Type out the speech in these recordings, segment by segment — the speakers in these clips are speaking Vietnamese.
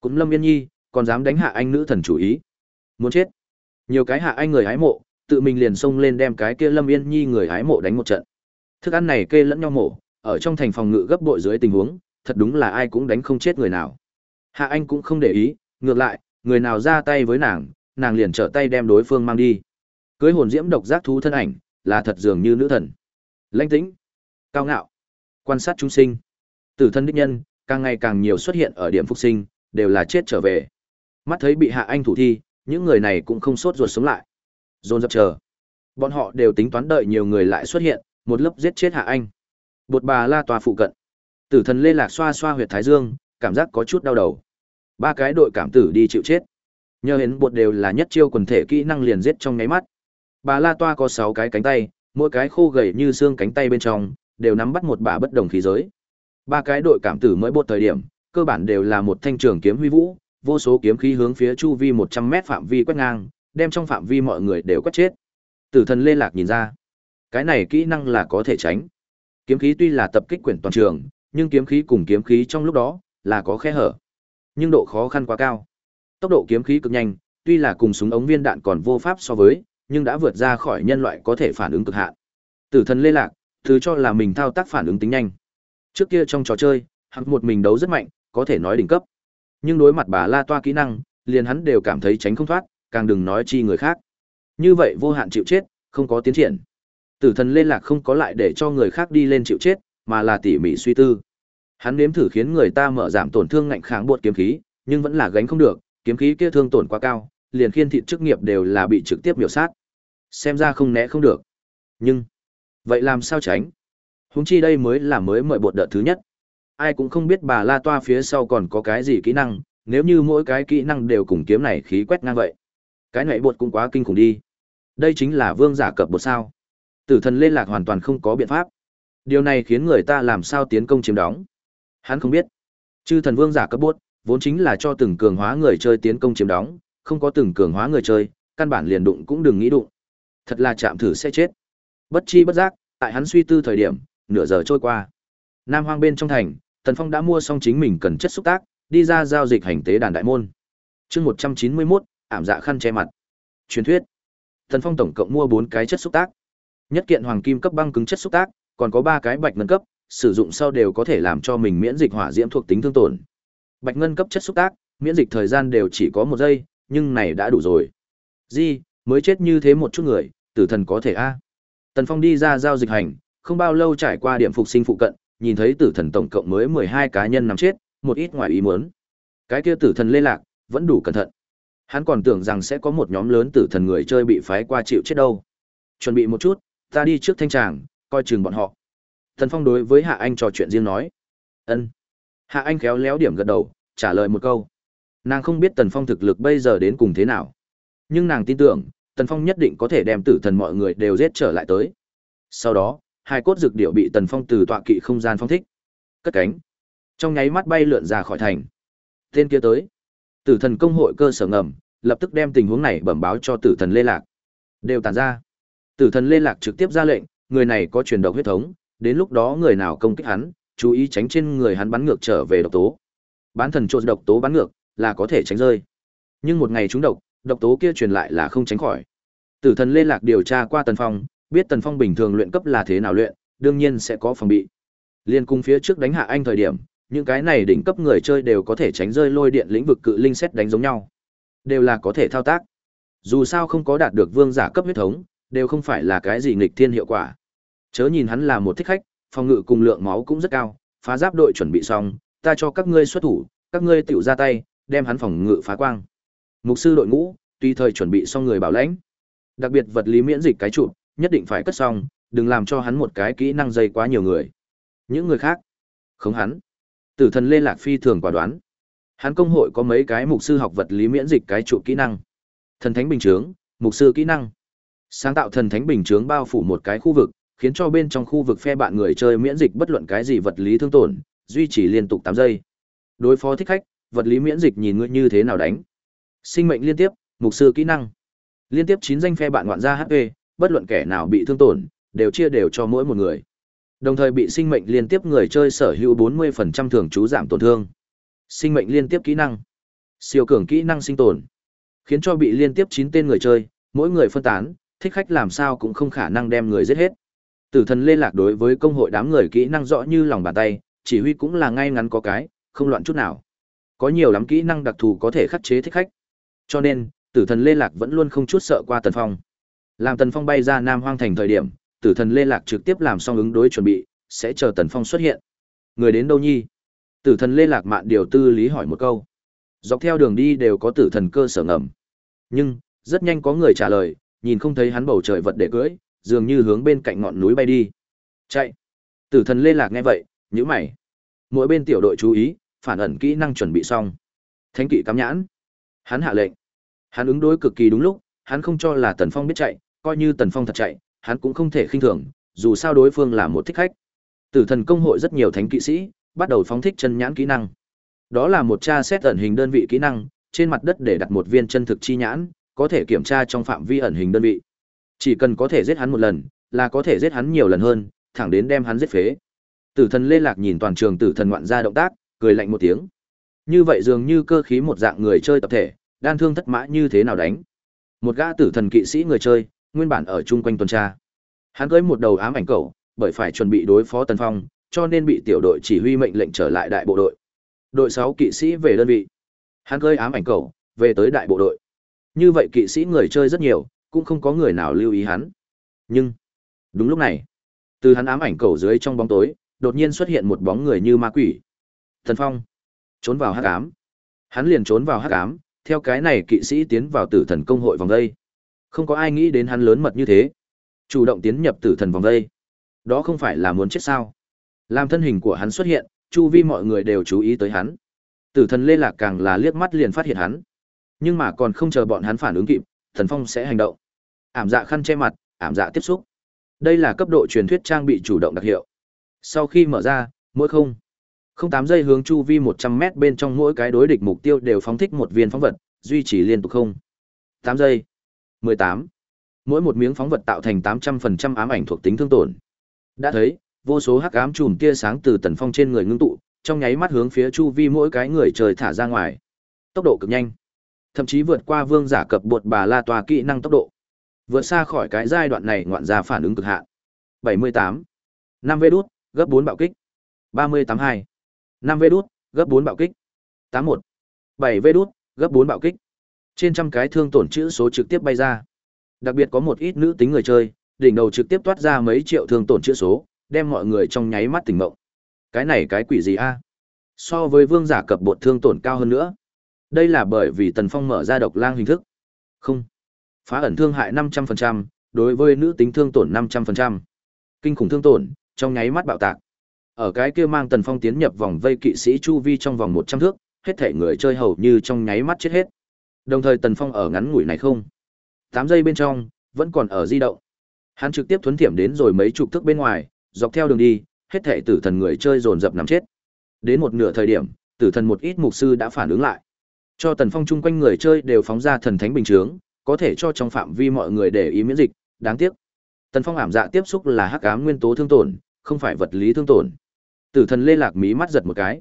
Cũng Lâm Yên Nhi, còn dám đánh hạ anh nữ thần chủ ý. Muốn chết. Nhiều cái hạ anh người hái mộ, tự mình liền xông lên đem cái kia Lâm Yên Nhi người hái mộ đánh một trận. Thức ăn này kê lẫn nhau mổ, ở trong thành phòng ngự gấp bội dưới tình huống, thật đúng là ai cũng đánh không chết người nào. Hạ Anh cũng không để ý, ngược lại, người nào ra tay với nàng, nàng liền trở tay đem đối phương mang đi. Cưới hồn diễm độc giác thú thân ảnh, là thật dường như nữ thần. Lãnh tĩnh, cao ngạo, quan sát chúng sinh. Tử thân đích nhân, càng ngày càng nhiều xuất hiện ở điểm phục sinh, đều là chết trở về. Mắt thấy bị Hạ Anh thủ thi, những người này cũng không sốt ruột sống lại. Dồn dập chờ. Bọn họ đều tính toán đợi nhiều người lại xuất hiện, một lớp giết chết Hạ Anh. Bột bà la tòa phụ cận. Tử thần Lê Lạc xoa xoa huyệt thái dương, cảm giác có chút đau đầu. Ba cái đội cảm tử đi chịu chết. Nhờ hến bột đều là nhất chiêu quần thể kỹ năng liền giết trong nháy mắt. Bà La Toa có sáu cái cánh tay, mỗi cái khô gầy như xương cánh tay bên trong, đều nắm bắt một bà bất đồng khí giới. Ba cái đội cảm tử mới bột thời điểm, cơ bản đều là một thanh trường kiếm huy vũ, vô số kiếm khí hướng phía chu vi một trăm mét phạm vi quét ngang, đem trong phạm vi mọi người đều quét chết. Tử thần Lê Lạc nhìn ra, cái này kỹ năng là có thể tránh. Kiếm khí tuy là tập kích quyển toàn trường, nhưng kiếm khí cùng kiếm khí trong lúc đó là có khe hở. Nhưng độ khó khăn quá cao. Tốc độ kiếm khí cực nhanh, tuy là cùng súng ống viên đạn còn vô pháp so với, nhưng đã vượt ra khỏi nhân loại có thể phản ứng cực hạn. Tử thần Lê Lạc, thứ cho là mình thao tác phản ứng tính nhanh. Trước kia trong trò chơi, hắn một mình đấu rất mạnh, có thể nói đỉnh cấp. Nhưng đối mặt bà La Toa kỹ năng, liền hắn đều cảm thấy tránh không thoát, càng đừng nói chi người khác. Như vậy vô hạn chịu chết, không có tiến triển. Tử thần lên Lạc không có lại để cho người khác đi lên chịu chết, mà là tỉ mỉ suy tư. Hắn nếm thử khiến người ta mở giảm tổn thương ngạnh kháng bột kiếm khí, nhưng vẫn là gánh không được, kiếm khí kia thương tổn quá cao, liền khiên thịt chức nghiệp đều là bị trực tiếp miểu sát. Xem ra không né không được. Nhưng, vậy làm sao tránh? Húng chi đây mới là mới mời bột đợt thứ nhất. Ai cũng không biết bà La Toa phía sau còn có cái gì kỹ năng, nếu như mỗi cái kỹ năng đều cùng kiếm này khí quét ngang vậy. Cái này bột cũng quá kinh khủng đi. Đây chính là vương giả cập bột sao. Tử thần liên lạc hoàn toàn không có biện pháp. Điều này khiến người ta làm sao tiến công chiếm đóng. Hắn không biết. Chư thần vương giả cấp bốt, vốn chính là cho từng cường hóa người chơi tiến công chiếm đóng, không có từng cường hóa người chơi, căn bản liền đụng cũng đừng nghĩ đụng. Thật là chạm thử sẽ chết. Bất chi bất giác, tại hắn suy tư thời điểm, nửa giờ trôi qua. Nam Hoang bên trong thành, Tần Phong đã mua xong chính mình cần chất xúc tác, đi ra giao dịch hành tế đàn đại môn. Chương 191, ảm dạ khăn che mặt. Truyền thuyết. Tần Phong tổng cộng mua 4 cái chất xúc tác. Nhất kiện hoàng kim cấp băng cứng chất xúc tác, còn có 3 cái bạch ngân cấp, sử dụng sau đều có thể làm cho mình miễn dịch hỏa diễm thuộc tính thương tổn. Bạch ngân cấp chất xúc tác, miễn dịch thời gian đều chỉ có một giây, nhưng này đã đủ rồi. Di, mới chết như thế một chút người, tử thần có thể a. Tần Phong đi ra giao dịch hành, không bao lâu trải qua điểm phục sinh phụ cận, nhìn thấy tử thần tổng cộng mới 12 cá nhân nằm chết, một ít ngoài ý muốn. Cái kia tử thần lê lạc, vẫn đủ cẩn thận. Hắn còn tưởng rằng sẽ có một nhóm lớn tử thần người chơi bị phái qua chịu chết đâu. Chuẩn bị một chút, ta đi trước thanh tràng, coi chừng bọn họ. Tần Phong đối với Hạ Anh trò chuyện riêng nói. Ân. Hạ Anh khéo léo điểm gật đầu, trả lời một câu. Nàng không biết Tần Phong thực lực bây giờ đến cùng thế nào. Nhưng nàng tin tưởng, Tần Phong nhất định có thể đem tử thần mọi người đều giết trở lại tới. Sau đó, hai cốt dược điệu bị Tần Phong từ tọa kỵ không gian phong thích. Cất cánh. Trong nháy mắt bay lượn ra khỏi thành. Tên kia tới. Tử thần công hội cơ sở ngầm, lập tức đem tình huống này bẩm báo cho tử thần Lê Lạc. Đều tàn ra. Tử thần Lê Lạc trực tiếp ra lệnh, người này có truyền độc huyết thống, đến lúc đó người nào công kích hắn, chú ý tránh trên người hắn bắn ngược trở về độc tố. Bán thần trộn độc tố bắn ngược, là có thể tránh rơi. Nhưng một ngày trúng độc, độc tố kia truyền lại là không tránh khỏi. Tử thần lê lạc điều tra qua Tần Phong, biết Tần Phong bình thường luyện cấp là thế nào luyện, đương nhiên sẽ có phòng bị. Liên cung phía trước đánh hạ anh thời điểm, những cái này đỉnh cấp người chơi đều có thể tránh rơi lôi điện lĩnh vực cự linh xét đánh giống nhau. Đều là có thể thao tác. Dù sao không có đạt được vương giả cấp huyết thống, đều không phải là cái gì nghịch thiên hiệu quả. Chớ nhìn hắn là một thích khách, phòng ngự cùng lượng máu cũng rất cao, phá giáp đội chuẩn bị xong, ta cho các ngươi xuất thủ, các ngươi tiểu ra tay, đem hắn phòng ngự phá quang. Mục sư đội ngũ, tùy thời chuẩn bị xong người bảo lãnh. Đặc biệt vật lý miễn dịch cái trụ, nhất định phải cất xong, đừng làm cho hắn một cái kỹ năng dây quá nhiều người. Những người khác, không hắn. Tử thần Lê Lạc Phi thường quả đoán. Hắn công hội có mấy cái mục sư học vật lý miễn dịch cái trụ kỹ năng. Thần thánh bình chướng, mục sư kỹ năng. Sáng tạo thần thánh bình chướng bao phủ một cái khu vực, khiến cho bên trong khu vực phe bạn người chơi miễn dịch bất luận cái gì vật lý thương tổn, duy trì liên tục 8 giây. Đối phó thích khách, vật lý miễn dịch nhìn ngươi như thế nào đánh. Sinh mệnh liên tiếp, mục sư kỹ năng. Liên tiếp 9 danh phe bạn ngoạn ra HP, bất luận kẻ nào bị thương tổn, đều chia đều cho mỗi một người. Đồng thời bị sinh mệnh liên tiếp người chơi sở hữu 40% thường trú giảm tổn thương. Sinh mệnh liên tiếp kỹ năng. Siêu cường kỹ năng sinh tồn, khiến cho bị liên tiếp 9 tên người chơi, mỗi người phân tán, thích khách làm sao cũng không khả năng đem người giết hết. Tử thần Lê Lạc đối với công hội đám người kỹ năng rõ như lòng bàn tay, chỉ huy cũng là ngay ngắn có cái, không loạn chút nào. Có nhiều lắm kỹ năng đặc thù có thể khắc chế thích khách. Cho nên, Tử thần Lê Lạc vẫn luôn không chút sợ qua Tần Phong. Làm Tần Phong bay ra Nam Hoang thành thời điểm, Tử thần Lê Lạc trực tiếp làm xong ứng đối chuẩn bị, sẽ chờ Tần Phong xuất hiện. Người đến đâu nhi? Tử thần Lê Lạc mạn điều tư lý hỏi một câu. Dọc theo đường đi đều có tử thần cơ sở ngầm. Nhưng, rất nhanh có người trả lời, nhìn không thấy hắn bầu trời vật để cưỡi, dường như hướng bên cạnh ngọn núi bay đi. Chạy. Tử thần Lê Lạc nghe vậy, nhíu mày. Mỗi bên tiểu đội chú ý, phản ẩn kỹ năng chuẩn bị xong. Thánh kỵ cắm nhãn. Hắn hạ lệnh. Hắn ứng đối cực kỳ đúng lúc, hắn không cho là Tần Phong biết chạy, coi như Tần Phong thật chạy, hắn cũng không thể khinh thường, dù sao đối phương là một thích khách. Tử thần công hội rất nhiều thánh kỵ sĩ, bắt đầu phóng thích chân nhãn kỹ năng. Đó là một tra xét ẩn hình đơn vị kỹ năng, trên mặt đất để đặt một viên chân thực chi nhãn, có thể kiểm tra trong phạm vi ẩn hình đơn vị. Chỉ cần có thể giết hắn một lần, là có thể giết hắn nhiều lần hơn, thẳng đến đem hắn giết phế. Tử thần Lê Lạc nhìn toàn trường tử thần ngoạn ra động tác, cười lạnh một tiếng. Như vậy dường như cơ khí một dạng người chơi tập thể, đan thương thất mã như thế nào đánh. Một gã tử thần kỵ sĩ người chơi, nguyên bản ở chung quanh tuần tra. Hắn cưới một đầu ám ảnh cẩu, bởi phải chuẩn bị đối phó Tần Phong, cho nên bị tiểu đội chỉ huy mệnh lệnh trở lại đại bộ đội. Đội 6 kỵ sĩ về đơn vị. Hắn cưới ám ảnh cẩu, về tới đại bộ đội. Như vậy kỵ sĩ người chơi rất nhiều, cũng không có người nào lưu ý hắn. Nhưng, đúng lúc này, từ hắn ám ảnh cẩu dưới trong bóng tối, đột nhiên xuất hiện một bóng người như ma quỷ. Tần Phong trốn vào hắc ám. Hắn liền trốn vào hắc ám, theo cái này kỵ sĩ tiến vào tử thần công hội vòng đây. Không có ai nghĩ đến hắn lớn mật như thế. Chủ động tiến nhập tử thần vòng đây. Đó không phải là muốn chết sao? Làm thân hình của hắn xuất hiện, chu vi mọi người đều chú ý tới hắn. Tử thần Lê Lạc càng là liếc mắt liền phát hiện hắn. Nhưng mà còn không chờ bọn hắn phản ứng kịp, Thần Phong sẽ hành động. Ảm dạ khăn che mặt, ảm dạ tiếp xúc. Đây là cấp độ truyền thuyết trang bị chủ động đặc hiệu. Sau khi mở ra, mỗi không không tám giây hướng chu vi một trăm mét bên trong mỗi cái đối địch mục tiêu đều phóng thích một viên phóng vật, duy trì liên tục không. tám giây mười tám Mỗi một miếng phóng vật tạo thành tám trăm phần trăm ám ảnh thuộc tính thương tổn. Đã thấy, vô số hắc ám chùm tia sáng từ tần phong trên người ngưng tụ, trong nháy mắt hướng phía chu vi mỗi cái người trời thả ra ngoài. Tốc độ cực nhanh, thậm chí vượt qua vương giả cập bột bà la tòa kỹ năng tốc độ. Vượt xa khỏi cái giai đoạn này ngoạn ra phản ứng cực hạn. 78. 5 vê đút, gấp 4 bạo kích. 382. 5 vê đút, gấp 4 bạo kích. 81. 7 vê đút, gấp 4 bạo kích. Trên trăm cái thương tổn chữ số trực tiếp bay ra. Đặc biệt có một ít nữ tính người chơi, đỉnh đầu trực tiếp toát ra mấy triệu thương tổn chữ số, đem mọi người trong nháy mắt tỉnh mộng. Cái này cái quỷ gì a? So với vương giả cập bột thương tổn cao hơn nữa. Đây là bởi vì Tần Phong mở ra độc lang hình thức. Không. Phá ẩn thương hại 500%, đối với nữ tính thương tổn 500%. Kinh khủng thương tổn, trong nháy mắt bạo tạc. Ở cái kia mang Tần Phong tiến nhập vòng vây kỵ sĩ chu vi trong vòng 100 thước, hết thể người chơi hầu như trong nháy mắt chết hết. Đồng thời Tần Phong ở ngắn ngủi này không. 8 giây bên trong, vẫn còn ở di động. Hắn trực tiếp thuấn thiểm đến rồi mấy chục thước bên ngoài, dọc theo đường đi, hết thảy tử thần người chơi dồn dập nằm chết. Đến một nửa thời điểm, tử thần một ít mục sư đã phản ứng lại. Cho Tần Phong chung quanh người chơi đều phóng ra thần thánh bình chướng, có thể cho trong phạm vi mọi người để ý miễn dịch, đáng tiếc. Tần Phong ảm dạ tiếp xúc là hắc ám nguyên tố thương tổn, không phải vật lý thương tổn. Tử thần Lê Lạc mí mắt giật một cái.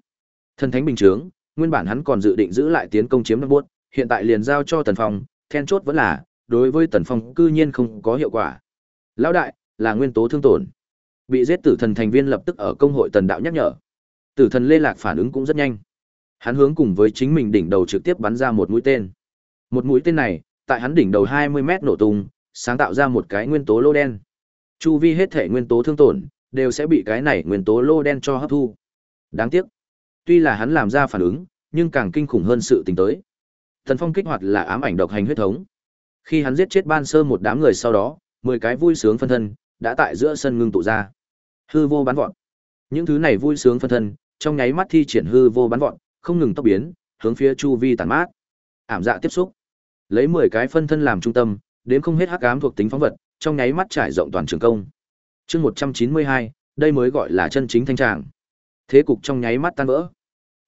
Thần thánh bình chướng, nguyên bản hắn còn dự định giữ lại tiến công chiếm năm buốt, hiện tại liền giao cho Tần Phong, then chốt vẫn là, đối với Tần Phong cư nhiên không có hiệu quả. Lão đại, là nguyên tố thương tổn. Bị giết tử thần thành viên lập tức ở công hội Tần đạo nhắc nhở. Tử thần Lê Lạc phản ứng cũng rất nhanh. Hắn hướng cùng với chính mình đỉnh đầu trực tiếp bắn ra một mũi tên. Một mũi tên này, tại hắn đỉnh đầu 20 mét nổ tung, sáng tạo ra một cái nguyên tố lô đen. Chu vi hết thể nguyên tố thương tổn, đều sẽ bị cái này nguyên tố lô đen cho hấp thu. Đáng tiếc, tuy là hắn làm ra phản ứng, nhưng càng kinh khủng hơn sự tình tới. Thần Phong kích hoạt là ám ảnh độc hành huyết thống. Khi hắn giết chết ban sơ một đám người sau đó, 10 cái vui sướng phân thân đã tại giữa sân ngưng tụ ra. Hư vô bắn vọt. Những thứ này vui sướng phân thân, trong nháy mắt thi triển hư vô bắn vọt, không ngừng tốc biến, hướng phía chu vi tàn mát. Ảm dạ tiếp xúc. Lấy 10 cái phân thân làm trung tâm, đến không hết hắc ám thuộc tính phóng vật, trong nháy mắt trải rộng toàn trường công. Chương 192, đây mới gọi là chân chính thanh tràng. Thế cục trong nháy mắt tan vỡ.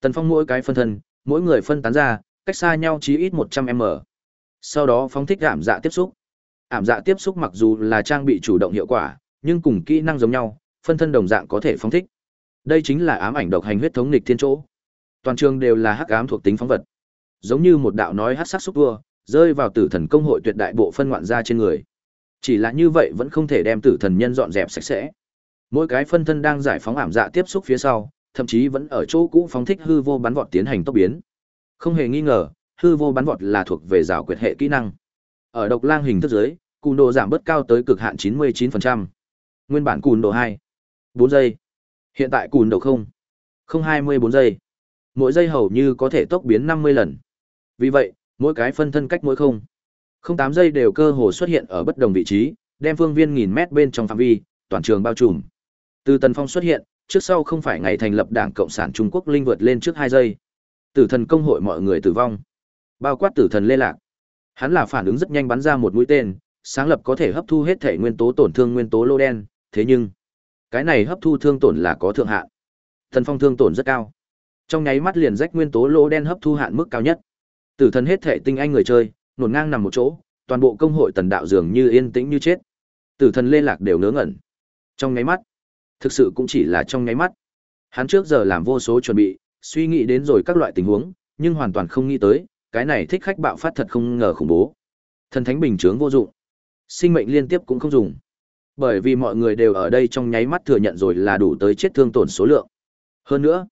Tần Phong mỗi cái phân thân, mỗi người phân tán ra, cách xa nhau chí ít 100m. Sau đó phóng thích ảm dạ tiếp xúc. Ảm dạ tiếp xúc mặc dù là trang bị chủ động hiệu quả, nhưng cùng kỹ năng giống nhau, phân thân đồng dạng có thể phóng thích. Đây chính là ám ảnh độc hành huyết thống nghịch thiên chỗ. Toàn trường đều là hắc ám thuộc tính phóng vật. giống như một đạo nói hắc sắc xúc vua rơi vào tử thần công hội tuyệt đại bộ phân ngoạn ra trên người chỉ là như vậy vẫn không thể đem tử thần nhân dọn dẹp sạch sẽ mỗi cái phân thân đang giải phóng ảm dạ tiếp xúc phía sau thậm chí vẫn ở chỗ cũ phóng thích hư vô bắn vọt tiến hành tốc biến không hề nghi ngờ, hư vô bắn vọt là thuộc về rào quyệt hệ kỹ năng. Ở độc lang hình thức giới cùn độ giảm bớt cao tới cực hạn 99%. nguyên bản cùn độ 2. 4 giây. Hiện tại cùn độ không không 24 giây. Mỗi giây hầu như có thể tốc biến 50 lần. Vì vậy, mỗi cái phân thân cách mỗi không. Không tám giây đều cơ hồ xuất hiện ở bất đồng vị trí, đem phương viên nghìn mét bên trong phạm vi, toàn trường bao trùm. Từ tần phong xuất hiện, trước sau không phải ngày thành lập đảng cộng sản trung quốc linh vượt lên trước hai giây tử thần công hội mọi người tử vong. Bao quát tử thần lê lạc. Hắn là phản ứng rất nhanh bắn ra một mũi tên, sáng lập có thể hấp thu hết thể nguyên tố tổn thương nguyên tố lô đen, thế nhưng, cái này hấp thu thương tổn là có thượng hạn. Thần phong thương tổn rất cao. Trong nháy mắt liền rách nguyên tố lô đen hấp thu hạn mức cao nhất. Tử thần hết thể tinh anh người chơi, nổn ngang nằm một chỗ, toàn bộ công hội tần đạo dường như yên tĩnh như chết. Tử thần lê lạc đều ngớ ngẩn. Trong nháy mắt, thực sự cũng chỉ là trong nháy mắt. Hắn trước giờ làm vô số chuẩn bị suy nghĩ đến rồi các loại tình huống, nhưng hoàn toàn không nghĩ tới, cái này thích khách bạo phát thật không ngờ khủng bố. Thần thánh bình chướng vô dụng. Sinh mệnh liên tiếp cũng không dùng. Bởi vì mọi người đều ở đây trong nháy mắt thừa nhận rồi là đủ tới chết thương tổn số lượng. Hơn nữa,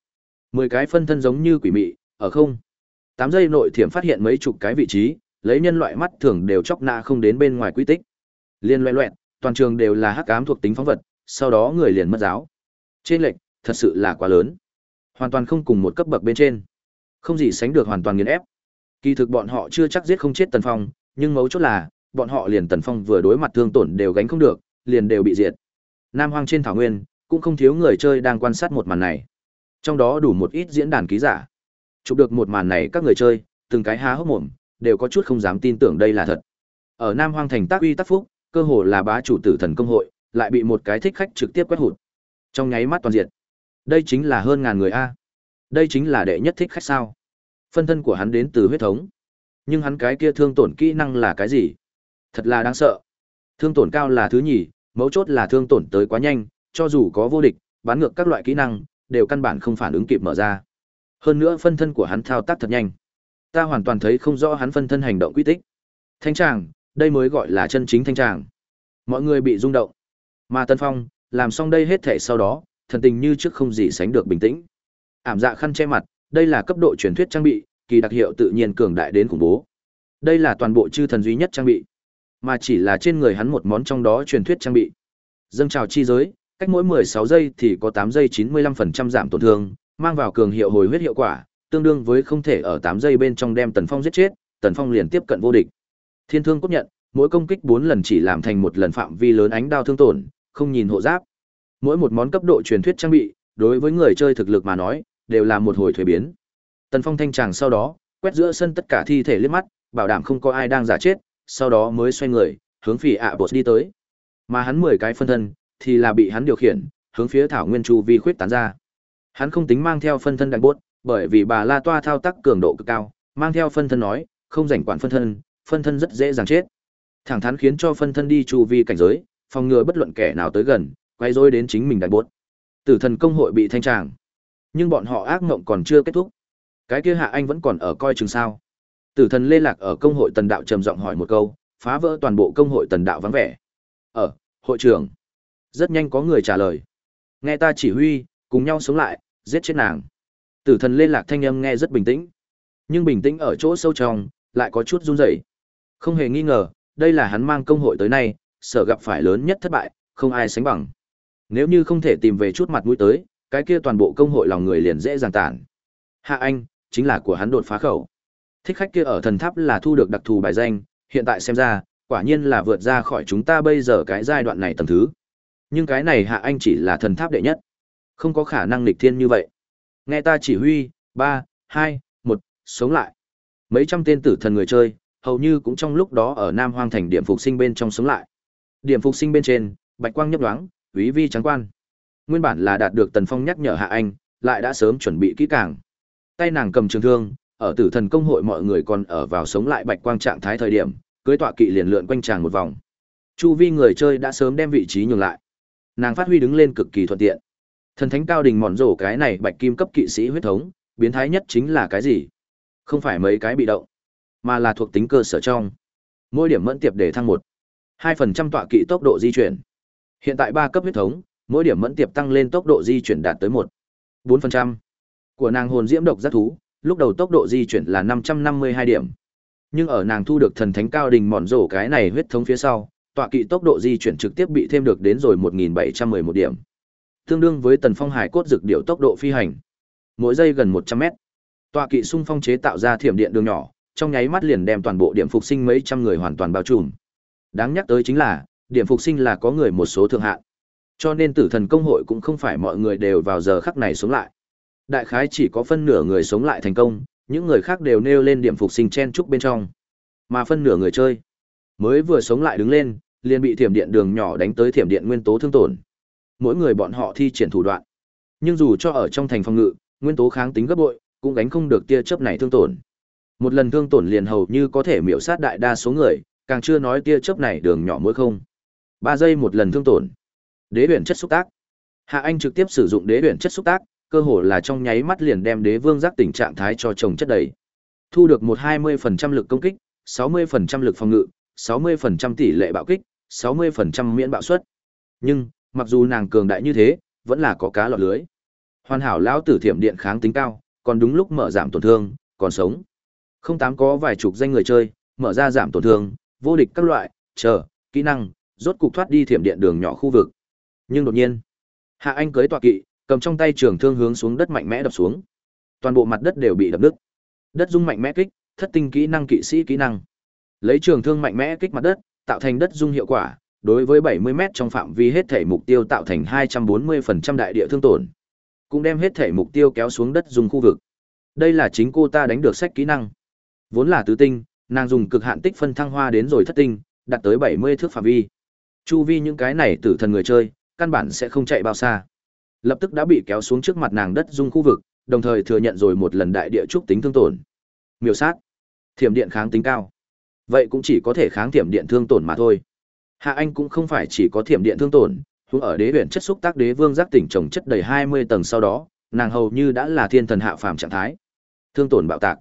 mười cái phân thân giống như quỷ mị, ở không. Tám giây nội thiểm phát hiện mấy chục cái vị trí, lấy nhân loại mắt thường đều chóc na không đến bên ngoài quy tích. Liên loe loẹt, toàn trường đều là hắc ám thuộc tính phóng vật, sau đó người liền mất giáo. Trên lệnh thật sự là quá lớn hoàn toàn không cùng một cấp bậc bên trên. Không gì sánh được hoàn toàn nghiền ép. Kỳ thực bọn họ chưa chắc giết không chết tần phong, nhưng mấu chốt là, bọn họ liền tần phong vừa đối mặt thương tổn đều gánh không được, liền đều bị diệt. Nam hoang trên thảo nguyên, cũng không thiếu người chơi đang quan sát một màn này. Trong đó đủ một ít diễn đàn ký giả. Chụp được một màn này các người chơi, từng cái há hốc mồm, đều có chút không dám tin tưởng đây là thật. Ở nam hoang thành tác uy tác phúc, cơ hồ là bá chủ tử thần công hội, lại bị một cái thích khách trực tiếp quét hụt. Trong nháy mắt toàn diện đây chính là hơn ngàn người a. Đây chính là đệ nhất thích khách sao? Phân thân của hắn đến từ huyết thống. Nhưng hắn cái kia thương tổn kỹ năng là cái gì? Thật là đáng sợ. Thương tổn cao là thứ nhì, mấu chốt là thương tổn tới quá nhanh, cho dù có vô địch, bán ngược các loại kỹ năng, đều căn bản không phản ứng kịp mở ra. Hơn nữa phân thân của hắn thao tác thật nhanh. Ta hoàn toàn thấy không rõ hắn phân thân hành động quy tích. Thanh tràng, đây mới gọi là chân chính thanh tràng. Mọi người bị rung động. Mà tân phong, làm xong đây hết thể sau đó thần tình như trước không gì sánh được bình tĩnh. Ảm dạ khăn che mặt, đây là cấp độ truyền thuyết trang bị, kỳ đặc hiệu tự nhiên cường đại đến khủng bố. Đây là toàn bộ chư thần duy nhất trang bị, mà chỉ là trên người hắn một món trong đó truyền thuyết trang bị. Dâng trào chi giới, cách mỗi 16 giây thì có 8 giây 95% giảm tổn thương, mang vào cường hiệu hồi huyết hiệu quả, tương đương với không thể ở 8 giây bên trong đem tần phong giết chết, tần phong liền tiếp cận vô địch. Thiên thương cốt nhận, mỗi công kích 4 lần chỉ làm thành một lần phạm vi lớn ánh đao thương tổn, không nhìn hộ giáp mỗi một món cấp độ truyền thuyết trang bị, đối với người chơi thực lực mà nói, đều là một hồi thuế biến. Tần phong thanh tràng sau đó, quét giữa sân tất cả thi thể liếc mắt, bảo đảm không có ai đang giả chết, sau đó mới xoay người, hướng phỉ ạ bột đi tới. Mà hắn mười cái phân thân, thì là bị hắn điều khiển, hướng phía thảo nguyên chu vi khuyết tán ra. Hắn không tính mang theo phân thân đại bốt, bởi vì bà la toa thao tác cường độ cực cao, mang theo phân thân nói, không rảnh quản phân thân phân thân rất dễ dàng chết. Thẳng thắn khiến cho phân thân đi chu vi cảnh giới, phòng ngừa bất luận kẻ nào tới gần quay rối đến chính mình đại bốt. Tử thần công hội bị thanh tràng. Nhưng bọn họ ác mộng còn chưa kết thúc. Cái kia hạ anh vẫn còn ở coi chừng sao? Tử thần lê lạc ở công hội tần đạo trầm giọng hỏi một câu, phá vỡ toàn bộ công hội tần đạo vắng vẻ. Ở hội trưởng. Rất nhanh có người trả lời. Nghe ta chỉ huy, cùng nhau sống lại, giết chết nàng. Tử thần lê lạc thanh âm nghe rất bình tĩnh. Nhưng bình tĩnh ở chỗ sâu trong, lại có chút run rẩy. Không hề nghi ngờ, đây là hắn mang công hội tới nay sợ gặp phải lớn nhất thất bại, không ai sánh bằng nếu như không thể tìm về chút mặt mũi tới, cái kia toàn bộ công hội lòng người liền dễ dàng tản. Hạ anh, chính là của hắn đột phá khẩu. Thích khách kia ở thần tháp là thu được đặc thù bài danh, hiện tại xem ra, quả nhiên là vượt ra khỏi chúng ta bây giờ cái giai đoạn này tầm thứ. Nhưng cái này hạ anh chỉ là thần tháp đệ nhất. Không có khả năng lịch thiên như vậy. Nghe ta chỉ huy, ba, hai, một, sống lại. Mấy trăm tên tử thần người chơi, hầu như cũng trong lúc đó ở nam hoang thành điểm phục sinh bên trong sống lại. Điểm phục sinh bên trên, bạch quang nhấp đoáng quý vi trắng quan. Nguyên bản là đạt được tần phong nhắc nhở hạ anh lại đã sớm chuẩn bị kỹ càng. Tay nàng cầm trường thương ở tử thần công hội mọi người còn ở vào sống lại bạch quang trạng thái thời điểm cưới tọa kỵ liền lượn quanh tràng một vòng. Chu vi người chơi đã sớm đem vị trí nhường lại. Nàng phát huy đứng lên cực kỳ thuận tiện. Thần thánh cao đình mòn rổ cái này bạch kim cấp kỵ sĩ huyết thống biến thái nhất chính là cái gì? Không phải mấy cái bị động, mà là thuộc tính cơ sở trong. Mỗi điểm mẫn tiệp để thăng một. Hai phần trăm tọa kỵ tốc độ di chuyển. Hiện tại ba cấp huyết thống, mỗi điểm mẫn tiệp tăng lên tốc độ di chuyển đạt tới một bốn phần trăm Của nàng hồn diễm độc giác thú, lúc đầu tốc độ di chuyển là năm trăm năm mươi hai điểm. Nhưng ở nàng thu được thần thánh cao đình mòn rổ cái này huyết thống phía sau, tọa kỵ tốc độ di chuyển trực tiếp bị thêm được đến rồi một nghìn bảy trăm mười một điểm. Tương đương với tần phong hải cốt dược điệu tốc độ phi hành. Mỗi giây gần một trăm mét. Tọa kỵ xung phong chế tạo ra thiểm điện đường nhỏ, trong nháy mắt liền đem toàn bộ điểm phục sinh mấy trăm người hoàn toàn bao trùm. Đáng nhắc tới chính là, điểm phục sinh là có người một số thượng hạn. Cho nên tử thần công hội cũng không phải mọi người đều vào giờ khắc này sống lại. Đại khái chỉ có phân nửa người sống lại thành công, những người khác đều nêu lên điểm phục sinh chen trúc bên trong. Mà phân nửa người chơi, mới vừa sống lại đứng lên, liền bị thiểm điện đường nhỏ đánh tới thiểm điện nguyên tố thương tổn. Mỗi người bọn họ thi triển thủ đoạn. Nhưng dù cho ở trong thành phòng ngự, nguyên tố kháng tính gấp bội, cũng gánh không được tia chớp này thương tổn. Một lần thương tổn liền hầu như có thể miểu sát đại đa số người, càng chưa nói tia chớp này đường nhỏ mỗi không ba giây một lần thương tổn. Đế huyền chất xúc tác. Hạ Anh trực tiếp sử dụng đế huyền chất xúc tác, cơ hồ là trong nháy mắt liền đem đế vương giác tỉnh trạng thái cho chồng chất đầy. Thu được một hai mươi phần trăm lực công kích, sáu mươi phần trăm lực phòng ngự, sáu mươi phần trăm tỷ lệ bạo kích, sáu mươi phần trăm miễn bạo suất. Nhưng, mặc dù nàng cường đại như thế, vẫn là có cá lọt lưới. Hoàn hảo lão tử thiểm điện kháng tính cao, còn đúng lúc mở giảm tổn thương, còn sống. Không tám có vài chục danh người chơi, mở ra giảm tổn thương, vô địch các loại, chờ, kỹ năng, rốt cục thoát đi thiểm điện đường nhỏ khu vực. Nhưng đột nhiên, Hạ Anh cưới tọa kỵ, cầm trong tay trường thương hướng xuống đất mạnh mẽ đập xuống. Toàn bộ mặt đất đều bị đập nứt. Đất rung mạnh mẽ kích, thất tinh kỹ năng kỵ sĩ kỹ năng. Lấy trường thương mạnh mẽ kích mặt đất, tạo thành đất rung hiệu quả, đối với 70 m trong phạm vi hết thể mục tiêu tạo thành 240% đại địa thương tổn. Cũng đem hết thể mục tiêu kéo xuống đất rung khu vực. Đây là chính cô ta đánh được sách kỹ năng. Vốn là tứ tinh, nàng dùng cực hạn tích phân thăng hoa đến rồi thất tinh, đạt tới 70 thước phạm vi. Chu vi những cái này tử thần người chơi, căn bản sẽ không chạy bao xa. Lập tức đã bị kéo xuống trước mặt nàng đất dung khu vực, đồng thời thừa nhận rồi một lần đại địa trúc tính thương tổn. Miêu sát, thiểm điện kháng tính cao. Vậy cũng chỉ có thể kháng thiểm điện thương tổn mà thôi. Hạ Anh cũng không phải chỉ có thiểm điện thương tổn, huống ở đế huyện chất xúc tác đế vương giác tỉnh trồng chất đầy 20 tầng sau đó, nàng hầu như đã là thiên thần hạ phàm trạng thái. Thương tổn bạo tạc.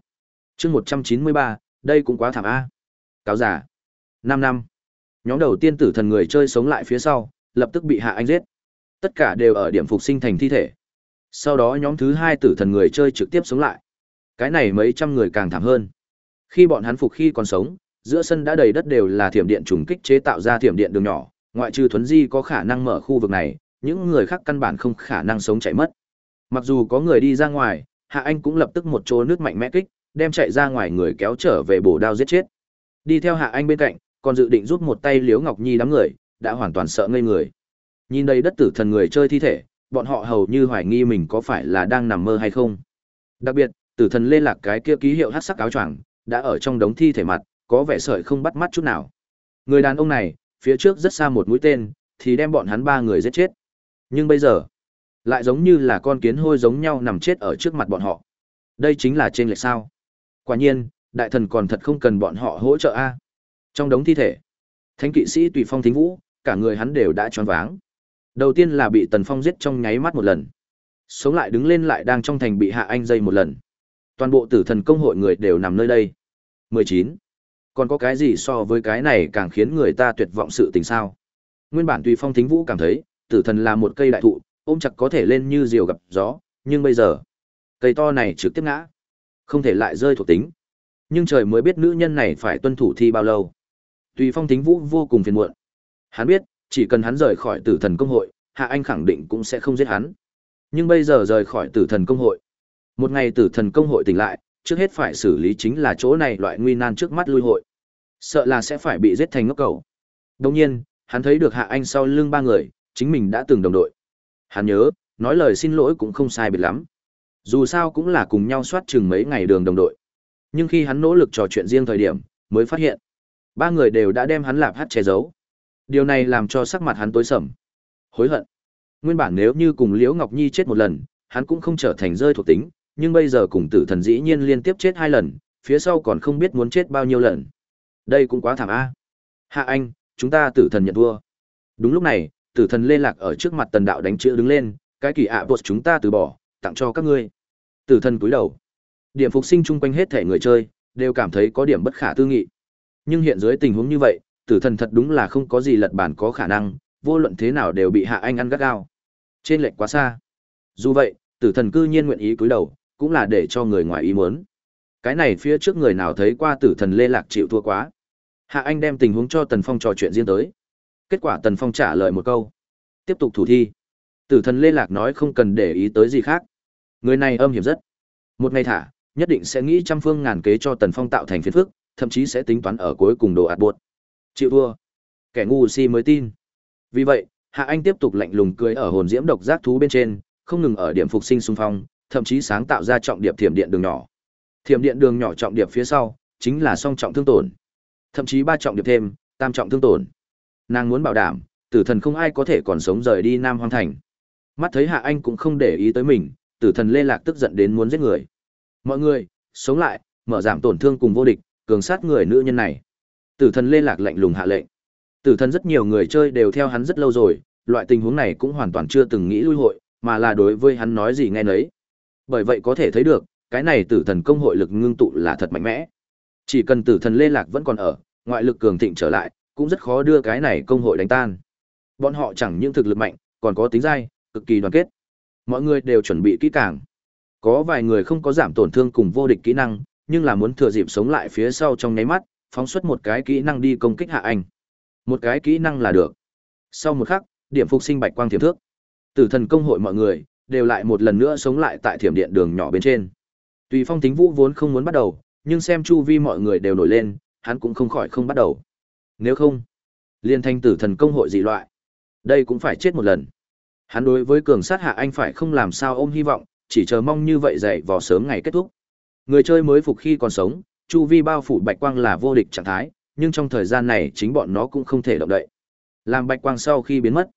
Chương 193, đây cũng quá thảm a. Cáo giả. năm năm. Nhóm đầu tiên tử thần người chơi sống lại phía sau, lập tức bị Hạ Anh giết. Tất cả đều ở điểm phục sinh thành thi thể. Sau đó nhóm thứ hai tử thần người chơi trực tiếp sống lại. Cái này mấy trăm người càng thảm hơn. Khi bọn hắn phục khi còn sống, giữa sân đã đầy đất đều là thiểm điện trùng kích chế tạo ra thiểm điện đường nhỏ, ngoại trừ thuấn di có khả năng mở khu vực này, những người khác căn bản không khả năng sống chạy mất. Mặc dù có người đi ra ngoài, Hạ Anh cũng lập tức một chỗ nước mạnh mẽ kích, đem chạy ra ngoài người kéo trở về bổ đao giết chết. Đi theo Hạ Anh bên cạnh, còn dự định giúp một tay Liễu Ngọc Nhi đám người, đã hoàn toàn sợ ngây người. Nhìn đây đất tử thần người chơi thi thể, bọn họ hầu như hoài nghi mình có phải là đang nằm mơ hay không. Đặc biệt, tử thần lê lạc cái kia ký hiệu hắc sắc áo choàng, đã ở trong đống thi thể mặt, có vẻ sợi không bắt mắt chút nào. Người đàn ông này, phía trước rất xa một mũi tên, thì đem bọn hắn ba người giết chết. Nhưng bây giờ, lại giống như là con kiến hôi giống nhau nằm chết ở trước mặt bọn họ. Đây chính là trên lệch sao. Quả nhiên, đại thần còn thật không cần bọn họ hỗ trợ a. Trong đống thi thể, thánh kỵ sĩ tùy phong thính vũ, cả người hắn đều đã choáng váng. Đầu tiên là bị Tần Phong giết trong nháy mắt một lần. Sống lại đứng lên lại đang trong thành bị hạ anh dây một lần. Toàn bộ tử thần công hội người đều nằm nơi đây. 19. Còn có cái gì so với cái này càng khiến người ta tuyệt vọng sự tình sao? Nguyên bản Tùy Phong Thính Vũ cảm thấy, tử thần là một cây đại thụ, ôm chặt có thể lên như diều gặp gió, nhưng bây giờ, cây to này trực tiếp ngã, không thể lại rơi thuộc tính. Nhưng trời mới biết nữ nhân này phải tuân thủ thi bao lâu. Tùy Phong Thính Vũ vô cùng phiền muộn. Hắn biết, chỉ cần hắn rời khỏi tử thần công hội, Hạ Anh khẳng định cũng sẽ không giết hắn. Nhưng bây giờ rời khỏi tử thần công hội. Một ngày tử thần công hội tỉnh lại, trước hết phải xử lý chính là chỗ này loại nguy nan trước mắt lui hội. Sợ là sẽ phải bị giết thành ngốc cầu. Đồng nhiên, hắn thấy được Hạ Anh sau lưng ba người, chính mình đã từng đồng đội. Hắn nhớ, nói lời xin lỗi cũng không sai biệt lắm. Dù sao cũng là cùng nhau soát chừng mấy ngày đường đồng đội. Nhưng khi hắn nỗ lực trò chuyện riêng thời điểm, mới phát hiện. Ba người đều đã đem hắn lạp hát che giấu. Điều này làm cho sắc mặt hắn tối sầm. Hối hận. Nguyên bản nếu như cùng Liễu Ngọc Nhi chết một lần, hắn cũng không trở thành rơi thuộc tính, nhưng bây giờ cùng tử thần dĩ nhiên liên tiếp chết hai lần, phía sau còn không biết muốn chết bao nhiêu lần. Đây cũng quá thảm a. Hạ anh, chúng ta tử thần nhận thua. Đúng lúc này, tử thần lê lạc ở trước mặt tần đạo đánh chữ đứng lên, cái kỳ ạ à bột chúng ta từ bỏ, tặng cho các ngươi. Tử thần cúi đầu. Điểm phục sinh chung quanh hết thể người chơi, đều cảm thấy có điểm bất khả tư nghị. Nhưng hiện dưới tình huống như vậy, tử thần thật đúng là không có gì lật bản có khả năng, vô luận thế nào đều bị hạ anh ăn gắt gao. Trên lệch quá xa. Dù vậy, tử thần cư nhiên nguyện ý cúi đầu, cũng là để cho người ngoài ý muốn. Cái này phía trước người nào thấy qua tử thần lê lạc chịu thua quá. Hạ anh đem tình huống cho Tần Phong trò chuyện riêng tới. Kết quả Tần Phong trả lời một câu. Tiếp tục thủ thi. Tử thần lê lạc nói không cần để ý tới gì khác. Người này âm hiểm rất. Một ngày thả, nhất định sẽ nghĩ trăm phương ngàn kế cho Tần Phong tạo thành phiền phức, thậm chí sẽ tính toán ở cuối cùng đồ ạt buột. Chịu thua. Kẻ ngu si mới tin. Vì vậy, Hạ Anh tiếp tục lạnh lùng cười ở hồn diễm độc giác thú bên trên, không ngừng ở điểm phục sinh xung phong, thậm chí sáng tạo ra trọng điệp thiểm điện đường nhỏ. Thiểm điện đường nhỏ trọng điệp phía sau, chính là song trọng thương tổn. Thậm chí ba trọng điệp thêm, tam trọng thương tổn. Nàng muốn bảo đảm, tử thần không ai có thể còn sống rời đi Nam Hoang Thành. Mắt thấy Hạ Anh cũng không để ý tới mình, tử thần Lê Lạc tức giận đến muốn giết người. Mọi người, sống lại, mở giảm tổn thương cùng vô địch, cường sát người nữ nhân này. Tử thần Lê Lạc lạnh lùng hạ lệnh. Tử thần rất nhiều người chơi đều theo hắn rất lâu rồi, loại tình huống này cũng hoàn toàn chưa từng nghĩ lui hội, mà là đối với hắn nói gì nghe nấy. Bởi vậy có thể thấy được, cái này tử thần công hội lực ngưng tụ là thật mạnh mẽ. Chỉ cần tử thần Lê Lạc vẫn còn ở, ngoại lực cường thịnh trở lại, cũng rất khó đưa cái này công hội đánh tan. Bọn họ chẳng những thực lực mạnh, còn có tính dai, cực kỳ đoàn kết. Mọi người đều chuẩn bị kỹ càng. Có vài người không có giảm tổn thương cùng vô địch kỹ năng, nhưng là muốn thừa dịp sống lại phía sau trong nháy mắt, phóng xuất một cái kỹ năng đi công kích hạ anh. Một cái kỹ năng là được. Sau một khắc, điểm phục sinh bạch quang thiểm thước. Tử thần công hội mọi người đều lại một lần nữa sống lại tại thiểm điện đường nhỏ bên trên. Tùy Phong Tính Vũ vốn không muốn bắt đầu, nhưng xem chu vi mọi người đều nổi lên, hắn cũng không khỏi không bắt đầu. Nếu không, liên thanh tử thần công hội dị loại, đây cũng phải chết một lần. Hắn đối với cường sát hạ anh phải không làm sao ôm hy vọng, chỉ chờ mong như vậy dậy vào sớm ngày kết thúc. Người chơi mới phục khi còn sống, chu vi bao phủ bạch quang là vô địch trạng thái, nhưng trong thời gian này chính bọn nó cũng không thể động đậy. Làm bạch quang sau khi biến mất,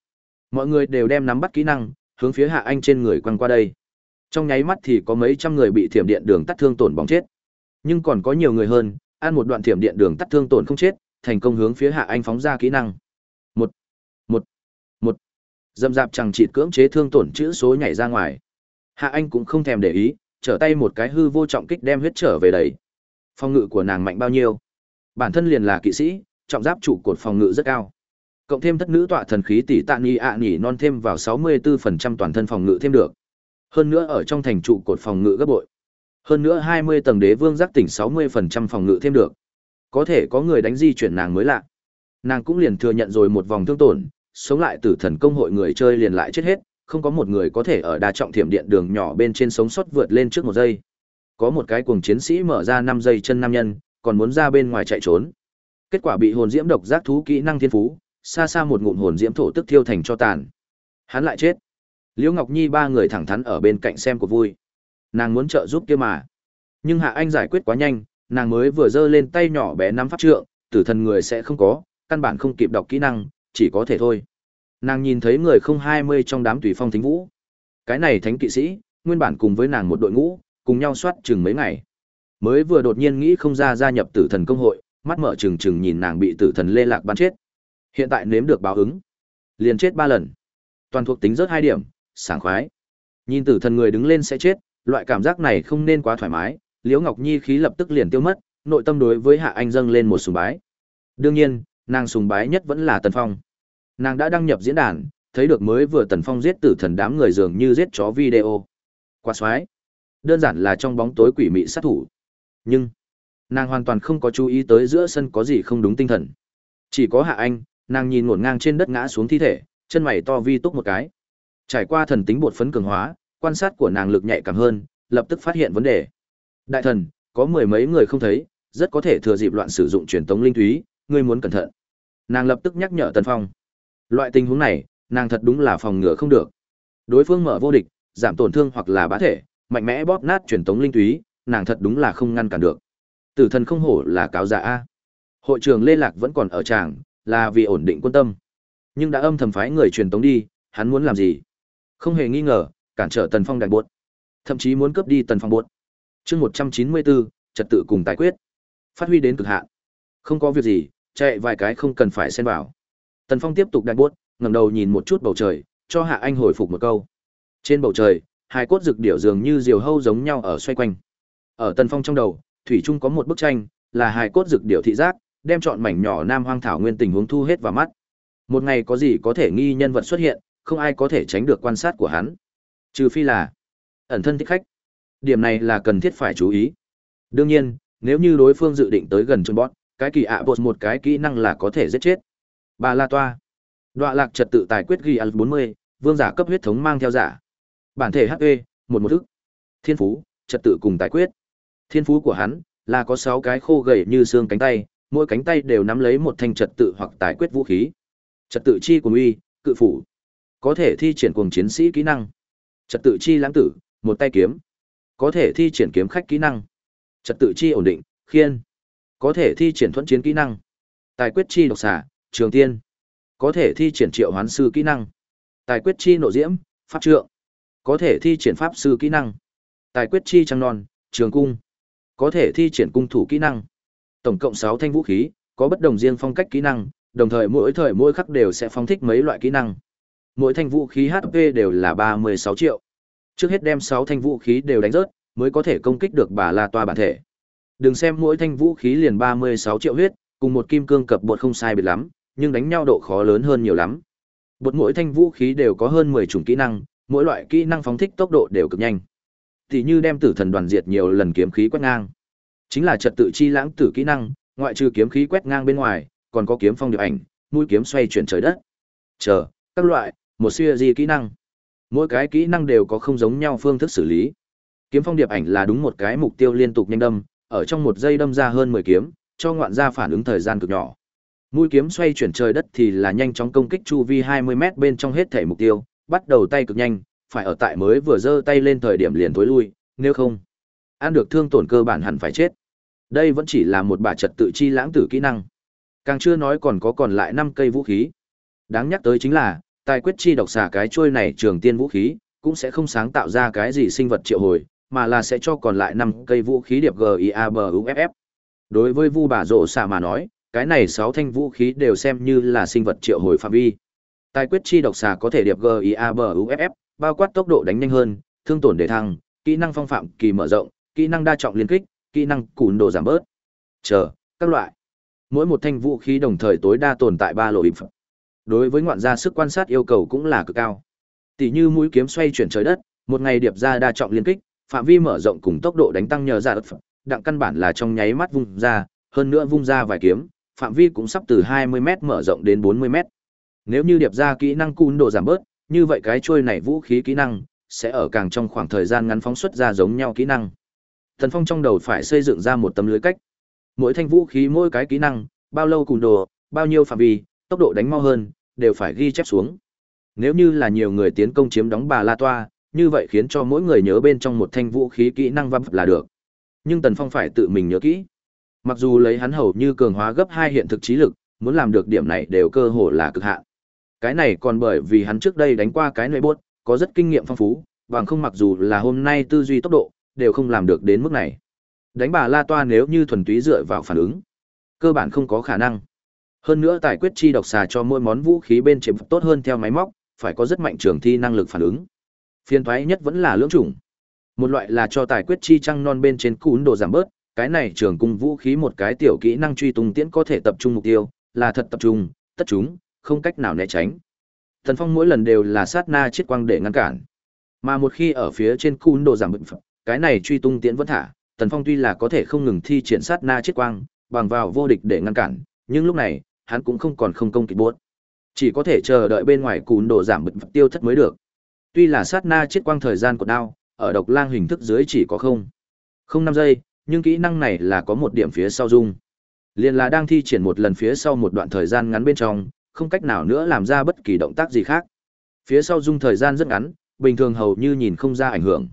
mọi người đều đem nắm bắt kỹ năng, hướng phía hạ anh trên người quăng qua đây. Trong nháy mắt thì có mấy trăm người bị thiểm điện đường tắt thương tổn bóng chết. Nhưng còn có nhiều người hơn, ăn một đoạn thiểm điện đường tắt thương tổn không chết, thành công hướng phía hạ anh phóng ra kỹ năng. Một, một, một. Dâm dạp chẳng chịt cưỡng chế thương tổn chữ số nhảy ra ngoài. Hạ anh cũng không thèm để ý, trở tay một cái hư vô trọng kích đem huyết trở về đầy. phòng ngự của nàng mạnh bao nhiêu? Bản thân liền là kỵ sĩ, trọng giáp trụ cột phòng ngự rất cao. Cộng thêm thất nữ tọa thần khí tỷ tạ ni ạ nhỉ non thêm vào 64% toàn thân phòng ngự thêm được. Hơn nữa ở trong thành trụ cột phòng ngự gấp bội. Hơn nữa 20 tầng đế vương giác tỉnh 60% phòng ngự thêm được. Có thể có người đánh di chuyển nàng mới lạ. Nàng cũng liền thừa nhận rồi một vòng thương tổn, sống lại tử thần công hội người chơi liền lại chết hết, không có một người có thể ở đa trọng thiểm điện đường nhỏ bên trên sống sót vượt lên trước một giây. Có một cái cuồng chiến sĩ mở ra 5 giây chân nam nhân, còn muốn ra bên ngoài chạy trốn. Kết quả bị hồn diễm độc giác thú kỹ năng thiên phú, xa xa một ngụm hồn diễm thổ tức thiêu thành cho tàn. Hắn lại chết. Liễu Ngọc Nhi ba người thẳng thắn ở bên cạnh xem của vui. Nàng muốn trợ giúp kia mà. Nhưng Hạ Anh giải quyết quá nhanh, nàng mới vừa giơ lên tay nhỏ bé nắm pháp trượng, tử thần người sẽ không có, căn bản không kịp đọc kỹ năng, chỉ có thể thôi. Nàng nhìn thấy người không hai mươi trong đám tùy phong thính vũ. Cái này thánh kỵ sĩ, nguyên bản cùng với nàng một đội ngũ, cùng nhau soát chừng mấy ngày. Mới vừa đột nhiên nghĩ không ra gia nhập tử thần công hội, mắt mở trừng trừng nhìn nàng bị tử thần lê lạc bắn chết. Hiện tại nếm được báo ứng. Liền chết ba lần. Toàn thuộc tính rớt hai điểm, sảng khoái. Nhìn tử thần người đứng lên sẽ chết, loại cảm giác này không nên quá thoải mái, Liễu Ngọc Nhi khí lập tức liền tiêu mất, nội tâm đối với Hạ Anh dâng lên một sùng bái. Đương nhiên, nàng sùng bái nhất vẫn là Tần Phong. Nàng đã đăng nhập diễn đàn, thấy được mới vừa Tần Phong giết tử thần đám người dường như giết chó video. Quá xoái. Đơn giản là trong bóng tối quỷ mị sát thủ. Nhưng, nàng hoàn toàn không có chú ý tới giữa sân có gì không đúng tinh thần. Chỉ có Hạ Anh, nàng nhìn ngổn ngang trên đất ngã xuống thi thể, chân mày to vi túc một cái. Trải qua thần tính bột phấn cường hóa, quan sát của nàng lực nhạy cảm hơn, lập tức phát hiện vấn đề. Đại thần, có mười mấy người không thấy, rất có thể thừa dịp loạn sử dụng truyền tống linh thúy, ngươi muốn cẩn thận. Nàng lập tức nhắc nhở Tần Phong. Loại tình huống này, nàng thật đúng là phòng ngừa không được. Đối phương mở vô địch, giảm tổn thương hoặc là bá thể, mạnh mẽ bóp nát truyền tống linh thúy, nàng thật đúng là không ngăn cản được. Tử thần không hổ là cáo giả a. Hội trưởng Lê Lạc vẫn còn ở tràng, là vì ổn định quân tâm. Nhưng đã âm thầm phái người truyền tống đi, hắn muốn làm gì? Không hề nghi ngờ, cản trở Tần Phong đại buốt. Thậm chí muốn cướp đi Tần Phong buốt. Chương 194, trật tự cùng tài quyết. Phát huy đến cực hạn. Không có việc gì, chạy vài cái không cần phải xen vào. Tần Phong tiếp tục đặt buốt, ngẩng đầu nhìn một chút bầu trời, cho Hạ Anh hồi phục một câu. Trên bầu trời, hai cốt rực điểu dường như diều hâu giống nhau ở xoay quanh. Ở Tần Phong trong đầu, thủy chung có một bức tranh, là hài cốt rực điểu thị giác, đem chọn mảnh nhỏ nam hoang thảo nguyên tình huống thu hết vào mắt. Một ngày có gì có thể nghi nhân vật xuất hiện, không ai có thể tránh được quan sát của hắn. Trừ phi là ẩn thân thích khách. Điểm này là cần thiết phải chú ý. Đương nhiên, nếu như đối phương dự định tới gần chôn bót, cái kỳ ạ bột một cái kỹ năng là có thể giết chết. Bà La Toa. Đoạ lạc trật tự tài quyết ghi al 40, vương giả cấp huyết thống mang theo giả. Bản thể HP, một một thức. Thiên phú, trật tự cùng tài quyết. Thiên phú của hắn là có 6 cái khô gầy như xương cánh tay, mỗi cánh tay đều nắm lấy một thanh trật tự hoặc tài quyết vũ khí. Trật tự chi của uy, cự phủ. Có thể thi triển cuồng chiến sĩ kỹ năng. Trật tự chi lãng tử, một tay kiếm. Có thể thi triển kiếm khách kỹ năng. Trật tự chi ổn định, khiên. Có thể thi triển thuẫn chiến kỹ năng. Tài quyết chi độc xả, trường tiên. Có thể thi triển triệu hoán sư kỹ năng. Tài quyết chi nộ diễm, pháp trượng. Có thể thi triển pháp sư kỹ năng. Tài quyết chi trăng non, trường cung. Có thể thi triển cung thủ kỹ năng. Tổng cộng sáu thanh vũ khí, có bất đồng riêng phong cách kỹ năng, đồng thời mỗi thời mỗi khắc đều sẽ phóng thích mấy loại kỹ năng. Mỗi thanh vũ khí HP đều là 36 triệu. Trước hết đem sáu thanh vũ khí đều đánh rớt, mới có thể công kích được bà La Toa bản thể. Đừng xem mỗi thanh vũ khí liền 36 triệu huyết, cùng một kim cương cập bột không sai biệt lắm, nhưng đánh nhau độ khó lớn hơn nhiều lắm. Bột mỗi thanh vũ khí đều có hơn 10 chủng kỹ năng, mỗi loại kỹ năng phóng thích tốc độ đều cực nhanh. Tỷ như đem tử thần đoàn diệt nhiều lần kiếm khí quét ngang. Chính là trật tự chi lãng tử kỹ năng, ngoại trừ kiếm khí quét ngang bên ngoài, còn có kiếm phong điệp ảnh, mũi kiếm xoay chuyển trời đất. Chờ, các loại, một siêu gì kỹ năng. Mỗi cái kỹ năng đều có không giống nhau phương thức xử lý. Kiếm phong điệp ảnh là đúng một cái mục tiêu liên tục nhanh đâm, ở trong một giây đâm ra hơn 10 kiếm, cho ngoạn gia phản ứng thời gian cực nhỏ. Mũi kiếm xoay chuyển trời đất thì là nhanh chóng công kích chu vi 20m bên trong hết thể mục tiêu, bắt đầu tay cực nhanh, phải ở tại mới vừa giơ tay lên thời điểm liền tối lui, nếu không, ăn được thương tổn cơ bản hẳn phải chết. Đây vẫn chỉ là một bà trật tự chi lãng tử kỹ năng. Càng chưa nói còn có còn lại 5 cây vũ khí. Đáng nhắc tới chính là, tài quyết chi độc xả cái trôi này trường tiên vũ khí, cũng sẽ không sáng tạo ra cái gì sinh vật triệu hồi, mà là sẽ cho còn lại 5 cây vũ khí điệp GIABUFF. Đối với Vu bà rộ xả mà nói, cái này 6 thanh vũ khí đều xem như là sinh vật triệu hồi phạm vi. Tài quyết chi độc xà có thể điệp GIABUFF, bao quát tốc độ đánh nhanh hơn, thương tổn để thăng, kỹ năng phong phạm kỳ mở rộng, kỹ năng đa trọng liên kích, kỹ năng cùn đồ giảm bớt. Chờ, các loại. Mỗi một thanh vũ khí đồng thời tối đa tồn tại ba lộ ịp. Đối với ngoạn gia sức quan sát yêu cầu cũng là cực cao. Tỷ như mũi kiếm xoay chuyển trời đất, một ngày điệp ra đa trọng liên kích, phạm vi mở rộng cùng tốc độ đánh tăng nhờ ra đất đặng căn bản là trong nháy mắt vung ra, hơn nữa vung ra vài kiếm, phạm vi cũng sắp từ 20m mở rộng đến 40m. Nếu như điệp ra kỹ năng cún độ giảm bớt, như vậy cái trôi này vũ khí kỹ năng sẽ ở càng trong khoảng thời gian ngắn phóng xuất ra giống nhau kỹ năng. Thần Phong trong đầu phải xây dựng ra một tấm lưới cách. Mỗi thanh vũ khí mỗi cái kỹ năng, bao lâu cùn đồ, bao nhiêu phạm vi, tốc độ đánh mau hơn, đều phải ghi chép xuống. Nếu như là nhiều người tiến công chiếm đóng bà La Toa, như vậy khiến cho mỗi người nhớ bên trong một thanh vũ khí kỹ năng vấp là được. Nhưng Tần Phong phải tự mình nhớ kỹ. Mặc dù lấy hắn hầu như cường hóa gấp hai hiện thực trí lực, muốn làm được điểm này đều cơ hồ là cực hạn. Cái này còn bởi vì hắn trước đây đánh qua cái nơi buốt, có rất kinh nghiệm phong phú, bằng không mặc dù là hôm nay tư duy tốc độ, đều không làm được đến mức này. Đánh bà La Toa nếu như thuần túy dựa vào phản ứng, cơ bản không có khả năng. Hơn nữa tài quyết chi độc xà cho mỗi món vũ khí bên chiếm tốt hơn theo máy móc, phải có rất mạnh trường thi năng lực phản ứng. Phiên thoái nhất vẫn là lưỡng chủng. Một loại là cho tài quyết chi trăng non bên trên cún đồ giảm bớt, cái này trường cung vũ khí một cái tiểu kỹ năng truy tung tiễn có thể tập trung mục tiêu, là thật tập trung, tất chúng, không cách nào né tránh. Thần Phong mỗi lần đều là sát na chiết quang để ngăn cản. Mà một khi ở phía trên cún đồ giảm bớt, cái này truy tung tiễn vẫn thả, Tần Phong tuy là có thể không ngừng thi triển sát na chiết quang, bằng vào vô địch để ngăn cản, nhưng lúc này, hắn cũng không còn không công kịp buốt. Chỉ có thể chờ đợi bên ngoài cún đồ giảm bật tiêu thất mới được. Tuy là sát na chiết quang thời gian của đao, ở độc lang hình thức dưới chỉ có không. Không năm giây, nhưng kỹ năng này là có một điểm phía sau dung. Liên là đang thi triển một lần phía sau một đoạn thời gian ngắn bên trong, không cách nào nữa làm ra bất kỳ động tác gì khác. Phía sau dung thời gian rất ngắn, bình thường hầu như nhìn không ra ảnh hưởng.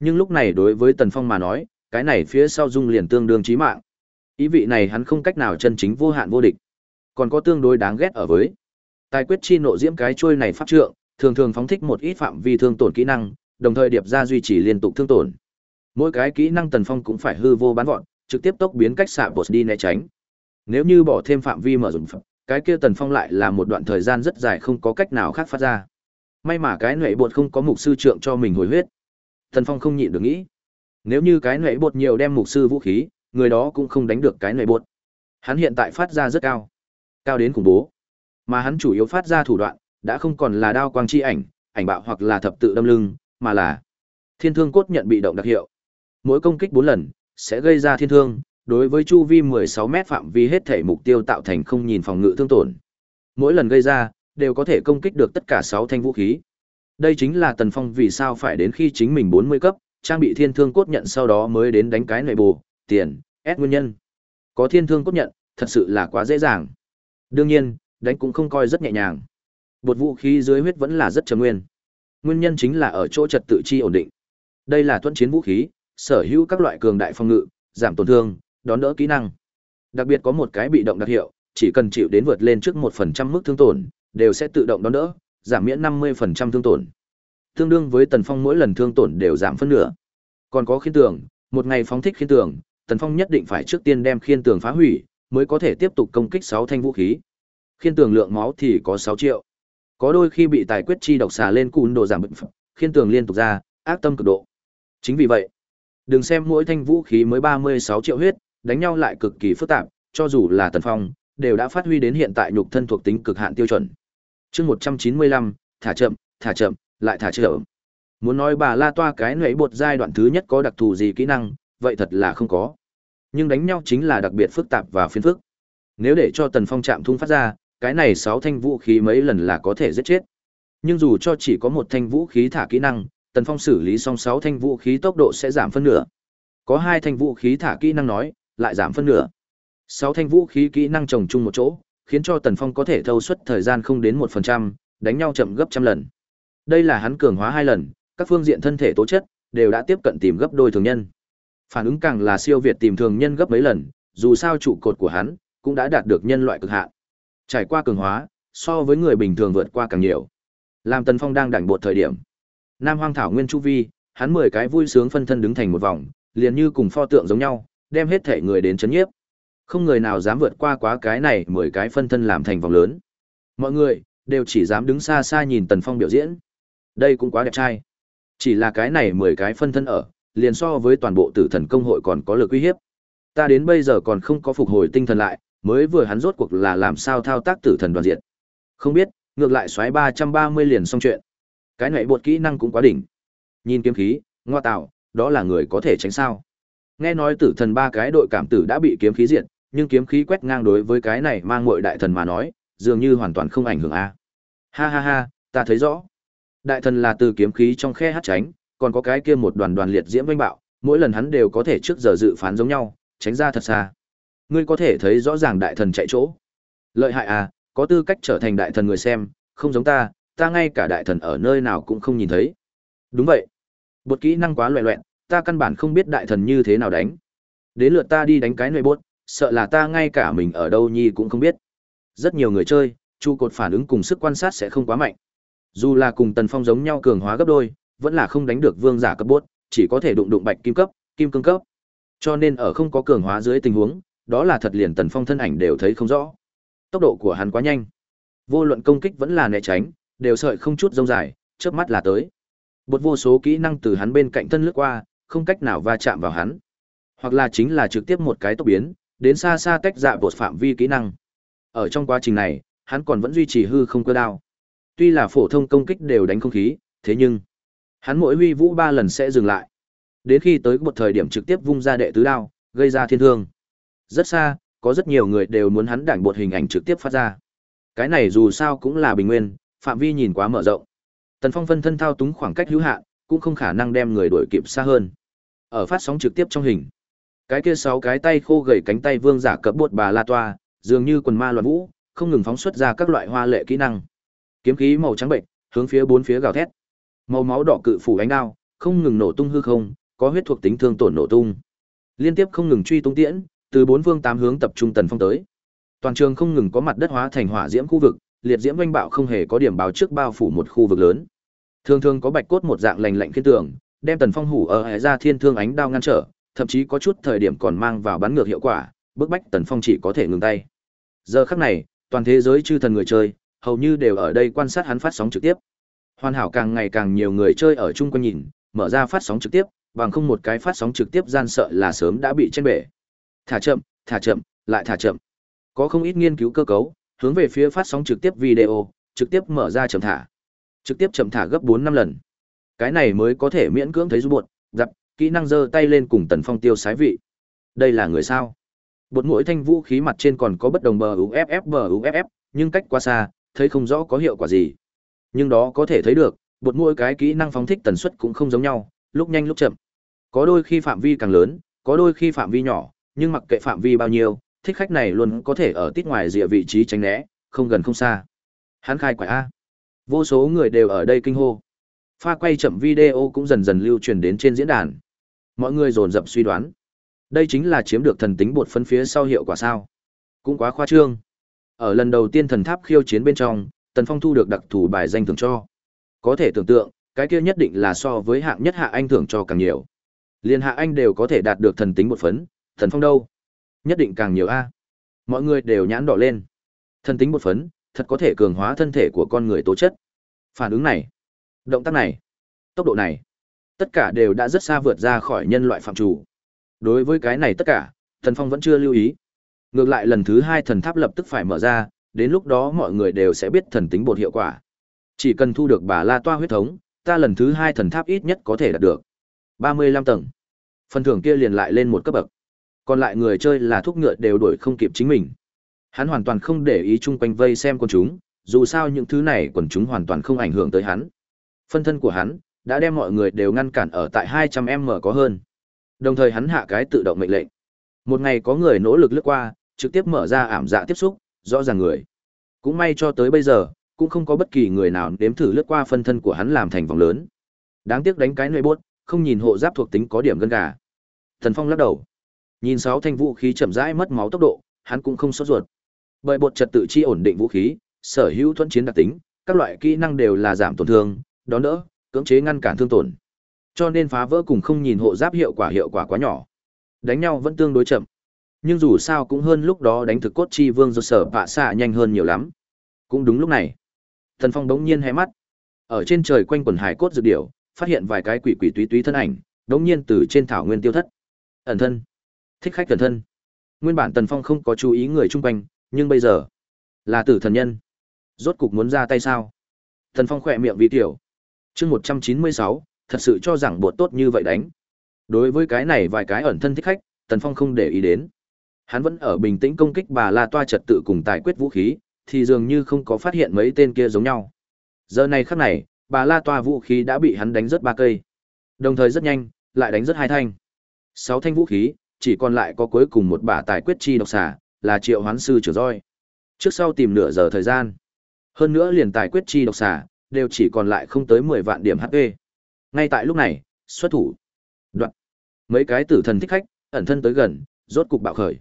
Nhưng lúc này đối với Tần Phong mà nói, cái này phía sau dung liền tương đương chí mạng. Ý vị này hắn không cách nào chân chính vô hạn vô địch. Còn có tương đối đáng ghét ở với. Tài quyết chi nộ diễm cái trôi này pháp trượng, thường thường phóng thích một ít phạm vi thương tổn kỹ năng, đồng thời điệp ra duy trì liên tục thương tổn. Mỗi cái kỹ năng Tần Phong cũng phải hư vô bán vọn trực tiếp tốc biến cách xạ bột đi né tránh. Nếu như bỏ thêm phạm vi mở rộng cái kia Tần Phong lại là một đoạn thời gian rất dài không có cách nào khác phát ra. May mà cái nệ bột không có mục sư trượng cho mình hồi huyết. Tần Phong không nhịn được nghĩ. Nếu như cái nệ bột nhiều đem mục sư vũ khí, người đó cũng không đánh được cái nệ bột. Hắn hiện tại phát ra rất cao, cao đến khủng bố. Mà hắn chủ yếu phát ra thủ đoạn, đã không còn là đao quang chi ảnh, ảnh bạo hoặc là thập tự đâm lưng, mà là thiên thương cốt nhận bị động đặc hiệu. Mỗi công kích 4 lần, sẽ gây ra thiên thương, đối với chu vi 16 mét phạm vi hết thể mục tiêu tạo thành không nhìn phòng ngự thương tổn. Mỗi lần gây ra, đều có thể công kích được tất cả 6 thanh vũ khí. Đây chính là Tần Phong vì sao phải đến khi chính mình 40 cấp, trang bị thiên thương cốt nhận sau đó mới đến đánh cái nội bù, tiền, ép nguyên nhân. Có thiên thương cốt nhận, thật sự là quá dễ dàng. Đương nhiên, đánh cũng không coi rất nhẹ nhàng. Bột vũ khí dưới huyết vẫn là rất trầm nguyên. Nguyên nhân chính là ở chỗ trật tự chi ổn định. Đây là thuận chiến vũ khí, sở hữu các loại cường đại phòng ngự, giảm tổn thương, đón đỡ kỹ năng. Đặc biệt có một cái bị động đặc hiệu, chỉ cần chịu đến vượt lên trước 1% mức thương tổn, đều sẽ tự động đón đỡ, giảm miễn 50% thương tổn. Tương đương với Tần Phong mỗi lần thương tổn đều giảm phân nửa. Còn có khiên tường, một ngày phóng thích khiên tường, Tần Phong nhất định phải trước tiên đem khiên tường phá hủy, mới có thể tiếp tục công kích 6 thanh vũ khí. Khiên tường lượng máu thì có 6 triệu. Có đôi khi bị tài quyết chi độc xà lên cùn đồ giảm bệnh phẩm, khiên tường liên tục ra, ác tâm cực độ. Chính vì vậy, đừng xem mỗi thanh vũ khí mới 36 triệu huyết, đánh nhau lại cực kỳ phức tạp, cho dù là Tần Phong, đều đã phát huy đến hiện tại nhục thân thuộc tính cực hạn tiêu chuẩn. Chương 195, thả chậm, thả chậm, lại thả chậm. Muốn nói bà La Toa cái nãy bột giai đoạn thứ nhất có đặc thù gì kỹ năng, vậy thật là không có. Nhưng đánh nhau chính là đặc biệt phức tạp và phiền phức. Nếu để cho Tần Phong chạm thung phát ra, cái này sáu thanh vũ khí mấy lần là có thể giết chết. Nhưng dù cho chỉ có một thanh vũ khí thả kỹ năng, Tần Phong xử lý xong sáu thanh vũ khí tốc độ sẽ giảm phân nửa. Có hai thanh vũ khí thả kỹ năng nói, lại giảm phân nửa. Sáu thanh vũ khí kỹ năng chồng chung một chỗ, khiến cho Tần Phong có thể thâu suất thời gian không đến một phần trăm, đánh nhau chậm gấp trăm lần. Đây là hắn cường hóa hai lần, các phương diện thân thể tố chất đều đã tiếp cận tìm gấp đôi thường nhân. Phản ứng càng là siêu việt tìm thường nhân gấp mấy lần, dù sao trụ cột của hắn cũng đã đạt được nhân loại cực hạn. Trải qua cường hóa, so với người bình thường vượt qua càng nhiều. Làm Tần Phong đang đảnh bột thời điểm, Nam Hoang Thảo Nguyên chu vi, hắn mười cái vui sướng phân thân đứng thành một vòng, liền như cùng pho tượng giống nhau, đem hết thể người đến chấn nhiếp. Không người nào dám vượt qua quá cái này mười cái phân thân làm thành vòng lớn. Mọi người đều chỉ dám đứng xa xa nhìn Tần Phong biểu diễn. Đây cũng quá đẹp trai. Chỉ là cái này mười cái phân thân ở, liền so với toàn bộ tử thần công hội còn có lực uy hiếp. Ta đến bây giờ còn không có phục hồi tinh thần lại, mới vừa hắn rốt cuộc là làm sao thao tác tử thần đoàn diện. Không biết, ngược lại xoáy 330 liền xong chuyện. Cái này bột kỹ năng cũng quá đỉnh. Nhìn kiếm khí, ngoa tạo, đó là người có thể tránh sao. Nghe nói tử thần ba cái đội cảm tử đã bị kiếm khí diệt, nhưng kiếm khí quét ngang đối với cái này mang mọi đại thần mà nói, dường như hoàn toàn không ảnh hưởng a. Ha ha ha, ta thấy rõ. Đại thần là từ kiếm khí trong khe hát tránh, còn có cái kia một đoàn đoàn liệt diễm vinh bạo, mỗi lần hắn đều có thể trước giờ dự phán giống nhau, tránh ra thật xa. Ngươi có thể thấy rõ ràng đại thần chạy chỗ. Lợi hại à, có tư cách trở thành đại thần người xem, không giống ta, ta ngay cả đại thần ở nơi nào cũng không nhìn thấy. Đúng vậy. Bột kỹ năng quá loẹ loẹn, ta căn bản không biết đại thần như thế nào đánh. Đến lượt ta đi đánh cái nơi bốt, sợ là ta ngay cả mình ở đâu nhi cũng không biết. Rất nhiều người chơi, chu cột phản ứng cùng sức quan sát sẽ không quá mạnh. Dù là cùng Tần Phong giống nhau cường hóa gấp đôi, vẫn là không đánh được vương giả cấp bốt, chỉ có thể đụng đụng bạch kim cấp, kim cương cấp. Cho nên ở không có cường hóa dưới tình huống, đó là thật liền Tần Phong thân ảnh đều thấy không rõ. Tốc độ của hắn quá nhanh. Vô luận công kích vẫn là né tránh, đều sợi không chút rông dài, chớp mắt là tới. Bột vô số kỹ năng từ hắn bên cạnh thân lướt qua, không cách nào va chạm vào hắn. Hoặc là chính là trực tiếp một cái tốc biến, đến xa xa tách dạ bột phạm vi kỹ năng. Ở trong quá trình này, hắn còn vẫn duy trì hư không cơ đao. Tuy là phổ thông công kích đều đánh không khí, thế nhưng hắn mỗi huy vũ ba lần sẽ dừng lại. Đến khi tới một thời điểm trực tiếp vung ra đệ tứ đao, gây ra thiên thương. Rất xa, có rất nhiều người đều muốn hắn đảnh bột hình ảnh trực tiếp phát ra. Cái này dù sao cũng là bình nguyên, phạm vi nhìn quá mở rộng. Tần Phong phân thân thao túng khoảng cách hữu hạn, cũng không khả năng đem người đuổi kịp xa hơn. Ở phát sóng trực tiếp trong hình, cái kia sáu cái tay khô gầy cánh tay vương giả cập bột bà la toa, dường như quần ma loạn vũ, không ngừng phóng xuất ra các loại hoa lệ kỹ năng. Kiếm khí màu trắng bệnh, hướng phía bốn phía gào thét. Màu máu đỏ cự phủ ánh đao, không ngừng nổ tung hư không, có huyết thuộc tính thương tổn nổ tung. Liên tiếp không ngừng truy tung tiễn, từ bốn phương tám hướng tập trung tần phong tới. Toàn trường không ngừng có mặt đất hóa thành hỏa diễm khu vực, liệt diễm oanh bạo không hề có điểm báo trước bao phủ một khu vực lớn. Thường thường có bạch cốt một dạng lành lạnh khiên tường, đem tần phong hủ ở hệ ra thiên thương ánh đao ngăn trở, thậm chí có chút thời điểm còn mang vào bắn ngược hiệu quả, bức bách tần phong chỉ có thể ngừng tay. Giờ khắc này, toàn thế giới chư thần người chơi, hầu như đều ở đây quan sát hắn phát sóng trực tiếp. Hoàn hảo càng ngày càng nhiều người chơi ở chung quanh nhìn, mở ra phát sóng trực tiếp, bằng không một cái phát sóng trực tiếp gian sợ là sớm đã bị chen bể. Thả chậm, thả chậm, lại thả chậm. Có không ít nghiên cứu cơ cấu, hướng về phía phát sóng trực tiếp video, trực tiếp mở ra chậm thả. Trực tiếp chậm thả gấp 4 năm lần. Cái này mới có thể miễn cưỡng thấy rút buộc, dập, kỹ năng giơ tay lên cùng Tần Phong tiêu sái vị. Đây là người sao? Bột mỗi thanh vũ khí mặt trên còn có bất đồng bờ UFF bờ UFF, nhưng cách quá xa, thấy không rõ có hiệu quả gì. Nhưng đó có thể thấy được, bột mỗi cái kỹ năng phóng thích tần suất cũng không giống nhau, lúc nhanh lúc chậm. Có đôi khi phạm vi càng lớn, có đôi khi phạm vi nhỏ, nhưng mặc kệ phạm vi bao nhiêu, thích khách này luôn có thể ở tít ngoài rìa vị trí tránh né, không gần không xa. Hắn khai quả a. Vô số người đều ở đây kinh hô. Pha quay chậm video cũng dần dần lưu truyền đến trên diễn đàn. Mọi người dồn dập suy đoán. Đây chính là chiếm được thần tính bột phân phía sau hiệu quả sao? Cũng quá khoa trương. Ở lần đầu tiên thần tháp khiêu chiến bên trong, Tần Phong thu được đặc thù bài danh thưởng cho. Có thể tưởng tượng, cái kia nhất định là so với hạng nhất hạ anh thưởng cho càng nhiều. Liên hạ anh đều có thể đạt được thần tính một phấn, thần phong đâu? Nhất định càng nhiều a. Mọi người đều nhãn đỏ lên. Thần tính một phấn, thật có thể cường hóa thân thể của con người tố chất. Phản ứng này, động tác này, tốc độ này, tất cả đều đã rất xa vượt ra khỏi nhân loại phạm chủ. Đối với cái này tất cả, Thần Phong vẫn chưa lưu ý. Ngược lại lần thứ hai thần tháp lập tức phải mở ra, đến lúc đó mọi người đều sẽ biết thần tính bột hiệu quả. Chỉ cần thu được bà La Toa huyết thống, ta lần thứ hai thần tháp ít nhất có thể đạt được. 35 tầng. Phần thưởng kia liền lại lên một cấp bậc. Còn lại người chơi là thúc ngựa đều đuổi không kịp chính mình. Hắn hoàn toàn không để ý chung quanh vây xem con chúng, dù sao những thứ này quần chúng hoàn toàn không ảnh hưởng tới hắn. Phân thân của hắn đã đem mọi người đều ngăn cản ở tại 200m có hơn. Đồng thời hắn hạ cái tự động mệnh lệnh. Một ngày có người nỗ lực lướt qua, trực tiếp mở ra ảm dạ tiếp xúc, rõ ràng người. Cũng may cho tới bây giờ, cũng không có bất kỳ người nào nếm thử lướt qua phân thân của hắn làm thành vòng lớn. Đáng tiếc đánh cái nơi bốt, không nhìn hộ giáp thuộc tính có điểm gân gà. Thần Phong lắc đầu. Nhìn sáu thanh vũ khí chậm rãi mất máu tốc độ, hắn cũng không sốt ruột. Bởi bột trật tự chi ổn định vũ khí, sở hữu thuận chiến đặc tính, các loại kỹ năng đều là giảm tổn thương, đón đỡ, cưỡng chế ngăn cản thương tổn. Cho nên phá vỡ cùng không nhìn hộ giáp hiệu quả hiệu quả quá nhỏ. Đánh nhau vẫn tương đối chậm. Nhưng dù sao cũng hơn lúc đó đánh thực cốt chi vương do sở bạ xạ nhanh hơn nhiều lắm. Cũng đúng lúc này, Thần Phong đống nhiên hé mắt. Ở trên trời quanh quần hải cốt dược điểu, phát hiện vài cái quỷ quỷ túy túy thân ảnh, đống nhiên từ trên thảo nguyên tiêu thất. Ẩn thân. Thích khách cẩn thân. Nguyên bản Tần Phong không có chú ý người chung quanh, nhưng bây giờ là tử thần nhân. Rốt cục muốn ra tay sao? Tần Phong khỏe miệng vì tiểu. Chương một trăm chín mươi sáu, thật sự cho rằng bột tốt như vậy đánh. Đối với cái này vài cái ẩn thân thích khách, Tần Phong không để ý đến. Hắn vẫn ở bình tĩnh công kích bà La Toa trật tự cùng tài quyết vũ khí, thì dường như không có phát hiện mấy tên kia giống nhau. Giờ này khắc này, bà La Toa vũ khí đã bị hắn đánh rất ba cây. Đồng thời rất nhanh, lại đánh rất hai thanh. Sáu thanh vũ khí, chỉ còn lại có cuối cùng một bả tài quyết chi độc xà, là triệu hoán sư trưởng roi. Trước sau tìm nửa giờ thời gian. Hơn nữa liền tài quyết chi độc xà, đều chỉ còn lại không tới 10 vạn điểm HP. Ngay tại lúc này, xuất thủ. Đoạn. Mấy cái tử thần thích khách, ẩn thân tới gần, rốt cục bạo khởi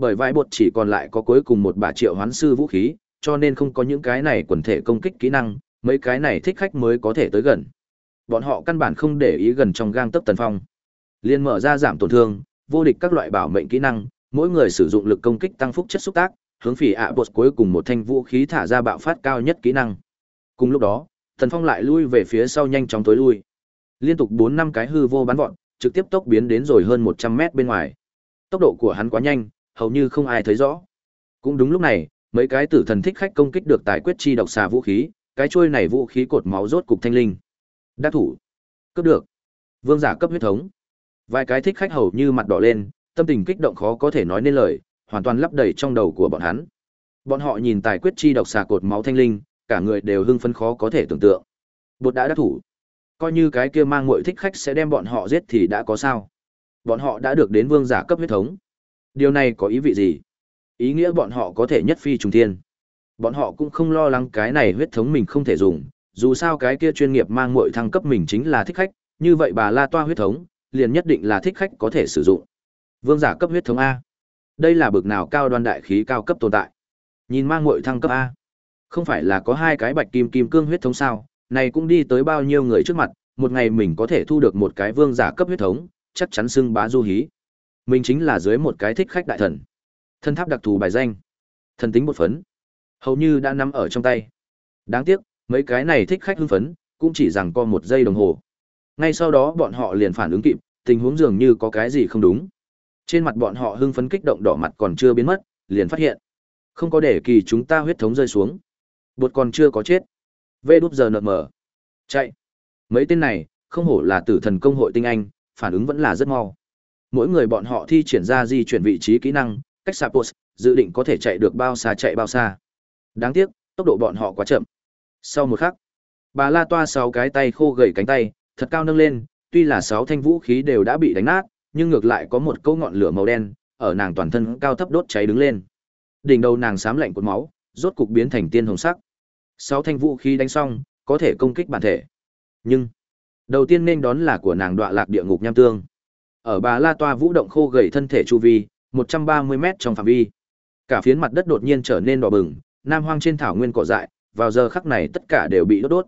bởi vai bột chỉ còn lại có cuối cùng một bà triệu hoán sư vũ khí, cho nên không có những cái này quần thể công kích kỹ năng, mấy cái này thích khách mới có thể tới gần. Bọn họ căn bản không để ý gần trong gang tấc tần phong. Liên mở ra giảm tổn thương, vô địch các loại bảo mệnh kỹ năng, mỗi người sử dụng lực công kích tăng phúc chất xúc tác, hướng phỉ ạ bột cuối cùng một thanh vũ khí thả ra bạo phát cao nhất kỹ năng. Cùng lúc đó, Tần Phong lại lui về phía sau nhanh chóng tối lui. Liên tục 4 năm cái hư vô bắn vọt, trực tiếp tốc biến đến rồi hơn 100 mét bên ngoài. Tốc độ của hắn quá nhanh, hầu như không ai thấy rõ. Cũng đúng lúc này, mấy cái tử thần thích khách công kích được tài quyết chi độc xà vũ khí, cái chuôi này vũ khí cột máu rốt cục thanh linh. Đắc thủ. Cấp được. Vương giả cấp huyết thống. Vài cái thích khách hầu như mặt đỏ lên, tâm tình kích động khó có thể nói nên lời, hoàn toàn lấp đầy trong đầu của bọn hắn. Bọn họ nhìn tài quyết chi độc xà cột máu thanh linh, cả người đều hưng phấn khó có thể tưởng tượng. Bột đã đắc thủ. Coi như cái kia mang muội thích khách sẽ đem bọn họ giết thì đã có sao? Bọn họ đã được đến vương giả cấp huyết thống. Điều này có ý vị gì? Ý nghĩa bọn họ có thể nhất phi trùng thiên. Bọn họ cũng không lo lắng cái này huyết thống mình không thể dùng, dù sao cái kia chuyên nghiệp mang muội thăng cấp mình chính là thích khách, như vậy bà La Toa huyết thống, liền nhất định là thích khách có thể sử dụng. Vương giả cấp huyết thống A. Đây là bực nào cao đoan đại khí cao cấp tồn tại. Nhìn mang muội thăng cấp A. Không phải là có hai cái bạch kim kim cương huyết thống sao, này cũng đi tới bao nhiêu người trước mặt, một ngày mình có thể thu được một cái vương giả cấp huyết thống, chắc chắn xưng bá du hí. Mình chính là dưới một cái thích khách đại thần. Thân tháp đặc thù bài danh. Thần tính một phấn. Hầu như đã nắm ở trong tay. Đáng tiếc, mấy cái này thích khách hưng phấn, cũng chỉ rằng co một giây đồng hồ. Ngay sau đó bọn họ liền phản ứng kịp, tình huống dường như có cái gì không đúng. Trên mặt bọn họ hưng phấn kích động đỏ mặt còn chưa biến mất, liền phát hiện. Không có để kỳ chúng ta huyết thống rơi xuống. Bột còn chưa có chết. Vê đút giờ nợ mở. Chạy. Mấy tên này, không hổ là tử thần công hội tinh anh, phản ứng vẫn là rất mau. Mỗi người bọn họ thi triển ra di chuyển vị trí kỹ năng, cách xa post, dự định có thể chạy được bao xa chạy bao xa. Đáng tiếc, tốc độ bọn họ quá chậm. Sau một khắc, bà La Toa sáu cái tay khô gầy cánh tay, thật cao nâng lên, tuy là sáu thanh vũ khí đều đã bị đánh nát, nhưng ngược lại có một câu ngọn lửa màu đen ở nàng toàn thân cao thấp đốt cháy đứng lên. Đỉnh đầu nàng xám lạnh cột máu, rốt cục biến thành tiên hồng sắc. Sáu thanh vũ khí đánh xong, có thể công kích bản thể. Nhưng, đầu tiên nên đón là của nàng đọa lạc địa ngục nham tương. Ở bà La Toa vũ động khô gầy thân thể chu vi, 130 mét trong phạm vi. Cả phiến mặt đất đột nhiên trở nên đỏ bừng, nam hoang trên thảo nguyên cỏ dại, vào giờ khắc này tất cả đều bị đốt đốt.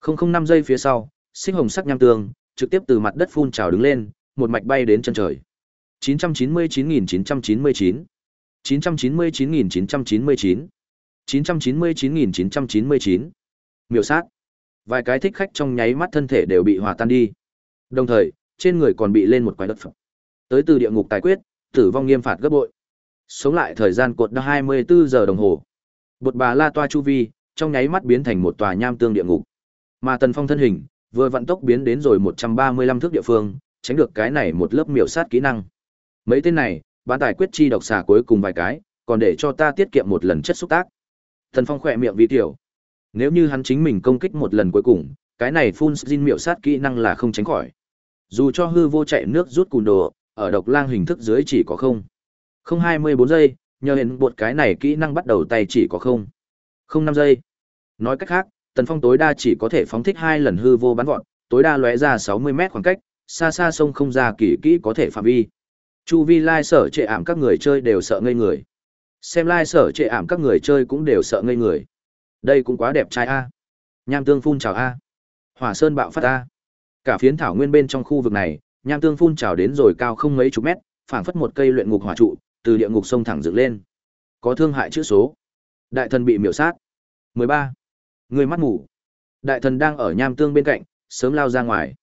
Không không năm giây phía sau, sinh hồng sắc nham tương trực tiếp từ mặt đất phun trào đứng lên, một mạch bay đến chân trời. 999.999.999.999.999 Miểu sát. Vài cái thích khách trong nháy mắt thân thể đều bị hòa tan đi. Đồng thời, trên người còn bị lên một quái đất phẩm. Tới từ địa ngục tài quyết, tử vong nghiêm phạt gấp bội. Sống lại thời gian cột đã 24 giờ đồng hồ. Bột bà La Toa Chu Vi, trong nháy mắt biến thành một tòa nham tương địa ngục. Mà Tần Phong thân hình, vừa vận tốc biến đến rồi 135 thước địa phương, tránh được cái này một lớp miểu sát kỹ năng. Mấy tên này, bán tài quyết chi độc xà cuối cùng vài cái, còn để cho ta tiết kiệm một lần chất xúc tác. thần Phong khỏe miệng vì tiểu. Nếu như hắn chính mình công kích một lần cuối cùng, cái này phun xin miểu sát kỹ năng là không tránh khỏi. Dù cho hư vô chạy nước rút cùn đồ, ở độc lang hình thức dưới chỉ có không. Không 24 giây, nhờ hiện bột cái này kỹ năng bắt đầu tay chỉ có không. Không 5 giây. Nói cách khác, Tần Phong tối đa chỉ có thể phóng thích hai lần hư vô bắn vọt, tối đa lóe ra 60 mét khoảng cách, xa xa sông không ra kỳ kỹ có thể phạm vi. Chu vi lai sở trệ ảm các người chơi đều sợ ngây người. Xem lai sở trệ ảm các người chơi cũng đều sợ ngây người. Đây cũng quá đẹp trai a. Nham tương phun trào a. Hỏa sơn bạo phát a. Cả phiến thảo nguyên bên trong khu vực này, nham tương phun trào đến rồi cao không mấy chục mét, phảng phất một cây luyện ngục hỏa trụ, từ địa ngục sông thẳng dựng lên. Có thương hại chữ số. Đại thần bị miểu sát. 13. Người mắt ngủ. Đại thần đang ở nham tương bên cạnh, sớm lao ra ngoài.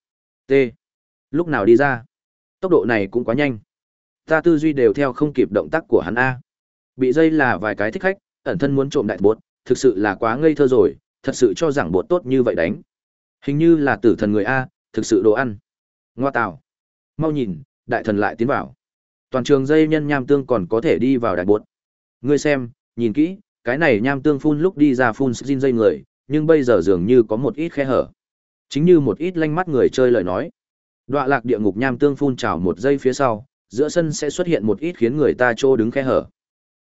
T. Lúc nào đi ra? Tốc độ này cũng quá nhanh. Ta tư duy đều theo không kịp động tác của hắn A. Bị dây là vài cái thích khách, ẩn thân muốn trộm đại bột, thực sự là quá ngây thơ rồi, thật sự cho rằng bột tốt như vậy đánh. Hình như là tử thần người A, thực sự đồ ăn. Ngoa tào. Mau nhìn, đại thần lại tiến vào. Toàn trường dây nhân nham tương còn có thể đi vào đại bột. Ngươi xem, nhìn kỹ, cái này nham tương phun lúc đi ra phun xin dây người, nhưng bây giờ dường như có một ít khe hở. Chính như một ít lanh mắt người chơi lời nói. Đoạ lạc địa ngục nham tương phun trào một giây phía sau, giữa sân sẽ xuất hiện một ít khiến người ta trô đứng khe hở.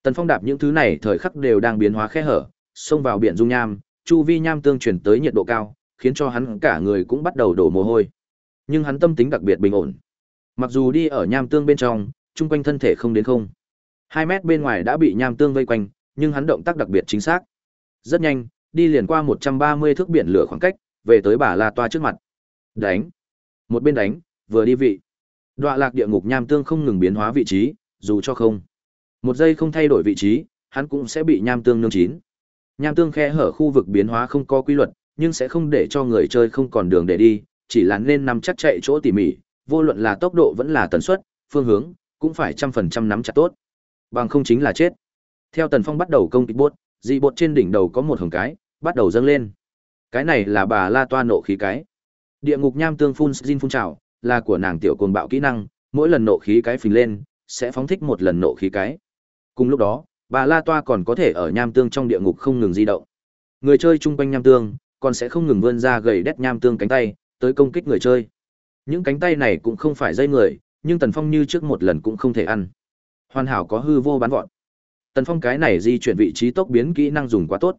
Tần Phong đạp những thứ này thời khắc đều đang biến hóa khe hở, xông vào biển dung nham, chu vi nham tương chuyển tới nhiệt độ cao, khiến cho hắn cả người cũng bắt đầu đổ mồ hôi. Nhưng hắn tâm tính đặc biệt bình ổn. Mặc dù đi ở nham tương bên trong, chung quanh thân thể không đến không. Hai mét bên ngoài đã bị nham tương vây quanh, nhưng hắn động tác đặc biệt chính xác. Rất nhanh, đi liền qua 130 thước biển lửa khoảng cách, về tới bà La Toa trước mặt. Đánh. Một bên đánh, vừa đi vị. Đoạ lạc địa ngục nham tương không ngừng biến hóa vị trí, dù cho không. Một giây không thay đổi vị trí, hắn cũng sẽ bị nham tương nương chín. Nham tương khe hở khu vực biến hóa không có quy luật, nhưng sẽ không để cho người chơi không còn đường để đi, chỉ là nên nằm chắc chạy chỗ tỉ mỉ, vô luận là tốc độ vẫn là tần suất, phương hướng, cũng phải trăm phần trăm nắm chặt tốt. Bằng không chính là chết. Theo Tần Phong bắt đầu công kích bốt, dị bột trên đỉnh đầu có một hồng cái, bắt đầu dâng lên. Cái này là bà La Toa nộ khí cái. Địa ngục nham tương phun xin phun trào, là của nàng tiểu cồn bạo kỹ năng, mỗi lần nộ khí cái phình lên, sẽ phóng thích một lần nộ khí cái. Cùng lúc đó, bà La Toa còn có thể ở nham tương trong địa ngục không ngừng di động. Người chơi chung quanh nham tương, còn sẽ không ngừng vươn ra gầy đét nham tương cánh tay, tới công kích người chơi. Những cánh tay này cũng không phải dây người, nhưng Tần Phong như trước một lần cũng không thể ăn. Hoàn hảo có hư vô bán vọt. Tần Phong cái này di chuyển vị trí tốc biến kỹ năng dùng quá tốt.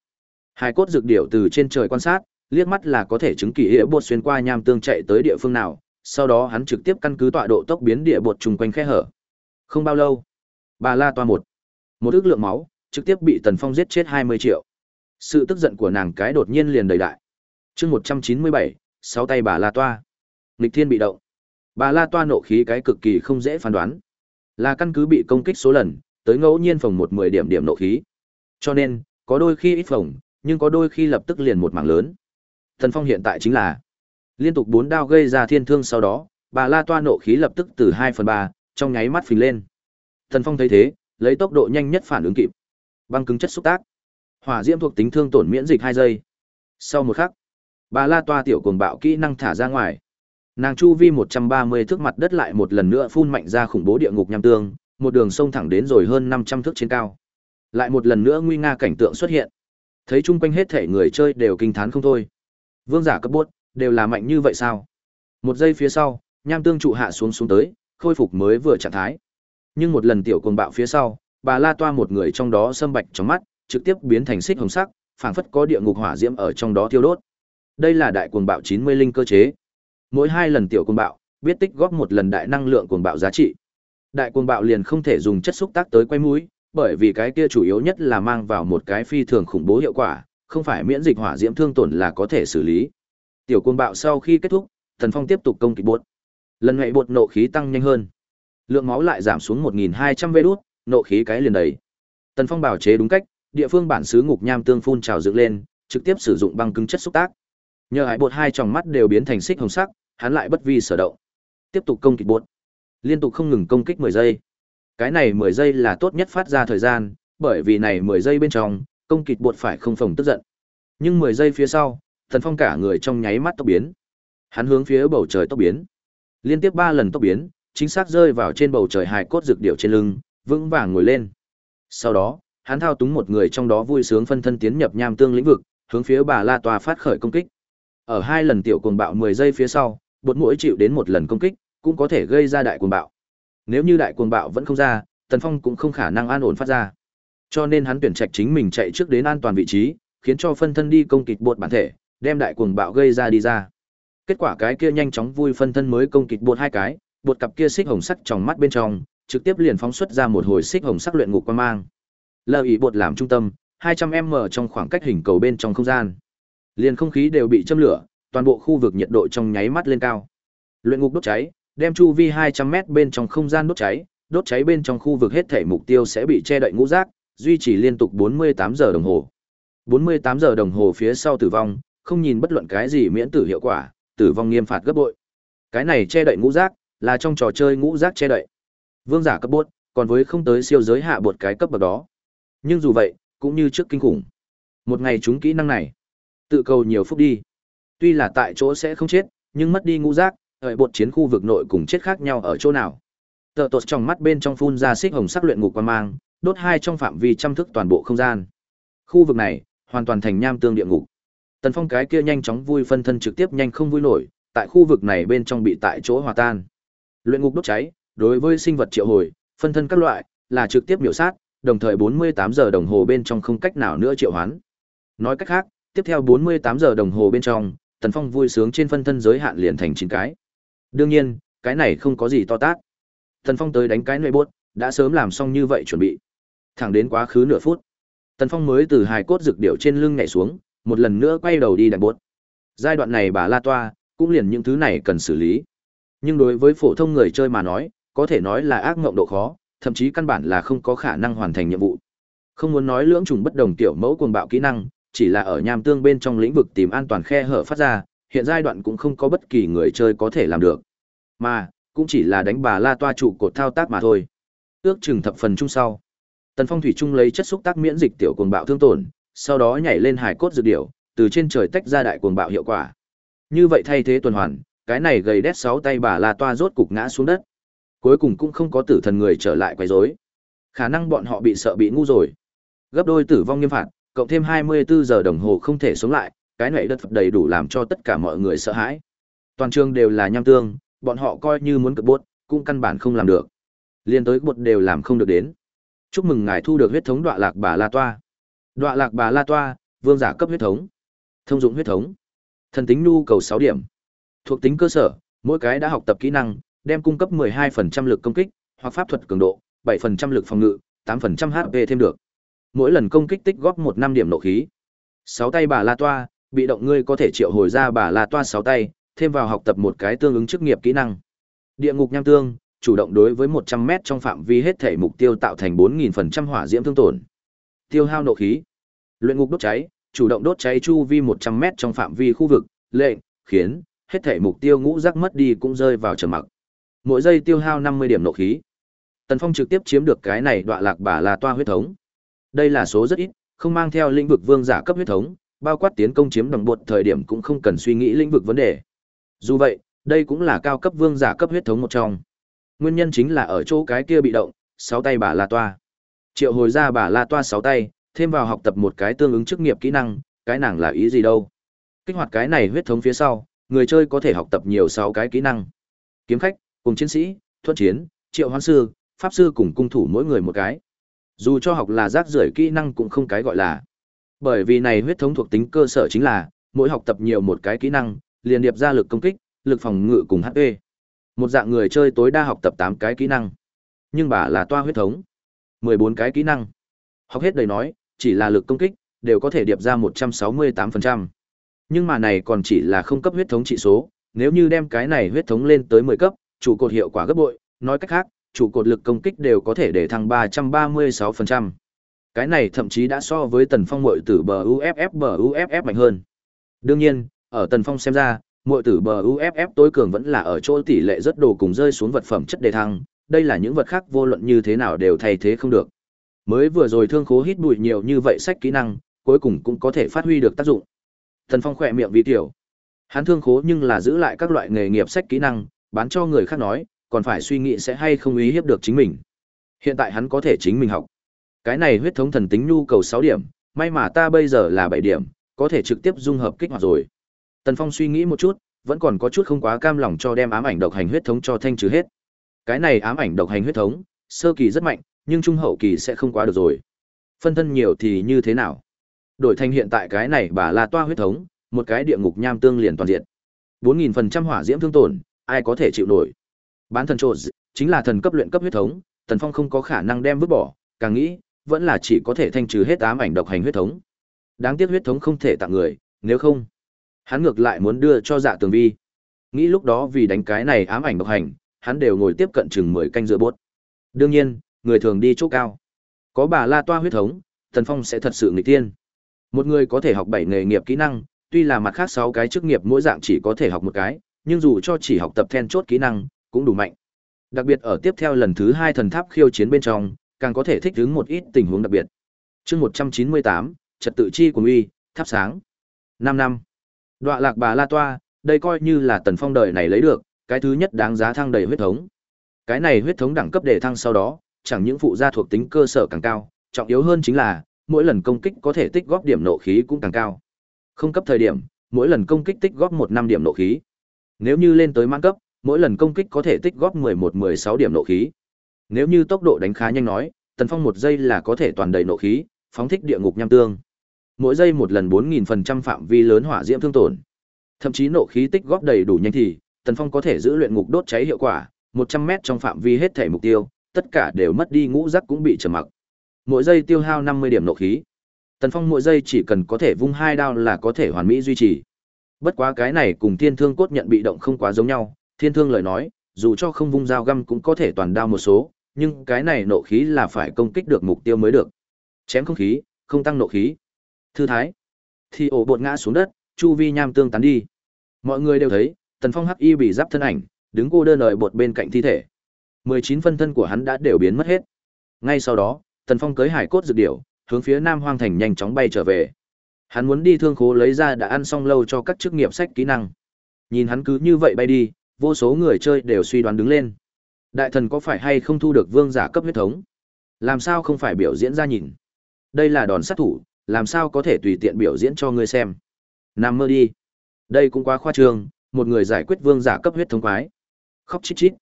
Hai cốt dược điệu từ trên trời quan sát, liếc mắt là có thể chứng kỳ hệ bột xuyên qua nham tương chạy tới địa phương nào, sau đó hắn trực tiếp căn cứ tọa độ tốc biến địa bột trùng quanh khe hở. Không bao lâu, bà La toa một, một ước lượng máu, trực tiếp bị Tần Phong giết chết 20 triệu. Sự tức giận của nàng cái đột nhiên liền đầy đại. Chương 197, sáu tay bà La toa. Nghịch thiên bị động. Bà La toa nộ khí cái cực kỳ không dễ phán đoán. Là căn cứ bị công kích số lần, tới ngẫu nhiên phòng một 10 điểm điểm nộ khí. Cho nên, có đôi khi ít phòng, nhưng có đôi khi lập tức liền một mảng lớn. Thần Phong hiện tại chính là Liên tục bốn đao gây ra thiên thương sau đó, bà La Toa nộ khí lập tức từ hai phần ba trong nháy mắt phình lên. Thần Phong thấy thế, lấy tốc độ nhanh nhất phản ứng kịp. Băng cứng chất xúc tác. Hỏa diễm thuộc tính thương tổn miễn dịch hai giây. Sau một khắc, bà La Toa tiểu cuồng bạo kỹ năng thả ra ngoài. Nàng chu vi 130 thước mặt đất lại một lần nữa phun mạnh ra khủng bố địa ngục nham tương, một đường sông thẳng đến rồi hơn 500 thước trên cao. Lại một lần nữa nguy nga cảnh tượng xuất hiện. Thấy chung quanh hết thể người chơi đều kinh thán không thôi. Vương giả cấp bốt, đều là mạnh như vậy sao? Một giây phía sau, nham tương trụ hạ xuống xuống tới, khôi phục mới vừa trạng thái. Nhưng một lần tiểu cuồng bạo phía sau, bà La Toa một người trong đó sâm bạch trong mắt, trực tiếp biến thành xích hồng sắc, phảng phất có địa ngục hỏa diễm ở trong đó thiêu đốt. Đây là đại cuồng bạo 90 linh cơ chế. Mỗi hai lần tiểu cuồng bạo, biết tích góp một lần đại năng lượng cuồng bạo giá trị. Đại cuồng bạo liền không thể dùng chất xúc tác tới quay mũi, bởi vì cái kia chủ yếu nhất là mang vào một cái phi thường khủng bố hiệu quả, không phải miễn dịch hỏa diễm thương tổn là có thể xử lý. Tiểu cuồng bạo sau khi kết thúc, Thần Phong tiếp tục công kích bột. Lần này bột nộ khí tăng nhanh hơn. Lượng máu lại giảm xuống 1200 vê đút, nộ khí cái liền đầy. Tần Phong bảo chế đúng cách, địa phương bản xứ ngục nham tương phun trào dựng lên, trực tiếp sử dụng băng cứng chất xúc tác. Nhờ hải bột hai tròng mắt đều biến thành xích hồng sắc, hắn lại bất vi sở động. Tiếp tục công kích bột. Liên tục không ngừng công kích 10 giây. Cái này 10 giây là tốt nhất phát ra thời gian, bởi vì này 10 giây bên trong, công kích buộc phải không phòng tức giận. Nhưng 10 giây phía sau, Thần Phong cả người trong nháy mắt tốc biến. Hắn hướng phía bầu trời tốc biến. Liên tiếp 3 lần tốc biến, chính xác rơi vào trên bầu trời hài cốt dược điệu trên lưng, vững vàng ngồi lên. Sau đó, hắn thao túng một người trong đó vui sướng phân thân tiến nhập nham tương lĩnh vực, hướng phía bà La Toa phát khởi công kích. Ở hai lần tiểu cuồng bạo 10 giây phía sau, bột mũi chịu đến một lần công kích, cũng có thể gây ra đại cuồng bạo. Nếu như đại cuồng bạo vẫn không ra, Tần Phong cũng không khả năng an ổn phát ra. Cho nên hắn tuyển trạch chính mình chạy trước đến an toàn vị trí, khiến cho phân thân đi công kịch bột bản thể, đem đại cuồng bạo gây ra đi ra. Kết quả cái kia nhanh chóng vui phân thân mới công kịch bột hai cái, bột cặp kia xích hồng sắc trong mắt bên trong, trực tiếp liền phóng xuất ra một hồi xích hồng sắc luyện ngục quan mang. Lơ ý bột làm trung tâm, 200m trong khoảng cách hình cầu bên trong không gian. Liền không khí đều bị châm lửa, toàn bộ khu vực nhiệt độ trong nháy mắt lên cao. Luyện ngục đốt cháy, đem chu vi 200m bên trong không gian đốt cháy, đốt cháy bên trong khu vực hết thể mục tiêu sẽ bị che đậy ngũ giác, duy trì liên tục 48 giờ đồng hồ. 48 giờ đồng hồ phía sau tử vong, không nhìn bất luận cái gì miễn tử hiệu quả, tử vong nghiêm phạt gấp bội. Cái này che đậy ngũ giác, là trong trò chơi ngũ giác che đậy. Vương giả cấp bốt, còn với không tới siêu giới hạ bột cái cấp bậc đó. Nhưng dù vậy, cũng như trước kinh khủng. Một ngày chúng kỹ năng này, tự cầu nhiều phúc đi. Tuy là tại chỗ sẽ không chết, nhưng mất đi ngũ giác, ở bột chiến khu vực nội cùng chết khác nhau ở chỗ nào. Tờ tột trong mắt bên trong phun ra xích hồng sắc luyện ngục quan mang, đốt hai trong phạm vi trăm thức toàn bộ không gian. Khu vực này, hoàn toàn thành nham tương địa ngục. Tần Phong cái kia nhanh chóng vui phân thân trực tiếp nhanh không vui nổi, tại khu vực này bên trong bị tại chỗ hòa tan. Luyện ngục đốt cháy, đối với sinh vật triệu hồi, phân thân các loại, là trực tiếp biểu sát, đồng thời 48 giờ đồng hồ bên trong không cách nào nữa triệu hoán. Nói cách khác, tiếp theo 48 giờ đồng hồ bên trong, Tần Phong vui sướng trên phân thân giới hạn liền thành chín cái. Đương nhiên, cái này không có gì to tát. Tần Phong tới đánh cái nơi buốt, đã sớm làm xong như vậy chuẩn bị. Thẳng đến quá khứ nửa phút, Tần Phong mới từ hài cốt dược điệu trên lưng nhảy xuống, một lần nữa quay đầu đi đánh buốt. Giai đoạn này bà La Toa, cũng liền những thứ này cần xử lý. Nhưng đối với phổ thông người chơi mà nói, có thể nói là ác ngộng độ khó, thậm chí căn bản là không có khả năng hoàn thành nhiệm vụ. Không muốn nói lưỡng trùng bất đồng tiểu mẫu cuồng bạo kỹ năng, chỉ là ở nham tương bên trong lĩnh vực tìm an toàn khe hở phát ra, hiện giai đoạn cũng không có bất kỳ người chơi có thể làm được. Mà, cũng chỉ là đánh bà la toa trụ cột thao tác mà thôi. Ước chừng thập phần chung sau. Tần Phong thủy trung lấy chất xúc tác miễn dịch tiểu cuồng bạo thương tổn, sau đó nhảy lên hải cốt dược điểu, từ trên trời tách ra đại cuồng bạo hiệu quả. Như vậy thay thế tuần hoàn, cái này gầy đét sáu tay bà la toa rốt cục ngã xuống đất. Cuối cùng cũng không có tử thần người trở lại quấy rối. Khả năng bọn họ bị sợ bị ngu rồi. Gấp đôi tử vong nghiêm phạt, cộng thêm 24 giờ đồng hồ không thể sống lại, cái này đất đầy đủ làm cho tất cả mọi người sợ hãi. Toàn trường đều là nham tương, bọn họ coi như muốn cực bốt, cũng căn bản không làm được. Liên tới bột đều làm không được đến. Chúc mừng ngài thu được huyết thống đọa lạc bà La Toa. Đọa lạc bà La Toa, vương giả cấp huyết thống. Thông dụng huyết thống. Thần tính nhu cầu 6 điểm. Thuộc tính cơ sở, mỗi cái đã học tập kỹ năng, đem cung cấp 12% lực công kích, hoặc pháp thuật cường độ, 7% lực phòng ngự, 8% HP thêm được. Mỗi lần công kích tích góp 1 năm điểm nộ khí. 6 tay bà La Toa, bị động ngươi có thể triệu hồi ra bà La Toa sáu tay, thêm vào học tập một cái tương ứng chức nghiệp kỹ năng. Địa ngục nham tương, chủ động đối với 100m trong phạm vi hết thể mục tiêu tạo thành 4000% hỏa diễm thương tổn. Tiêu hao nộ khí. Luyện ngục đốt cháy, chủ động đốt cháy chu vi 100m trong phạm vi khu vực, lệnh, khiến, hết thể mục tiêu ngũ giác mất đi cũng rơi vào trầm mặc. Mỗi giây tiêu hao 50 điểm nộ khí. Tần Phong trực tiếp chiếm được cái này đọa lạc bả là toa huyết thống. Đây là số rất ít, không mang theo lĩnh vực vương giả cấp huyết thống, bao quát tiến công chiếm đồng bột thời điểm cũng không cần suy nghĩ lĩnh vực vấn đề. Dù vậy, đây cũng là cao cấp vương giả cấp huyết thống một trong. Nguyên nhân chính là ở chỗ cái kia bị động, sáu tay bà la toa. Triệu hồi ra bà la toa sáu tay, thêm vào học tập một cái tương ứng chức nghiệp kỹ năng, cái nàng là ý gì đâu. Kích hoạt cái này huyết thống phía sau, người chơi có thể học tập nhiều sáu cái kỹ năng. Kiếm khách, cùng chiến sĩ, thuận chiến, triệu hoán sư, pháp sư cùng cung thủ mỗi người một cái. Dù cho học là rác rưởi kỹ năng cũng không cái gọi là. Bởi vì này huyết thống thuộc tính cơ sở chính là, mỗi học tập nhiều một cái kỹ năng, liền điệp ra lực công kích, lực phòng ngự cùng HP. Một dạng người chơi tối đa học tập 8 cái kỹ năng. Nhưng bà là toa huyết thống. 14 cái kỹ năng. Học hết đầy nói, chỉ là lực công kích, đều có thể điệp ra 168%. Nhưng mà này còn chỉ là không cấp huyết thống trị số, nếu như đem cái này huyết thống lên tới 10 cấp, trụ cột hiệu quả gấp bội, nói cách khác, trụ cột lực công kích đều có thể để thăng 336%. Cái này thậm chí đã so với Tần Phong muội tử bờ UFF bờ UFF mạnh hơn. Đương nhiên, ở Tần Phong xem ra, muội tử bờ UFF tối cường vẫn là ở chỗ tỷ lệ rất đồ cùng rơi xuống vật phẩm chất đề thăng, đây là những vật khác vô luận như thế nào đều thay thế không được. Mới vừa rồi thương khố hít bụi nhiều như vậy sách kỹ năng, cuối cùng cũng có thể phát huy được tác dụng. Tần Phong khỏe miệng vì tiểu. Hắn thương khố nhưng là giữ lại các loại nghề nghiệp sách kỹ năng, bán cho người khác nói, còn phải suy nghĩ sẽ hay không ý hiếp được chính mình. Hiện tại hắn có thể chính mình học. Cái này huyết thống thần tính nhu cầu 6 điểm, may mà ta bây giờ là 7 điểm, có thể trực tiếp dung hợp kích hoạt rồi. Tần Phong suy nghĩ một chút, vẫn còn có chút không quá cam lòng cho đem ám ảnh độc hành huyết thống cho thanh trừ hết. Cái này ám ảnh độc hành huyết thống, sơ kỳ rất mạnh, nhưng trung hậu kỳ sẽ không quá được rồi. Phân thân nhiều thì như thế nào? Đổi thành hiện tại cái này bà là toa huyết thống, một cái địa ngục nham tương liền toàn diện. 4000% hỏa diễm thương tổn, ai có thể chịu nổi? Bán thần trộn chính là thần cấp luyện cấp huyết thống, Tần Phong không có khả năng đem vứt bỏ, càng nghĩ, vẫn là chỉ có thể thanh trừ hết ám ảnh độc hành huyết thống. Đáng tiếc huyết thống không thể tặng người, nếu không, hắn ngược lại muốn đưa cho Dạ Tường Vi. Nghĩ lúc đó vì đánh cái này ám ảnh độc hành, hắn đều ngồi tiếp cận chừng 10 canh giữa buốt. Đương nhiên, người thường đi chỗ cao. Có bà La Toa huyết thống, Tần Phong sẽ thật sự nghịch tiên. Một người có thể học 7 nghề nghiệp kỹ năng, tuy là mặt khác 6 cái chức nghiệp mỗi dạng chỉ có thể học một cái, nhưng dù cho chỉ học tập then chốt kỹ năng, cũng đủ mạnh. Đặc biệt ở tiếp theo lần thứ 2 thần tháp khiêu chiến bên trong, càng có thể thích ứng một ít tình huống đặc biệt. Chương 198, trật tự chi của uy, thắp sáng. 5 năm. Đoạ lạc bà La Toa, đây coi như là Tần Phong đời này lấy được, cái thứ nhất đáng giá thăng đầy huyết thống. Cái này huyết thống đẳng cấp để thăng sau đó, chẳng những phụ gia thuộc tính cơ sở càng cao, trọng yếu hơn chính là mỗi lần công kích có thể tích góp điểm nộ khí cũng càng cao. Không cấp thời điểm, mỗi lần công kích tích góp một năm điểm nộ khí. Nếu như lên tới mãn cấp, mỗi lần công kích có thể tích góp 11-16 điểm nộ khí. Nếu như tốc độ đánh khá nhanh nói, Tần Phong một giây là có thể toàn đầy nộ khí, phóng thích địa ngục nham tương. Mỗi giây một lần 4000% phạm vi lớn hỏa diễm thương tổn. Thậm chí nộ khí tích góp đầy đủ nhanh thì, Tần Phong có thể giữ luyện ngục đốt cháy hiệu quả, 100m trong phạm vi hết thể mục tiêu, tất cả đều mất đi ngũ giác cũng bị trầm mặc. Mỗi giây tiêu hao 50 điểm nộ khí. Tần Phong mỗi giây chỉ cần có thể vung hai đao là có thể hoàn mỹ duy trì. Bất quá cái này cùng Thiên Thương cốt nhận bị động không quá giống nhau, Thiên Thương lời nói, dù cho không vung dao găm cũng có thể toàn đao một số, nhưng cái này nộ khí là phải công kích được mục tiêu mới được. Chém không khí, không tăng nộ khí. Thư thái. Thì ổ bột ngã xuống đất, chu vi nham tương tán đi. Mọi người đều thấy, Tần Phong hắc y bị giáp thân ảnh, đứng cô đơn đợi bột bên cạnh thi thể. 19 phân thân của hắn đã đều biến mất hết. Ngay sau đó, Tần Phong cưới hải cốt dược điểu, hướng phía Nam Hoang Thành nhanh chóng bay trở về. Hắn muốn đi thương khố lấy ra đã ăn xong lâu cho các chức nghiệp sách kỹ năng. Nhìn hắn cứ như vậy bay đi, vô số người chơi đều suy đoán đứng lên. Đại thần có phải hay không thu được vương giả cấp huyết thống? Làm sao không phải biểu diễn ra nhìn? Đây là đòn sát thủ, làm sao có thể tùy tiện biểu diễn cho ngươi xem? Nằm mơ đi. Đây cũng quá khoa trương, một người giải quyết vương giả cấp huyết thống quái. Khóc chít chít.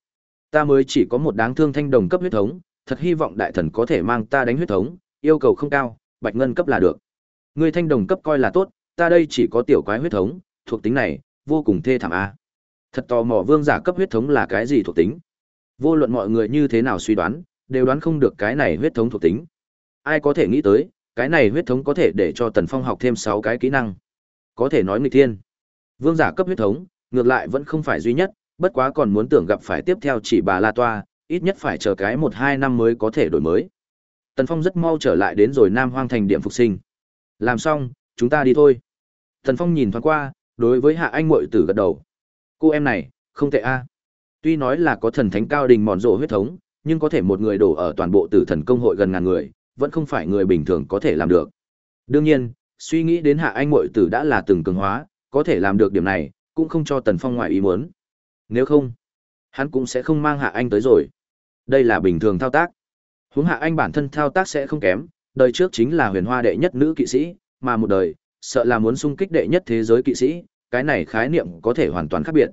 Ta mới chỉ có một đáng thương thanh đồng cấp huyết thống, thật hy vọng đại thần có thể mang ta đánh huyết thống, yêu cầu không cao, bạch ngân cấp là được. Ngươi thanh đồng cấp coi là tốt, ta đây chỉ có tiểu quái huyết thống, thuộc tính này, vô cùng thê thảm a. Thật tò mò vương giả cấp huyết thống là cái gì thuộc tính. Vô luận mọi người như thế nào suy đoán, đều đoán không được cái này huyết thống thuộc tính. Ai có thể nghĩ tới, cái này huyết thống có thể để cho Tần Phong học thêm 6 cái kỹ năng. Có thể nói nghịch thiên. Vương giả cấp huyết thống, ngược lại vẫn không phải duy nhất, bất quá còn muốn tưởng gặp phải tiếp theo chỉ bà La Toa, ít nhất phải chờ cái 1-2 năm mới có thể đổi mới. Tần Phong rất mau trở lại đến rồi Nam Hoang thành điểm phục sinh. Làm xong, chúng ta đi thôi. Tần Phong nhìn thoáng qua, đối với Hạ Anh muội tử gật đầu. Cô em này, không tệ a. Tuy nói là có thần thánh cao đình mòn rộ huyết thống, nhưng có thể một người đổ ở toàn bộ tử thần công hội gần ngàn người, vẫn không phải người bình thường có thể làm được. Đương nhiên, suy nghĩ đến hạ anh muội tử đã là từng cường hóa, có thể làm được điểm này, cũng không cho Tần Phong ngoại ý muốn. Nếu không, hắn cũng sẽ không mang hạ anh tới rồi. Đây là bình thường thao tác. Huống hạ anh bản thân thao tác sẽ không kém, đời trước chính là huyền hoa đệ nhất nữ kỵ sĩ, mà một đời, sợ là muốn xung kích đệ nhất thế giới kỵ sĩ, cái này khái niệm có thể hoàn toàn khác biệt.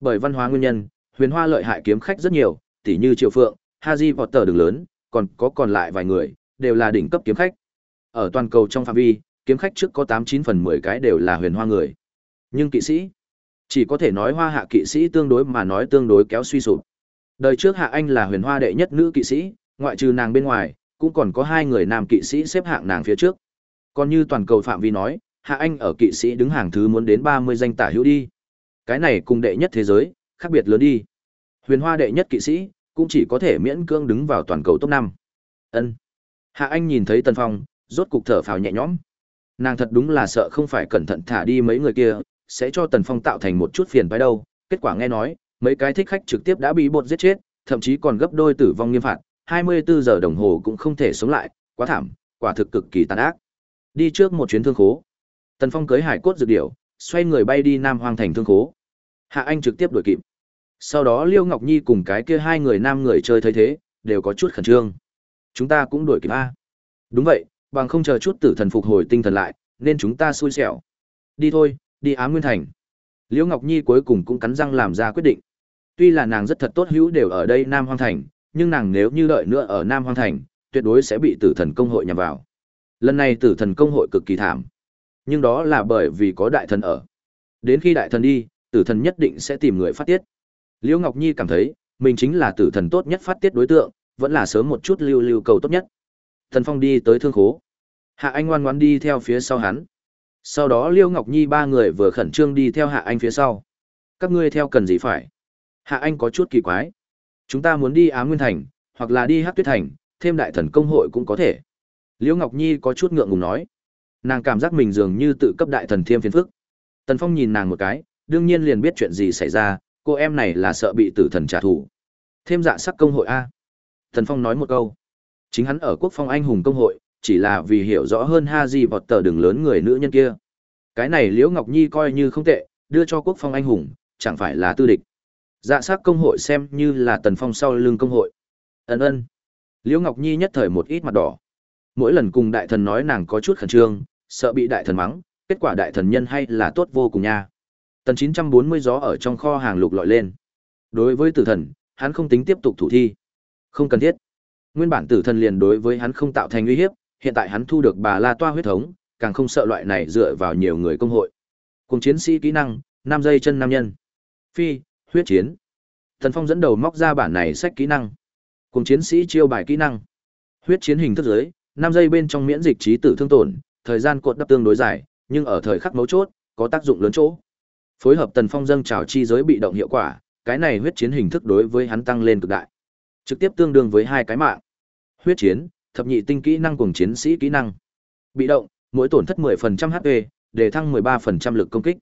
Bởi văn hóa nguyên nhân, huyền hoa lợi hại kiếm khách rất nhiều, tỉ như Triệu Phượng, Haji Potter đường lớn, còn có còn lại vài người, đều là đỉnh cấp kiếm khách. Ở toàn cầu trong phạm vi, kiếm khách trước có 89 phần 10 cái đều là huyền hoa người. Nhưng kỵ sĩ, chỉ có thể nói hoa hạ kỵ sĩ tương đối mà nói tương đối kéo suy sụp. Đời trước Hạ Anh là huyền hoa đệ nhất nữ kỵ sĩ, ngoại trừ nàng bên ngoài, cũng còn có hai người nam kỵ sĩ xếp hạng nàng phía trước. Còn như toàn cầu phạm vi nói, Hạ Anh ở kỵ sĩ đứng hàng thứ muốn đến 30 danh tả hữu đi. Cái này cùng đệ nhất thế giới, khác biệt lớn đi. Huyền Hoa đệ nhất kỵ sĩ, cũng chỉ có thể miễn cưỡng đứng vào toàn cầu top 5. Ân. Hạ Anh nhìn thấy Tần Phong, rốt cục thở phào nhẹ nhõm. Nàng thật đúng là sợ không phải cẩn thận thả đi mấy người kia, sẽ cho Tần Phong tạo thành một chút phiền phải đâu. Kết quả nghe nói, mấy cái thích khách trực tiếp đã bị bột giết chết, thậm chí còn gấp đôi tử vong nghiêm phạt, 24 giờ đồng hồ cũng không thể sống lại, quá thảm, quả thực cực kỳ tàn ác. Đi trước một chuyến thương khố. Tần Phong cưới hải cốt dược điểu, xoay người bay đi Nam Hoang thành thương khố. Hạ Anh trực tiếp đuổi kịp. Sau đó Liêu Ngọc Nhi cùng cái kia hai người nam người chơi thấy thế, đều có chút khẩn trương. Chúng ta cũng đuổi kịp a. Đúng vậy, bằng không chờ chút tử thần phục hồi tinh thần lại, nên chúng ta xui xẻo. Đi thôi, đi Á Nguyên thành. Liễu Ngọc Nhi cuối cùng cũng cắn răng làm ra quyết định. Tuy là nàng rất thật tốt hữu đều ở đây Nam Hoang thành, nhưng nàng nếu như đợi nữa ở Nam Hoang thành, tuyệt đối sẽ bị Tử Thần công hội nhằm vào. Lần này Tử Thần công hội cực kỳ thảm, nhưng đó là bởi vì có đại thần ở. Đến khi đại thần đi, Tử Thần nhất định sẽ tìm người phát tiết. Liễu Ngọc Nhi cảm thấy, mình chính là Tử Thần tốt nhất phát tiết đối tượng, vẫn là sớm một chút lưu lưu cầu tốt nhất. Thần Phong đi tới thương khố. Hạ Anh ngoan ngoãn đi theo phía sau hắn. Sau đó Liễu Ngọc Nhi ba người vừa khẩn trương đi theo Hạ Anh phía sau. Các ngươi theo cần gì phải? Hạ Anh có chút kỳ quái. Chúng ta muốn đi Á Nguyên Thành, hoặc là đi Hắc Tuyết Thành, thêm đại thần công hội cũng có thể. Liễu Ngọc Nhi có chút ngượng ngùng nói. Nàng cảm giác mình dường như tự cấp đại thần thêm phiền phức. Tần Phong nhìn nàng một cái, đương nhiên liền biết chuyện gì xảy ra, cô em này là sợ bị tử thần trả thù. Thêm dạ sắc công hội A. thần Phong nói một câu. Chính hắn ở quốc phong anh hùng công hội, chỉ là vì hiểu rõ hơn ha di vọt tờ đường lớn người nữ nhân kia. Cái này Liễu Ngọc Nhi coi như không tệ, đưa cho quốc phong anh hùng, chẳng phải là tư địch. Dạ sắc công hội xem như là tần phong sau lưng công hội. ân ân Liễu Ngọc Nhi nhất thời một ít mặt đỏ. Mỗi lần cùng đại thần nói nàng có chút khẩn trương, sợ bị đại thần mắng, kết quả đại thần nhân hay là tốt vô cùng nha. Tần 940 gió ở trong kho hàng lục lọi lên. Đối với tử thần, hắn không tính tiếp tục thủ thi. Không cần thiết. Nguyên bản tử thần liền đối với hắn không tạo thành uy hiếp, hiện tại hắn thu được bà La Toa huyết thống, càng không sợ loại này dựa vào nhiều người công hội. Cùng chiến sĩ kỹ năng, năm giây chân nam nhân. Phi, huyết chiến. Thần Phong dẫn đầu móc ra bản này sách kỹ năng. Cùng chiến sĩ chiêu bài kỹ năng. Huyết chiến hình thức giới, năm giây bên trong miễn dịch trí tử thương tổn, thời gian cột đắp tương đối dài, nhưng ở thời khắc mấu chốt, có tác dụng lớn chỗ. Phối hợp Tần Phong dâng trào chi giới bị động hiệu quả, cái này huyết chiến hình thức đối với hắn tăng lên cực đại. Trực tiếp tương đương với hai cái mạng. Huyết chiến, thập nhị tinh kỹ năng cùng chiến sĩ kỹ năng. Bị động, mỗi tổn thất 10% HP, để thăng 13% lực công kích.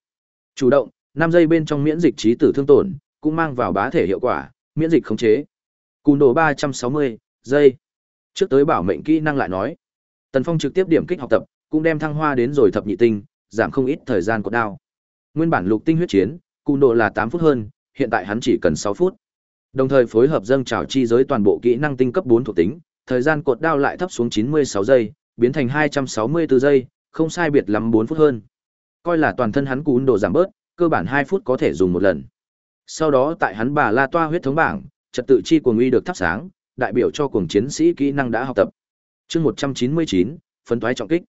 Chủ động, 5 giây bên trong miễn dịch trí tử thương tổn, cũng mang vào bá thể hiệu quả, miễn dịch khống chế. Cùn đồ 360, giây. Trước tới bảo mệnh kỹ năng lại nói. Tần Phong trực tiếp điểm kích học tập, cũng đem thăng hoa đến rồi thập nhị tinh, giảm không ít thời gian của đao. Nguyên bản lục tinh huyết chiến, cung độ là 8 phút hơn, hiện tại hắn chỉ cần 6 phút. Đồng thời phối hợp dâng trào chi giới toàn bộ kỹ năng tinh cấp 4 thuộc tính, thời gian cột đao lại thấp xuống 96 giây, biến thành 264 giây, không sai biệt lắm 4 phút hơn. Coi là toàn thân hắn cún độ giảm bớt, cơ bản 2 phút có thể dùng một lần. Sau đó tại hắn bà La Toa huyết thống bảng, trật tự chi cuồng uy được thắp sáng, đại biểu cho cuồng chiến sĩ kỹ năng đã học tập. Chương 199, phân toái trọng kích.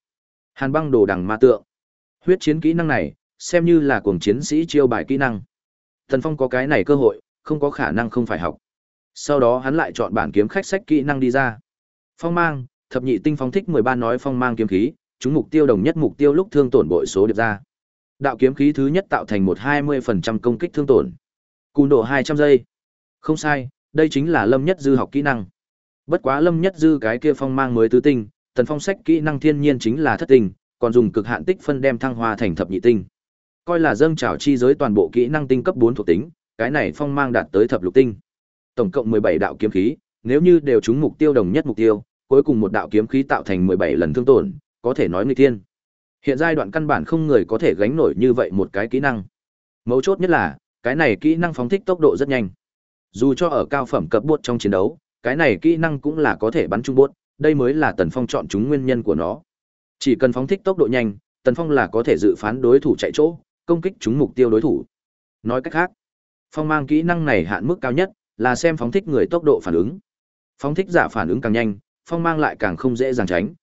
Hàn băng đồ đằng ma tượng. Huyết chiến kỹ năng này, xem như là cuồng chiến sĩ chiêu bài kỹ năng. Thần Phong có cái này cơ hội, không có khả năng không phải học. Sau đó hắn lại chọn bản kiếm khách sách kỹ năng đi ra. Phong mang, thập nhị tinh phong thích 13 nói phong mang kiếm khí, chúng mục tiêu đồng nhất mục tiêu lúc thương tổn bội số điệp ra. Đạo kiếm khí thứ nhất tạo thành một 20% công kích thương tổn. Cùn độ 200 giây. Không sai, đây chính là Lâm Nhất Dư học kỹ năng. Bất quá Lâm Nhất Dư cái kia phong mang mới tứ tinh, tần phong sách kỹ năng thiên nhiên chính là thất tinh, còn dùng cực hạn tích phân đem thăng hoa thành thập nhị tinh. Coi là dâng trào chi giới toàn bộ kỹ năng tinh cấp 4 thuộc tính, cái này phong mang đạt tới thập lục tinh. Tổng cộng 17 đạo kiếm khí, nếu như đều trúng mục tiêu đồng nhất mục tiêu, cuối cùng một đạo kiếm khí tạo thành 17 lần thương tổn, có thể nói nguy thiên. Hiện giai đoạn căn bản không người có thể gánh nổi như vậy một cái kỹ năng. Mấu chốt nhất là, cái này kỹ năng phóng thích tốc độ rất nhanh. Dù cho ở cao phẩm cấp buốt trong chiến đấu, cái này kỹ năng cũng là có thể bắn trung buốt, đây mới là Tần Phong chọn chúng nguyên nhân của nó. Chỉ cần phóng thích tốc độ nhanh, Tần Phong là có thể dự phán đối thủ chạy chỗ, công kích chúng mục tiêu đối thủ. Nói cách khác, Phong mang kỹ năng này hạn mức cao nhất là xem phóng thích người tốc độ phản ứng. Phóng thích giả phản ứng càng nhanh, phong mang lại càng không dễ dàng tránh.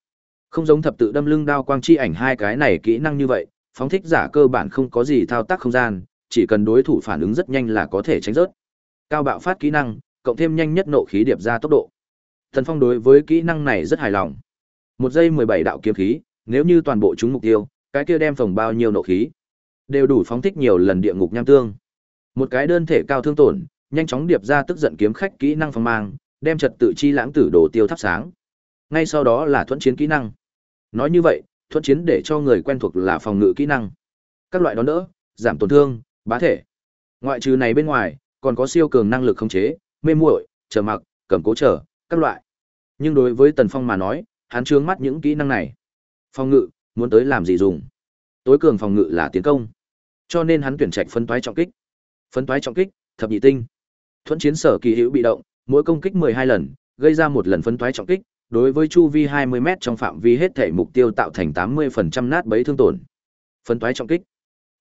Không giống thập tự đâm lưng đao quang chi ảnh hai cái này kỹ năng như vậy, phóng thích giả cơ bản không có gì thao tác không gian, chỉ cần đối thủ phản ứng rất nhanh là có thể tránh rớt. Cao bạo phát kỹ năng, cộng thêm nhanh nhất nộ khí điệp ra tốc độ. Thần Phong đối với kỹ năng này rất hài lòng. Một giây 17 đạo kiếm khí, nếu như toàn bộ chúng mục tiêu, cái kia đem phòng bao nhiêu nộ khí, đều đủ phóng thích nhiều lần địa ngục nham tương. Một cái đơn thể cao thương tổn, nhanh chóng điệp ra tức giận kiếm khách kỹ năng phong mang, đem trật tự chi lãng tử đồ tiêu thắp sáng. Ngay sau đó là thuẫn chiến kỹ năng. Nói như vậy, thuẫn chiến để cho người quen thuộc là phòng ngự kỹ năng. Các loại đón đỡ, giảm tổn thương, bá thể. Ngoại trừ này bên ngoài, còn có siêu cường năng lực khống chế, mê muội, chờ mặc, cầm cố trở, các loại. Nhưng đối với Tần Phong mà nói, hắn trướng mắt những kỹ năng này. Phòng ngự, muốn tới làm gì dùng? Tối cường phòng ngự là tiến công. Cho nên hắn tuyển trạch phân toái trọng kích. Phân toái trọng kích, thập nhị tinh. Thuẫn chiến sở kỳ hữu bị động, mỗi công kích 12 lần, gây ra một lần phân toái trọng kích, đối với chu vi 20m trong phạm vi hết thể mục tiêu tạo thành 80% nát bấy thương tổn. Phân toái trọng kích.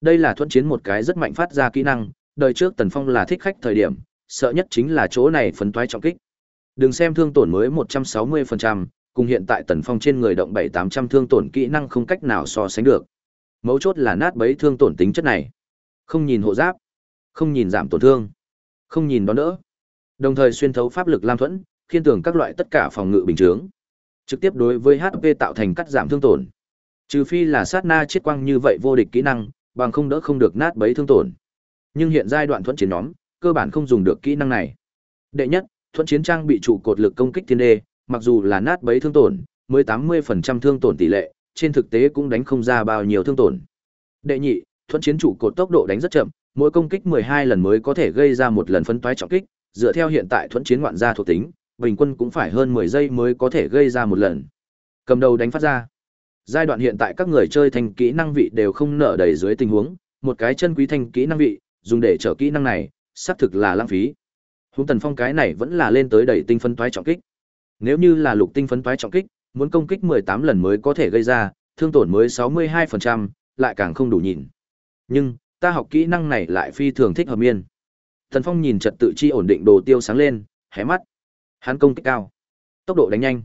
Đây là thuẫn chiến một cái rất mạnh phát ra kỹ năng, đời trước Tần Phong là thích khách thời điểm, sợ nhất chính là chỗ này phân toái trọng kích. Đừng xem thương tổn mới 160%, cùng hiện tại Tần Phong trên người động 7-800 thương tổn kỹ năng không cách nào so sánh được. Mấu chốt là nát bấy thương tổn tính chất này. Không nhìn hộ giáp, không nhìn giảm tổn thương, không nhìn đón đỡ. Đồng thời xuyên thấu pháp lực lam thuẫn, khiên tưởng các loại tất cả phòng ngự bình chướng. Trực tiếp đối với HP tạo thành cắt giảm thương tổn. Trừ phi là sát na chiết quang như vậy vô địch kỹ năng, bằng không đỡ không được nát bấy thương tổn. Nhưng hiện giai đoạn thuẫn chiến nhóm, cơ bản không dùng được kỹ năng này. Đệ nhất, thuẫn chiến trang bị trụ cột lực công kích thiên đê, mặc dù là nát bấy thương tổn, mới 80% thương tổn tỷ lệ, trên thực tế cũng đánh không ra bao nhiêu thương tổn. Đệ nhị, thuẫn chiến trụ cột tốc độ đánh rất chậm, mỗi công kích 12 lần mới có thể gây ra một lần phân toái trọng kích, dựa theo hiện tại thuẫn chiến ngoạn gia thuộc tính, bình quân cũng phải hơn 10 giây mới có thể gây ra một lần. Cầm đầu đánh phát ra. Giai đoạn hiện tại các người chơi thành kỹ năng vị đều không nở đầy dưới tình huống, một cái chân quý thành kỹ năng vị, dùng để trở kỹ năng này, xác thực là lãng phí. Húng tần phong cái này vẫn là lên tới đẩy tinh phân toái trọng kích. Nếu như là lục tinh phân toái trọng kích, muốn công kích 18 lần mới có thể gây ra, thương tổn mới 62%, lại càng không đủ nhìn. Nhưng, ta học kỹ năng này lại phi thường thích hợp miên. Thần Phong nhìn trật tự chi ổn định đồ tiêu sáng lên, hé mắt. Hắn công kích cao, tốc độ đánh nhanh.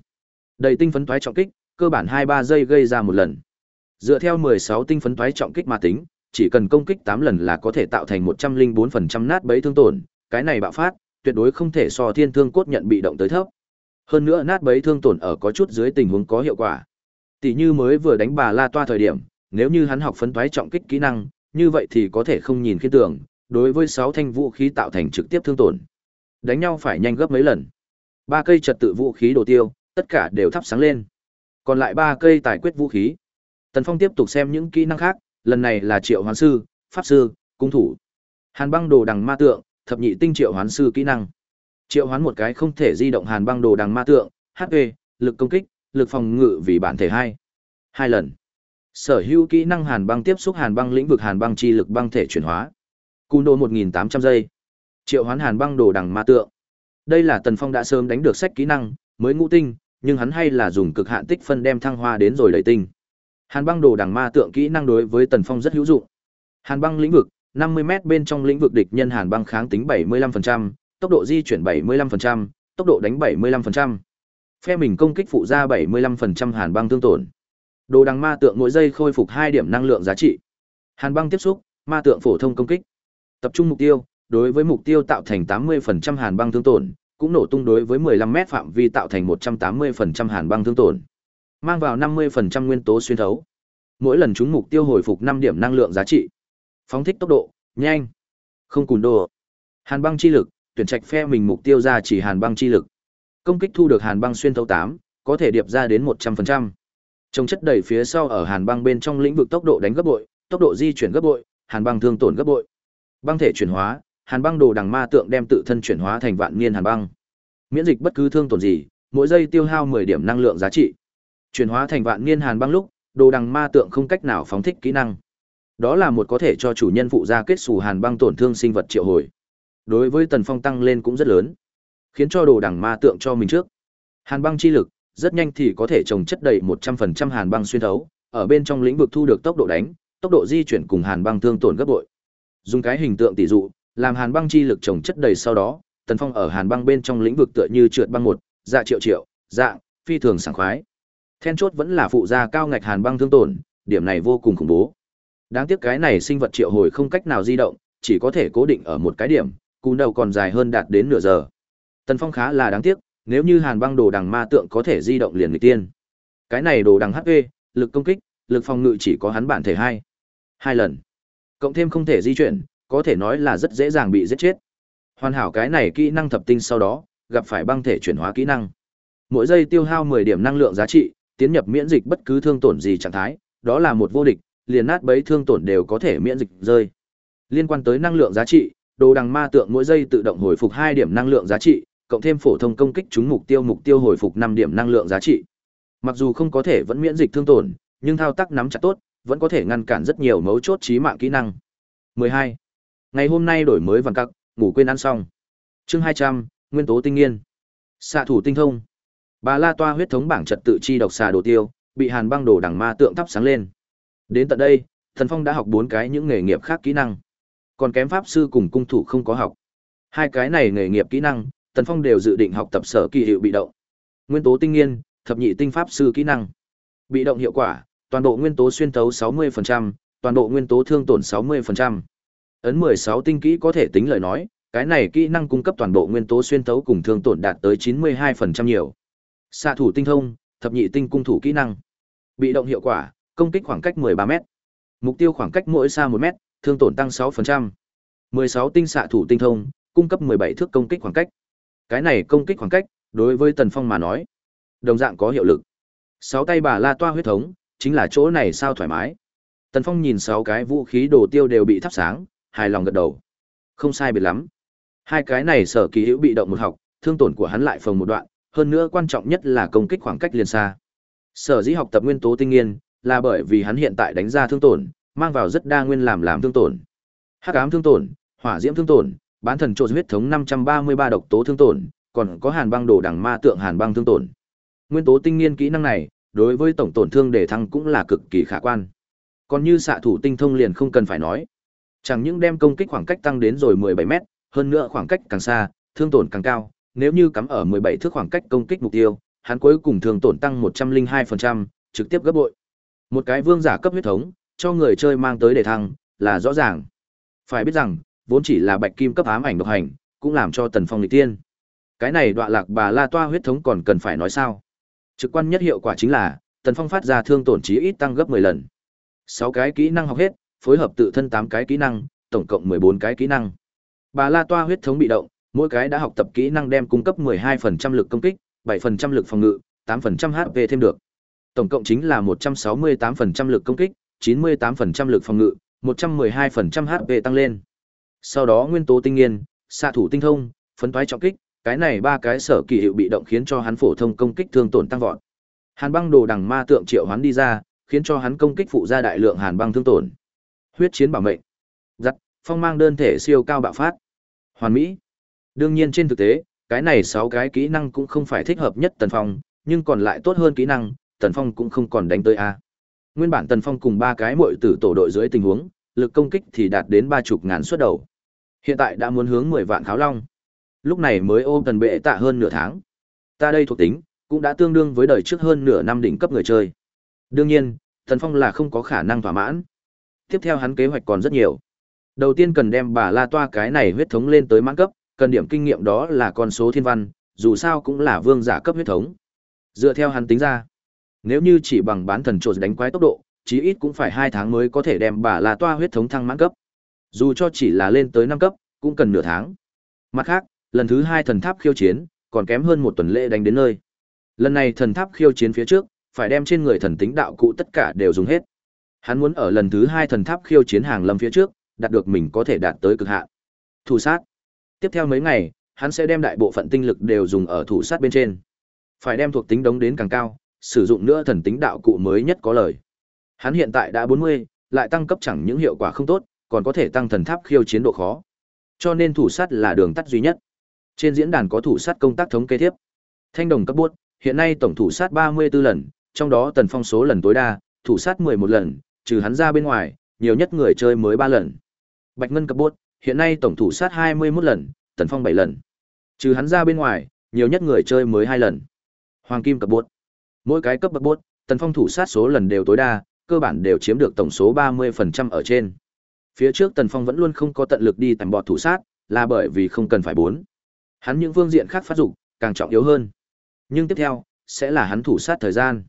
Đầy tinh phấn toái trọng kích, cơ bản 2-3 giây gây ra một lần. Dựa theo 16 tinh phấn toái trọng kích mà tính, chỉ cần công kích 8 lần là có thể tạo thành 104% nát bấy thương tổn, cái này bạo phát, tuyệt đối không thể so thiên thương cốt nhận bị động tới thấp. Hơn nữa nát bấy thương tổn ở có chút dưới tình huống có hiệu quả. Tỷ như mới vừa đánh bà La Toa thời điểm, nếu như hắn học phấn toái trọng kích kỹ năng, như vậy thì có thể không nhìn khiên tưởng, đối với sáu thanh vũ khí tạo thành trực tiếp thương tổn. Đánh nhau phải nhanh gấp mấy lần. Ba cây trật tự vũ khí đồ tiêu, tất cả đều thắp sáng lên. Còn lại ba cây tài quyết vũ khí. Tần Phong tiếp tục xem những kỹ năng khác, lần này là triệu hoán sư, pháp sư, cung thủ. Hàn băng đồ đằng ma tượng, thập nhị tinh triệu hoán sư kỹ năng. Triệu hoán một cái không thể di động hàn băng đồ đằng ma tượng, HP, lực công kích, lực phòng ngự vì bản thể hai. Hai lần. Sở hữu kỹ năng hàn băng tiếp xúc hàn băng lĩnh vực hàn băng chi lực băng thể chuyển hóa. Cùn đồ 1800 giây. Triệu hoán hàn băng đồ đằng ma tượng. Đây là Tần Phong đã sớm đánh được sách kỹ năng, mới ngũ tinh, nhưng hắn hay là dùng cực hạn tích phân đem thăng hoa đến rồi đầy tinh. Hàn băng đồ đằng ma tượng kỹ năng đối với Tần Phong rất hữu dụng. Hàn băng lĩnh vực, 50m bên trong lĩnh vực địch nhân hàn băng kháng tính 75%, tốc độ di chuyển 75%, tốc độ đánh 75%. Phe mình công kích phụ ra 75% hàn băng thương tổn. Đồ đằng ma tượng mỗi giây khôi phục 2 điểm năng lượng giá trị. Hàn băng tiếp xúc, ma tượng phổ thông công kích. Tập trung mục tiêu, đối với mục tiêu tạo thành 80% hàn băng thương tổn, cũng nổ tung đối với 15 mét phạm vi tạo thành 180% hàn băng thương tổn. Mang vào 50% nguyên tố xuyên thấu. Mỗi lần chúng mục tiêu hồi phục 5 điểm năng lượng giá trị. Phóng thích tốc độ, nhanh. Không cùn đồ. Hàn băng chi lực, tuyển trạch phe mình mục tiêu ra chỉ hàn băng chi lực. Công kích thu được hàn băng xuyên thấu 8, có thể điệp ra đến 100%. Trong chất đẩy phía sau ở hàn băng bên trong lĩnh vực tốc độ đánh gấp bội, tốc độ di chuyển gấp bội, hàn băng thương tổn gấp bội. Băng thể chuyển hóa, hàn băng đồ đằng ma tượng đem tự thân chuyển hóa thành vạn niên hàn băng. Miễn dịch bất cứ thương tổn gì, mỗi giây tiêu hao 10 điểm năng lượng giá trị. Chuyển hóa thành vạn niên hàn băng lúc, đồ đằng ma tượng không cách nào phóng thích kỹ năng. Đó là một có thể cho chủ nhân phụ ra kết xù hàn băng tổn thương sinh vật triệu hồi. Đối với Tần Phong tăng lên cũng rất lớn, khiến cho đồ đằng ma tượng cho mình trước. Hàn băng chi lực, rất nhanh thì có thể trồng chất đầy 100% hàn băng xuyên thấu, ở bên trong lĩnh vực thu được tốc độ đánh, tốc độ di chuyển cùng hàn băng thương tổn gấp bội. Dùng cái hình tượng tỷ dụ, làm hàn băng chi lực trồng chất đầy sau đó, Tần Phong ở hàn băng bên trong lĩnh vực tựa như trượt băng một, dạ triệu triệu, dạng, phi thường sảng khoái. Then chốt vẫn là phụ gia cao ngạch hàn băng thương tổn, điểm này vô cùng khủng bố. Đáng tiếc cái này sinh vật triệu hồi không cách nào di động, chỉ có thể cố định ở một cái điểm, cú đầu còn dài hơn đạt đến nửa giờ. Tần Phong khá là đáng tiếc, nếu như Hàn Băng đồ đằng ma tượng có thể di động liền người tiên. Cái này đồ đằng HP, lực công kích, lực phòng ngự chỉ có hắn bản thể hai. Hai lần. Cộng thêm không thể di chuyển, có thể nói là rất dễ dàng bị giết chết. Hoàn hảo cái này kỹ năng thập tinh sau đó, gặp phải băng thể chuyển hóa kỹ năng. Mỗi giây tiêu hao 10 điểm năng lượng giá trị, tiến nhập miễn dịch bất cứ thương tổn gì trạng thái, đó là một vô địch, liền nát bấy thương tổn đều có thể miễn dịch rơi. Liên quan tới năng lượng giá trị, đồ đằng ma tượng mỗi giây tự động hồi phục 2 điểm năng lượng giá trị, cộng thêm phổ thông công kích trúng mục tiêu mục tiêu hồi phục 5 điểm năng lượng giá trị. Mặc dù không có thể vẫn miễn dịch thương tổn, nhưng thao tác nắm chặt tốt, vẫn có thể ngăn cản rất nhiều mấu chốt chí mạng kỹ năng. 12. Ngày hôm nay đổi mới vàng cặc, ngủ quên ăn xong. Chương 200, nguyên tố tinh nghiên. Xạ thủ tinh thông. Bà La Toa huyết thống bảng trật tự chi độc xà đồ tiêu, bị Hàn Băng đồ đằng ma tượng thắp sáng lên. Đến tận đây, Thần Phong đã học bốn cái những nghề nghiệp khác kỹ năng. Còn kém pháp sư cùng cung thủ không có học. Hai cái này nghề nghiệp kỹ năng, Tần Phong đều dự định học tập sở kỳ hiệu bị động. Nguyên tố tinh nghiên, thập nhị tinh pháp sư kỹ năng. Bị động hiệu quả, toàn bộ nguyên tố xuyên thấu 60%, toàn bộ nguyên tố thương tổn 60%. Ấn 16 tinh kỹ có thể tính lời nói, cái này kỹ năng cung cấp toàn bộ nguyên tố xuyên thấu cùng thương tổn đạt tới 92% nhiều. Xạ thủ tinh thông, thập nhị tinh cung thủ kỹ năng. Bị động hiệu quả, công kích khoảng cách 13m. Mục tiêu khoảng cách mỗi xa 1m, thương tổn tăng 6%. 16 tinh xạ thủ tinh thông, cung cấp 17 thước công kích khoảng cách. Cái này công kích khoảng cách, đối với Tần Phong mà nói, đồng dạng có hiệu lực. Sáu tay bà La Toa huyết thống, chính là chỗ này sao thoải mái. Tần Phong nhìn sáu cái vũ khí đồ tiêu đều bị thắp sáng, hài lòng gật đầu. Không sai biệt lắm. Hai cái này sở kỳ hữu bị động một học, thương tổn của hắn lại phòng một đoạn, hơn nữa quan trọng nhất là công kích khoảng cách liền xa. Sở dĩ học tập nguyên tố tinh nghiên, là bởi vì hắn hiện tại đánh ra thương tổn, mang vào rất đa nguyên làm làm thương tổn. Hắc ám thương tổn, hỏa diễm thương tổn, bán thần trộn huyết thống 533 độc tố thương tổn, còn có hàn băng đồ đằng ma tượng hàn băng thương tổn. Nguyên tố tinh nghiên kỹ năng này, đối với tổng tổn thương để thăng cũng là cực kỳ khả quan. Còn như xạ thủ tinh thông liền không cần phải nói. Chẳng những đem công kích khoảng cách tăng đến rồi 17 mét, hơn nữa khoảng cách càng xa, thương tổn càng cao, nếu như cắm ở 17 thước khoảng cách công kích mục tiêu, hắn cuối cùng thương tổn tăng 102%, trực tiếp gấp bội. Một cái vương giả cấp huyết thống, cho người chơi mang tới để thăng, là rõ ràng. Phải biết rằng, vốn chỉ là bạch kim cấp ám ảnh độc hành, cũng làm cho Tần Phong lịch tiên. Cái này đoạn lạc bà La Toa huyết thống còn cần phải nói sao? Trực quan nhất hiệu quả chính là, Tần Phong phát ra thương tổn chí ít tăng gấp 10 lần. 6 cái kỹ năng học hết, phối hợp tự thân 8 cái kỹ năng, tổng cộng 14 cái kỹ năng. Bà La Toa huyết thống bị động, mỗi cái đã học tập kỹ năng đem cung cấp 12% lực công kích, 7% lực phòng ngự, 8% HP thêm được. Tổng cộng chính là 168% lực công kích, 98% lực phòng ngự, 112% HP tăng lên. Sau đó nguyên tố tinh nghiên, xạ thủ tinh thông, phấn toái trọng kích, cái này ba cái sở kỳ hiệu bị động khiến cho hắn phổ thông công kích thương tổn tăng vọt. Hàn băng đồ đằng ma tượng triệu hắn đi ra, khiến cho hắn công kích phụ ra đại lượng hàn băng thương tổn. Huyết chiến bảo mệnh. Giật, phong mang đơn thể siêu cao bạo phát. Hoàn mỹ. Đương nhiên trên thực tế, cái này sáu cái kỹ năng cũng không phải thích hợp nhất Tần Phong, nhưng còn lại tốt hơn kỹ năng, Tần Phong cũng không còn đánh tới a. Nguyên bản Tần Phong cùng ba cái muội tử tổ đội dưới tình huống, lực công kích thì đạt đến ba chục ngàn suất đầu. Hiện tại đã muốn hướng 10 vạn kháo long. Lúc này mới ôm tần bệ tạ hơn nửa tháng. Ta đây thuộc tính, cũng đã tương đương với đời trước hơn nửa năm đỉnh cấp người chơi. Đương nhiên, Tần Phong là không có khả năng thỏa mãn. Tiếp theo hắn kế hoạch còn rất nhiều. Đầu tiên cần đem bà La Toa cái này huyết thống lên tới mãn cấp, cần điểm kinh nghiệm đó là con số thiên văn, dù sao cũng là vương giả cấp huyết thống. Dựa theo hắn tính ra, nếu như chỉ bằng bán thần trộn đánh quái tốc độ, chí ít cũng phải hai tháng mới có thể đem bà La Toa huyết thống thăng mãn cấp. Dù cho chỉ là lên tới năm cấp, cũng cần nửa tháng. Mặt khác, lần thứ hai thần tháp khiêu chiến, còn kém hơn một tuần lễ đánh đến nơi. Lần này thần tháp khiêu chiến phía trước, phải đem trên người thần tính đạo cụ tất cả đều dùng hết. Hắn muốn ở lần thứ hai thần tháp khiêu chiến hàng lâm phía trước, đạt được mình có thể đạt tới cực hạn. Thủ sát. Tiếp theo mấy ngày, hắn sẽ đem đại bộ phận tinh lực đều dùng ở thủ sát bên trên. Phải đem thuộc tính đống đến càng cao, sử dụng nữa thần tính đạo cụ mới nhất có lời. Hắn hiện tại đã 40, lại tăng cấp chẳng những hiệu quả không tốt, còn có thể tăng thần tháp khiêu chiến độ khó. Cho nên thủ sát là đường tắt duy nhất. Trên diễn đàn có thủ sát công tác thống kê tiếp. Thanh đồng cấp buốt, hiện nay tổng thủ sát 34 lần, trong đó tần phong số lần tối đa, thủ sát 11 lần, trừ hắn ra bên ngoài, nhiều nhất người chơi mới 3 lần. Bạch ngân cấp buốt, hiện nay tổng thủ sát 21 lần, tần phong 7 lần. Trừ hắn ra bên ngoài, nhiều nhất người chơi mới 2 lần. Hoàng kim cấp buốt. Mỗi cái cấp bậc bốt, tần phong thủ sát số lần đều tối đa, cơ bản đều chiếm được tổng số 30% ở trên. Phía trước Tần Phong vẫn luôn không có tận lực đi tầm bọt thủ sát, là bởi vì không cần phải bốn. Hắn những phương diện khác phát dụng, càng trọng yếu hơn. Nhưng tiếp theo, sẽ là hắn thủ sát thời gian.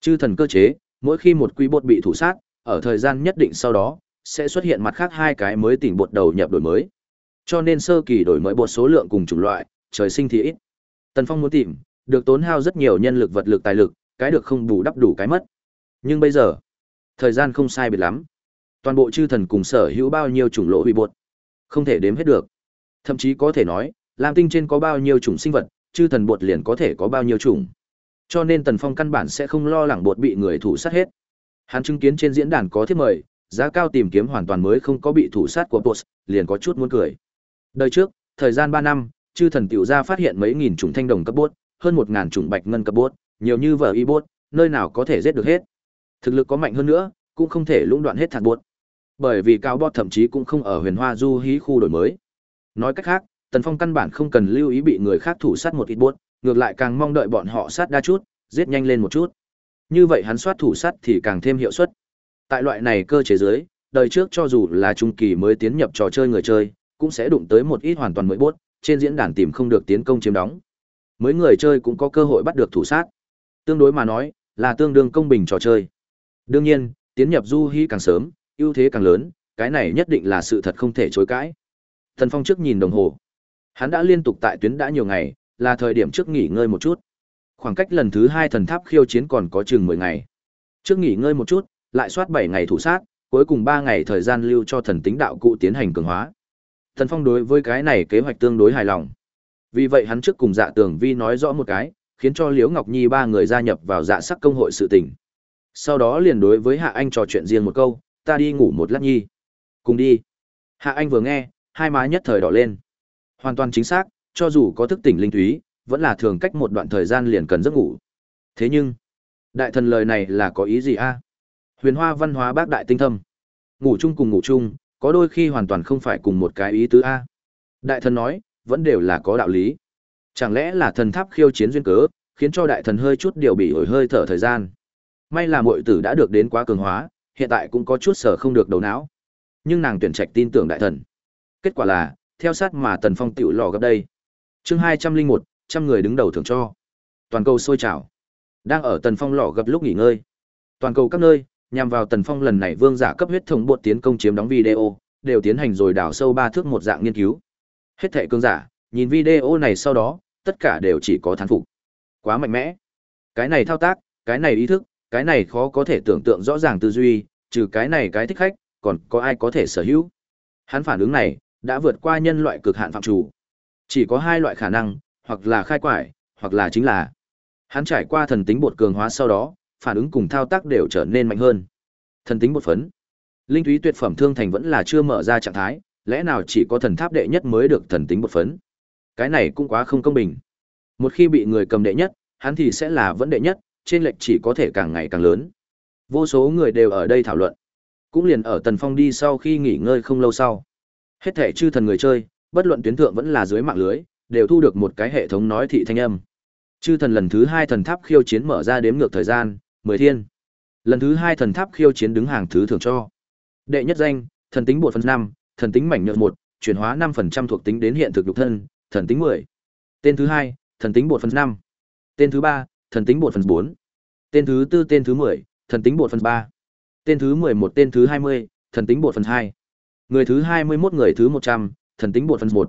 Chư thần cơ chế, mỗi khi một quy bột bị thủ sát, ở thời gian nhất định sau đó, sẽ xuất hiện mặt khác hai cái mới tỉnh bột đầu nhập đổi mới. Cho nên sơ kỳ đổi mới bột số lượng cùng chủng loại, trời sinh thì ít. Tần Phong muốn tìm, được tốn hao rất nhiều nhân lực vật lực tài lực, cái được không bù đắp đủ cái mất. Nhưng bây giờ, thời gian không sai biệt lắm. Toàn bộ chư thần cùng sở hữu bao nhiêu chủng lỗ hủy bột, không thể đếm hết được. Thậm chí có thể nói, Lam tinh trên có bao nhiêu chủng sinh vật, chư thần bột liền có thể có bao nhiêu chủng. Cho nên Tần Phong căn bản sẽ không lo lắng bột bị người thủ sát hết. Hắn chứng kiến trên diễn đàn có thiết mời, giá cao tìm kiếm hoàn toàn mới không có bị thủ sát của bột, liền có chút muốn cười. Đời trước, thời gian 3 năm, chư thần tiểu gia phát hiện mấy nghìn chủng thanh đồng cấp bốt, hơn 1000 chủng bạch ngân cấp bốt, nhiều như vở y bốt, nơi nào có thể giết được hết. Thực lực có mạnh hơn nữa, cũng không thể lũng đoạn hết thạc bốt. Bởi vì cao bot thậm chí cũng không ở huyền hoa du hí khu đổi mới. Nói cách khác, Tần Phong căn bản không cần lưu ý bị người khác thủ sát một ít bốt, ngược lại càng mong đợi bọn họ sát đa chút, giết nhanh lên một chút. Như vậy hắn soát thủ sát thì càng thêm hiệu suất. Tại loại này cơ chế dưới, đời trước cho dù là trung kỳ mới tiến nhập trò chơi người chơi, cũng sẽ đụng tới một ít hoàn toàn mới bốt, trên diễn đàn tìm không được tiến công chiếm đóng. Mới người chơi cũng có cơ hội bắt được thủ sát. Tương đối mà nói, là tương đương công bình trò chơi. Đương nhiên, tiến nhập du hí càng sớm, ưu thế càng lớn, cái này nhất định là sự thật không thể chối cãi. Thần Phong trước nhìn đồng hồ. Hắn đã liên tục tại tuyến đã nhiều ngày, là thời điểm trước nghỉ ngơi một chút. Khoảng cách lần thứ hai thần tháp khiêu chiến còn có chừng 10 ngày. Trước nghỉ ngơi một chút, lại soát 7 ngày thủ sát, cuối cùng 3 ngày thời gian lưu cho thần tính đạo cụ tiến hành cường hóa. Thần Phong đối với cái này kế hoạch tương đối hài lòng. Vì vậy hắn trước cùng Dạ Tường Vi nói rõ một cái, khiến cho Liễu Ngọc Nhi ba người gia nhập vào Dạ Sắc công hội sự tình. Sau đó liền đối với Hạ Anh trò chuyện riêng một câu, ta đi ngủ một lát nhi. Cùng đi. Hạ Anh vừa nghe, hai má nhất thời đỏ lên. Hoàn toàn chính xác, cho dù có thức tỉnh linh thúy, vẫn là thường cách một đoạn thời gian liền cần giấc ngủ. Thế nhưng, đại thần lời này là có ý gì a? Huyền Hoa văn hóa bác đại tinh thâm. Ngủ chung cùng ngủ chung, có đôi khi hoàn toàn không phải cùng một cái ý tứ a. Đại thần nói, vẫn đều là có đạo lý. Chẳng lẽ là thần tháp khiêu chiến duyên cớ, khiến cho đại thần hơi chút điều bị ổi hơi thở thời gian. May là muội tử đã được đến quá cường hóa, hiện tại cũng có chút sở không được đầu não. Nhưng nàng tuyển trạch tin tưởng đại thần. Kết quả là, theo sát mà Tần Phong tiểu lò gặp đây. Chương hai trăm linh một trăm người đứng đầu thưởng cho. Toàn cầu sôi trào. Đang ở Tần Phong lò gặp lúc nghỉ ngơi. Toàn cầu các nơi, nhằm vào Tần Phong lần này vương giả cấp huyết thống bộ tiến công chiếm đóng video, đều tiến hành rồi đào sâu ba thước một dạng nghiên cứu. Hết thệ cương giả, nhìn video này sau đó, tất cả đều chỉ có thán phục. Quá mạnh mẽ. Cái này thao tác, cái này ý thức, cái này khó có thể tưởng tượng rõ ràng tư duy, trừ cái này cái thích khách, còn có ai có thể sở hữu. Hắn phản ứng này, đã vượt qua nhân loại cực hạn phạm chủ. Chỉ có hai loại khả năng, hoặc là khai quải, hoặc là chính là. Hắn trải qua thần tính bột cường hóa sau đó, phản ứng cùng thao tác đều trở nên mạnh hơn. Thần tính bột phấn. Linh túy tuyệt phẩm thương thành vẫn là chưa mở ra trạng thái, lẽ nào chỉ có thần tháp đệ nhất mới được thần tính bột phấn. Cái này cũng quá không công bình. Một khi bị người cầm đệ nhất, hắn thì sẽ là vẫn đệ nhất, trên lệch chỉ có thể càng ngày càng lớn. Vô số người đều ở đây thảo luận. Cũng liền ở Tần Phong đi sau khi nghỉ ngơi không lâu sau. Hết thẻ chư thần người chơi, bất luận tuyến thượng vẫn là dưới mạng lưới, đều thu được một cái hệ thống nói thị thanh âm. Chư thần lần thứ hai thần tháp khiêu chiến mở ra đếm ngược thời gian, mười thiên. Lần thứ hai thần tháp khiêu chiến đứng hàng thứ thường cho. Đệ nhất danh, thần tính bột phần năm, thần tính mảnh nhợt một, chuyển hóa năm phần trăm thuộc tính đến hiện thực lục thân, thần tính mười. Tên thứ hai, thần tính bột phần năm. Tên thứ ba, thần tính bột phần bốn. Tên thứ tư tên thứ mười, thần tính bột phần ba. Tên thứ mười một tên thứ hai mươi, thần tính bột phần hai. Người thứ hai mươi mốt người thứ một trăm, thần tính bột phần một.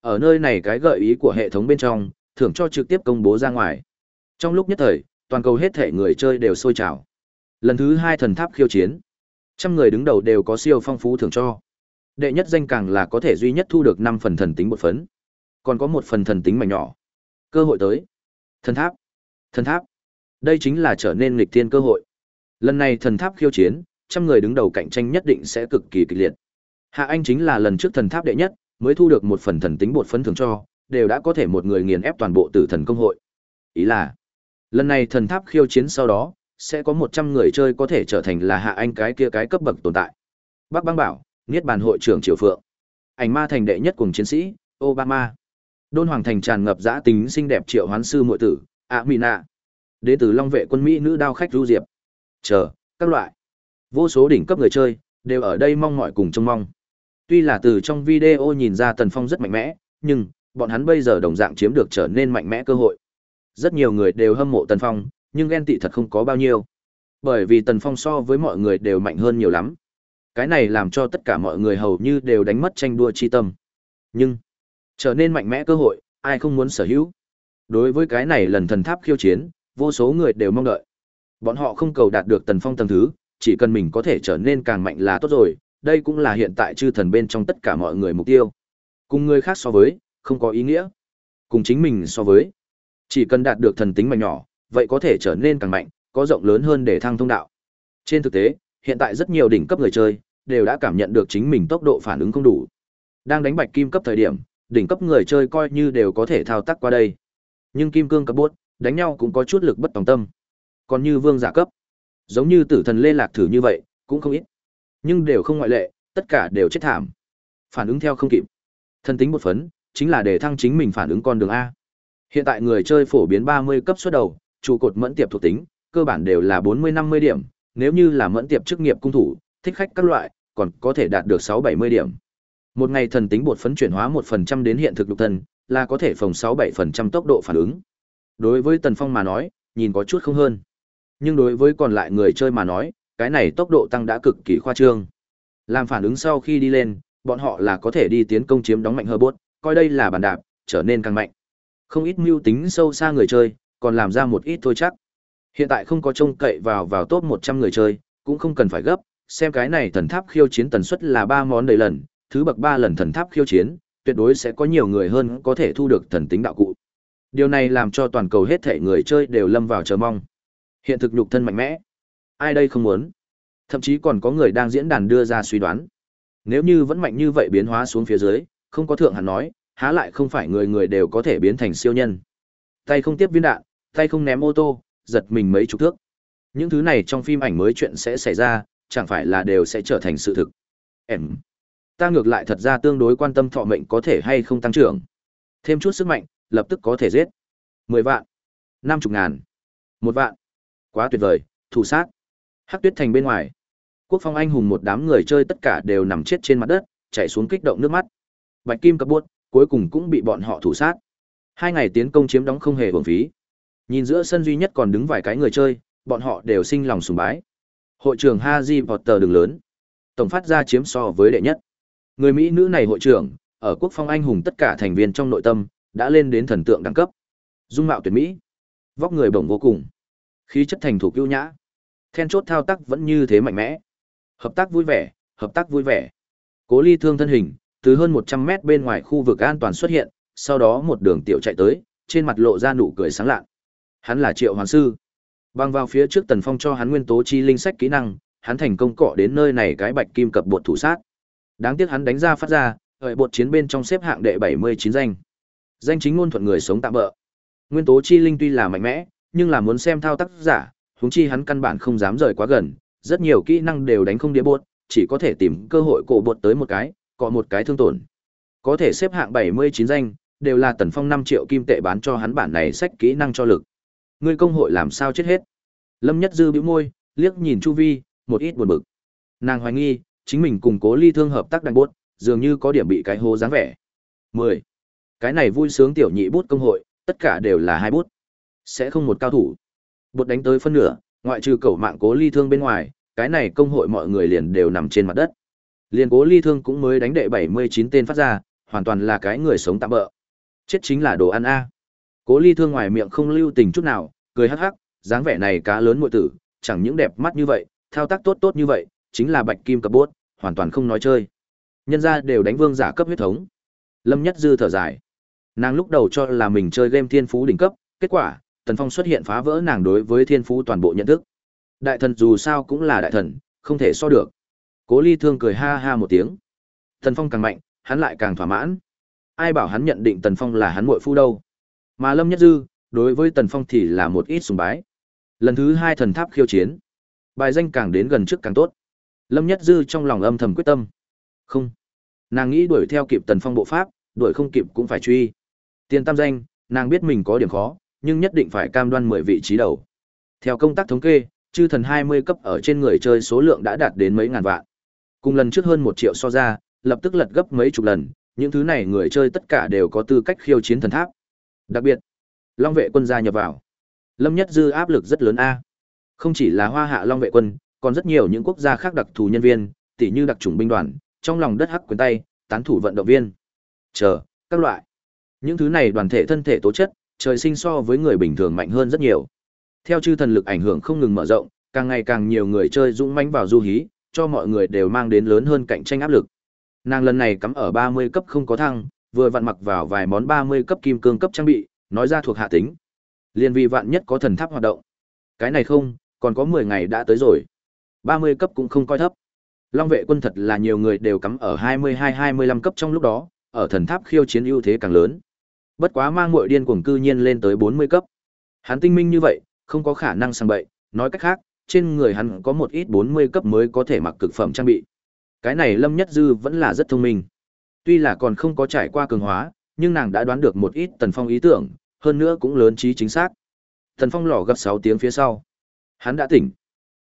Ở nơi này cái gợi ý của hệ thống bên trong, thưởng cho trực tiếp công bố ra ngoài. Trong lúc nhất thời, toàn cầu hết thể người chơi đều sôi trào. Lần thứ hai thần tháp khiêu chiến. Trăm người đứng đầu đều có siêu phong phú thưởng cho. Đệ nhất danh càng là có thể duy nhất thu được 5 phần thần tính một phấn. Còn có một phần thần tính mảnh nhỏ. Cơ hội tới. Thần tháp. Thần tháp. Đây chính là trở nên nghịch thiên cơ hội. Lần này thần tháp khiêu chiến, trăm người đứng đầu cạnh tranh nhất định sẽ cực kỳ kịch liệt. Hạ Anh chính là lần trước thần tháp đệ nhất, mới thu được một phần thần tính bột phấn thưởng cho, đều đã có thể một người nghiền ép toàn bộ tử thần công hội. Ý là, lần này thần tháp khiêu chiến sau đó, sẽ có 100 người chơi có thể trở thành là Hạ Anh cái kia cái cấp bậc tồn tại. Bác băng Bảo, Niết Bàn hội trưởng Triều Phượng, ảnh ma thành đệ nhất cùng chiến sĩ, Obama. Đôn Hoàng thành tràn ngập dã tính xinh đẹp Triệu Hoán sư muội tử, Amina. Đến tử Long vệ quân Mỹ nữ đao khách Du Diệp. Chờ, các loại. Vô số đỉnh cấp người chơi đều ở đây mong mỏi cùng trông mong. Tuy là từ trong video nhìn ra Tần Phong rất mạnh mẽ, nhưng bọn hắn bây giờ đồng dạng chiếm được trở nên mạnh mẽ cơ hội. Rất nhiều người đều hâm mộ Tần Phong, nhưng ghen tị thật không có bao nhiêu. Bởi vì Tần Phong so với mọi người đều mạnh hơn nhiều lắm. Cái này làm cho tất cả mọi người hầu như đều đánh mất tranh đua chi tâm. Nhưng, trở nên mạnh mẽ cơ hội, ai không muốn sở hữu. Đối với cái này lần thần tháp khiêu chiến, vô số người đều mong đợi. Bọn họ không cầu đạt được Tần Phong tầng thứ, chỉ cần mình có thể trở nên càng mạnh là tốt rồi, đây cũng là hiện tại chư thần bên trong tất cả mọi người mục tiêu. Cùng người khác so với, không có ý nghĩa. Cùng chính mình so với, chỉ cần đạt được thần tính mạnh nhỏ, vậy có thể trở nên càng mạnh, có rộng lớn hơn để thăng thông đạo. Trên thực tế, hiện tại rất nhiều đỉnh cấp người chơi đều đã cảm nhận được chính mình tốc độ phản ứng không đủ. Đang đánh bạch kim cấp thời điểm, đỉnh cấp người chơi coi như đều có thể thao tác qua đây. Nhưng kim cương cấp bốt, đánh nhau cũng có chút lực bất tòng tâm. Còn như vương giả cấp, giống như tử thần lê lạc thử như vậy, cũng không ít. Nhưng đều không ngoại lệ, tất cả đều chết thảm. Phản ứng theo không kịp. Thần tính một phấn, chính là để thăng chính mình phản ứng con đường A. Hiện tại người chơi phổ biến 30 cấp xuất đầu, trụ cột mẫn tiệp thuộc tính, cơ bản đều là 40-50 điểm, nếu như là mẫn tiệp chức nghiệp cung thủ, thích khách các loại, còn có thể đạt được 6-70 điểm. Một ngày thần tính bột phấn chuyển hóa 1% đến hiện thực lục thần, là có thể phòng 6-7% tốc độ phản ứng. Đối với Tần Phong mà nói, nhìn có chút không hơn. Nhưng đối với còn lại người chơi mà nói, cái này tốc độ tăng đã cực kỳ khoa trương. Làm phản ứng sau khi đi lên, bọn họ là có thể đi tiến công chiếm đóng mạnh bốt, coi đây là bàn đạp, trở nên càng mạnh. Không ít mưu tính sâu xa người chơi, còn làm ra một ít thôi chắc. Hiện tại không có trông cậy vào vào top 100 người chơi, cũng không cần phải gấp, xem cái này thần tháp khiêu chiến tần suất là 3 món đầy lần, thứ bậc 3 lần thần tháp khiêu chiến, tuyệt đối sẽ có nhiều người hơn có thể thu được thần tính đạo cụ. Điều này làm cho toàn cầu hết thể người chơi đều lâm vào chờ mong. Hiện thực nhục thân mạnh mẽ. Ai đây không muốn? Thậm chí còn có người đang diễn đàn đưa ra suy đoán. Nếu như vẫn mạnh như vậy biến hóa xuống phía dưới, không có thượng hẳn nói, há lại không phải người người đều có thể biến thành siêu nhân. Tay không tiếp viên đạn, tay không ném ô tô, giật mình mấy chục thước. Những thứ này trong phim ảnh mới chuyện sẽ xảy ra, chẳng phải là đều sẽ trở thành sự thực. Em, ta ngược lại thật ra tương đối quan tâm thọ mệnh có thể hay không tăng trưởng. Thêm chút sức mạnh, lập tức có thể giết. 10 vạn, 50 ngàn, một vạn. Quá tuyệt vời, thủ sát. Hắc Tuyết Thành bên ngoài, Quốc Phong anh hùng một đám người chơi tất cả đều nằm chết trên mặt đất, chảy xuống kích động nước mắt. Bạch Kim Cập buốt, cuối cùng cũng bị bọn họ thủ sát. Hai ngày tiến công chiếm đóng không hề uổng phí. Nhìn giữa sân duy nhất còn đứng vài cái người chơi, bọn họ đều sinh lòng sùng bái. Hội trưởng Haji Potter đường lớn, tổng phát ra chiếm so với đệ nhất. Người Mỹ nữ này hội trưởng, ở quốc phong anh hùng tất cả thành viên trong nội tâm, đã lên đến thần tượng đẳng cấp. Dung mạo tuyệt mỹ, vóc người bổng vô cùng, khí chất thành thủ kiêu nhã. Then chốt thao tác vẫn như thế mạnh mẽ. Hợp tác vui vẻ, hợp tác vui vẻ. Cố Ly thương thân hình, từ hơn 100 mét bên ngoài khu vực an toàn xuất hiện, sau đó một đường tiểu chạy tới, trên mặt lộ ra nụ cười sáng lạ. Hắn là Triệu Hoàn sư. Băng vào phía trước Tần Phong cho hắn nguyên tố chi linh sách kỹ năng, hắn thành công cọ đến nơi này cái bạch kim cập bột thủ sát. Đáng tiếc hắn đánh ra phát ra, đợi bột chiến bên trong xếp hạng đệ 79 danh. Danh chính ngôn thuận người sống tạm bỡ. Nguyên tố chi linh tuy là mạnh mẽ, nhưng là muốn xem thao tác giả, huống chi hắn căn bản không dám rời quá gần, rất nhiều kỹ năng đều đánh không đĩa bột, chỉ có thể tìm cơ hội cổ bột tới một cái, cọ một cái thương tổn. Có thể xếp hạng 79 danh, đều là Tần Phong 5 triệu kim tệ bán cho hắn bản này sách kỹ năng cho lực. Ngươi công hội làm sao chết hết? Lâm Nhất Dư bĩu môi, liếc nhìn chu vi, một ít buồn bực. Nàng hoài nghi, chính mình cùng Cố Ly Thương hợp tác đánh bút, dường như có điểm bị cái hố dáng vẻ. 10. Cái này vui sướng tiểu nhị bút công hội, tất cả đều là hai bút. Sẽ không một cao thủ. Bút đánh tới phân nửa, ngoại trừ cẩu mạng Cố Ly Thương bên ngoài, cái này công hội mọi người liền đều nằm trên mặt đất. Liền Cố Ly Thương cũng mới đánh đệ 79 tên phát ra, hoàn toàn là cái người sống tạm bỡ. Chết chính là đồ ăn a. Cố Ly Thương ngoài miệng không lưu tình chút nào, cười hắc hắc, dáng vẻ này cá lớn muội tử, chẳng những đẹp mắt như vậy, thao tác tốt tốt như vậy, chính là bạch kim cập bốt, hoàn toàn không nói chơi. Nhân ra đều đánh vương giả cấp huyết thống. Lâm Nhất Dư thở dài. Nàng lúc đầu cho là mình chơi game thiên phú đỉnh cấp, kết quả, Tần Phong xuất hiện phá vỡ nàng đối với thiên phú toàn bộ nhận thức. Đại thần dù sao cũng là đại thần, không thể so được. Cố Ly Thương cười ha ha một tiếng. Tần Phong càng mạnh, hắn lại càng thỏa mãn. Ai bảo hắn nhận định Tần Phong là hắn muội phu đâu? Mà Lâm Nhất Dư, đối với Tần Phong thì là một ít sùng bái. Lần thứ hai thần tháp khiêu chiến, bài danh càng đến gần trước càng tốt. Lâm Nhất Dư trong lòng âm thầm quyết tâm. Không, nàng nghĩ đuổi theo kịp Tần Phong bộ pháp, đuổi không kịp cũng phải truy. Tiền tam danh, nàng biết mình có điểm khó, nhưng nhất định phải cam đoan 10 vị trí đầu. Theo công tác thống kê, chư thần 20 cấp ở trên người chơi số lượng đã đạt đến mấy ngàn vạn. Cùng lần trước hơn 1 triệu so ra, lập tức lật gấp mấy chục lần, những thứ này người chơi tất cả đều có tư cách khiêu chiến thần tháp. Đặc biệt, Long vệ quân gia nhập vào. Lâm Nhất Dư áp lực rất lớn a. Không chỉ là Hoa Hạ Long vệ quân, còn rất nhiều những quốc gia khác đặc thù nhân viên, tỷ như đặc chủng binh đoàn, trong lòng đất hắc quyền tay, tán thủ vận động viên. Chờ, các loại. Những thứ này đoàn thể thân thể tố chất, trời sinh so với người bình thường mạnh hơn rất nhiều. Theo chư thần lực ảnh hưởng không ngừng mở rộng, càng ngày càng nhiều người chơi dũng mãnh vào du hí, cho mọi người đều mang đến lớn hơn cạnh tranh áp lực. Nàng lần này cắm ở 30 cấp không có thăng, vừa vặn mặc vào vài món 30 cấp kim cương cấp trang bị, nói ra thuộc hạ tính. Liên vi vạn nhất có thần tháp hoạt động. Cái này không, còn có 10 ngày đã tới rồi. 30 cấp cũng không coi thấp. Long vệ quân thật là nhiều người đều cắm ở 22-25 cấp trong lúc đó, ở thần tháp khiêu chiến ưu thế càng lớn. Bất quá mang muội điên cuồng cư nhiên lên tới 40 cấp. Hắn tinh minh như vậy, không có khả năng sang bậy, nói cách khác, trên người hắn có một ít 40 cấp mới có thể mặc cực phẩm trang bị. Cái này Lâm Nhất Dư vẫn là rất thông minh. Tuy là còn không có trải qua cường hóa, nhưng nàng đã đoán được một ít Tần Phong ý tưởng, hơn nữa cũng lớn trí chính xác. Tần Phong lò gấp 6 tiếng phía sau. Hắn đã tỉnh.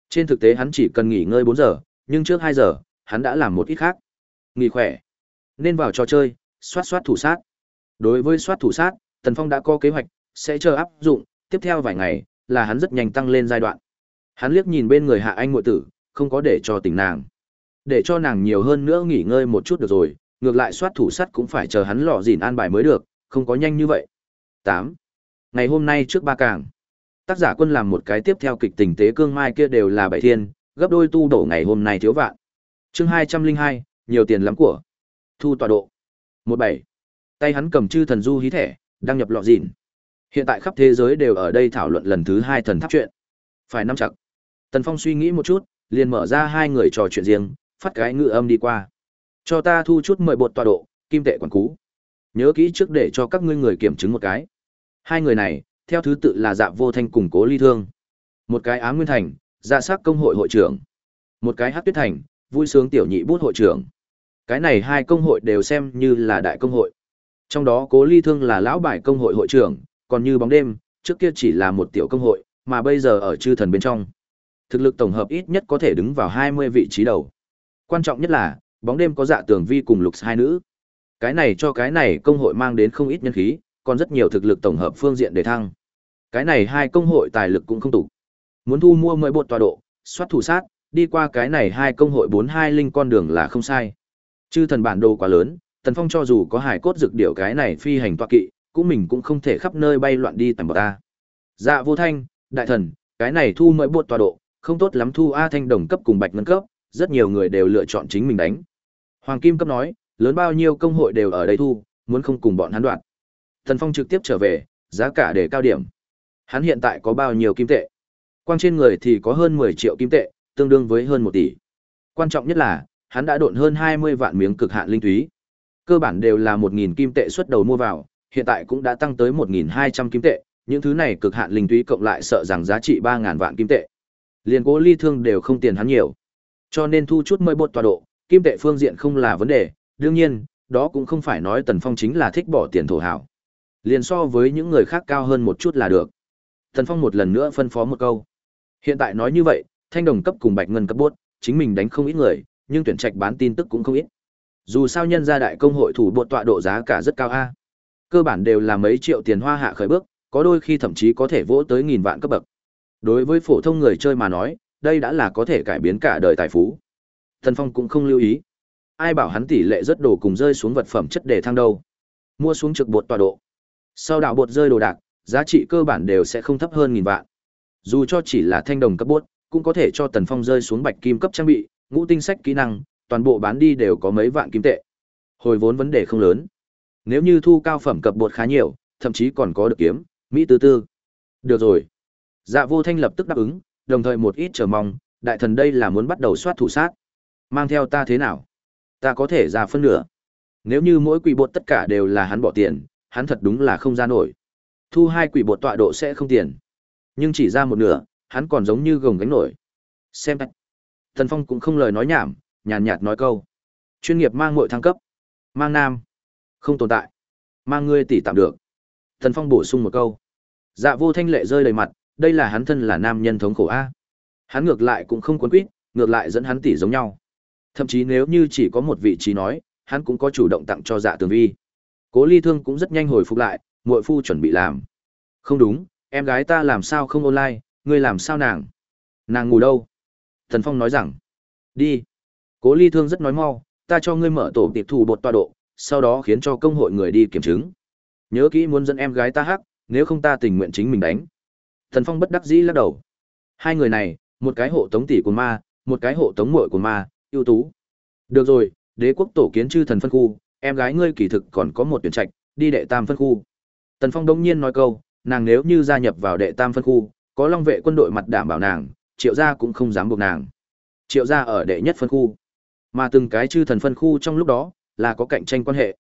Trên thực tế hắn chỉ cần nghỉ ngơi 4 giờ, nhưng trước 2 giờ, hắn đã làm một ít khác. Nghỉ khỏe. Nên vào trò chơi, soát soát thủ sát. Đối với soát thủ sát, Tần Phong đã có kế hoạch, sẽ chờ áp dụng, tiếp theo vài ngày, là hắn rất nhanh tăng lên giai đoạn. Hắn liếc nhìn bên người Hạ Anh muội tử, không có để cho tỉnh nàng. Để cho nàng nhiều hơn nữa nghỉ ngơi một chút được rồi, ngược lại soát thủ sắt cũng phải chờ hắn lọ dìn an bài mới được, không có nhanh như vậy. 8. Ngày hôm nay trước ba càng, tác giả quân làm một cái tiếp theo kịch tình tế cương mai kia đều là bảy thiên, gấp đôi tu đổ ngày hôm nay thiếu vạn. Chương 202, nhiều tiền lắm của. Thu tọa độ. 17. Tay hắn cầm chư thần du hí thẻ, đăng nhập lọ dìn. Hiện tại khắp thế giới đều ở đây thảo luận lần thứ hai thần tháp chuyện. Phải nắm chặt. Tần Phong suy nghĩ một chút, liền mở ra hai người trò chuyện riêng, phát cái ngự âm đi qua. Cho ta thu chút mời bột tọa độ, kim tệ quản cú. Nhớ kỹ trước để cho các ngươi người kiểm chứng một cái. Hai người này, theo thứ tự là Dạ Vô Thanh cùng Cố Ly Thương. Một cái Á Nguyên Thành, Dạ Sắc công hội hội trưởng. Một cái Hắc Tuyết Thành, vui sướng tiểu nhị bút hội trưởng. Cái này hai công hội đều xem như là đại công hội. Trong đó Cố Ly Thương là lão bài công hội hội trưởng, còn như bóng đêm, trước kia chỉ là một tiểu công hội, mà bây giờ ở chư thần bên trong. Thực lực tổng hợp ít nhất có thể đứng vào 20 vị trí đầu. Quan trọng nhất là, bóng đêm có dạ tường vi cùng lục hai nữ. Cái này cho cái này công hội mang đến không ít nhân khí, còn rất nhiều thực lực tổng hợp phương diện để thăng. Cái này hai công hội tài lực cũng không tụ. Muốn thu mua mười bột tọa độ, soát thủ sát, đi qua cái này hai công hội bốn hai linh con đường là không sai. Chư thần bản đồ quá lớn, Tần Phong cho dù có hải cốt dược điệu cái này phi hành tọa kỵ, cũng mình cũng không thể khắp nơi bay loạn đi tầm bờ ta. Dạ vô thanh, đại thần, cái này thu mười bột tọa độ, không tốt lắm thu A thanh đồng cấp cùng bạch ngân cấp, rất nhiều người đều lựa chọn chính mình đánh. Hoàng Kim cấp nói, lớn bao nhiêu công hội đều ở đây thu, muốn không cùng bọn hắn đoạn. Thần Phong trực tiếp trở về, giá cả để cao điểm. Hắn hiện tại có bao nhiêu kim tệ? Quang trên người thì có hơn 10 triệu kim tệ, tương đương với hơn 1 tỷ. Quan trọng nhất là, hắn đã độn hơn 20 vạn miếng cực hạn linh thúy, Cơ bản đều là 1000 kim tệ xuất đầu mua vào, hiện tại cũng đã tăng tới 1200 kim tệ, những thứ này cực hạn linh thúy cộng lại sợ rằng giá trị 3000 vạn kim tệ. Liên cố ly thương đều không tiền hắn nhiều. Cho nên thu chút mới bột tọa độ, kim tệ phương diện không là vấn đề, đương nhiên, đó cũng không phải nói Tần Phong chính là thích bỏ tiền thổ hảo. Liền so với những người khác cao hơn một chút là được. Tần Phong một lần nữa phân phó một câu. Hiện tại nói như vậy, thanh đồng cấp cùng bạch ngân cấp bốt, chính mình đánh không ít người, nhưng tuyển trạch bán tin tức cũng không ít. Dù sao nhân gia đại công hội thủ bột tọa độ giá cả rất cao a. Cơ bản đều là mấy triệu tiền hoa hạ khởi bước, có đôi khi thậm chí có thể vỗ tới nghìn vạn cấp bậc. Đối với phổ thông người chơi mà nói, đây đã là có thể cải biến cả đời tài phú. Thần Phong cũng không lưu ý. Ai bảo hắn tỷ lệ rất đồ cùng rơi xuống vật phẩm chất để thăng đâu. Mua xuống trực bột tọa độ. Sau đảo bột rơi đồ đạc, giá trị cơ bản đều sẽ không thấp hơn nghìn vạn. Dù cho chỉ là thanh đồng cấp bốt, cũng có thể cho Tần Phong rơi xuống bạch kim cấp trang bị, ngũ tinh sách kỹ năng, toàn bộ bán đi đều có mấy vạn kim tệ. Hồi vốn vấn đề không lớn. Nếu như thu cao phẩm cập bột khá nhiều, thậm chí còn có được kiếm, Mỹ tư tư. Được rồi. Dạ vô thanh lập tức đáp ứng, đồng thời một ít chờ mong, đại thần đây là muốn bắt đầu soát thủ sát. Mang theo ta thế nào? Ta có thể ra phân nửa. Nếu như mỗi quỷ bột tất cả đều là hắn bỏ tiền, hắn thật đúng là không ra nổi. Thu hai quỷ bột tọa độ sẽ không tiền. Nhưng chỉ ra một nửa, hắn còn giống như gồng gánh nổi. Xem Thần Phong cũng không lời nói nhảm, nhàn nhạt nói câu. Chuyên nghiệp mang mọi thăng cấp. Mang nam. Không tồn tại. Mang ngươi tỷ tạm được. Thần Phong bổ sung một câu. Dạ vô thanh lệ rơi đầy mặt, đây là hắn thân là nam nhân thống khổ A. Hắn ngược lại cũng không cuốn quýt, ngược lại dẫn hắn tỷ giống nhau. Thậm chí nếu như chỉ có một vị trí nói, hắn cũng có chủ động tặng cho dạ tường vi. Cố ly thương cũng rất nhanh hồi phục lại, muội phu chuẩn bị làm. Không đúng, em gái ta làm sao không online, ngươi làm sao nàng? Nàng ngủ đâu? Thần Phong nói rằng, đi. Cố ly thương rất nói mau, ta cho ngươi mở tổ tiệp thủ bột tọa độ, sau đó khiến cho công hội người đi kiểm chứng. Nhớ kỹ muốn dẫn em gái ta hắc, nếu không ta tình nguyện chính mình đánh. Thần Phong bất đắc dĩ lắc đầu. Hai người này, một cái hộ tống tỷ của ma, một cái hộ tống muội của ma, ưu tú. Được rồi, đế quốc tổ kiến chư thần phân khu, em gái ngươi kỳ thực còn có một tuyển trạch, đi đệ tam phân khu. Tần Phong đông nhiên nói câu, nàng nếu như gia nhập vào đệ tam phân khu, có long vệ quân đội mặt đảm bảo nàng, triệu gia cũng không dám buộc nàng. Triệu gia ở đệ nhất phân khu, mà từng cái chư thần phân khu trong lúc đó là có cạnh tranh quan hệ.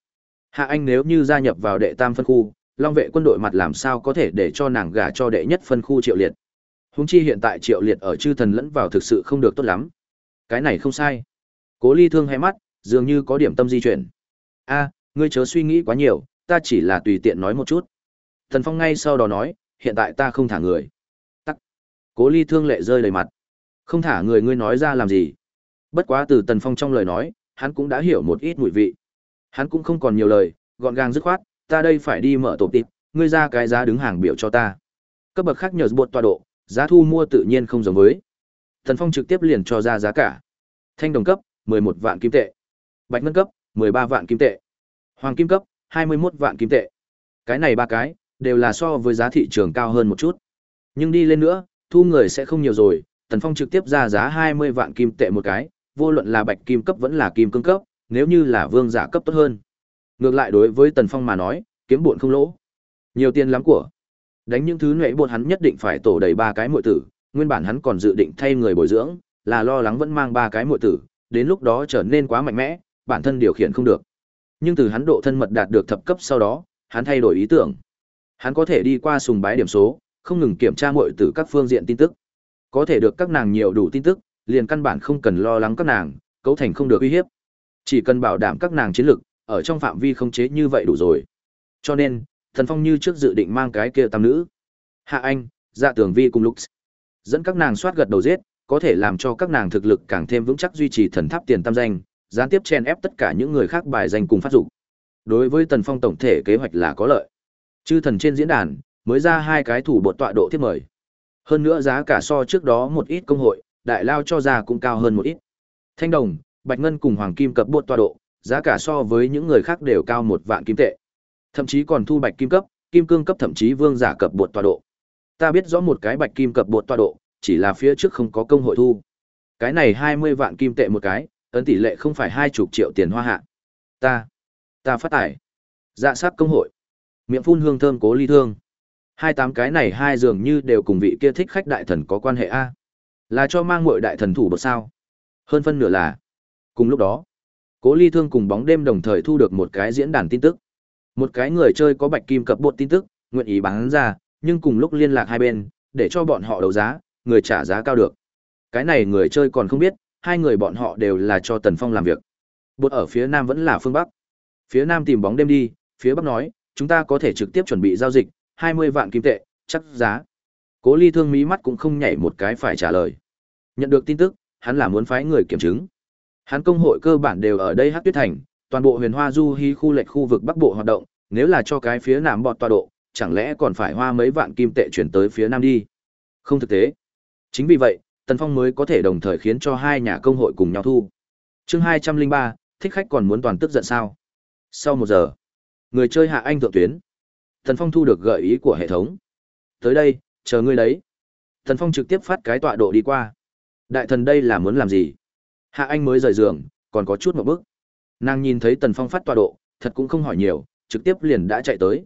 Hạ Anh nếu như gia nhập vào đệ tam phân khu, long vệ quân đội mặt làm sao có thể để cho nàng gả cho đệ nhất phân khu triệu liệt. Húng chi hiện tại triệu liệt ở chư thần lẫn vào thực sự không được tốt lắm. Cái này không sai. Cố ly thương hai mắt, dường như có điểm tâm di chuyển. a ngươi chớ suy nghĩ quá nhiều, ta chỉ là tùy tiện nói một chút. Thần Phong ngay sau đó nói, hiện tại ta không thả người. Tắc. Cố ly thương lệ rơi đầy mặt. Không thả người ngươi nói ra làm gì. Bất quá từ Tần Phong trong lời nói, hắn cũng đã hiểu một ít mùi vị. Hắn cũng không còn nhiều lời, gọn gàng dứt khoát, ta đây phải đi mở tổ tịp, ngươi ra cái giá đứng hàng biểu cho ta. Cấp bậc khác nhờ bột tọa độ, giá thu mua tự nhiên không giống với. Tần Phong trực tiếp liền cho ra giá cả. Thanh đồng cấp, 11 vạn kim tệ. Bạch ngân cấp, 13 vạn kim tệ. Hoàng kim cấp, 21 vạn kim tệ. Cái này ba cái, đều là so với giá thị trường cao hơn một chút. Nhưng đi lên nữa, thu người sẽ không nhiều rồi, Tần Phong trực tiếp ra giá 20 vạn kim tệ một cái, vô luận là bạch kim cấp vẫn là kim cương cấp, nếu như là vương giả cấp tốt hơn. Ngược lại đối với Tần Phong mà nói, kiếm buồn không lỗ. Nhiều tiền lắm của. Đánh những thứ nệ buồn hắn nhất định phải tổ đầy ba cái muội tử, nguyên bản hắn còn dự định thay người bồi dưỡng, là lo lắng vẫn mang ba cái muội tử, đến lúc đó trở nên quá mạnh mẽ, bản thân điều khiển không được. Nhưng từ hắn độ thân mật đạt được thập cấp sau đó, hắn thay đổi ý tưởng. Hắn có thể đi qua sùng bái điểm số, không ngừng kiểm tra muội tử các phương diện tin tức. Có thể được các nàng nhiều đủ tin tức, liền căn bản không cần lo lắng các nàng, cấu thành không được uy hiếp. Chỉ cần bảo đảm các nàng chiến lực, ở trong phạm vi không chế như vậy đủ rồi. Cho nên, Thần Phong như trước dự định mang cái kia tam nữ. Hạ Anh, Dạ Tường Vi cùng Lux. Dẫn các nàng soát gật đầu giết, có thể làm cho các nàng thực lực càng thêm vững chắc duy trì thần tháp tiền tam danh, gián tiếp chen ép tất cả những người khác bài danh cùng phát dụng. Đối với Tần Phong tổng thể kế hoạch là có lợi. Chư thần trên diễn đàn mới ra hai cái thủ bột tọa độ thiết mời. Hơn nữa giá cả so trước đó một ít công hội, đại lao cho ra cũng cao hơn một ít. Thanh đồng, bạch ngân cùng hoàng kim cập bột tọa độ, giá cả so với những người khác đều cao một vạn kim tệ. Thậm chí còn thu bạch kim cấp, kim cương cấp thậm chí vương giả cập bột tọa độ. Ta biết rõ một cái bạch kim cập bột tọa độ, chỉ là phía trước không có công hội thu. Cái này 20 vạn kim tệ một cái, ấn tỷ lệ không phải hai chục triệu tiền hoa hạ. Ta, ta phát tải. Dạ sát công hội. Miệng phun hương thơm cố ly thương. Hai tám cái này hai dường như đều cùng vị kia thích khách đại thần có quan hệ a. Là cho mang muội đại thần thủ bậc sao? Hơn phân nửa là. Cùng lúc đó, Cố Ly Thương cùng bóng đêm đồng thời thu được một cái diễn đàn tin tức. Một cái người chơi có bạch kim cập bột tin tức, nguyện ý bán ra, nhưng cùng lúc liên lạc hai bên, để cho bọn họ đấu giá, người trả giá cao được. Cái này người chơi còn không biết, hai người bọn họ đều là cho Tần Phong làm việc. Bột ở phía nam vẫn là phương bắc. Phía nam tìm bóng đêm đi, phía bắc nói, chúng ta có thể trực tiếp chuẩn bị giao dịch, 20 vạn kim tệ, chắc giá. Cố Ly Thương mí mắt cũng không nhảy một cái phải trả lời. Nhận được tin tức, hắn là muốn phái người kiểm chứng. Hắn công hội cơ bản đều ở đây Hắc Tuyết Thành, toàn bộ Huyền Hoa Du hí khu lệch khu vực Bắc Bộ hoạt động, nếu là cho cái phía Nam bọt tọa độ, chẳng lẽ còn phải hoa mấy vạn kim tệ chuyển tới phía Nam đi? Không thực tế. Chính vì vậy, Tần Phong mới có thể đồng thời khiến cho hai nhà công hội cùng nhau thu. Chương hai trăm linh ba, thích khách còn muốn toàn tức giận sao? Sau một giờ, người chơi hạ anh thượng tuyến. Tần Phong thu được gợi ý của hệ thống. Tới đây, chờ ngươi đấy. Tần Phong trực tiếp phát cái tọa độ đi qua. Đại thần đây là muốn làm gì? Hạ Anh mới rời giường, còn có chút một bước. Nàng nhìn thấy Tần Phong phát tọa độ, thật cũng không hỏi nhiều, trực tiếp liền đã chạy tới.